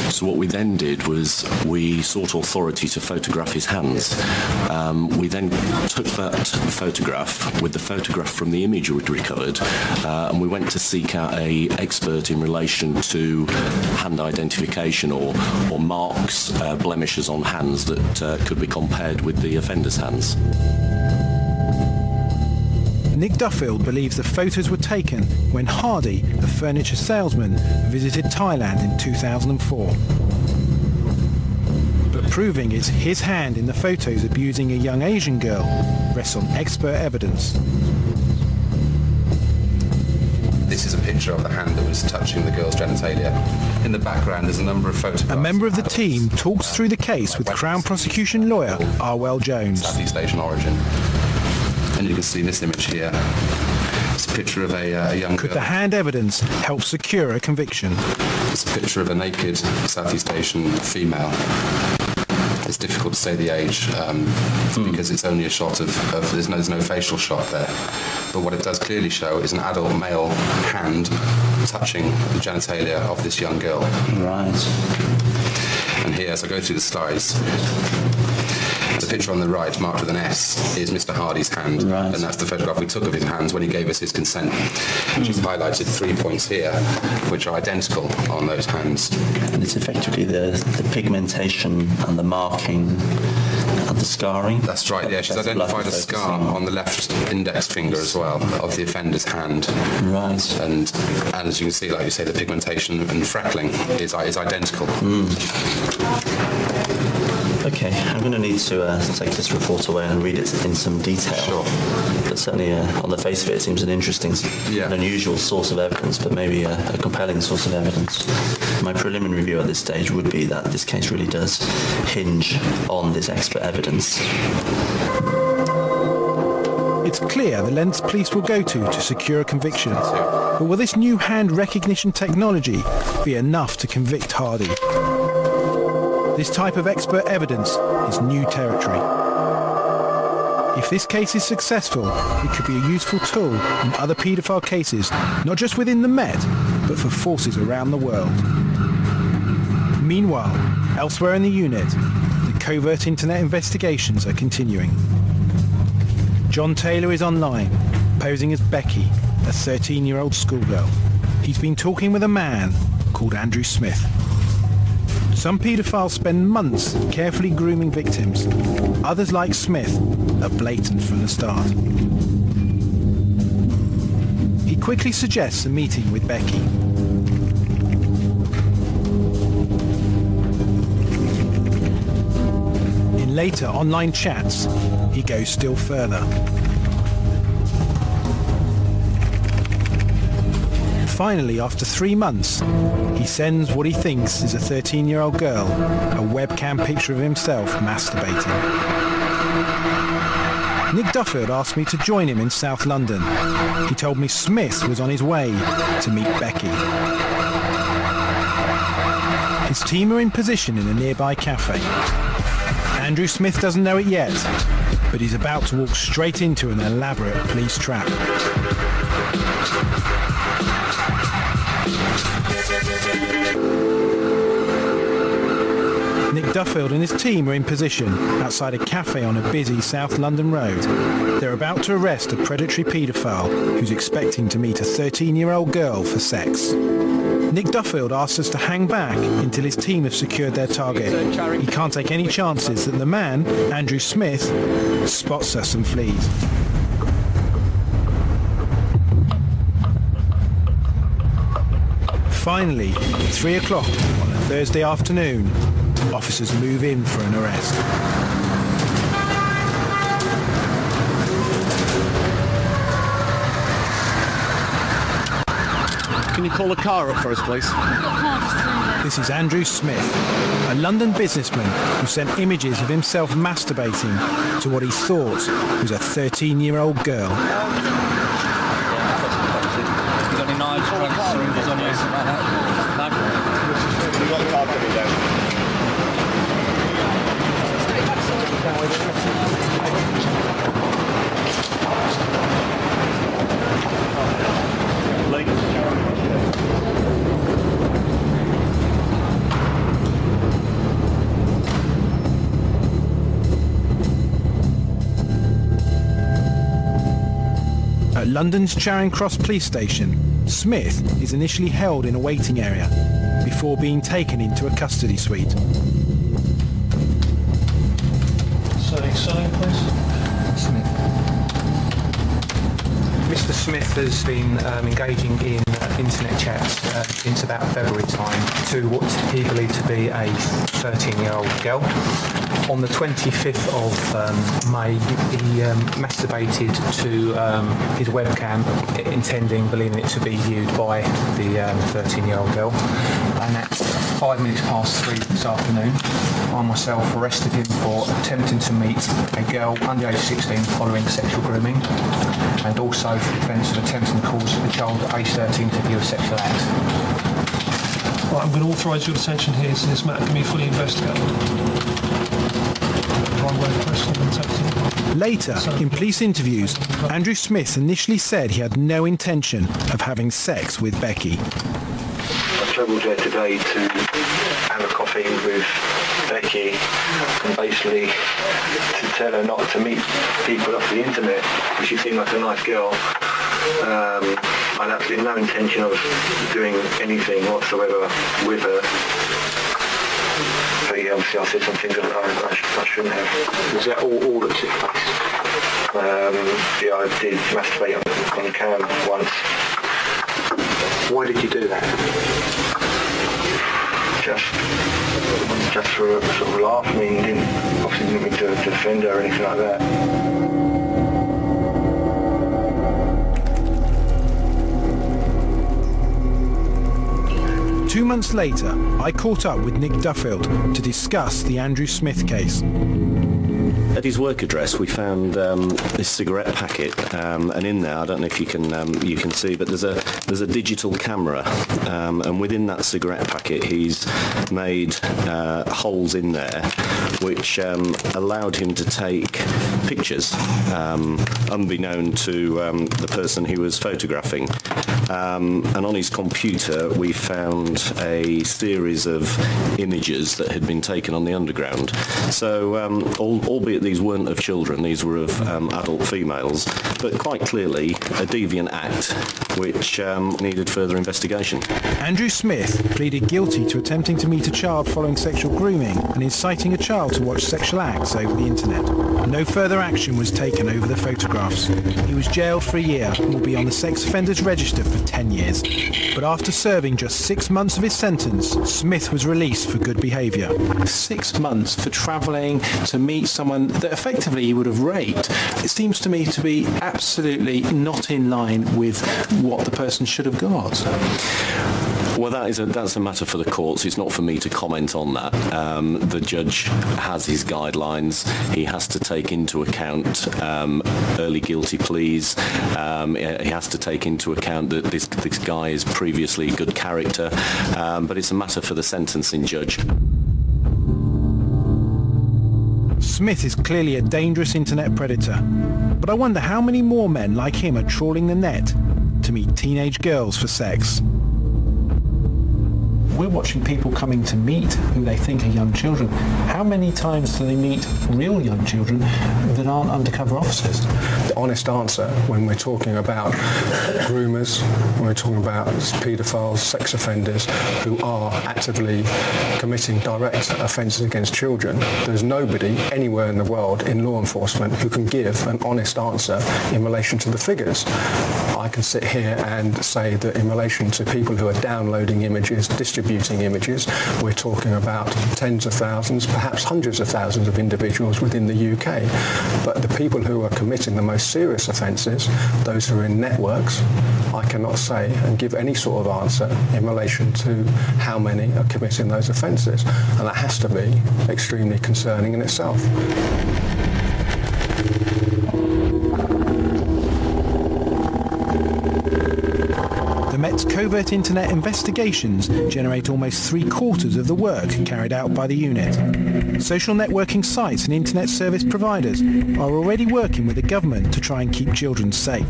So what we then did was we sought authority to photograph his hands. Um, we then took that photograph with the photograph from the image we'd recovered uh, and we went to seek out a expert in relation to hand identification or, or marks, uh, blemishes on hands that uh, could be be compared with the offender's hands.
Nick Duffield believes the photos were taken when Hardy, a furniture salesman, visited Thailand in 2004. But proving it's his hand in the photos abusing a young Asian girl rests on expert evidence
this is a picture of the hand that was touching the girl's genitalia. In the background there's a number of photographs.
A member of the team talks through the case with Crown Prosecution lawyer Arwell Jones.
Southeast Asian origin. And you can see this image here. It's a picture of a, uh, a young
Could
girl.
the hand evidence help secure a conviction?
It's a picture of a naked Southeast Asian female. It's difficult to say the age um, because it's only a shot of, of there's, no, there's no facial shot there. But what it does clearly show is an adult male hand touching the genitalia of this young girl.
Right.
And here, as I go through the slides, the picture on the right, marked with an S, is Mr. Hardy's hand. And that's the photograph we took of his hands when he gave us his consent. Which is highlighted three points here, which are identical on those hands.
And it's effectively the, the pigmentation and the marking and the scarring.
That's right, yeah. She's identified a scar
focusing.
on the left index finger as well of the offender's hand.
Right.
And, and as you can see, like you say, the pigmentation and freckling is, is identical. Hmm.
Okay, I'm going to need to uh, take this report away and read it in some detail. Sure. But certainly, uh, on the face of it, it seems an interesting, an unusual source of evidence, but maybe a, a compelling source of evidence. My preliminary view at this stage would be that this case really does hinge on this expert evidence.
It's clear the lengths police will go to to secure a conviction. But will this new hand recognition technology be enough to convict Hardy? This type of expert evidence is new territory. If this case is successful, it could be a useful tool in other paedophile cases, not just within the Met, but for forces around the world. Meanwhile, elsewhere in the unit, the covert internet investigations are continuing. John Taylor is online, posing as Becky, a 13-year-old schoolgirl. He's been talking with a man called Andrew Smith. Some paedophiles spend months carefully grooming victims. Others, like Smith, are blatant from the start. He quickly suggests a meeting with Becky. In later online chats, he goes still further. Finally, after three months, he sends what he thinks is a 13-year-old girl a webcam picture of himself masturbating. Nick Duffield asked me to join him in South London. He told me Smith was on his way to meet Becky. His team are in position in a nearby cafe. Andrew Smith doesn't know it yet, but he's about to walk straight into an elaborate police trap. Duffield and his team are in position outside a cafe on a busy South London road. They're about to arrest a predatory paedophile who's expecting to meet a 13-year-old girl for sex. Nick Duffield asks us to hang back until his team have secured their target. He can't take any chances that the man, Andrew Smith, spots us and flees. Finally, 3 o'clock on a Thursday afternoon, officers move in for an arrest.
Can you call a car up for us, please?
This is Andrew Smith, a London businessman who sent images of himself masturbating to what he thought was a 13-year-old girl. At London's Charing Cross police station, Smith is initially held in a waiting area before being taken into a custody suite.
Smith has been um, engaging in uh, internet chats uh, since about February time to what he believed to be a
13-year-old girl. On the 25th of um, May, he um, masturbated to um, his webcam, intending, believing it to be viewed by the 13-year-old girl. And at five minutes past three this afternoon, I myself arrested him for attempting to meet a girl under age 16 following sexual grooming, and also for the offence of attempting to cause a child age 13 to view a sexual act.
I'm going to authorise your detention here so this matter can be fully investigated.
Later, in police interviews, Andrew Smith initially said he had no intention of having sex with Becky.
I travelled there today to have a coffee with Becky and basically to tell her not to meet people off the internet because she seemed like a nice girl. Um, I had absolutely no intention of doing anything whatsoever with her. But yeah, obviously I said some things that I, I, I shouldn't have.
Was that all, all that took place?
Um, yeah, I did masturbate on, on cam once.
Why did you do that?
Just, just for a sort of laugh. I mean, didn't, obviously didn't mean to offend her or anything like that.
Two months later, I caught up with Nick Duffield to discuss the Andrew Smith case.
At his work address, we found um, this cigarette packet, um, and in there, I don't know if you can um, you can see, but there's a there's a digital camera, um, and within that cigarette packet, he's made uh, holes in there, which um, allowed him to take pictures, um, unbeknown to the person he was photographing. and on his computer, we found a series of images that had been taken on the underground. So, albeit these weren't of children, these were of um, adult females, but quite clearly a deviant act which um, needed further investigation.
Andrew Smith pleaded guilty to attempting to meet a child following sexual grooming and inciting a child to watch sexual acts over the internet. No further action was taken over the photographs. He was jailed for a year and will be on the sex offenders register for 10 years. But after serving just six months of his sentence, Smith was released for good behaviour.
Six months for travelling to meet someone that effectively he would have raped, it seems to me to be absolutely not in line with what the person should have got.
Well, that is a, that's a matter for the courts. It's not for me to comment on that. Um, the judge has his guidelines. He has to take into account um, early guilty pleas. Um, he has to take into account that this, this guy is previously good character. Um, but it's a matter for the sentencing judge.
Smith is clearly a dangerous internet predator. But I wonder how many more men like him are trawling the net to meet teenage girls for sex
we're watching people coming to meet who they think are young children. How many times do they meet real young children that aren't undercover officers?
The honest answer when we're talking about groomers, when we're talking about paedophiles, sex offenders who are actively committing direct offences against children, there's nobody anywhere in the world in law enforcement who can give an honest answer in relation to the figures. I can sit here and say that in relation to people who are downloading images, distributing distributing images. We're talking about tens of thousands, perhaps hundreds of thousands of individuals within the UK. But the people who are committing the most serious offences, those who are in networks, I cannot say and give any sort of answer in relation to how many are committing those offences. And that has to be extremely concerning in itself.
Covert internet investigations generate almost three quarters of the work carried out by the unit. Social networking sites and internet service providers are already working with the government to try and keep children safe.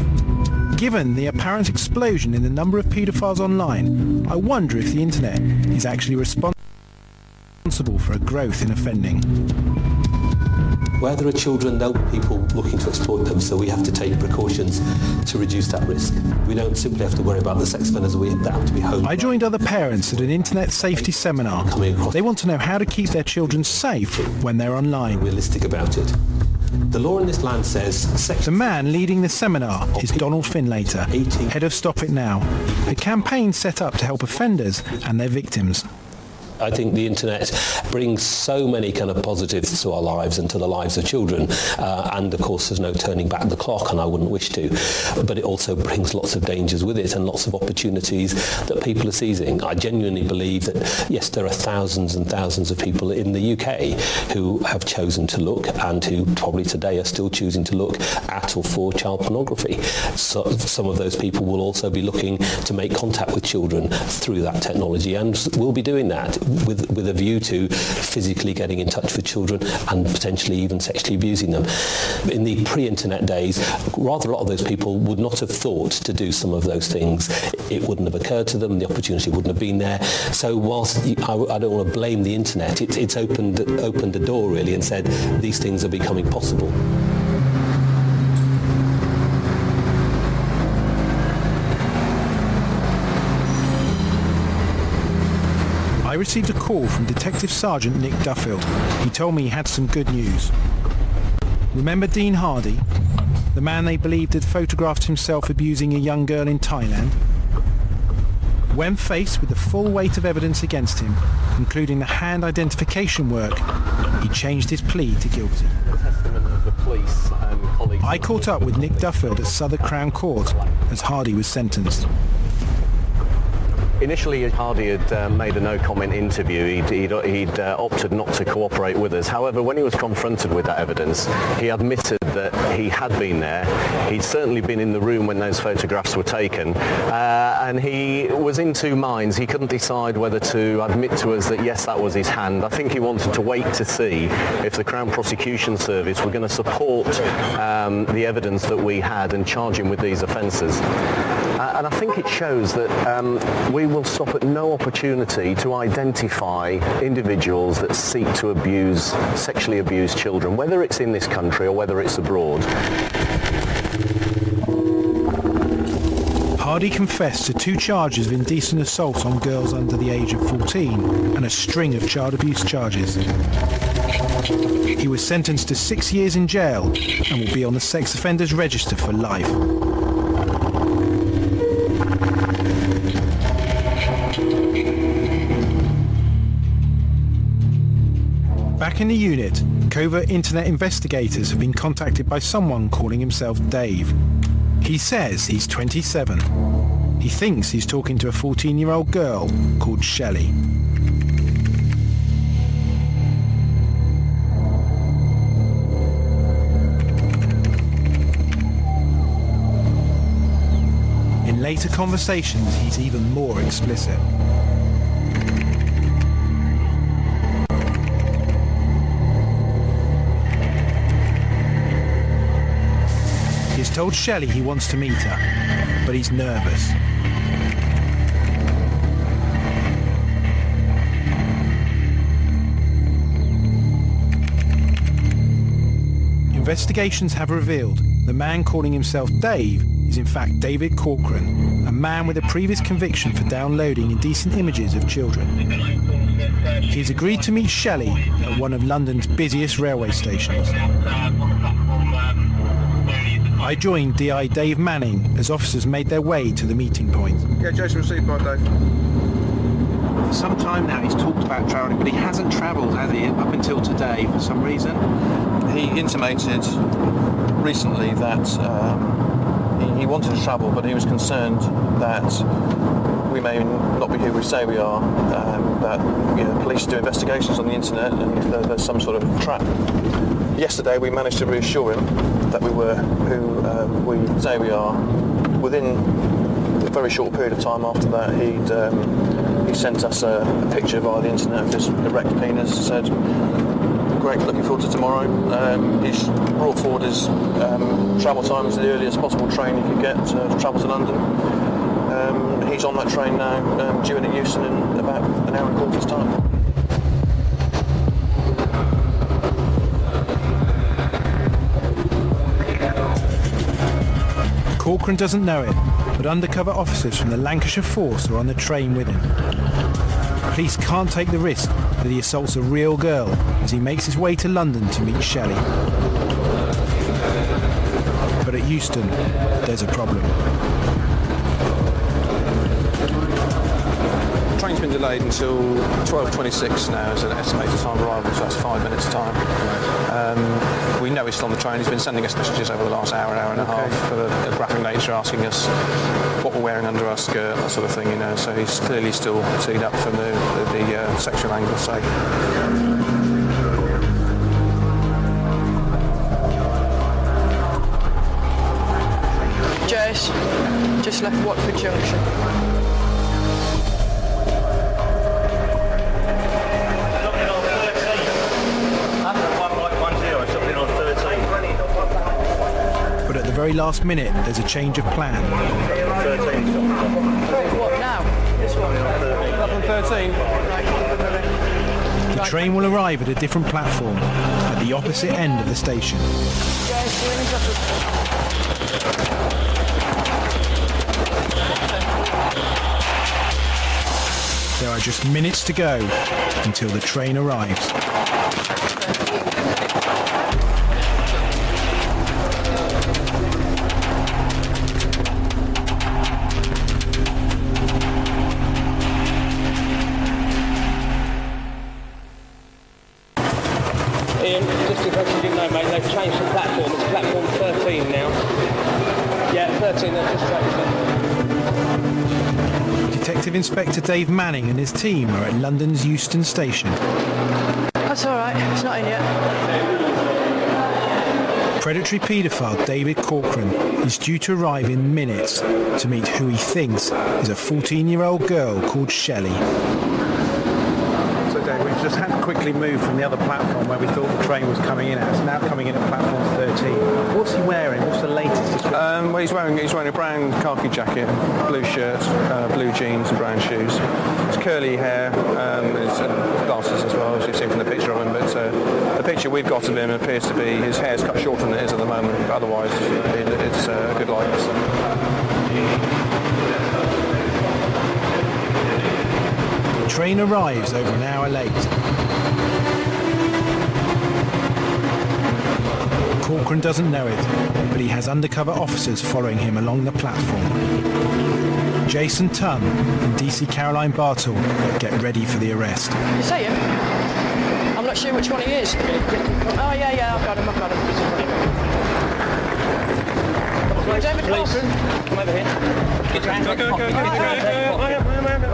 Given the apparent explosion in the number of paedophiles online, I wonder if the internet is actually responsible for a growth in offending.
Where there are children, there'll be people looking to exploit them, so we have to take precautions to reduce that risk. We don't simply have to worry about the sex offenders we, have to be home.
I joined other parents at an internet safety seminar. They want to know how to keep their children safe when they're online.
Realistic about it. The law in this land says...
The man leading the seminar is Donald Findlater, head of Stop It Now, a campaign set up to help offenders and their victims.
I think the internet brings so many kind of positives to our lives and to the lives of children uh, and of course there's no turning back the clock and I wouldn't wish to but it also brings lots of dangers with it and lots of opportunities that people are seizing. I genuinely believe that yes there are thousands and thousands of people in the UK who have chosen to look and who probably today are still choosing to look at or for child pornography. So some of those people will also be looking to make contact with children through that technology and will be doing that with with a view to physically getting in touch with children and potentially even sexually abusing them. In the pre-internet days, rather a lot of those people would not have thought to do some of those things. It wouldn't have occurred to them, the opportunity wouldn't have been there. So whilst I, don't want to blame the internet, it, it's opened opened a door really and said these things are becoming possible.
I received a call from Detective Sergeant Nick Duffield. He told me he had some good news. Remember Dean Hardy? The man they believed had photographed himself abusing a young girl in Thailand? When faced with the full weight of evidence against him, including the hand identification work, he changed his plea to guilty. I caught up with Nick Duffield at Southwark Crown Court as Hardy was sentenced.
Initially, Hardy had uh, made a no-comment interview. He'd, he'd, he'd uh, opted not to cooperate with us. However, when he was confronted with that evidence, he admitted that he had been there. He'd certainly been in the room when those photographs were taken. Uh, and he was in two minds. He couldn't decide whether to admit to us that, yes, that was his hand. I think he wanted to wait to see if the Crown Prosecution Service were going to support um, the evidence that we had and charge him with these offences. And I think it shows that um, we will stop at no opportunity to identify individuals that seek to abuse, sexually abuse children, whether it's in this country or whether it's abroad.
Hardy confessed to two charges of indecent assault on girls under the age of 14 and a string of child abuse charges. He was sentenced to six years in jail and will be on the sex offenders register for life. Back in the unit, covert internet investigators have been contacted by someone calling himself Dave. He says he's 27. He thinks he's talking to a 14-year-old girl called Shelley. In later conversations, he's even more explicit. Told Shelley he wants to meet her, but he's nervous. Investigations have revealed the man calling himself Dave is in fact David Corcoran, a man with a previous conviction for downloading indecent images of children. He has agreed to meet Shelley at one of London's busiest railway stations. I joined DI Dave Manning as officers made their way to the meeting point.
Yeah, Jason received by Dave. For Some time now he's talked about travelling, but he hasn't travelled, has he, up until today for some reason?
He intimated recently that um, he, he wanted to travel, but he was concerned that we may not be who we say we are, um, that you know, police do investigations on the internet and there, there's some sort of trap. Yesterday we managed to reassure him that we were who um, we say we are. Within a very short period of time after that he'd um, he sent us a, a, picture via the internet of this erect penis, said great, looking forward to tomorrow. Um, he's brought forward his um, travel times, the earliest possible train he could get to travel to London. Um, he's on that train now, um, due in at Euston in about an hour and a quarter's time.
Corcoran doesn't know it, but undercover officers from the Lancashire Force are on the train with him. Police can't take the risk that he assaults a real girl as he makes his way to London to meet Shelley. But at Euston, there's a problem.
train's been delayed until 12.26 now is an estimated time arrival, so that's five minutes time. Um, we know he's still on the train. He's been sending us messages over the last hour, hour and a half for the, the graphic nature, asking us what we're wearing under our skirt, that sort of thing, you know. So he's clearly still teed up from the, the, the uh, sexual angle, so...
Jace, just left Watford Junction.
Very last minute, there's a change of plan.
What now? This one?
Platform 13.
The train will arrive at a different platform, at the opposite end of the station. There are just minutes to go until the train arrives. Dave Manning and his team are at London's Euston Station.
That's all right. It's not in yet.
Predatory paedophile David Corcoran is due to arrive in minutes to meet who he thinks is a 14-year-old girl called Shelley. Just had to quickly move from the other platform where we thought the train was coming in at. It's now coming in at platform 13. What's he wearing? What's the latest?
Um, well, he's wearing he's wearing a brown khaki jacket, blue shirt, uh, blue jeans, and brown shoes. It's curly hair, um, his uh, glasses as well, as you've seen from the picture of him. But uh, the picture we've got of him appears to be his hair's cut shorter than it is at the moment. But otherwise, it, it's uh, a good likeness.
Train arrives over an hour late. Corcoran doesn't know it, but he has undercover officers following him along the platform. Jason Tunn and DC Caroline Bartle get ready for the arrest.
You see him? I'm not sure which one he is. Oh, yeah, yeah, I've got him, I've got him. David Corcoran.
Come over here. Get your hands
Go, go,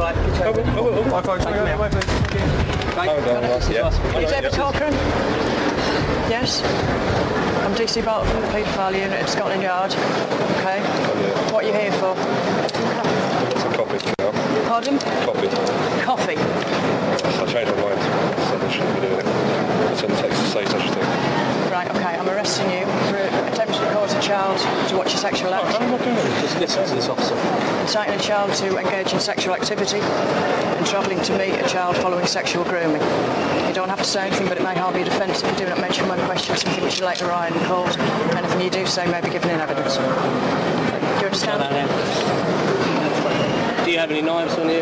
Right,
Oh, oh, oh, my phone's
Thank you,
my phone.
Are you David Corcoran? Yes. I'm DC Barton from the paedophile unit at Scotland Yard. Okay. What are you here for?
Some coffee now.
Pardon?
Coffee.
Coffee.
I changed my mind. Said I shouldn't be doing it. I sent a text to say such a thing.
Right, okay, I'm arresting you for attempting to cause a child to watch a sexual act.
Oh, I'm not doing it. Just listen to this officer.
Inciting a child to engage in sexual activity and travelling to meet a child following sexual grooming. You don't have to say anything, but it may harm your defence if you do not mention when questioned something which you later are in court. Anything you do say may be given in evidence. Do you understand?
Do you have any knives on you?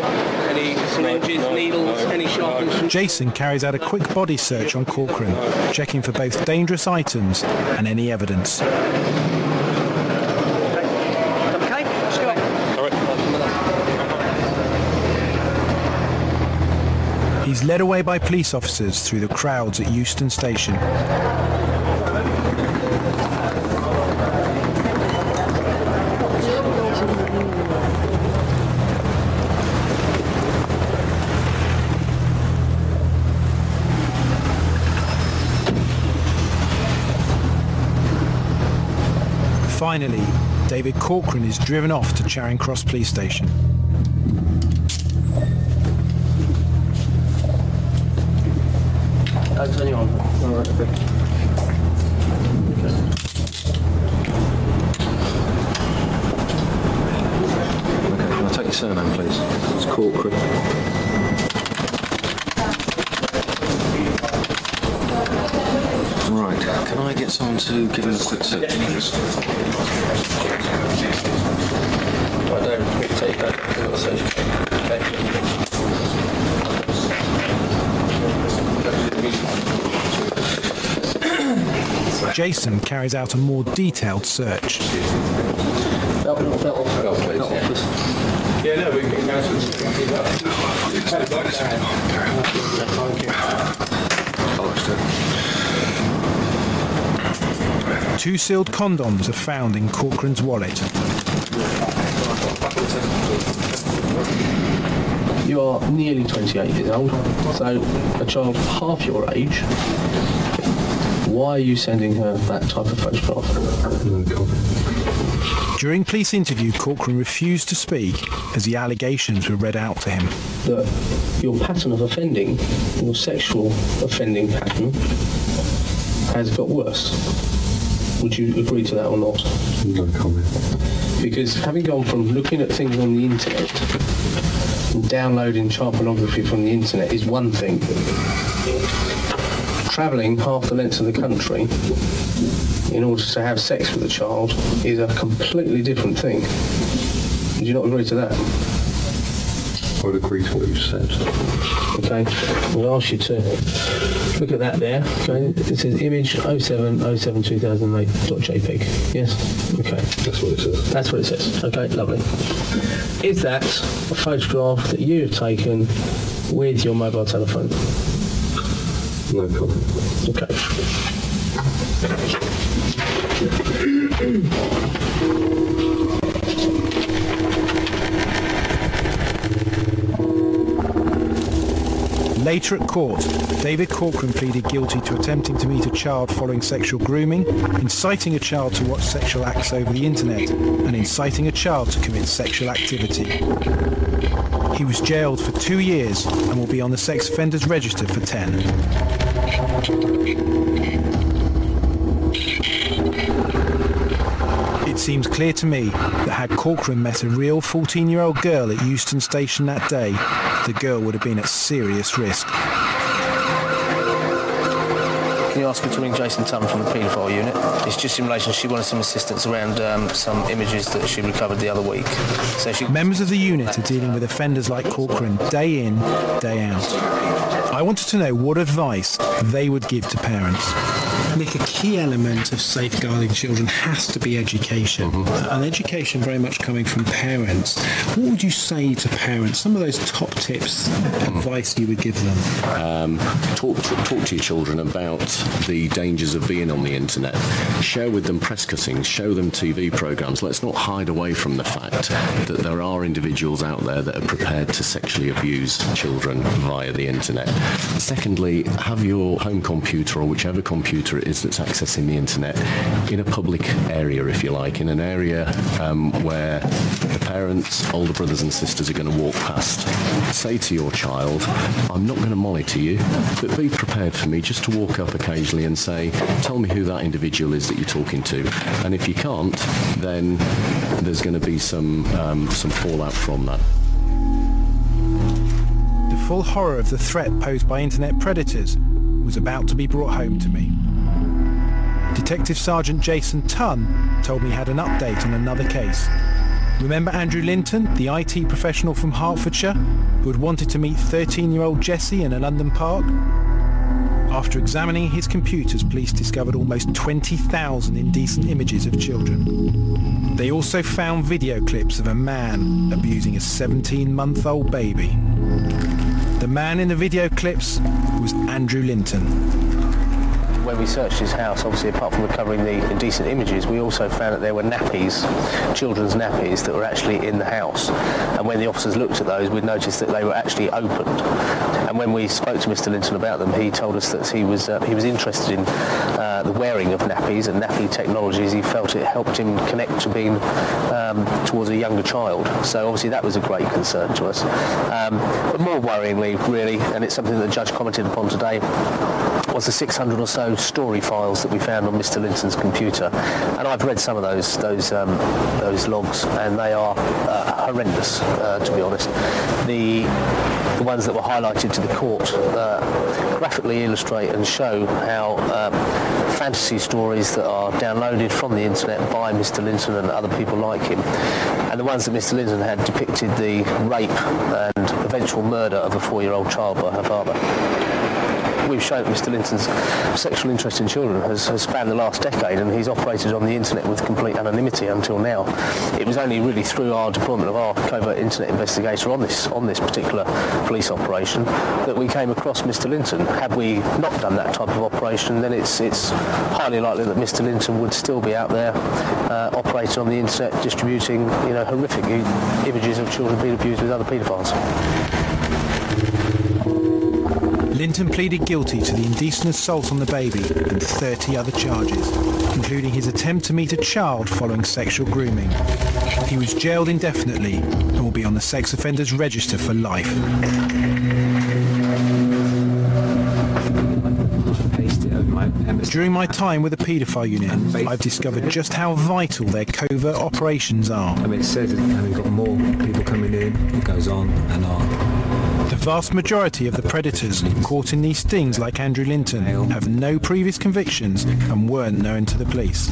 Any syringes, needles, any sharp instruments?
Jason carries out a quick body search on Corcoran, checking for both dangerous items and any evidence.
Okay, let's go.
He's led away by police officers through the crowds at Euston Station. Finally, David Corcoran is driven off to Charing Cross Police Station.
Okay.
Can I take your surname, please? It's Corcoran. Right, can I get someone to give him a quick search?
Right, David, quick take that. Got a search. Okay.
Jason carries out a more detailed search.
Yeah, no, we can
Two sealed condoms are found in Corcoran's wallet.
You are nearly 28 years old, so a child half your age. Why are you sending her that type of photograph?
During police interview, Corcoran refused to speak as the allegations were read out to him.
That your pattern of offending, your sexual offending pattern, has got worse. Would you agree to that or not?
No comment.
Because having gone from looking at things on the internet and downloading child pornography from the internet is one thing. Travelling half the length of the country in order to have sex with a child is a completely different thing. Do you not agree to that?
I would agree to what you've said.
Okay, we'll ask you to look at that there. Okay, it says image 07072008.jpg. Yes? Okay.
That's what it says.
That's what it says. Okay, lovely. Is that a photograph that you have taken with your mobile telephone?
No comment.
Okay.
Later at court, David Corcoran pleaded guilty to attempting to meet a child following sexual grooming, inciting a child to watch sexual acts over the internet, and inciting a child to commit sexual activity. He was jailed for two years and will be on the sex offenders register for 10. It seems clear to me that had Corcoran met a real 14-year-old girl at Euston Station that day, the girl would have been at serious risk.
Can you ask her to ring Jason Tunn from the paedophile unit? It's just in relation, she wanted some assistance around um, some images that she recovered the other week. So she...
Members of the unit are dealing with offenders like Corcoran day in, day out. I wanted to know what advice they would give to parents.
Nick, a key element of safeguarding children has to be education, and education very much coming from parents. What would you say to parents? Some of those top tips, advice you would give them?
Um, talk, talk to your children about the dangers of being on the internet. Share with them press cuttings, show them TV programs. Let's not hide away from the fact that there are individuals out there that are prepared to sexually abuse children via the internet. Secondly, have your home computer or whichever computer it is that's accessing the internet in a public area, if you like, in an area um, where the parents, older brothers and sisters are going to walk past. Say to your child, I'm not going to monitor you, but be prepared for me just to walk up occasionally and say, tell me who that individual is that you're talking to. And if you can't, then there's going to be some, um, some fallout from that.
The full horror of the threat posed by internet predators was about to be brought home to me. Detective Sergeant Jason Tunn told me he had an update on another case. Remember Andrew Linton, the IT professional from Hertfordshire, who had wanted to meet 13-year-old Jessie in a London park? After examining his computers, police discovered almost 20,000 indecent images of children. They also found video clips of a man abusing a 17-month-old baby. The man in the video clips was Andrew Linton.
When we searched his house, obviously apart from recovering the indecent images, we also found that there were nappies, children's nappies, that were actually in the house. And when the officers looked at those, we noticed that they were actually opened. And when we spoke to Mr. Linton about them, he told us that he was uh, he was interested in uh, the wearing of nappies and nappy technologies. He felt it helped him connect to being um, towards a younger child. So obviously that was a great concern to us. Um, but more worryingly, really, and it's something that the judge commented upon today, was the 600 or so story files that we found on Mr. Linton's computer, and I've read some of those those um, those logs, and they are uh, horrendous, uh, to be honest. The the ones that were highlighted to the court uh, graphically illustrate and show how um, fantasy stories that are downloaded from the internet by Mr. Linton and other people like him, and the ones that Mr. Linton had depicted the rape and eventual murder of a four-year-old child by her father we've shown that Mr Linton's sexual interest in children has, has spanned the last decade and he's operated on the internet with complete anonymity until now. It was only really through our deployment of our covert internet investigator on this on this particular police operation that we came across Mr Linton. Had we not done that type of operation then it's it's highly likely that Mr Linton would still be out there uh, operating on the internet distributing you know horrific images of children being abused with other paedophiles.
Linton pleaded guilty to the indecent assault on the baby and 30 other charges, including his attempt to meet a child following sexual grooming. He was jailed indefinitely and will be on the sex offenders register for life. During my time with the paedophile unit, I've discovered just how vital their covert operations are.
I mean, it says and we've got more people coming in, it goes on and on.
The vast majority of the predators caught in these stings like Andrew Linton have no previous convictions and weren't known to the police.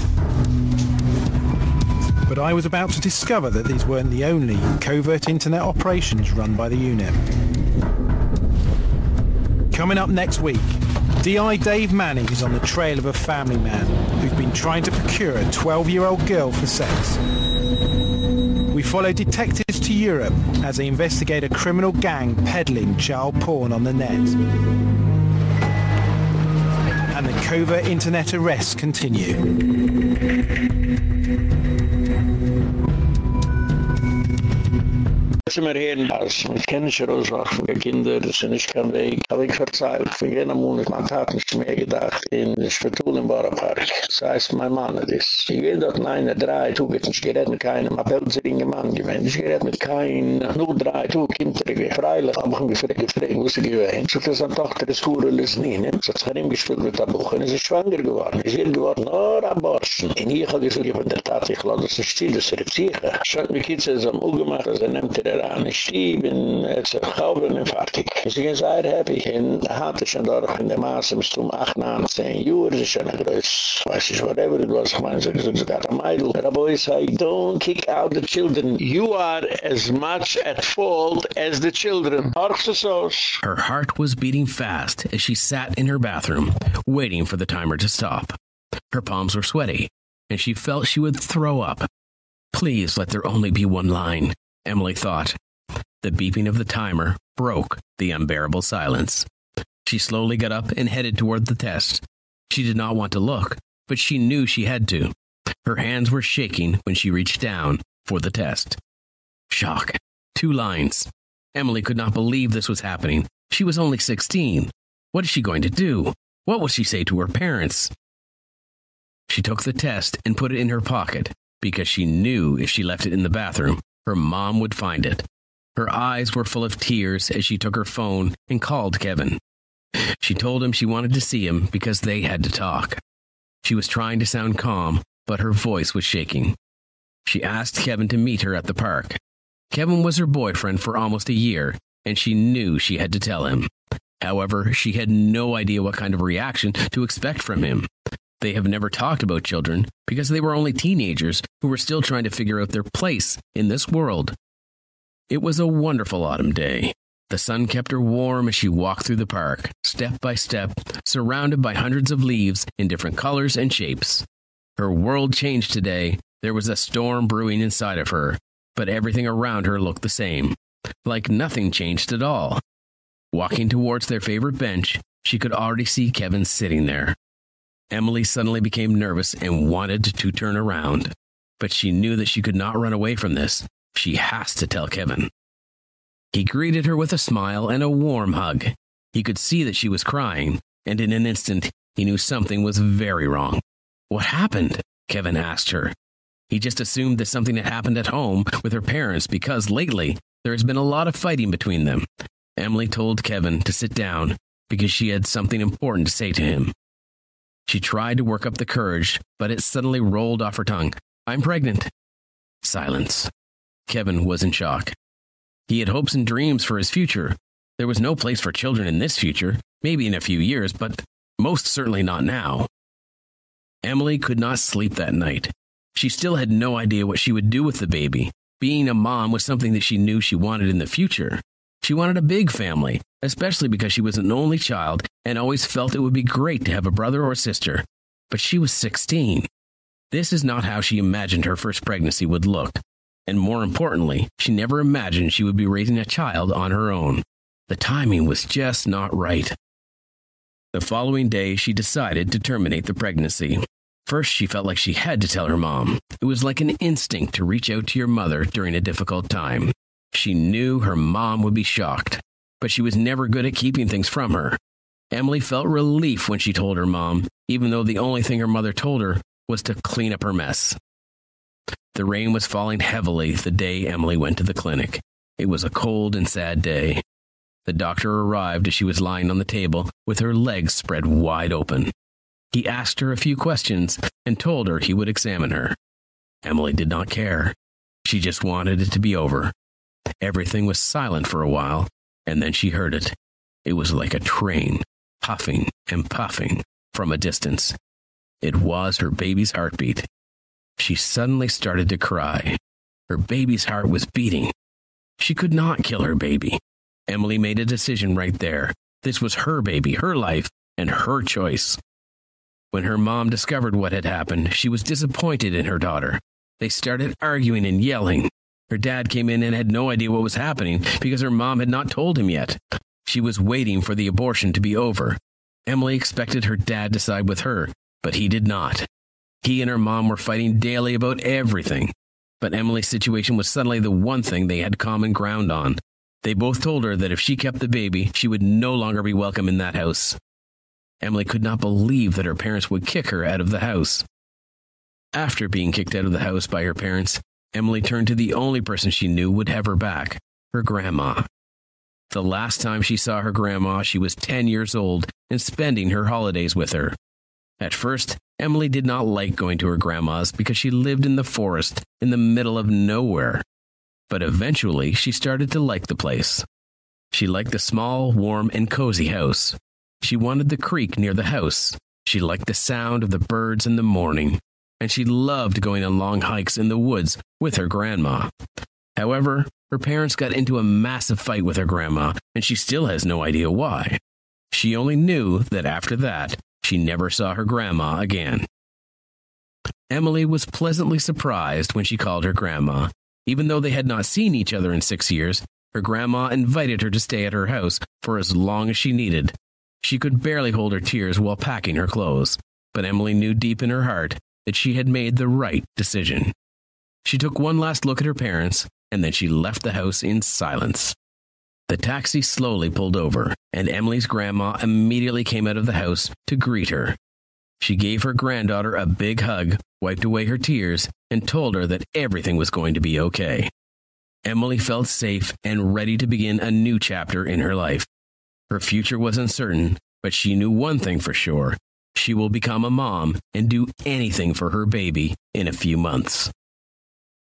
But I was about to discover that these weren't the only covert internet operations run by the unit. Coming up next week, DI Dave Manning is on the trail of a family man who's been trying to procure a 12-year-old girl for sex. We follow detectives to Europe as they investigate a criminal gang peddling child porn on the net. And the covert internet arrests continue.
Hier in Haus. Ich kenne nicht rauswachen für Kinder, das sind nicht kein Weg. Aber ich ich bin gerne Monat, man hat nicht mehr gedacht, in der Spetul im Bauernpark. Das heißt, mein Mann hat es. Ich will dort eine, drei, tu geht nicht gerät mit keinem, ist ein Mann gewesen. Ich gerät mit keinem, nur drei, tu, kommt er gewesen. Freilich, aber ich mich gefragt, gefragt, wo sie gewesen. So, das ist Tochter des Hurles nie, ne? So, hat ihm gespielt mit der Buch, und sie ist schwanger geworden. Sie ist geworden, nur am Borschen. Und ich habe gesagt, von der Tat, ich lasse das nicht das ist ihre Schaut er mich jetzt, am Ugemacht, also nimmt er an, ich schiebe, es ist gauben und fertig. Sie sind sehr happy, und er hat es schon dort in der Maße, bis zum 8, 9, 10 Uhr, ist schon ein größ, weiß ich, whatever it was, ich meine, sie sind sogar am Eidl. Der boy say, don't kick out the children. You are as much at fault as the children.
Her heart was beating fast as she sat in her bathroom, waiting for the timer to stop. Her palms were sweaty, and she felt she would throw up. Please let there only be one line, Emily thought. The beeping of the timer broke the unbearable silence. She slowly got up and headed toward the test. She did not want to look, but she knew she had to. Her hands were shaking when she reached down for the test. Shock. Two lines. Emily could not believe this was happening. She was only 16. What is she going to do? What will she say to her parents? She took the test and put it in her pocket because she knew if she left it in the bathroom, her mom would find it. Her eyes were full of tears as she took her phone and called Kevin. She told him she wanted to see him because they had to talk. She was trying to sound calm, but her voice was shaking. She asked Kevin to meet her at the park. Kevin was her boyfriend for almost a year, and she knew she had to tell him. However, she had no idea what kind of reaction to expect from him. They have never talked about children because they were only teenagers who were still trying to figure out their place in this world. It was a wonderful autumn day. The sun kept her warm as she walked through the park, step by step, surrounded by hundreds of leaves in different colors and shapes. Her world changed today. There was a storm brewing inside of her, but everything around her looked the same, like nothing changed at all. Walking towards their favorite bench, she could already see Kevin sitting there. Emily suddenly became nervous and wanted to turn around, but she knew that she could not run away from this. She has to tell Kevin. He greeted her with a smile and a warm hug. He could see that she was crying, and in an instant he knew something was very wrong. What happened? Kevin asked her. He just assumed that something had happened at home with her parents because lately there has been a lot of fighting between them. Emily told Kevin to sit down because she had something important to say to him. She tried to work up the courage, but it suddenly rolled off her tongue. I'm pregnant. Silence. Kevin was in shock. He had hopes and dreams for his future. There was no place for children in this future, maybe in a few years, but most certainly not now. Emily could not sleep that night. She still had no idea what she would do with the baby. Being a mom was something that she knew she wanted in the future. She wanted a big family, especially because she was an only child and always felt it would be great to have a brother or sister. But she was 16. This is not how she imagined her first pregnancy would look. And more importantly, she never imagined she would be raising a child on her own. The timing was just not right. The following day, she decided to terminate the pregnancy. First, she felt like she had to tell her mom. It was like an instinct to reach out to your mother during a difficult time. She knew her mom would be shocked, but she was never good at keeping things from her. Emily felt relief when she told her mom, even though the only thing her mother told her was to clean up her mess. The rain was falling heavily the day Emily went to the clinic. It was a cold and sad day. The doctor arrived as she was lying on the table with her legs spread wide open. He asked her a few questions and told her he would examine her. Emily did not care. She just wanted it to be over. Everything was silent for a while, and then she heard it. It was like a train, puffing and puffing from a distance. It was her baby's heartbeat. She suddenly started to cry. Her baby's heart was beating. She could not kill her baby. Emily made a decision right there. This was her baby, her life, and her choice. When her mom discovered what had happened, she was disappointed in her daughter. They started arguing and yelling. Her dad came in and had no idea what was happening because her mom had not told him yet. She was waiting for the abortion to be over. Emily expected her dad to side with her, but he did not. He and her mom were fighting daily about everything. But Emily's situation was suddenly the one thing they had common ground on. They both told her that if she kept the baby, she would no longer be welcome in that house. Emily could not believe that her parents would kick her out of the house. After being kicked out of the house by her parents, Emily turned to the only person she knew would have her back her grandma. The last time she saw her grandma, she was 10 years old and spending her holidays with her. At first, Emily did not like going to her grandma's because she lived in the forest in the middle of nowhere. But eventually, she started to like the place. She liked the small, warm, and cozy house. She wanted the creek near the house. She liked the sound of the birds in the morning. And she loved going on long hikes in the woods with her grandma. However, her parents got into a massive fight with her grandma, and she still has no idea why. She only knew that after that, she never saw her grandma again. Emily was pleasantly surprised when she called her grandma. Even though they had not seen each other in six years, her grandma invited her to stay at her house for as long as she needed. She could barely hold her tears while packing her clothes, but Emily knew deep in her heart that she had made the right decision. She took one last look at her parents, and then she left the house in silence. The taxi slowly pulled over, and Emily's grandma immediately came out of the house to greet her. She gave her granddaughter a big hug, wiped away her tears, and told her that everything was going to be okay. Emily felt safe and ready to begin a new chapter in her life. Her future was uncertain, but she knew one thing for sure she will become a mom and do anything for her baby in a few months.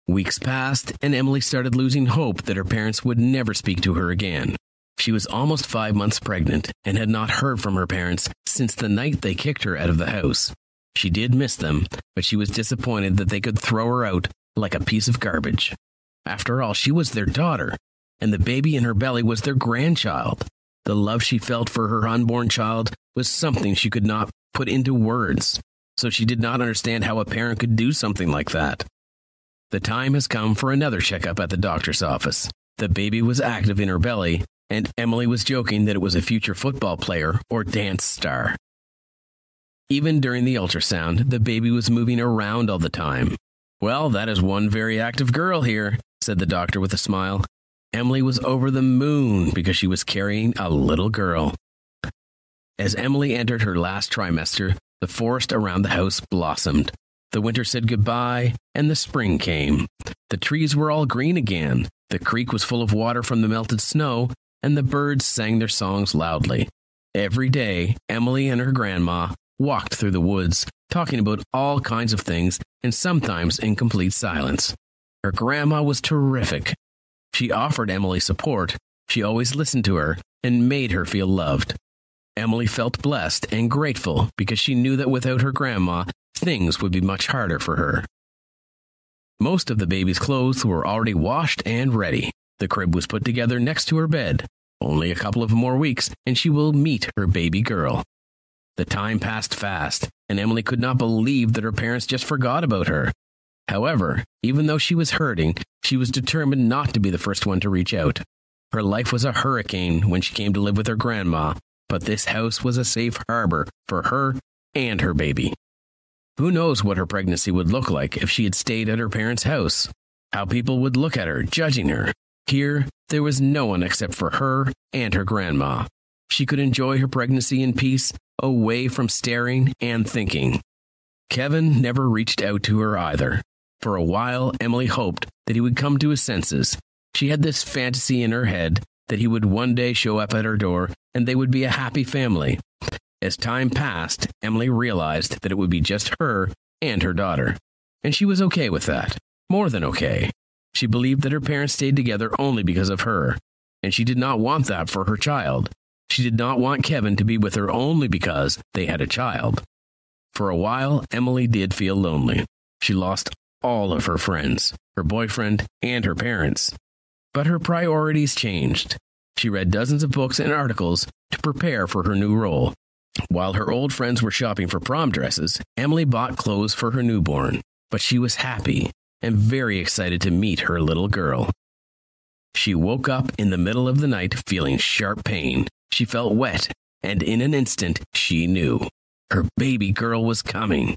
Weeks passed, and Emily started losing hope that her parents would never speak to her again. She was almost five months pregnant and had not heard from her parents since the night they kicked her out of the house. She did miss them, but she was disappointed that they could throw her out like a piece of garbage. After all, she was their daughter, and the baby in her belly was their grandchild. The love she felt for her unborn child was something she could not put into words, so she did not understand how a parent could do something like that. The time has come for another checkup at the doctor's office. The baby was active in her belly, and Emily was joking that it was a future football player or dance star. Even during the ultrasound, the baby was moving around all the time. Well, that is one very active girl here, said the doctor with a smile. Emily was over the moon because she was carrying a little girl. As Emily entered her last trimester, the forest around the house blossomed. The winter said goodbye, and the spring came. The trees were all green again. The creek was full of water from the melted snow, and the birds sang their songs loudly. Every day, Emily and her grandma walked through the woods, talking about all kinds of things and sometimes in complete silence. Her grandma was terrific. She offered Emily support. She always listened to her and made her feel loved. Emily felt blessed and grateful because she knew that without her grandma, things would be much harder for her. Most of the baby's clothes were already washed and ready. The crib was put together next to her bed. Only a couple of more weeks, and she will meet her baby girl. The time passed fast, and Emily could not believe that her parents just forgot about her. However, even though she was hurting, she was determined not to be the first one to reach out. Her life was a hurricane when she came to live with her grandma, but this house was a safe harbor for her and her baby. Who knows what her pregnancy would look like if she had stayed at her parents' house? How people would look at her, judging her. Here, there was no one except for her and her grandma. She could enjoy her pregnancy in peace, away from staring and thinking. Kevin never reached out to her either. For a while, Emily hoped that he would come to his senses. She had this fantasy in her head that he would one day show up at her door and they would be a happy family. As time passed, Emily realized that it would be just her and her daughter. And she was okay with that. More than okay. She believed that her parents stayed together only because of her, and she did not want that for her child. She did not want Kevin to be with her only because they had a child. For a while, Emily did feel lonely. She lost all of her friends, her boyfriend, and her parents. But her priorities changed. She read dozens of books and articles to prepare for her new role. While her old friends were shopping for prom dresses, Emily bought clothes for her newborn, but she was happy and very excited to meet her little girl. She woke up in the middle of the night feeling sharp pain. She felt wet, and in an instant, she knew. Her baby girl was coming.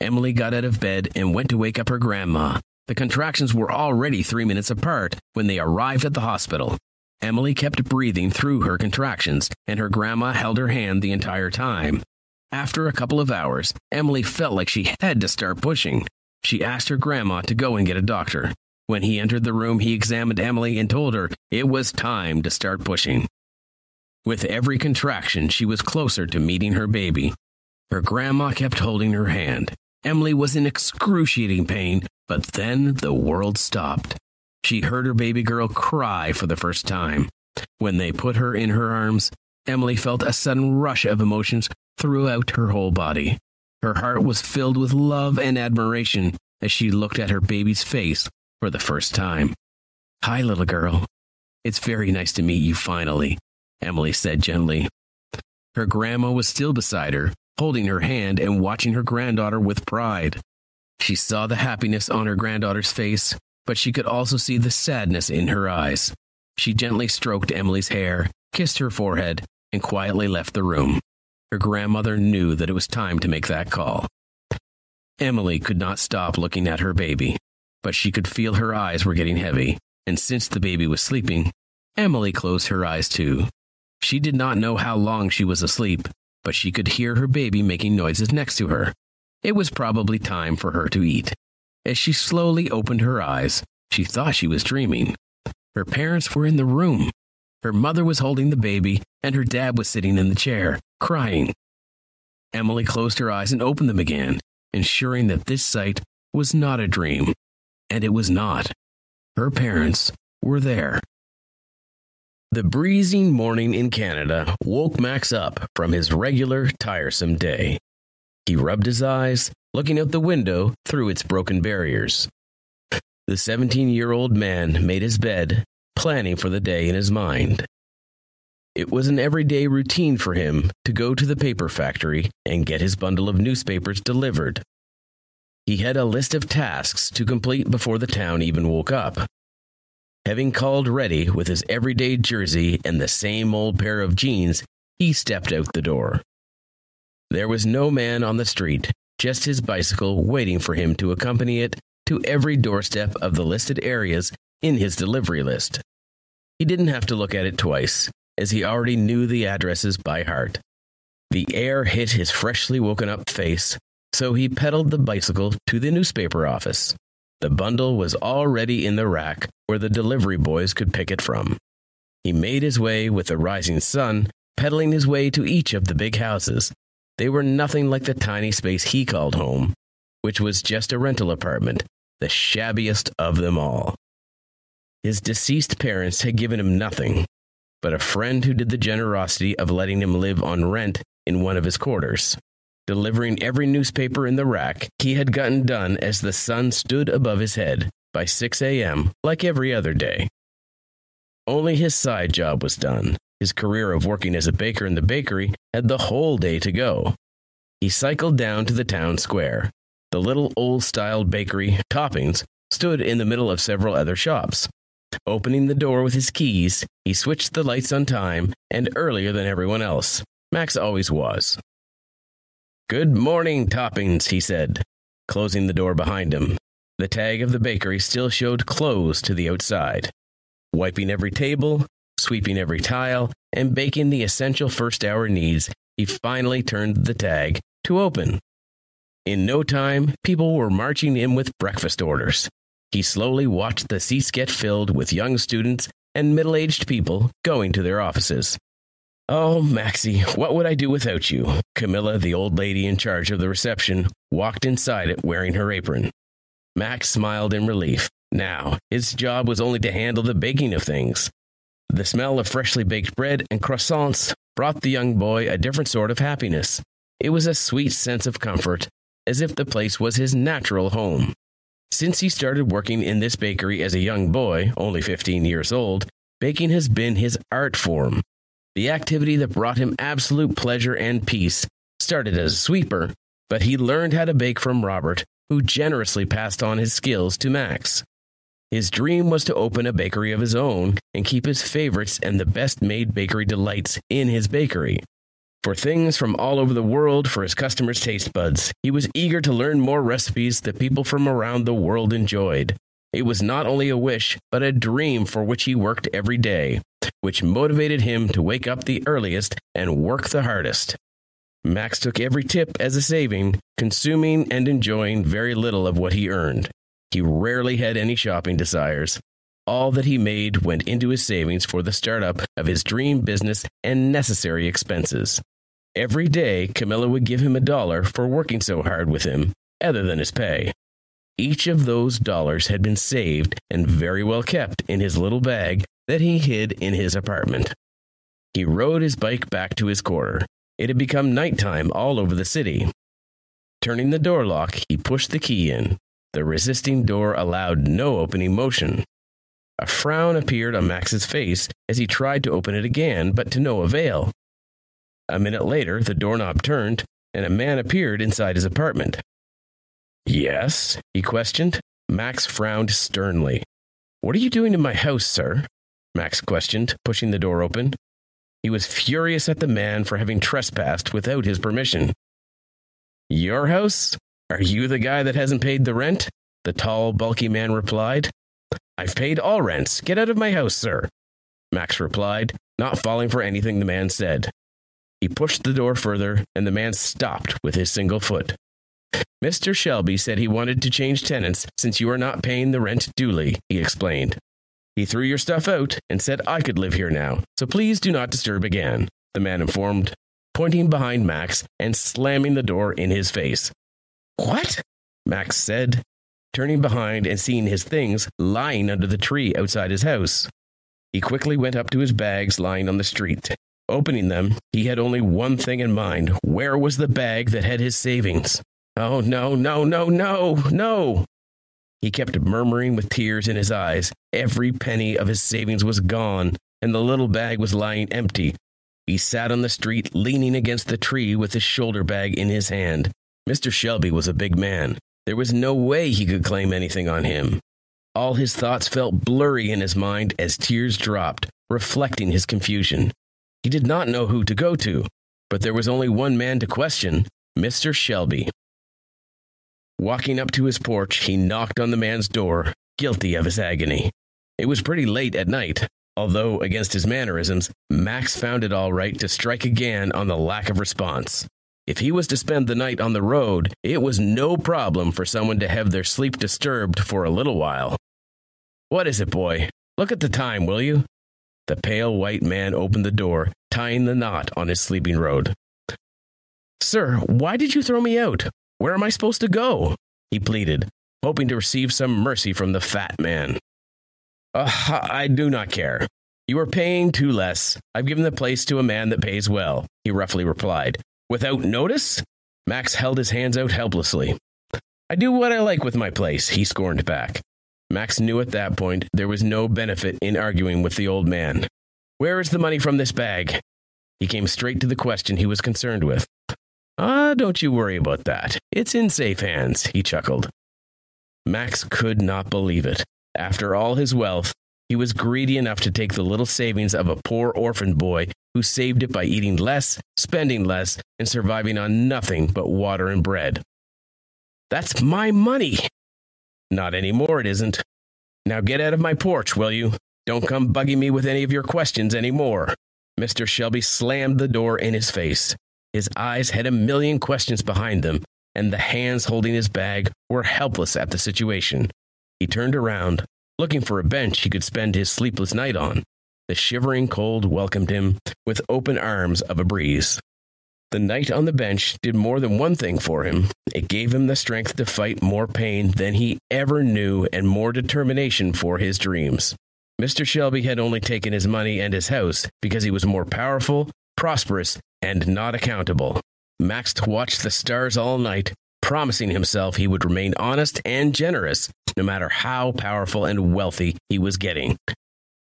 Emily got out of bed and went to wake up her grandma. The contractions were already three minutes apart when they arrived at the hospital. Emily kept breathing through her contractions, and her grandma held her hand the entire time. After a couple of hours, Emily felt like she had to start pushing. She asked her grandma to go and get a doctor. When he entered the room, he examined Emily and told her it was time to start pushing. With every contraction, she was closer to meeting her baby. Her grandma kept holding her hand. Emily was in excruciating pain, but then the world stopped. She heard her baby girl cry for the first time. When they put her in her arms, Emily felt a sudden rush of emotions throughout her whole body. Her heart was filled with love and admiration as she looked at her baby's face for the first time. Hi, little girl. It's very nice to meet you finally, Emily said gently. Her grandma was still beside her, holding her hand and watching her granddaughter with pride. She saw the happiness on her granddaughter's face, but she could also see the sadness in her eyes. She gently stroked Emily's hair, kissed her forehead, and quietly left the room. Her grandmother knew that it was time to make that call. Emily could not stop looking at her baby, but she could feel her eyes were getting heavy, and since the baby was sleeping, Emily closed her eyes too. She did not know how long she was asleep, but she could hear her baby making noises next to her. It was probably time for her to eat. As she slowly opened her eyes, she thought she was dreaming. Her parents were in the room. Her mother was holding the baby, and her dad was sitting in the chair, crying. Emily closed her eyes and opened them again, ensuring that this sight was not a dream. And it was not. Her parents were there. The breezing morning in Canada woke Max up from his regular, tiresome day. He rubbed his eyes, looking out the window through its broken barriers. The 17 year old man made his bed, planning for the day in his mind. It was an everyday routine for him to go to the paper factory and get his bundle of newspapers delivered. He had a list of tasks to complete before the town even woke up. Having called ready with his everyday jersey and the same old pair of jeans, he stepped out the door. There was no man on the street, just his bicycle waiting for him to accompany it to every doorstep of the listed areas in his delivery list. He didn't have to look at it twice as he already knew the addresses by heart. The air hit his freshly woken up face, so he pedaled the bicycle to the newspaper office. The bundle was already in the rack where the delivery boys could pick it from. He made his way with the rising sun, pedaling his way to each of the big houses. They were nothing like the tiny space he called home, which was just a rental apartment, the shabbiest of them all. His deceased parents had given him nothing, but a friend who did the generosity of letting him live on rent in one of his quarters. Delivering every newspaper in the rack he had gotten done as the sun stood above his head by 6 a.m., like every other day. Only his side job was done. His career of working as a baker in the bakery had the whole day to go. He cycled down to the town square. The little old style bakery, Toppings, stood in the middle of several other shops. Opening the door with his keys, he switched the lights on time and earlier than everyone else. Max always was. Good morning, Toppings, he said, closing the door behind him. The tag of the bakery still showed closed to the outside. Wiping every table, sweeping every tile, and baking the essential first hour needs, he finally turned the tag to open. In no time, people were marching in with breakfast orders. He slowly watched the seats get filled with young students and middle aged people going to their offices. Oh, Maxie, what would I do without you? Camilla, the old lady in charge of the reception, walked inside it wearing her apron. Max smiled in relief. Now, his job was only to handle the baking of things. The smell of freshly baked bread and croissants brought the young boy a different sort of happiness. It was a sweet sense of comfort as if the place was his natural home. Since he started working in this bakery as a young boy, only 15 years old, baking has been his art form. The activity that brought him absolute pleasure and peace started as a sweeper, but he learned how to bake from Robert, who generously passed on his skills to Max. His dream was to open a bakery of his own and keep his favorites and the best made bakery delights in his bakery for things from all over the world for his customers' taste buds. He was eager to learn more recipes that people from around the world enjoyed. It was not only a wish, but a dream for which he worked every day, which motivated him to wake up the earliest and work the hardest. Max took every tip as a saving, consuming and enjoying very little of what he earned. He rarely had any shopping desires. All that he made went into his savings for the startup of his dream business and necessary expenses. Every day, Camilla would give him a dollar for working so hard with him, other than his pay. Each of those dollars had been saved and very well kept in his little bag that he hid in his apartment. He rode his bike back to his quarter. It had become nighttime all over the city. Turning the door lock, he pushed the key in. The resisting door allowed no opening motion. A frown appeared on Max's face as he tried to open it again, but to no avail. A minute later, the doorknob turned, and a man appeared inside his apartment. Yes? he questioned. Max frowned sternly. What are you doing in my house, sir? Max questioned, pushing the door open. He was furious at the man for having trespassed without his permission. Your house? Are you the guy that hasn't paid the rent? The tall, bulky man replied. I've paid all rents. Get out of my house, sir. Max replied, not falling for anything the man said. He pushed the door further, and the man stopped with his single foot. Mr. Shelby said he wanted to change tenants since you are not paying the rent duly, he explained. He threw your stuff out and said I could live here now, so please do not disturb again, the man informed, pointing behind Max and slamming the door in his face. What? Max said, turning behind and seeing his things lying under the tree outside his house. He quickly went up to his bags lying on the street Opening them, he had only one thing in mind. Where was the bag that had his savings? Oh, no, no, no, no, no. He kept murmuring with tears in his eyes. Every penny of his savings was gone, and the little bag was lying empty. He sat on the street, leaning against the tree with his shoulder bag in his hand. Mr. Shelby was a big man. There was no way he could claim anything on him. All his thoughts felt blurry in his mind as tears dropped, reflecting his confusion. He did not know who to go to, but there was only one man to question Mr. Shelby. Walking up to his porch, he knocked on the man's door, guilty of his agony. It was pretty late at night, although, against his mannerisms, Max found it all right to strike again on the lack of response. If he was to spend the night on the road, it was no problem for someone to have their sleep disturbed for a little while. What is it, boy? Look at the time, will you? The pale white man opened the door, tying the knot on his sleeping robe. Sir, why did you throw me out? Where am I supposed to go? He pleaded, hoping to receive some mercy from the fat man. Uh, I do not care. You are paying too less. I've given the place to a man that pays well, he roughly replied. Without notice? Max held his hands out helplessly. I do what I like with my place, he scorned back. Max knew at that point there was no benefit in arguing with the old man. Where is the money from this bag? He came straight to the question he was concerned with. Ah, don't you worry about that. It's in safe hands, he chuckled. Max could not believe it. After all his wealth, he was greedy enough to take the little savings of a poor orphan boy who saved it by eating less, spending less, and surviving on nothing but water and bread. That's my money. Not anymore, it isn't. Now get out of my porch, will you? Don't come bugging me with any of your questions anymore. Mr. Shelby slammed the door in his face. His eyes had a million questions behind them, and the hands holding his bag were helpless at the situation. He turned around, looking for a bench he could spend his sleepless night on. The shivering cold welcomed him with open arms of a breeze. The night on the bench did more than one thing for him. It gave him the strength to fight more pain than he ever knew and more determination for his dreams. Mr. Shelby had only taken his money and his house because he was more powerful, prosperous, and not accountable. Max watched the stars all night, promising himself he would remain honest and generous no matter how powerful and wealthy he was getting.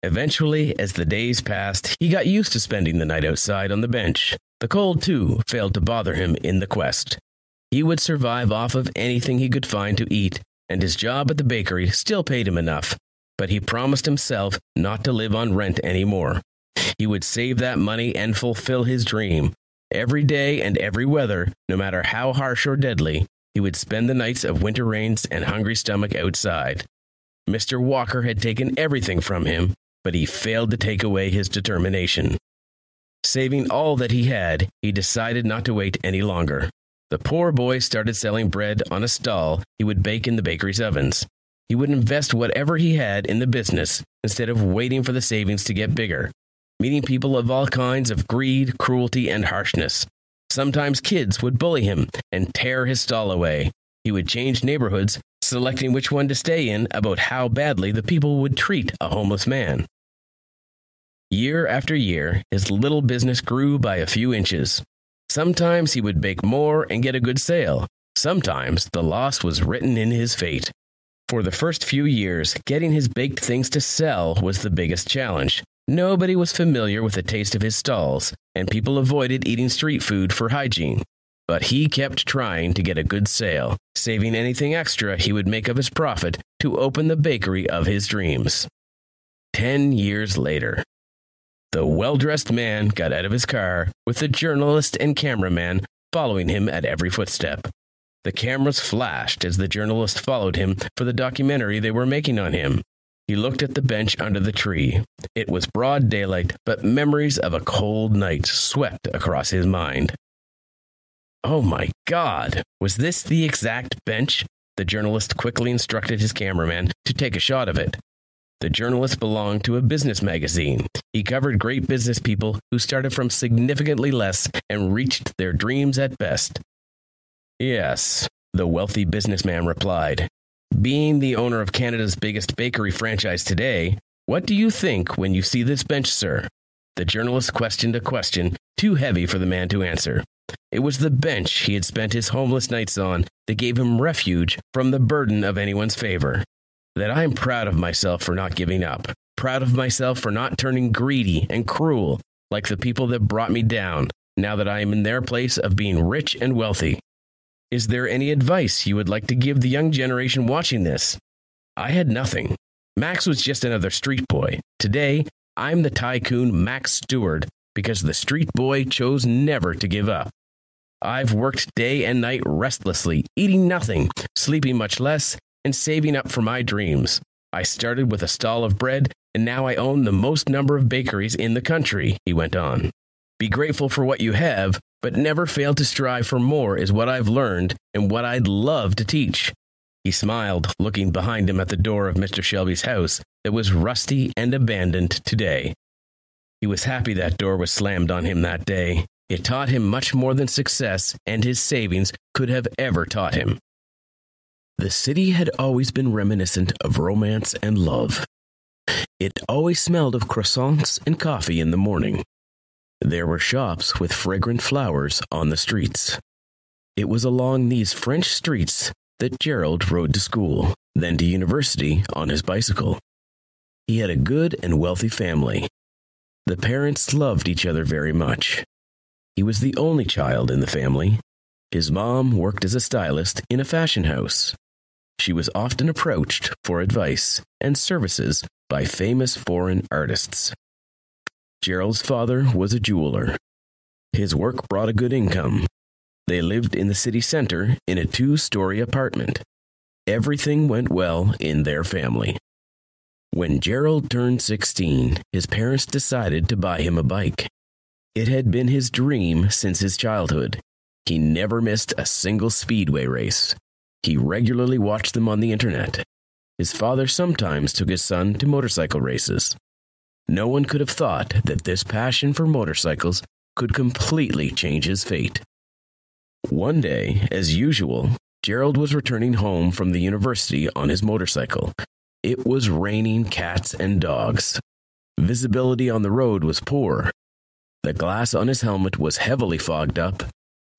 Eventually, as the days passed, he got used to spending the night outside on the bench. The cold, too, failed to bother him in the quest. He would survive off of anything he could find to eat, and his job at the bakery still paid him enough, but he promised himself not to live on rent anymore. He would save that money and fulfill his dream. Every day and every weather, no matter how harsh or deadly, he would spend the nights of winter rains and hungry stomach outside. Mr. Walker had taken everything from him, but he failed to take away his determination. Saving all that he had, he decided not to wait any longer. The poor boy started selling bread on a stall he would bake in the bakery's ovens. He would invest whatever he had in the business instead of waiting for the savings to get bigger, meeting people of all kinds of greed, cruelty, and harshness. Sometimes kids would bully him and tear his stall away. He would change neighborhoods, selecting which one to stay in about how badly the people would treat a homeless man. Year after year, his little business grew by a few inches. Sometimes he would bake more and get a good sale. Sometimes the loss was written in his fate. For the first few years, getting his baked things to sell was the biggest challenge. Nobody was familiar with the taste of his stalls, and people avoided eating street food for hygiene. But he kept trying to get a good sale, saving anything extra he would make of his profit to open the bakery of his dreams. Ten years later, the well dressed man got out of his car, with the journalist and cameraman following him at every footstep. The cameras flashed as the journalist followed him for the documentary they were making on him. He looked at the bench under the tree. It was broad daylight, but memories of a cold night swept across his mind. Oh my God! Was this the exact bench? The journalist quickly instructed his cameraman to take a shot of it. The journalist belonged to a business magazine. He covered great business people who started from significantly less and reached their dreams at best. Yes, the wealthy businessman replied. Being the owner of Canada's biggest bakery franchise today, what do you think when you see this bench, sir? The journalist questioned a question too heavy for the man to answer. It was the bench he had spent his homeless nights on that gave him refuge from the burden of anyone's favor. That I am proud of myself for not giving up, proud of myself for not turning greedy and cruel like the people that brought me down, now that I am in their place of being rich and wealthy. Is there any advice you would like to give the young generation watching this? I had nothing. Max was just another street boy. Today, I'm the tycoon Max Stewart because the street boy chose never to give up. I've worked day and night restlessly, eating nothing, sleeping much less, and saving up for my dreams. I started with a stall of bread, and now I own the most number of bakeries in the country, he went on. Be grateful for what you have, but never fail to strive for more, is what I've learned and what I'd love to teach. He smiled, looking behind him at the door of Mr. Shelby's house that was rusty and abandoned today. He was happy that door was slammed on him that day. It taught him much more than success and his savings could have ever taught him. The city had always been reminiscent of romance and love. It always smelled of croissants and coffee in the morning. There were shops with fragrant flowers on the streets. It was along these French streets that Gerald rode to school. then to university on his bicycle. He had a good and wealthy family. The parents loved each other very much. He was the only child in the family. His mom worked as a stylist in a fashion house. She was often approached for advice and services by famous foreign artists. Gerald's father was a jeweler. His work brought a good income. They lived in the city center in a two story apartment. Everything went well in their family. When Gerald turned 16, his parents decided to buy him a bike. It had been his dream since his childhood. He never missed a single speedway race. He regularly watched them on the internet. His father sometimes took his son to motorcycle races. No one could have thought that this passion for motorcycles could completely change his fate. One day, as usual, Gerald was returning home from the university on his motorcycle. It was raining cats and dogs. Visibility on the road was poor. The glass on his helmet was heavily fogged up.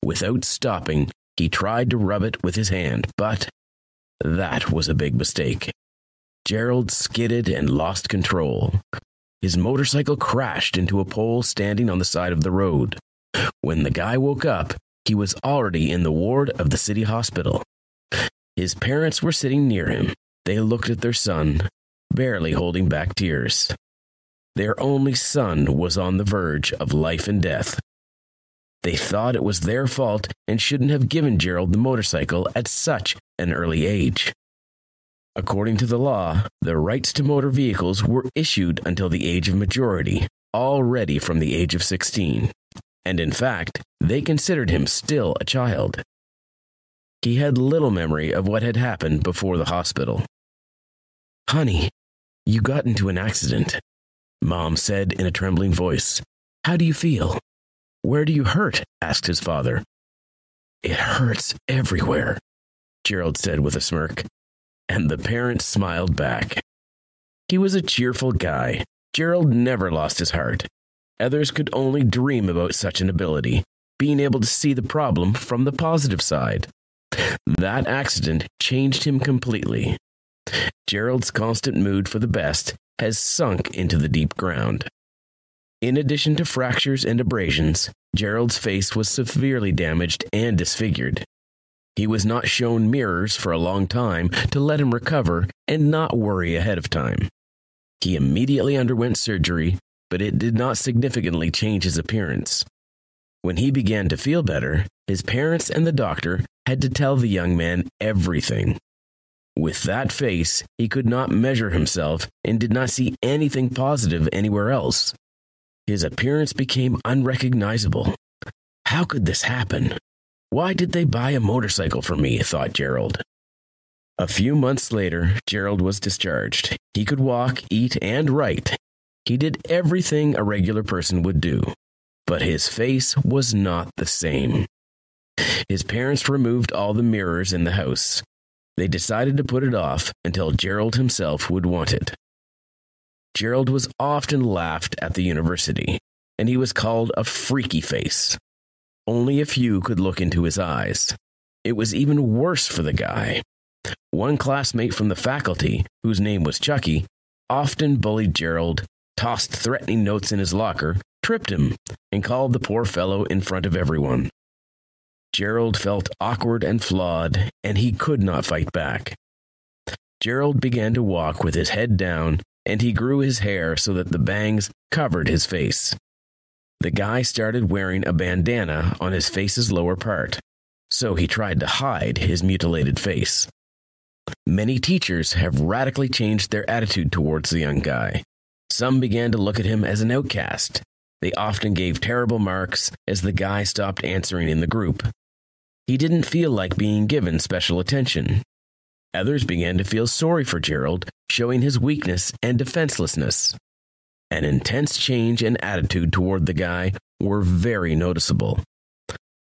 Without stopping, he tried to rub it with his hand, but that was a big mistake. Gerald skidded and lost control. His motorcycle crashed into a pole standing on the side of the road. When the guy woke up, he was already in the ward of the city hospital. His parents were sitting near him. They looked at their son, barely holding back tears. Their only son was on the verge of life and death. They thought it was their fault and shouldn't have given Gerald the motorcycle at such an early age. According to the law, the rights to motor vehicles were issued until the age of majority, already from the age of 16. And in fact, they considered him still a child. He had little memory of what had happened before the hospital. Honey, you got into an accident, Mom said in a trembling voice. How do you feel? Where do you hurt? asked his father. It hurts everywhere, Gerald said with a smirk, and the parent smiled back. He was a cheerful guy. Gerald never lost his heart. Others could only dream about such an ability, being able to see the problem from the positive side. That accident changed him completely. Gerald's constant mood for the best has sunk into the deep ground. In addition to fractures and abrasions, Gerald's face was severely damaged and disfigured. He was not shown mirrors for a long time to let him recover and not worry ahead of time. He immediately underwent surgery, but it did not significantly change his appearance. When he began to feel better, his parents and the doctor had to tell the young man everything. With that face, he could not measure himself and did not see anything positive anywhere else. His appearance became unrecognizable. How could this happen? Why did they buy a motorcycle for me? thought Gerald. A few months later, Gerald was discharged. He could walk, eat, and write. He did everything a regular person would do. But his face was not the same. His parents removed all the mirrors in the house. They decided to put it off until Gerald himself would want it. Gerald was often laughed at the university, and he was called a freaky face. Only a few could look into his eyes. It was even worse for the guy. One classmate from the faculty, whose name was Chucky, often bullied Gerald, tossed threatening notes in his locker, tripped him, and called the poor fellow in front of everyone. Gerald felt awkward and flawed, and he could not fight back. Gerald began to walk with his head down and he grew his hair so that the bangs covered his face. The guy started wearing a bandana on his face's lower part, so he tried to hide his mutilated face. Many teachers have radically changed their attitude towards the young guy. Some began to look at him as an outcast. They often gave terrible marks as the guy stopped answering in the group. He didn't feel like being given special attention. Others began to feel sorry for Gerald, showing his weakness and defenselessness. An intense change in attitude toward the guy were very noticeable.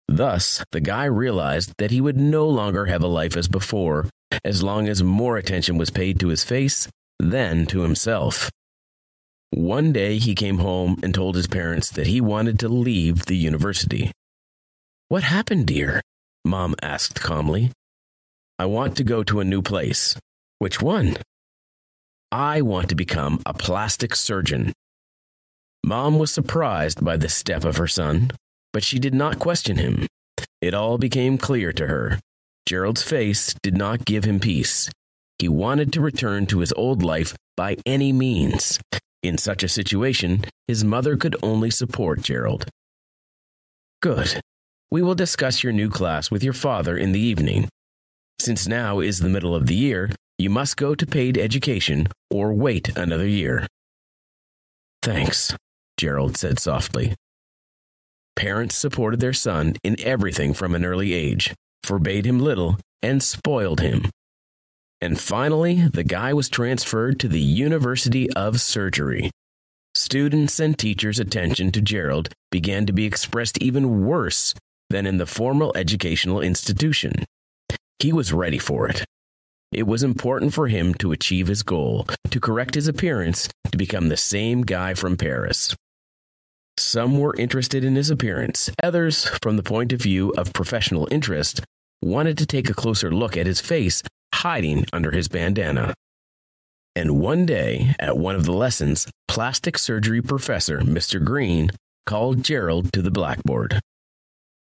Thus, the guy realized that he would no longer have a life as before, as long as more attention was paid to his face than to himself. One day he came home and told his parents that he wanted to leave the university. What happened, dear? Mom asked calmly. I want to go to a new place Which one? I want to become a plastic surgeon. Mom was surprised by the step of her son, but she did not question him. It all became clear to her. Gerald's face did not give him peace. He wanted to return to his old life by any means. In such a situation, his mother could only support Gerald. Good. We will discuss your new class with your father in the evening. Since now is the middle of the year, you must go to paid education or wait another year. Thanks, Gerald said softly. Parents supported their son in everything from an early age, forbade him little, and spoiled him. And finally, the guy was transferred to the University of Surgery. Students' and teachers' attention to Gerald began to be expressed even worse than in the formal educational institution. He was ready for it. It was important for him to achieve his goal, to correct his appearance, to become the same guy from Paris. Some were interested in his appearance, others, from the point of view of professional interest, wanted to take a closer look at his face hiding under his bandana. And one day, at one of the lessons, plastic surgery professor Mr. Green called Gerald to the blackboard.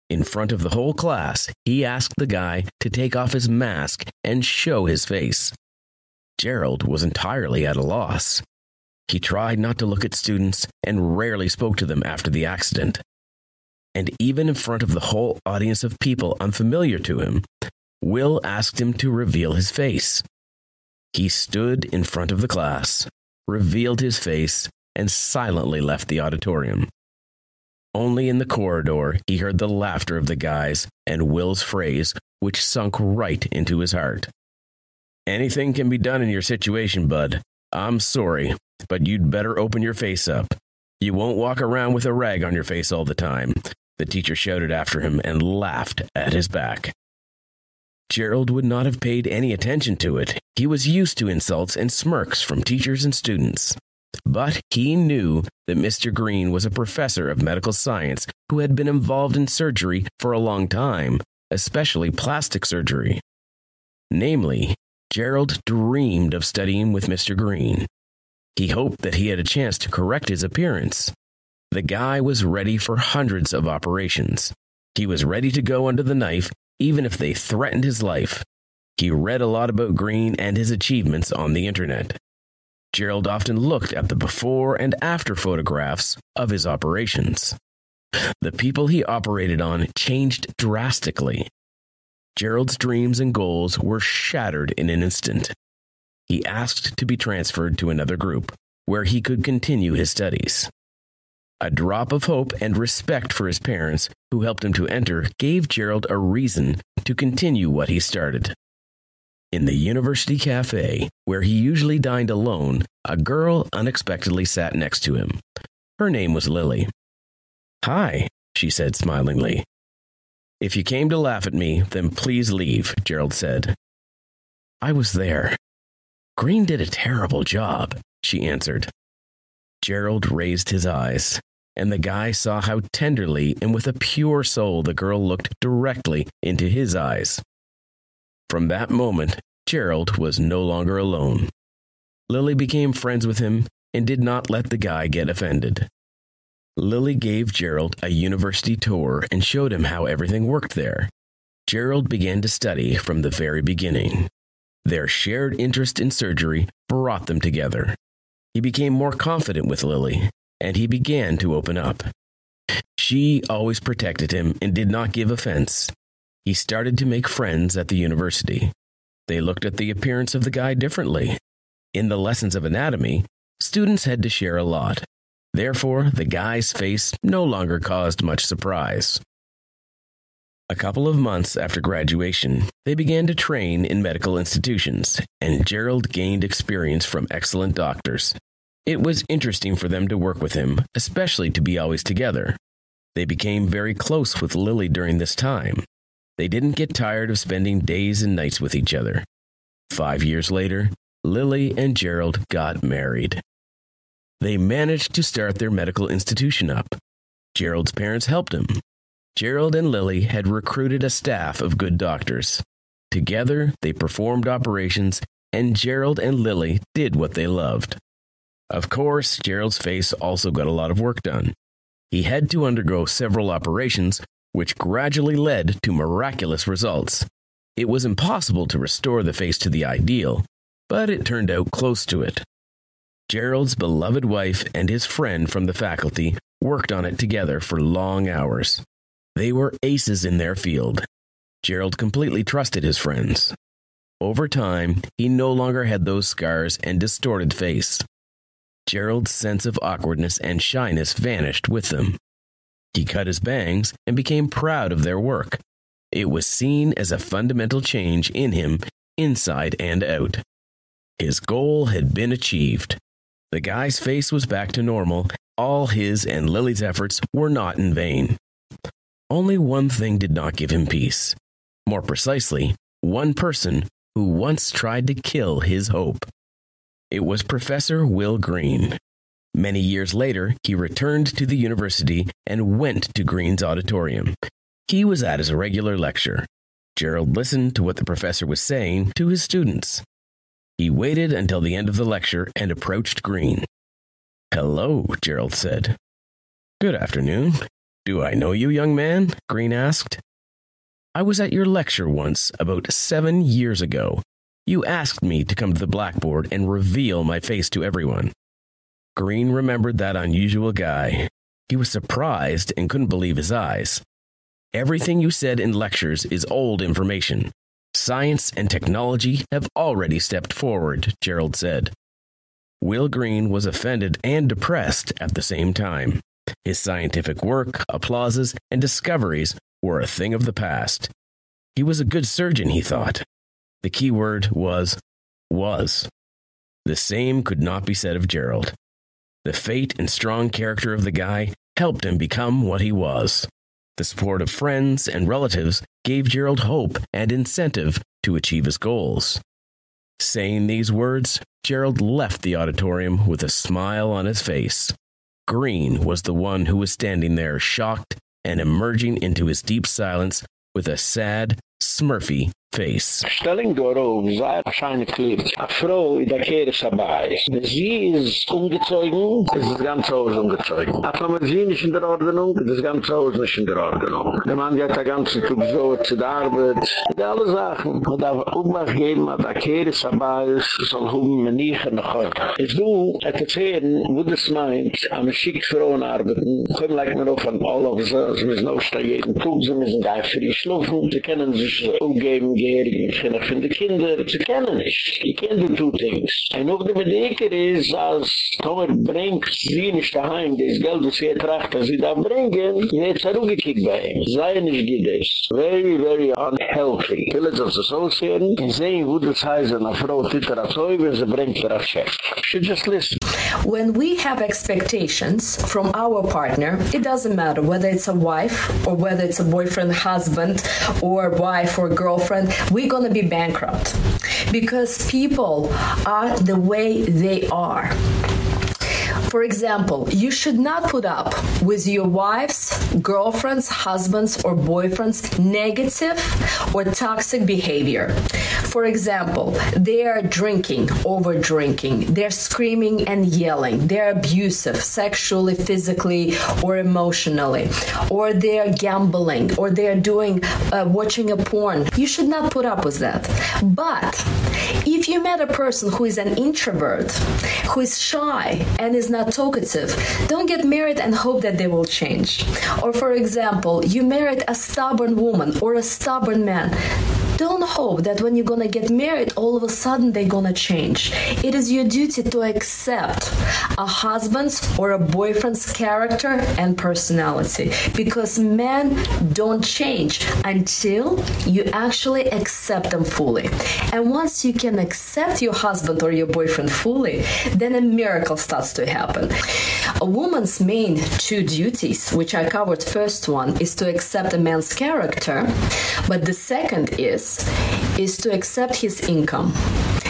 In front of the whole class, he asked the guy to take off his mask and show his face. Gerald was entirely at a loss. He tried not to look at students and rarely spoke to them after the accident. And even in front of the whole audience of people unfamiliar to him, Will asked him to reveal his face. He stood in front of the class, revealed his face, and silently left the auditorium. Only in the corridor he heard the laughter of the guys and Will's phrase, which sunk right into his heart. Anything can be done in your situation, bud. I'm sorry, but you'd better open your face up. You won't walk around with a rag on your face all the time. The teacher shouted after him and laughed at his back. Gerald would not have paid any attention to it. He was used to insults and smirks from teachers and students. But he knew that Mr. Green was a professor of medical science who had been involved in surgery for a long time, especially plastic surgery. Namely, Gerald dreamed of studying with Mr. Green. He hoped that he had a chance to correct his appearance. The guy was ready for hundreds of operations. He was ready to go under the knife, even if they threatened his life. He read a lot about Green and his achievements on the internet. Gerald often looked at the before and after photographs of his operations. The people he operated on changed drastically. Gerald's dreams and goals were shattered in an instant. He asked to be transferred to another group where he could continue his studies. A drop of hope and respect for his parents, who helped him to enter, gave Gerald a reason to continue what he started. In the university cafe, where he usually dined alone, a girl unexpectedly sat next to him. Her name was Lily. Hi, she said smilingly. If you came to laugh at me, then please leave, Gerald said. I was there. Green did a terrible job, she answered. Gerald raised his eyes, and the guy saw how tenderly and with a pure soul the girl looked directly into his eyes. From that moment, Gerald was no longer alone. Lily became friends with him and did not let the guy get offended. Lily gave Gerald a university tour and showed him how everything worked there. Gerald began to study from the very beginning. Their shared interest in surgery brought them together. He became more confident with Lily, and he began to open up. She always protected him and did not give offense. He started to make friends at the university. They looked at the appearance of the guy differently. In the lessons of anatomy, students had to share a lot. Therefore, the guy's face no longer caused much surprise. A couple of months after graduation, they began to train in medical institutions, and Gerald gained experience from excellent doctors. It was interesting for them to work with him, especially to be always together. They became very close with Lily during this time. They didn't get tired of spending days and nights with each other. Five years later, Lily and Gerald got married. They managed to start their medical institution up. Gerald's parents helped him. Gerald and Lily had recruited a staff of good doctors. Together, they performed operations and Gerald and Lily did what they loved. Of course, Gerald's face also got a lot of work done. He had to undergo several operations, which gradually led to miraculous results. It was impossible to restore the face to the ideal, but it turned out close to it. Gerald's beloved wife and his friend from the faculty worked on it together for long hours. They were aces in their field. Gerald completely trusted his friends. Over time, he no longer had those scars and distorted face. Gerald's sense of awkwardness and shyness vanished with them. He cut his bangs and became proud of their work. It was seen as a fundamental change in him, inside and out. His goal had been achieved. The guy's face was back to normal. All his and Lily's efforts were not in vain. Only one thing did not give him peace. More precisely, one person who once tried to kill his hope. It was Professor Will Green. Many years later, he returned to the university and went to Green's auditorium. He was at his regular lecture. Gerald listened to what the professor was saying to his students. He waited until the end of the lecture and approached Green. Hello, Gerald said. Good afternoon. Do I know you, young man? Green asked. I was at your lecture once, about seven years ago. You asked me to come to the blackboard and reveal my face to everyone. Green remembered that unusual guy. He was surprised and couldn't believe his eyes. Everything you said in lectures is old information. Science and technology have already stepped forward, Gerald said. Will Green was offended and depressed at the same time. His scientific work, applauses, and discoveries were a thing of the past. He was a good surgeon, he thought. The key word was was. The same could not be said of Gerald. The fate and strong character of the guy helped him become what he was. The support of friends and relatives gave Gerald hope and incentive to achieve his goals. Saying these words, Gerald left the auditorium with a smile on his face. Green was the one who was standing there, shocked and emerging into his deep silence with a sad, smurfy face.
Stelling door om zei a shine clip. A vrouw in de kere sabai. De zie is ungezeugen. Is het ganze huis ungezeugen. A vrouw zie is in de ordenung. Is ganze huis is in de ordenung. De man die hat er de ganze toek zo te de arbeid. De alle zaken. Wat daar ook mag geven aan de kere sabai is. Zal hoog me niegen nog hoog. Is du het het zeeren. Moet het meint. A me schiek vrouwen arbeiden. Kom lijkt me nog van alle. Ze is nog sta jeden toek. Ze is in de eifere schloven. Ze kennen zich ook geven. Von den Kindern, sie kennen nicht. Der ist, als Tomer bringt sie nicht daheim, das Geld, das sie das sie da bringen, bei ihm. Nicht. Very, very unhealthy. Sehen, wo das heißt, eine Frau als sie bringt er auf Chef. Should just listen.
When we have expectations from our partner, it doesn't matter whether it's a wife or whether it's a boyfriend, husband, or wife or girlfriend, we're going to be bankrupt because people are the way they are. For example, you should not put up with your wife's, girlfriend's, husband's or boyfriend's negative or toxic behavior. For example, they are drinking, over drinking, they're screaming and yelling, they're abusive sexually, physically or emotionally, or they're gambling or they're doing uh, watching a porn. You should not put up with that. But if you met a person who is an introvert, who is shy and is not talkative, don't get married and hope that they will change. Or for example, you married a stubborn woman or a stubborn man don't hope that when you're going to get married all of a sudden they're going to change. It is your duty to accept a husband's or a boyfriend's character and personality because men don't change until you actually accept them fully. And once you can accept your husband or your boyfriend fully, then a miracle starts to happen. A woman's main two duties, which I covered first one, is to accept a man's character, but the second is is to accept his income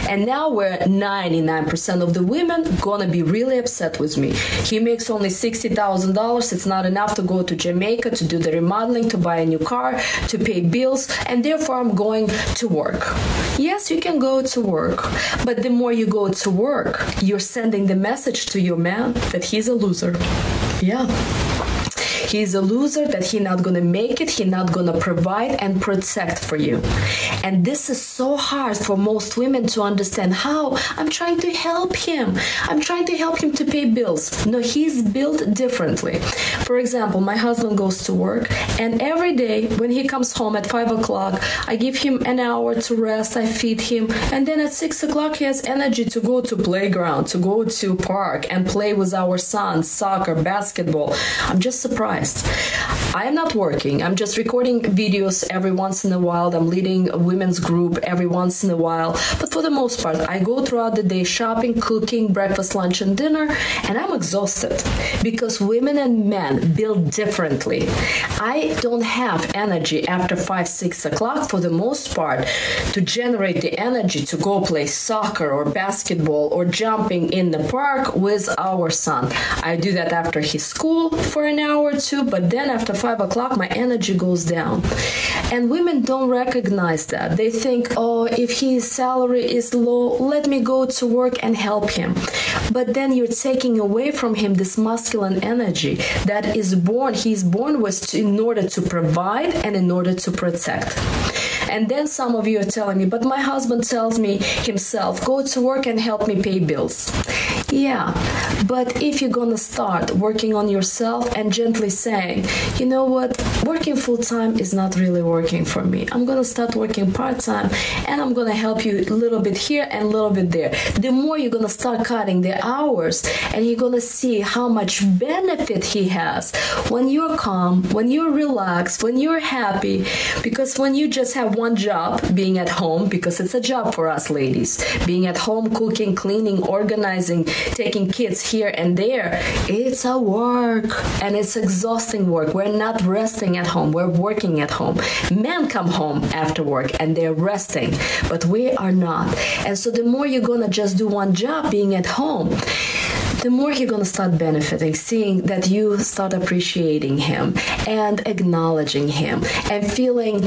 And now we're 99% of the women going to be really upset with me. He makes only $60,000. It's not enough to go to Jamaica to do the remodeling, to buy a new car, to pay bills, and therefore I'm going to work. Yes, you can go to work, but the more you go to work, you're sending the message to your man that he's a loser. Yeah he's a loser that he not going to make it he not going to provide and protect for you. And this is so hard for most women to understand how i'm trying to help him. I'm trying to help him to pay bills. No he's built differently. For example my husband goes to work and every day when he comes home at 5 o'clock i give him an hour to rest i feed him and then at 6 o'clock he has energy to go to playground to go to park and play with our son soccer basketball. I'm just surprised I am not working. I'm just recording videos every once in a while. I'm leading a women's group every once in a while. But for the most part, I go throughout the day shopping, cooking, breakfast, lunch and dinner, and I'm exhausted because women and men build differently. I don't have energy after 5 6 o'clock for the most part to generate the energy to go play soccer or basketball or jumping in the park with our son. I do that after his school for an hour too but then after 5 o'clock my energy goes down. And women don't recognize that. They think oh if his salary is low let me go to work and help him. But then you're taking away from him this masculine energy that is born he's born with in order to provide and in order to protect. And then some of you are telling me but my husband tells me himself go to work and help me pay bills yeah but if you're going to start working on yourself and gently saying, you know what, working full time is not really working for me. I'm going to start working part time and I'm going to help you a little bit here and a little bit there. The more you're going to start cutting the hours and you're going to see how much benefit he has when you're calm, when you're relaxed, when you're happy because when you just have one job being at home because it's a job for us ladies, being at home cooking, cleaning, organizing, taking kids here and there, it's a work and it's exhausting work. We're not resting at home. We're working at home. Men come home after work and they're resting, but we are not. And so the more you're going to just do one job being at home, the more you're going to start benefiting seeing that you start appreciating him and acknowledging him and feeling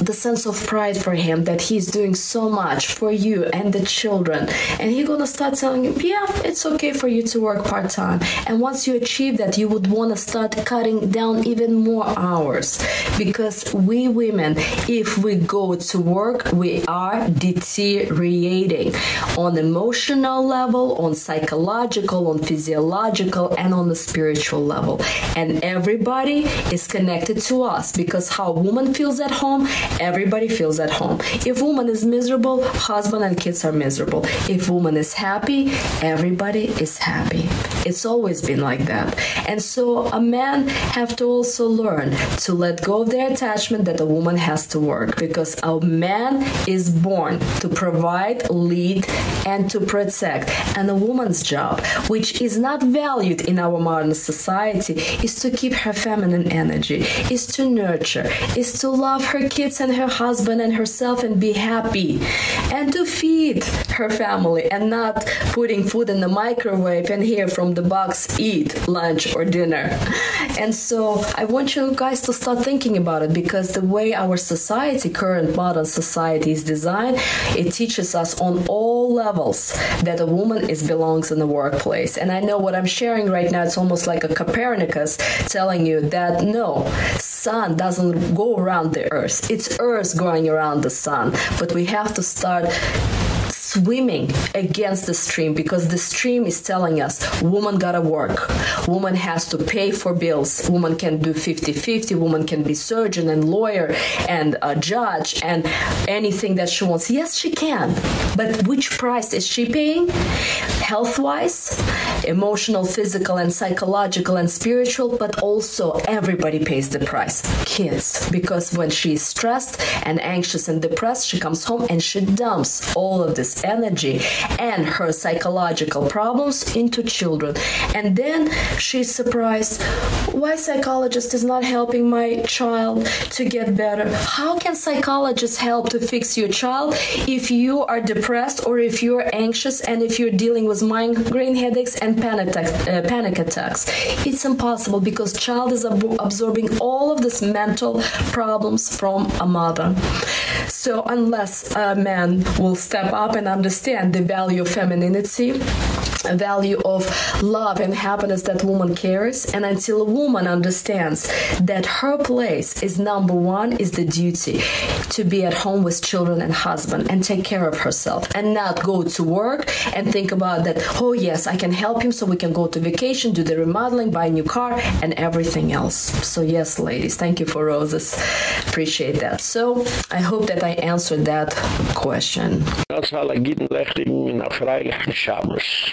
the sense of pride for him that he's doing so much for you and the children. And he's going to start telling you yeah it's okay for you to work part-time. And once you achieve that you would want to start cutting down even more hours. Because we women if we go to work we are deteriorating on emotional level on psychological on physiological and on the spiritual level. And everybody is connected to us because how a woman feels at home everybody feels at home. If woman is miserable husband and kids are miserable. If woman is happy everybody is happy. It's always been like that. And so a man have to also learn to let go of their attachment that a woman has to work because a man is born to provide lead and to protect. And a woman's job which is not valued in our modern society is to keep her feminine energy is to nurture is to love her kids and her husband and herself and be happy and to feed her family and not putting food in the microwave and here from the box eat lunch or dinner. And so i want you guys to start thinking about it because the way our society current modern society is designed it teaches us on all levels that a woman is belongs in the workplace. And i know what i'm sharing right now it's almost like a copernicus telling you that no sun doesn't go around the earth it's earth going around the sun. But we have to start swimming against the stream because the stream is telling us woman got to work. Woman has to pay for bills. Woman can do 50-50 woman can be surgeon and lawyer and a judge and anything that she wants. Yes she can. But which price is she paying? Health-wise emotional physical and psychological and spiritual but also everybody pays the price. Kids because when she's stressed and anxious and depressed she comes home and she dumps all of this energy and her psychological problems into children. And then she's surprised why psychologist is not helping my child to get better. How can psychologists help to fix your child if you are depressed or if you're anxious and if you're dealing with migraine headaches and panic, uh, panic attacks? It's impossible because child is ab absorbing all of these mental problems from a mother. So unless a man will step up and understand the value of femininity, value of love and happiness that woman carries. And until a woman understands that her place is number 1 is the duty to be at home with children and husband and take care of herself and not go to work and think about that oh yes I can help him so we can go to vacation do the remodeling buy a new car and everything else. So yes ladies thank you for roses. Appreciate that. So I hope that I answered that question.
Das war gibt ein Lechtigen in der Freilichen Schabes.